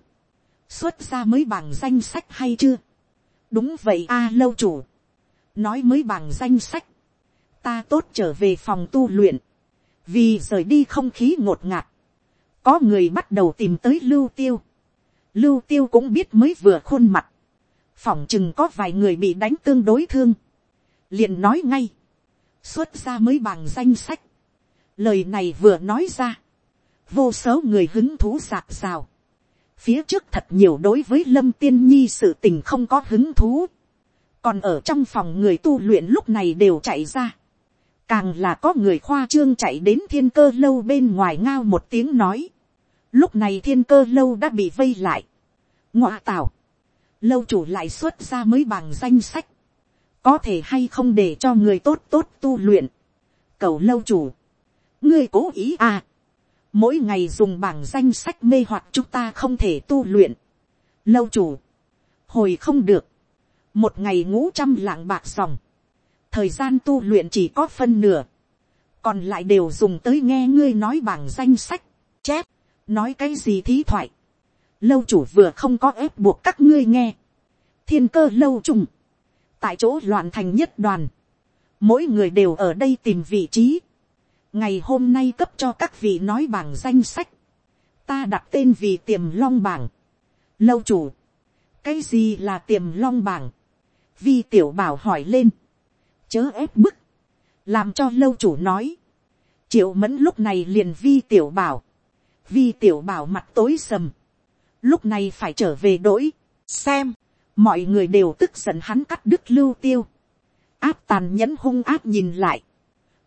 xuất ra mới bảng danh sách hay chưa, đúng vậy a à, lâu chủ, nói mới bảng danh sách, ta tốt trở về phòng tu luyện, vì rời đi không khí ngột ngạt, có người bắt đầu tìm tới lưu tiêu, lưu tiêu cũng biết mới vừa khuôn mặt, phỏng chừng có vài người bị đánh tương đối thương, liền nói ngay, xuất ra mới bằng danh sách, lời này vừa nói ra, vô số người hứng thú sạc rào, phía trước thật nhiều đối với lâm tiên nhi sự tình không có hứng thú, còn ở trong phòng người tu luyện lúc này đều chạy ra, càng là có người khoa trương chạy đến thiên cơ lâu bên ngoài ngao một tiếng nói. lúc này thiên cơ lâu đã bị vây lại. ngoạ tảo, lâu chủ lại xuất ra mới bằng danh sách, có thể hay không để cho người tốt tốt tu luyện. cầu lâu chủ, ngươi cố ý à, mỗi ngày dùng bảng danh sách mê hoặc chúng ta không thể tu luyện. lâu chủ, hồi không được, một ngày ngũ trăm lạng bạc dòng, thời gian tu luyện chỉ có phân nửa, còn lại đều dùng tới nghe ngươi nói bảng danh sách, chép, nói cái gì thí thoại, lâu chủ vừa không có ép buộc các ngươi nghe, thiên cơ lâu trùng, tại chỗ loạn thành nhất đoàn, mỗi người đều ở đây tìm vị trí, ngày hôm nay cấp cho các vị nói bảng danh sách, ta đặt tên vì tiềm long bảng, lâu chủ, cái gì là tiềm long bảng, vi tiểu bảo hỏi lên, chớ ép bức, làm cho lâu chủ nói, triệu mẫn lúc này liền vi tiểu bảo, vi tiểu bảo mặt tối sầm, lúc này phải trở về đỗi, xem, mọi người đều tức giận hắn cắt đứt lưu tiêu, áp tàn nhẫn hung áp nhìn lại,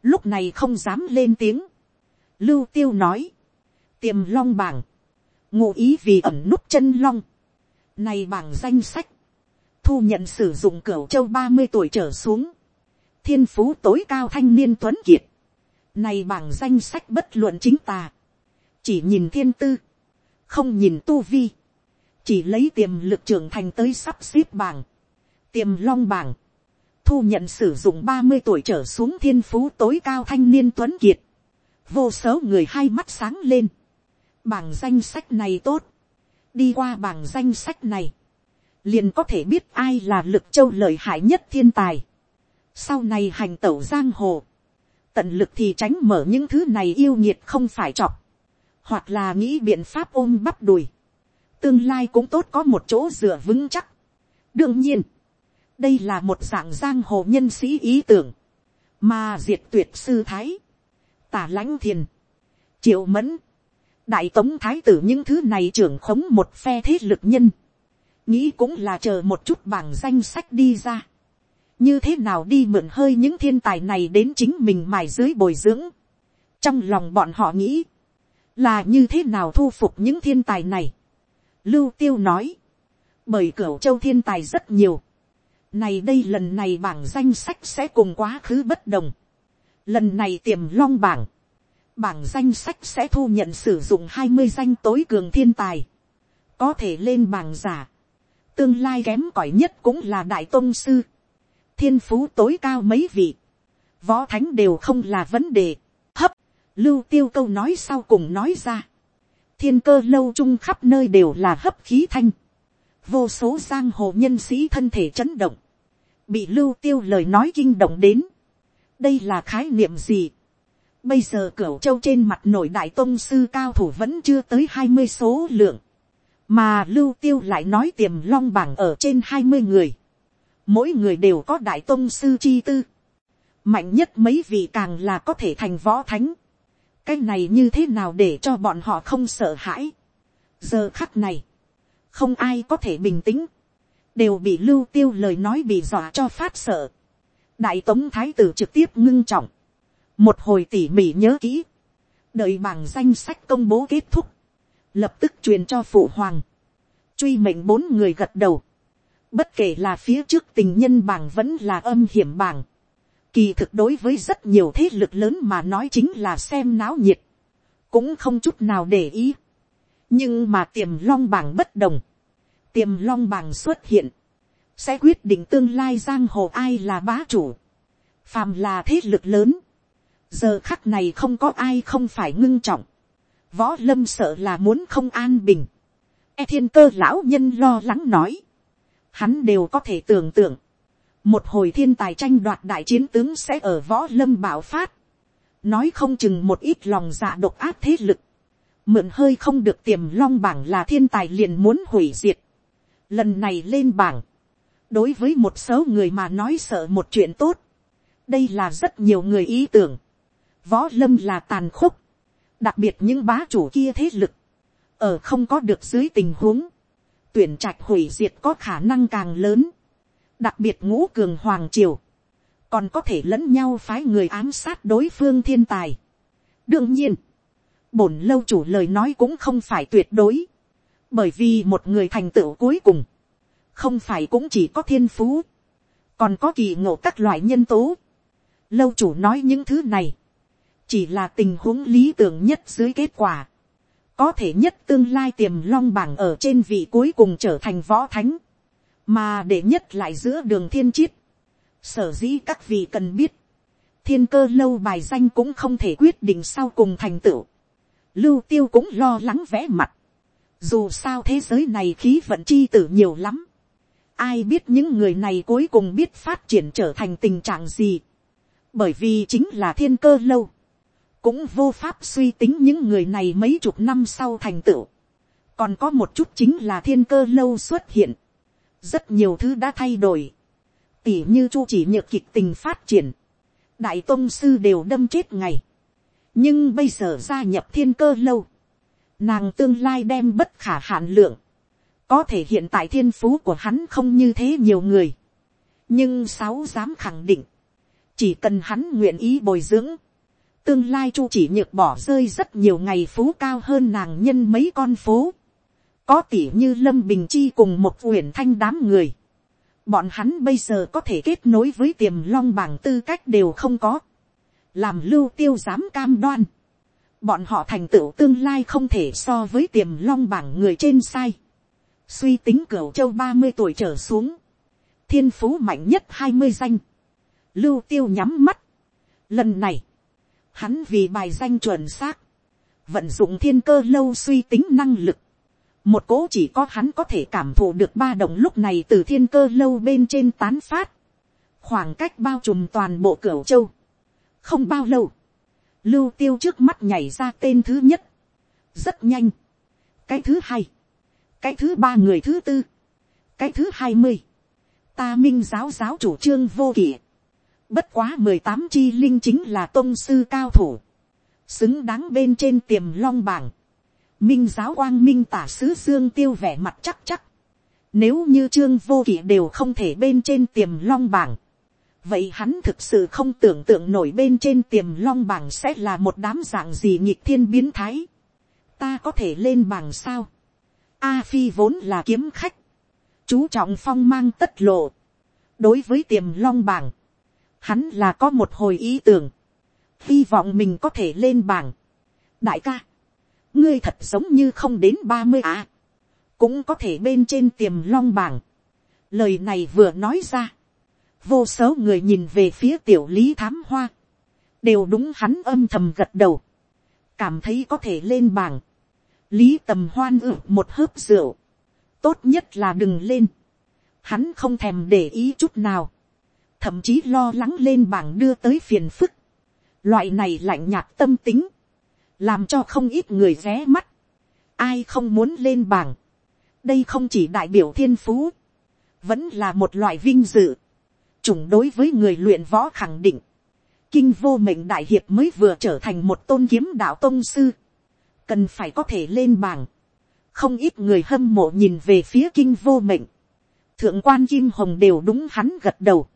lúc này không dám lên tiếng, lưu tiêu nói, tiềm long bảng, ngụ ý vì ẩm nút chân long, này bảng danh sách, thu nhận sử dụng cửa châu ba mươi tuổi trở xuống, thiên phú tối cao thanh niên tuấn kiệt. Này bảng danh sách bất luận chính tà. Chỉ nhìn thiên tư. Không nhìn tu vi. Chỉ lấy tiềm lực trưởng thành tới sắp xếp bảng. Tiềm long bảng. Thu nhận sử dụng ba mươi tuổi trở xuống thiên phú tối cao thanh niên tuấn kiệt. Vô số người hai mắt sáng lên. Bảng danh sách này tốt. Đi qua bảng danh sách này. Liền có thể biết ai là lực châu lợi hại nhất thiên tài sau này hành tẩu giang hồ, tận lực thì tránh mở những thứ này yêu nhiệt không phải chọc, hoặc là nghĩ biện pháp ôm bắp đùi, tương lai cũng tốt có một chỗ dựa vững chắc. đương nhiên, đây là một dạng giang hồ nhân sĩ ý tưởng, mà diệt tuyệt sư thái, tả lãnh thiền, triệu mẫn, đại tống thái tử những thứ này trưởng khống một phe thế lực nhân, nghĩ cũng là chờ một chút bảng danh sách đi ra, như thế nào đi mượn hơi những thiên tài này đến chính mình mài dưới bồi dưỡng, trong lòng bọn họ nghĩ, là như thế nào thu phục những thiên tài này. Lưu tiêu nói, bởi cửa châu thiên tài rất nhiều, này đây lần này bảng danh sách sẽ cùng quá khứ bất đồng. Lần này tiềm long bảng. Bảng danh sách sẽ thu nhận sử dụng hai mươi danh tối cường thiên tài. Có thể lên bảng giả. Tương lai kém cỏi nhất cũng là đại tôn sư. Thiên phú tối cao mấy vị. Võ thánh đều không là vấn đề. Hấp. Lưu tiêu câu nói sau cùng nói ra. Thiên cơ lâu chung khắp nơi đều là hấp khí thanh vô số giang hồ nhân sĩ thân thể chấn động, bị lưu tiêu lời nói kinh động đến. đây là khái niệm gì. bây giờ cửu châu trên mặt nổi đại tôn sư cao thủ vẫn chưa tới hai mươi số lượng, mà lưu tiêu lại nói tiềm long bảng ở trên hai mươi người, mỗi người đều có đại tôn sư chi tư, mạnh nhất mấy vị càng là có thể thành võ thánh, cái này như thế nào để cho bọn họ không sợ hãi. giờ khắc này, không ai có thể bình tĩnh, đều bị lưu tiêu lời nói bị dọa cho phát sợ. đại tống thái tử trực tiếp ngưng trọng, một hồi tỉ mỉ nhớ kỹ, đợi bảng danh sách công bố kết thúc, lập tức truyền cho phụ hoàng, truy mệnh bốn người gật đầu, bất kể là phía trước tình nhân bảng vẫn là âm hiểm bảng, kỳ thực đối với rất nhiều thế lực lớn mà nói chính là xem náo nhiệt, cũng không chút nào để ý, nhưng mà tiềm long bảng bất đồng, tiềm long bảng xuất hiện, sẽ quyết định tương lai giang hồ ai là bá chủ, phàm là thế lực lớn, giờ khắc này không có ai không phải ngưng trọng, võ lâm sợ là muốn không an bình, e thiên cơ lão nhân lo lắng nói, hắn đều có thể tưởng tượng, một hồi thiên tài tranh đoạt đại chiến tướng sẽ ở võ lâm bảo phát, nói không chừng một ít lòng dạ độc áp thế lực, mượn hơi không được tiềm long bảng là thiên tài liền muốn hủy diệt, lần này lên bảng, đối với một số người mà nói sợ một chuyện tốt, đây là rất nhiều người ý tưởng, võ lâm là tàn khốc, đặc biệt những bá chủ kia thế lực, ở không có được dưới tình huống, tuyển trạch hủy diệt có khả năng càng lớn, đặc biệt ngũ cường hoàng triều, còn có thể lẫn nhau phái người ám sát đối phương thiên tài. đương nhiên, bổn lâu chủ lời nói cũng không phải tuyệt đối, bởi vì một người thành tựu cuối cùng, không phải cũng chỉ có thiên phú, còn có kỳ ngộ các loại nhân tố. lâu chủ nói những thứ này, chỉ là tình huống lý tưởng nhất dưới kết quả, có thể nhất tương lai tiềm long bảng ở trên vị cuối cùng trở thành võ thánh, mà để nhất lại giữa đường thiên chiết, sở dĩ các vị cần biết, thiên cơ lâu bài danh cũng không thể quyết định sau cùng thành tựu, lưu tiêu cũng lo lắng vẽ mặt, dù sao thế giới này khí vận chi tử nhiều lắm, ai biết những người này cuối cùng biết phát triển trở thành tình trạng gì, bởi vì chính là thiên cơ lâu, cũng vô pháp suy tính những người này mấy chục năm sau thành tựu, còn có một chút chính là thiên cơ lâu xuất hiện, rất nhiều thứ đã thay đổi, tỉ như chu chỉ nhược kịch tình phát triển, đại tôn sư đều đâm chết ngày, nhưng bây giờ gia nhập thiên cơ lâu, nàng tương lai đem bất khả hạn lượng, có thể hiện tại thiên phú của hắn không như thế nhiều người, nhưng sáu dám khẳng định, chỉ cần hắn nguyện ý bồi dưỡng, tương lai chu chỉ nhược bỏ rơi rất nhiều ngày phú cao hơn nàng nhân mấy con phố, có tỷ như lâm bình chi cùng một uyển thanh đám người, bọn hắn bây giờ có thể kết nối với tiềm long bảng tư cách đều không có, làm lưu tiêu dám cam đoan, bọn họ thành tựu tương lai không thể so với tiềm long bảng người trên sai, suy tính cửu châu ba mươi tuổi trở xuống, thiên phú mạnh nhất hai mươi danh, lưu tiêu nhắm mắt. Lần này, hắn vì bài danh chuẩn xác, vận dụng thiên cơ lâu suy tính năng lực, một cố chỉ có hắn có thể cảm thụ được ba đồng lúc này từ thiên cơ lâu bên trên tán phát, khoảng cách bao trùm toàn bộ cửa châu. không bao lâu, lưu tiêu trước mắt nhảy ra tên thứ nhất, rất nhanh, cái thứ hai, cái thứ ba người thứ tư, cái thứ hai mươi, ta minh giáo giáo chủ trương vô kỷ, bất quá mười tám chi linh chính là tôn sư cao thủ, xứng đáng bên trên tiềm long bảng, minh giáo quang minh tả sứ dương tiêu vẻ mặt chắc chắc, nếu như trương vô kỷ đều không thể bên trên tiềm long bảng, vậy hắn thực sự không tưởng tượng nổi bên trên tiềm long bảng sẽ là một đám dạng gì nhịp thiên biến thái. ta có thể lên bảng sao. a phi vốn là kiếm khách, chú trọng phong mang tất lộ. đối với tiềm long bảng, hắn là có một hồi ý tưởng, hy vọng mình có thể lên bảng. đại ca, ngươi thật giống như không đến ba mươi à, cũng có thể bên trên tiềm long bảng. lời này vừa nói ra, vô số người nhìn về phía tiểu lý thám hoa, đều đúng hắn âm thầm gật đầu, cảm thấy có thể lên bảng, lý tầm hoan ự một hớp rượu, tốt nhất là đừng lên, hắn không thèm để ý chút nào, thậm chí lo lắng lên bảng đưa tới phiền phức, loại này lạnh nhạt tâm tính, làm cho không ít người ré mắt, ai không muốn lên bảng, đây không chỉ đại biểu thiên phú, vẫn là một loại vinh dự, chủng đối với người luyện võ khẳng định, kinh vô mệnh đại hiệp mới vừa trở thành một tôn kiếm đạo tôn sư, cần phải có thể lên bảng, không ít người hâm mộ nhìn về phía kinh vô mệnh, thượng quan kim hồng đều đúng hắn gật đầu,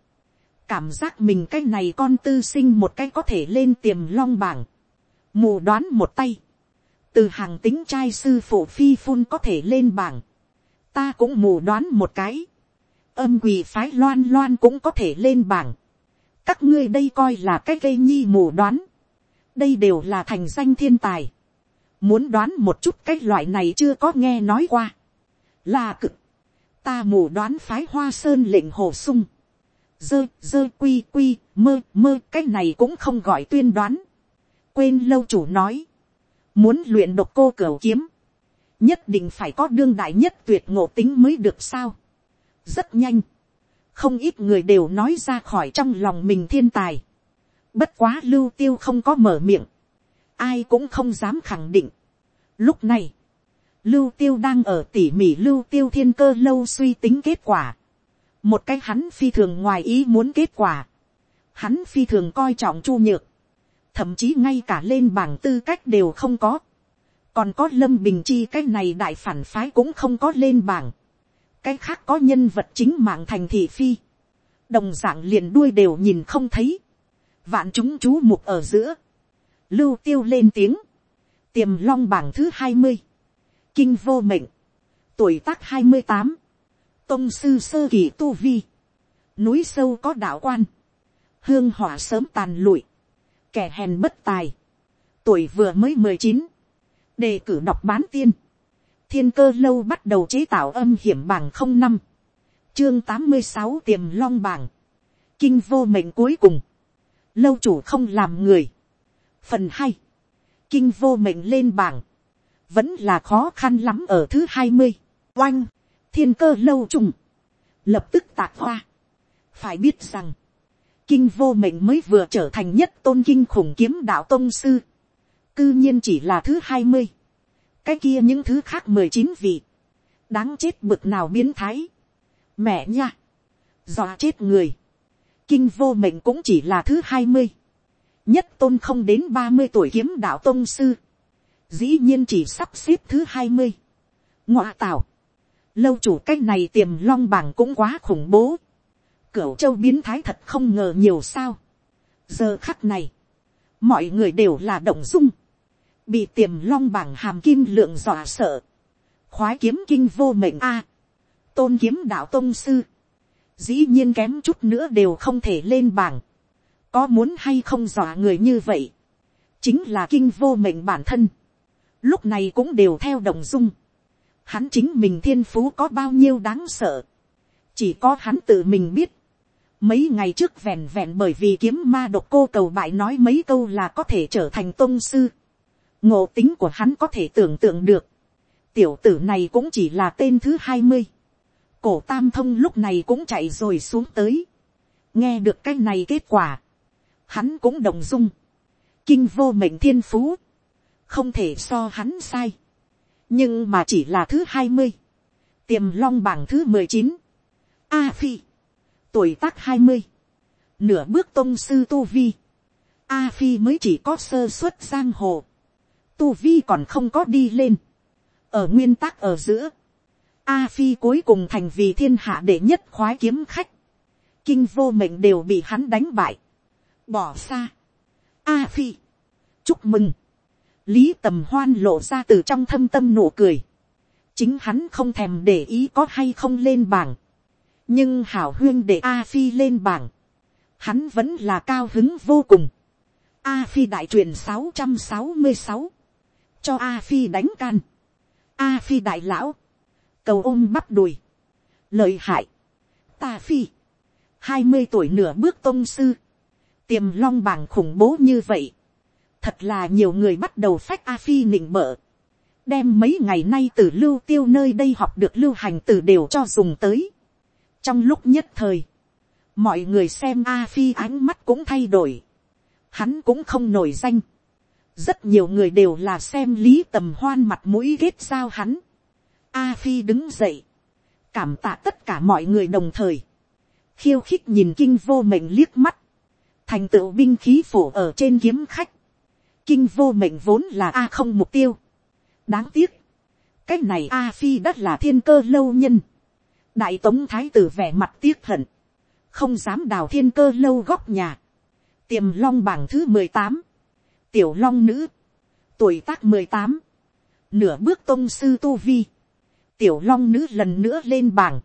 cảm giác mình cái này con tư sinh một cái có thể lên tiềm long bảng, mù đoán một tay, từ hàng tính trai sư phụ phi phun có thể lên bảng, ta cũng mù đoán một cái, âm quỳ phái loan loan cũng có thể lên bảng. các ngươi đây coi là cái gây nhi mù đoán. đây đều là thành danh thiên tài. muốn đoán một chút cái loại này chưa có nghe nói qua. là cực. ta mù đoán phái hoa sơn lệnh hồ sung dơ dơ quy quy mơ mơ cái này cũng không gọi tuyên đoán. quên lâu chủ nói. muốn luyện độc cô cửu kiếm. nhất định phải có đương đại nhất tuyệt ngộ tính mới được sao rất nhanh, không ít người đều nói ra khỏi trong lòng mình thiên tài. Bất quá lưu tiêu không có mở miệng, ai cũng không dám khẳng định. Lúc này, lưu tiêu đang ở tỉ mỉ lưu tiêu thiên cơ lâu suy tính kết quả. Một cái hắn phi thường ngoài ý muốn kết quả. Hắn phi thường coi trọng chu nhược. Thậm chí ngay cả lên bảng tư cách đều không có. Còn có lâm bình chi cái này đại phản phái cũng không có lên bảng. Cái khác có nhân vật chính mạng thành thị phi, đồng d ạ n g liền đuôi đều nhìn không thấy, vạn chúng chú mục ở giữa, lưu tiêu lên tiếng, tiềm long bảng thứ hai mươi, kinh vô mệnh, tuổi tác hai mươi tám, tôn sư sơ kỳ tu vi, núi sâu có đạo quan, hương hỏa sớm tàn lụi, kẻ hèn bất tài, tuổi vừa mới mười chín, đề cử đọc bán tiên, thiên cơ lâu bắt đầu chế tạo âm hiểm bảng không năm, chương tám mươi sáu tiềm long bảng, kinh vô mệnh cuối cùng, lâu chủ không làm người. phần hai, kinh vô mệnh lên bảng, vẫn là khó khăn lắm ở thứ hai mươi, oanh, thiên cơ lâu trùng, lập tức tạc hoa. phải biết rằng, kinh vô mệnh mới vừa trở thành nhất tôn kinh khủng kiếm đạo tôn sư, cư nhiên chỉ là thứ hai mươi, cái kia những thứ khác mười chín vị, đáng chết bực nào biến thái, mẹ nha, dọa chết người, kinh vô mệnh cũng chỉ là thứ hai mươi, nhất tôn không đến ba mươi tuổi kiếm đạo tôn sư, dĩ nhiên chỉ sắp xếp thứ hai mươi, ngoạ tảo, lâu chủ cái này tiềm long bảng cũng quá khủng bố, cửu châu biến thái thật không ngờ nhiều sao, giờ khắc này, mọi người đều là động dung, bị tiềm long bảng hàm kim lượng dọa sợ, khoái kiếm kinh vô mệnh a, tôn kiếm đạo tôn sư, dĩ nhiên kém chút nữa đều không thể lên bảng, có muốn hay không dọa người như vậy, chính là kinh vô mệnh bản thân, lúc này cũng đều theo đồng dung, hắn chính mình thiên phú có bao nhiêu đáng sợ, chỉ có hắn tự mình biết, mấy ngày trước vẹn vẹn bởi vì kiếm ma độc cô cầu bại nói mấy câu là có thể trở thành tôn sư, ngộ tính của hắn có thể tưởng tượng được, tiểu tử này cũng chỉ là tên thứ hai mươi, cổ tam thông lúc này cũng chạy rồi xuống tới, nghe được cái này kết quả, hắn cũng đồng dung, kinh vô mệnh thiên phú, không thể so hắn sai, nhưng mà chỉ là thứ hai mươi, tiềm long bảng thứ mười chín, a phi, tuổi tác hai mươi, nửa bước tôn sư tu vi, a phi mới chỉ có sơ suất giang hồ, tu vi còn không có đi lên, ở nguyên tắc ở giữa, a phi cuối cùng thành vì thiên hạ đệ nhất khoái kiếm khách, kinh vô mệnh đều bị hắn đánh bại, bỏ xa, a phi, chúc mừng, lý tầm hoan lộ ra từ trong thâm tâm nụ cười, chính hắn không thèm để ý có hay không lên bảng, nhưng hảo huyên để a phi lên bảng, hắn vẫn là cao hứng vô cùng. A phi đại truyền sáu trăm sáu mươi sáu, cho a phi đánh can. A phi đại lão, cầu ôm bắp đùi, lợi hại, ta phi, hai mươi tuổi nửa bước tôn sư, tiềm long bảng khủng bố như vậy, thật là nhiều người bắt đầu phách a phi nịnh bợ, đem mấy ngày nay từ lưu tiêu nơi đây học được lưu hành từ đều cho dùng tới. trong lúc nhất thời, mọi người xem a phi ánh mắt cũng thay đổi, hắn cũng không nổi danh, rất nhiều người đều là xem lý tầm hoan mặt mũi ghét sao hắn, a phi đứng dậy, cảm tạ tất cả mọi người đồng thời, khiêu khích nhìn kinh vô mệnh liếc mắt, thành tựu binh khí phổ ở trên kiếm khách, kinh vô mệnh vốn là a không mục tiêu, đáng tiếc, cái này a phi đất là thiên cơ lâu nhân, đại tống thái tử vẻ mặt tiếc hận, không dám đào thiên cơ lâu góc nhà, tiềm long bảng thứ mười tám, tiểu long nữ, tuổi tác mười tám, nửa bước tôn sư tu vi, tiểu long nữ lần nữa lên bảng,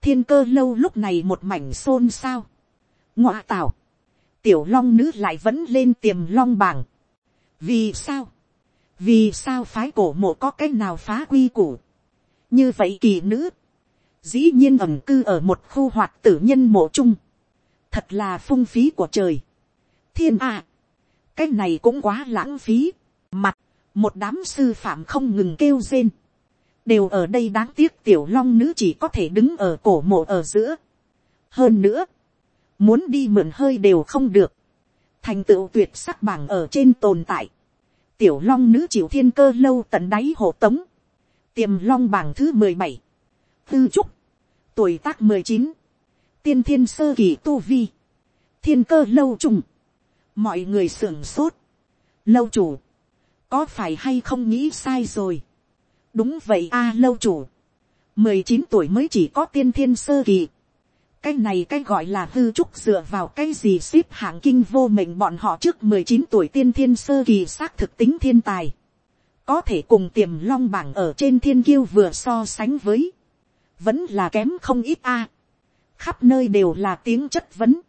thiên cơ lâu lúc này một mảnh xôn xao, ngoạ tảo. Tiểu long nữ lại vẫn lên tiềm long bảng, vì sao, vì sao phái cổ mộ có cái nào phá quy củ, như vậy kỳ nữ, dĩ nhiên ẩm cư ở một khu hoạt tử nhân mộ chung, thật là phung phí của trời. thiên ạ, cái này cũng quá lãng phí, mặt, một đám sư phạm không ngừng kêu rên, đều ở đây đáng tiếc tiểu long nữ chỉ có thể đứng ở cổ mộ ở giữa. hơn nữa, muốn đi mượn hơi đều không được, thành tựu tuyệt sắc bảng ở trên tồn tại, tiểu long nữ chịu thiên cơ lâu tận đáy hộ tống, tiềm long bảng thứ mười bảy, tư trúc, tuổi tác mười chín, tiên thiên sơ kỳ tu vi, thiên cơ lâu trùng, mọi người sưởng sốt, lâu chủ, có phải hay không nghĩ sai rồi, đúng vậy a à, lâu chủ, mười chín tuổi mới chỉ có tiên thiên sơ kỳ, cái này cái gọi là hư trúc dựa vào cái gì ship hạng kinh vô mệnh bọn họ trước mười chín tuổi tiên thiên sơ kỳ xác thực tính thiên tài. Có thể cùng tiềm long bảng ở trên thiên kiêu vừa so sánh với. Vẫn là kém không ít a. Khắp nơi đều là tiếng chất vấn.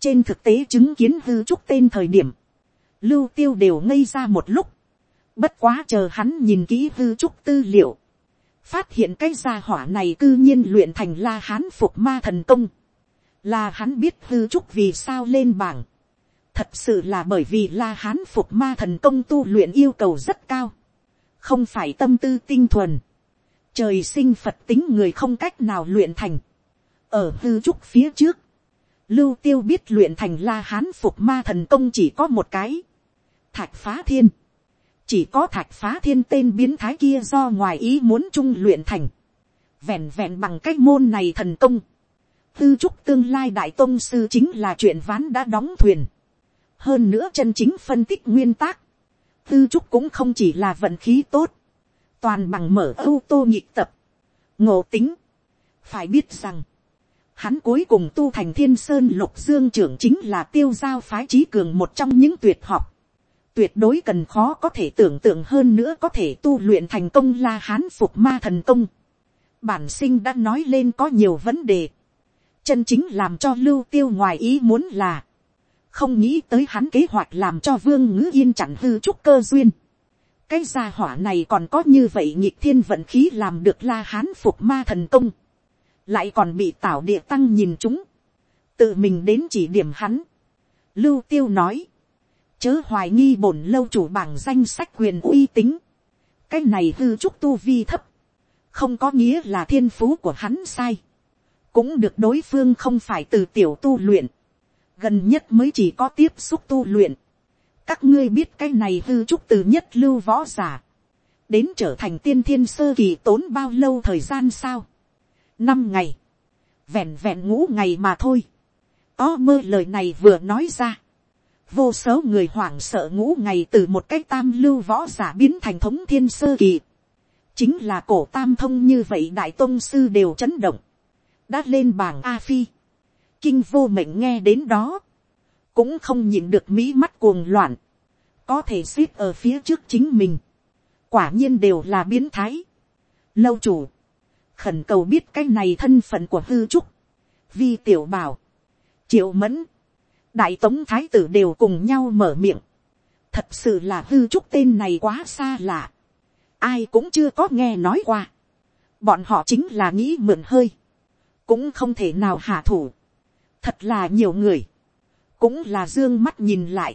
Trên thực tế chứng kiến hư trúc tên thời điểm. Lưu tiêu đều ngây ra một lúc. Bất quá chờ hắn nhìn kỹ hư trúc tư liệu phát hiện cái gia hỏa này cư nhiên luyện thành la hán phục ma thần công, là hắn biết hư trúc vì sao lên bảng, thật sự là bởi vì la hán phục ma thần công tu luyện yêu cầu rất cao, không phải tâm tư tinh thuần, trời sinh phật tính người không cách nào luyện thành, ở hư trúc phía trước, lưu tiêu biết luyện thành la hán phục ma thần công chỉ có một cái, thạch phá thiên, chỉ có thạch phá thiên tên biến thái kia do ngoài ý muốn trung luyện thành, vẹn vẹn bằng cái môn này thần công, tư trúc tương lai đại tôn sư chính là chuyện ván đã đóng thuyền, hơn nữa chân chính phân tích nguyên tắc, tư trúc cũng không chỉ là vận khí tốt, toàn bằng mở âu tô nhịp tập, ngộ tính, phải biết rằng, hắn cuối cùng tu thành thiên sơn lục dương trưởng chính là tiêu giao phái trí cường một trong những tuyệt học, tuyệt đối cần khó có thể tưởng tượng hơn nữa có thể tu luyện thành công la hán phục ma thần công. Bản sinh đã nói lên có nhiều vấn đề. Chân chính làm cho lưu tiêu ngoài ý muốn là. Không nghĩ tới hắn kế hoạch làm cho vương ngữ yên chẳng hư trúc cơ duyên. Cái gia hỏa này còn có như vậy nhịp thiên vận khí làm được la hán phục ma thần công. Lại còn bị tảo địa tăng nhìn chúng. Tự mình đến chỉ điểm hắn. Lưu tiêu nói chớ hoài nghi bổn lâu chủ bảng danh sách quyền uy tín. cái này hư trúc tu vi thấp, không có nghĩa là thiên phú của hắn sai. cũng được đối phương không phải từ tiểu tu luyện, gần nhất mới chỉ có tiếp xúc tu luyện. các ngươi biết cái này hư trúc từ nhất lưu võ giả, đến trở thành tiên thiên sơ kỳ tốn bao lâu thời gian sao. năm ngày, vẹn vẹn ngũ ngày mà thôi. o mơ lời này vừa nói ra vô số người hoảng sợ ngũ ngày từ một cái tam lưu võ giả biến thành thống thiên sơ kỳ. chính là cổ tam thông như vậy đại tôn sư đều chấn động. đã lên bảng a phi. kinh vô mệnh nghe đến đó. cũng không nhìn được mỹ mắt cuồng loạn. có thể xếp ở phía trước chính mình quả nhiên đều là biến thái. lâu chủ, khẩn cầu biết cái này thân phận của hư trúc, vi tiểu bảo, triệu mẫn, đại tống thái tử đều cùng nhau mở miệng. thật sự là hư trúc tên này quá xa lạ, ai cũng chưa có nghe nói qua. bọn họ chính là nghĩ mượn hơi, cũng không thể nào hạ thủ. thật là nhiều người, cũng là d ư ơ n g mắt nhìn lại.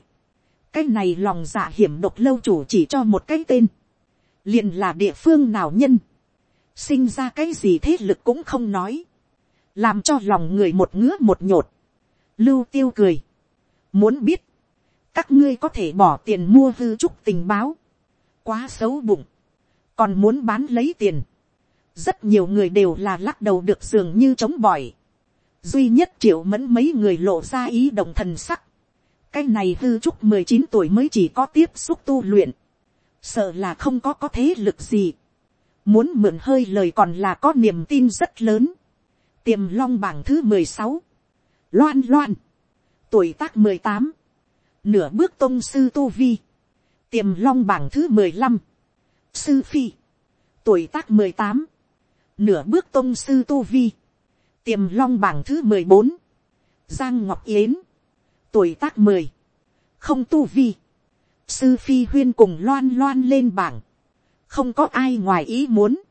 cái này lòng dạ hiểm độc lâu chủ chỉ cho một cái tên liền là địa phương nào nhân, sinh ra cái gì thế lực cũng không nói, làm cho lòng người một ngứa một nhột, lưu tiêu cười, muốn biết, các ngươi có thể bỏ tiền mua hư trúc tình báo, quá xấu bụng, còn muốn bán lấy tiền, rất nhiều người đều là lắc đầu được dường như chống bỏi, duy nhất triệu mẫn mấy người lộ ra ý động thần sắc, cái này hư trúc mười chín tuổi mới chỉ có tiếp xúc tu luyện, sợ là không có có thế lực gì, muốn mượn hơi lời còn là có niềm tin rất lớn, tiềm long bảng thứ mười sáu, loan loan, tuổi tác mười tám, nửa bước tôn sư tu vi, tiềm long bảng thứ mười lăm, sư phi, tuổi tác mười tám, nửa bước tôn sư tu vi, tiềm long bảng thứ mười bốn, giang ngọc yến, tuổi tác mười, không tu vi, sư phi huyên cùng loan loan lên bảng, không có ai ngoài ý muốn,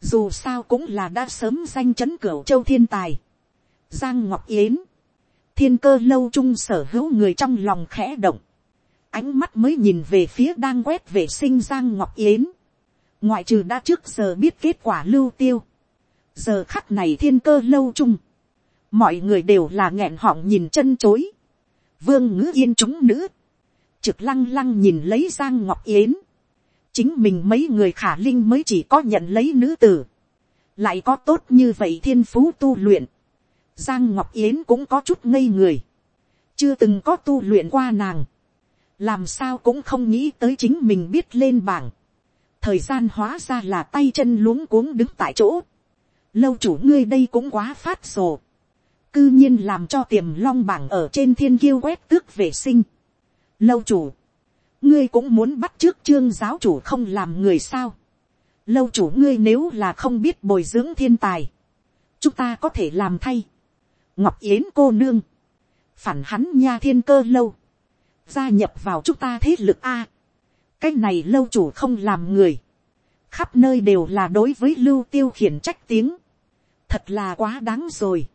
dù sao cũng là đã sớm danh chấn cửu châu thiên tài, giang ngọc yến, thiên cơ lâu trung sở hữu người trong lòng khẽ động, ánh mắt mới nhìn về phía đang quét vệ sinh giang ngọc yến, ngoại trừ đã trước giờ biết kết quả lưu tiêu, giờ khắc này thiên cơ lâu trung, mọi người đều là nghẹn họng nhìn chân chối, vương ngữ yên chúng nữ, trực lăng lăng nhìn lấy giang ngọc yến, chính mình mấy người khả linh mới chỉ có nhận lấy nữ tử, lại có tốt như vậy thiên phú tu luyện, giang ngọc yến cũng có chút ngây người, chưa từng có tu luyện qua nàng, làm sao cũng không nghĩ tới chính mình biết lên bảng, thời gian hóa ra là tay chân luống cuống đứng tại chỗ, lâu chủ ngươi đây cũng quá phát sổ, cư nhiên làm cho tiềm long bảng ở trên thiên kiêu quét tước vệ sinh, lâu chủ, ngươi cũng muốn bắt trước trương giáo chủ không làm người sao. lâu chủ ngươi nếu là không biết bồi dưỡng thiên tài, chúng ta có thể làm thay ngọc yến cô nương, phản hắn nha thiên cơ lâu, gia nhập vào chúng ta thế lực a. cái này lâu chủ không làm người, khắp nơi đều là đối với lưu tiêu khiển trách tiếng, thật là quá đáng rồi.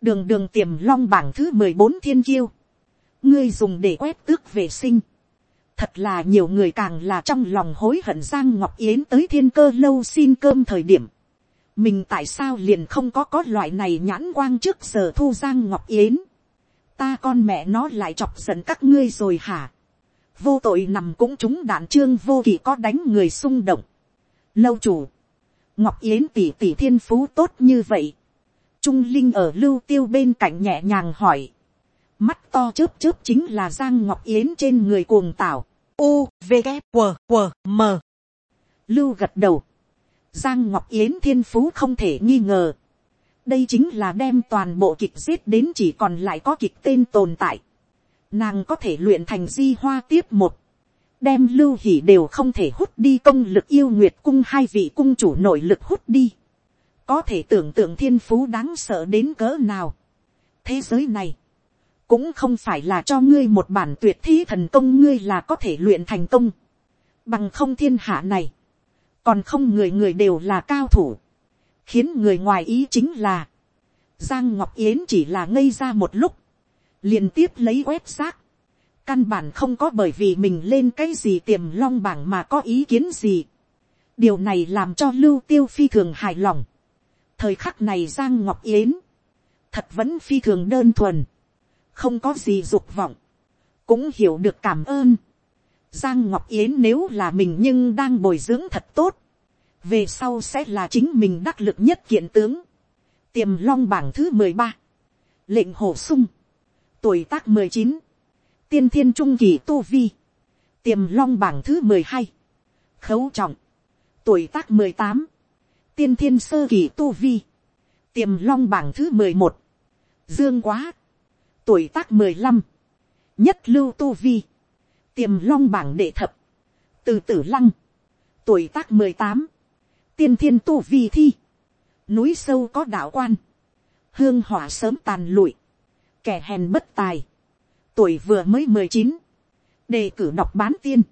đường đường tiềm long bảng thứ mười bốn thiên kiêu, ngươi dùng để quét tước vệ sinh. Thật là nhiều người càng là trong lòng hối hận Giang Ngọc Yến tới thiên cơ lâu xin cơm thời điểm. Mình tại sao liền không có có loại này nhãn quang trước giờ thu Giang Ngọc Yến. Ta con mẹ nó lại chọc giận các ngươi rồi hả. Vô tội nằm cũng chúng đạn trương vô kỳ có đánh người xung động. Lâu chủ. Ngọc Yến tỷ tỷ thiên phú tốt như vậy. Trung Linh ở lưu tiêu bên cạnh nhẹ nhàng hỏi mắt to chớp chớp chính là giang ngọc yến trên người cuồng tảo, u v g q q m lưu gật đầu, giang ngọc yến thiên phú không thể nghi ngờ, đây chính là đem toàn bộ kịch giết đến chỉ còn lại có kịch tên tồn tại, nàng có thể luyện thành di hoa tiếp một, đem lưu hỉ đều không thể hút đi công lực yêu nguyệt cung hai vị cung chủ nội lực hút đi, có thể tưởng tượng thiên phú đáng sợ đến cỡ nào. thế giới này, cũng không phải là cho ngươi một bản tuyệt thi thần công ngươi là có thể luyện thành công, bằng không thiên hạ này, còn không người người đều là cao thủ, khiến người ngoài ý chính là, giang ngọc yến chỉ là ngây ra một lúc, liền tiếp lấy quét xác, căn bản không có bởi vì mình lên cái gì tiềm long bảng mà có ý kiến gì, điều này làm cho lưu tiêu phi thường hài lòng, thời khắc này giang ngọc yến, thật vẫn phi thường đơn thuần, không có gì dục vọng, cũng hiểu được cảm ơn. Giang ngọc yến nếu là mình nhưng đang bồi dưỡng thật tốt, về sau sẽ là chính mình đắc lực nhất kiện tướng. tiềm long bảng thứ mười ba, lệnh hồ sung, tuổi tác mười chín, tiên thiên trung kỳ tu vi, tiềm long bảng thứ mười hai, khấu trọng, tuổi tác mười tám, tiên thiên sơ kỳ tu vi, tiềm long bảng thứ mười một, dương quá, tuổi tác mười lăm, nhất lưu tu vi, tiềm long bảng đệ thập, từ tử lăng, tuổi tác mười tám, tiên thiên tu vi thi, núi sâu có đạo quan, hương hỏa sớm tàn lụi, kẻ hèn bất tài, tuổi vừa mới mười chín, đề cử đọc bán tiên,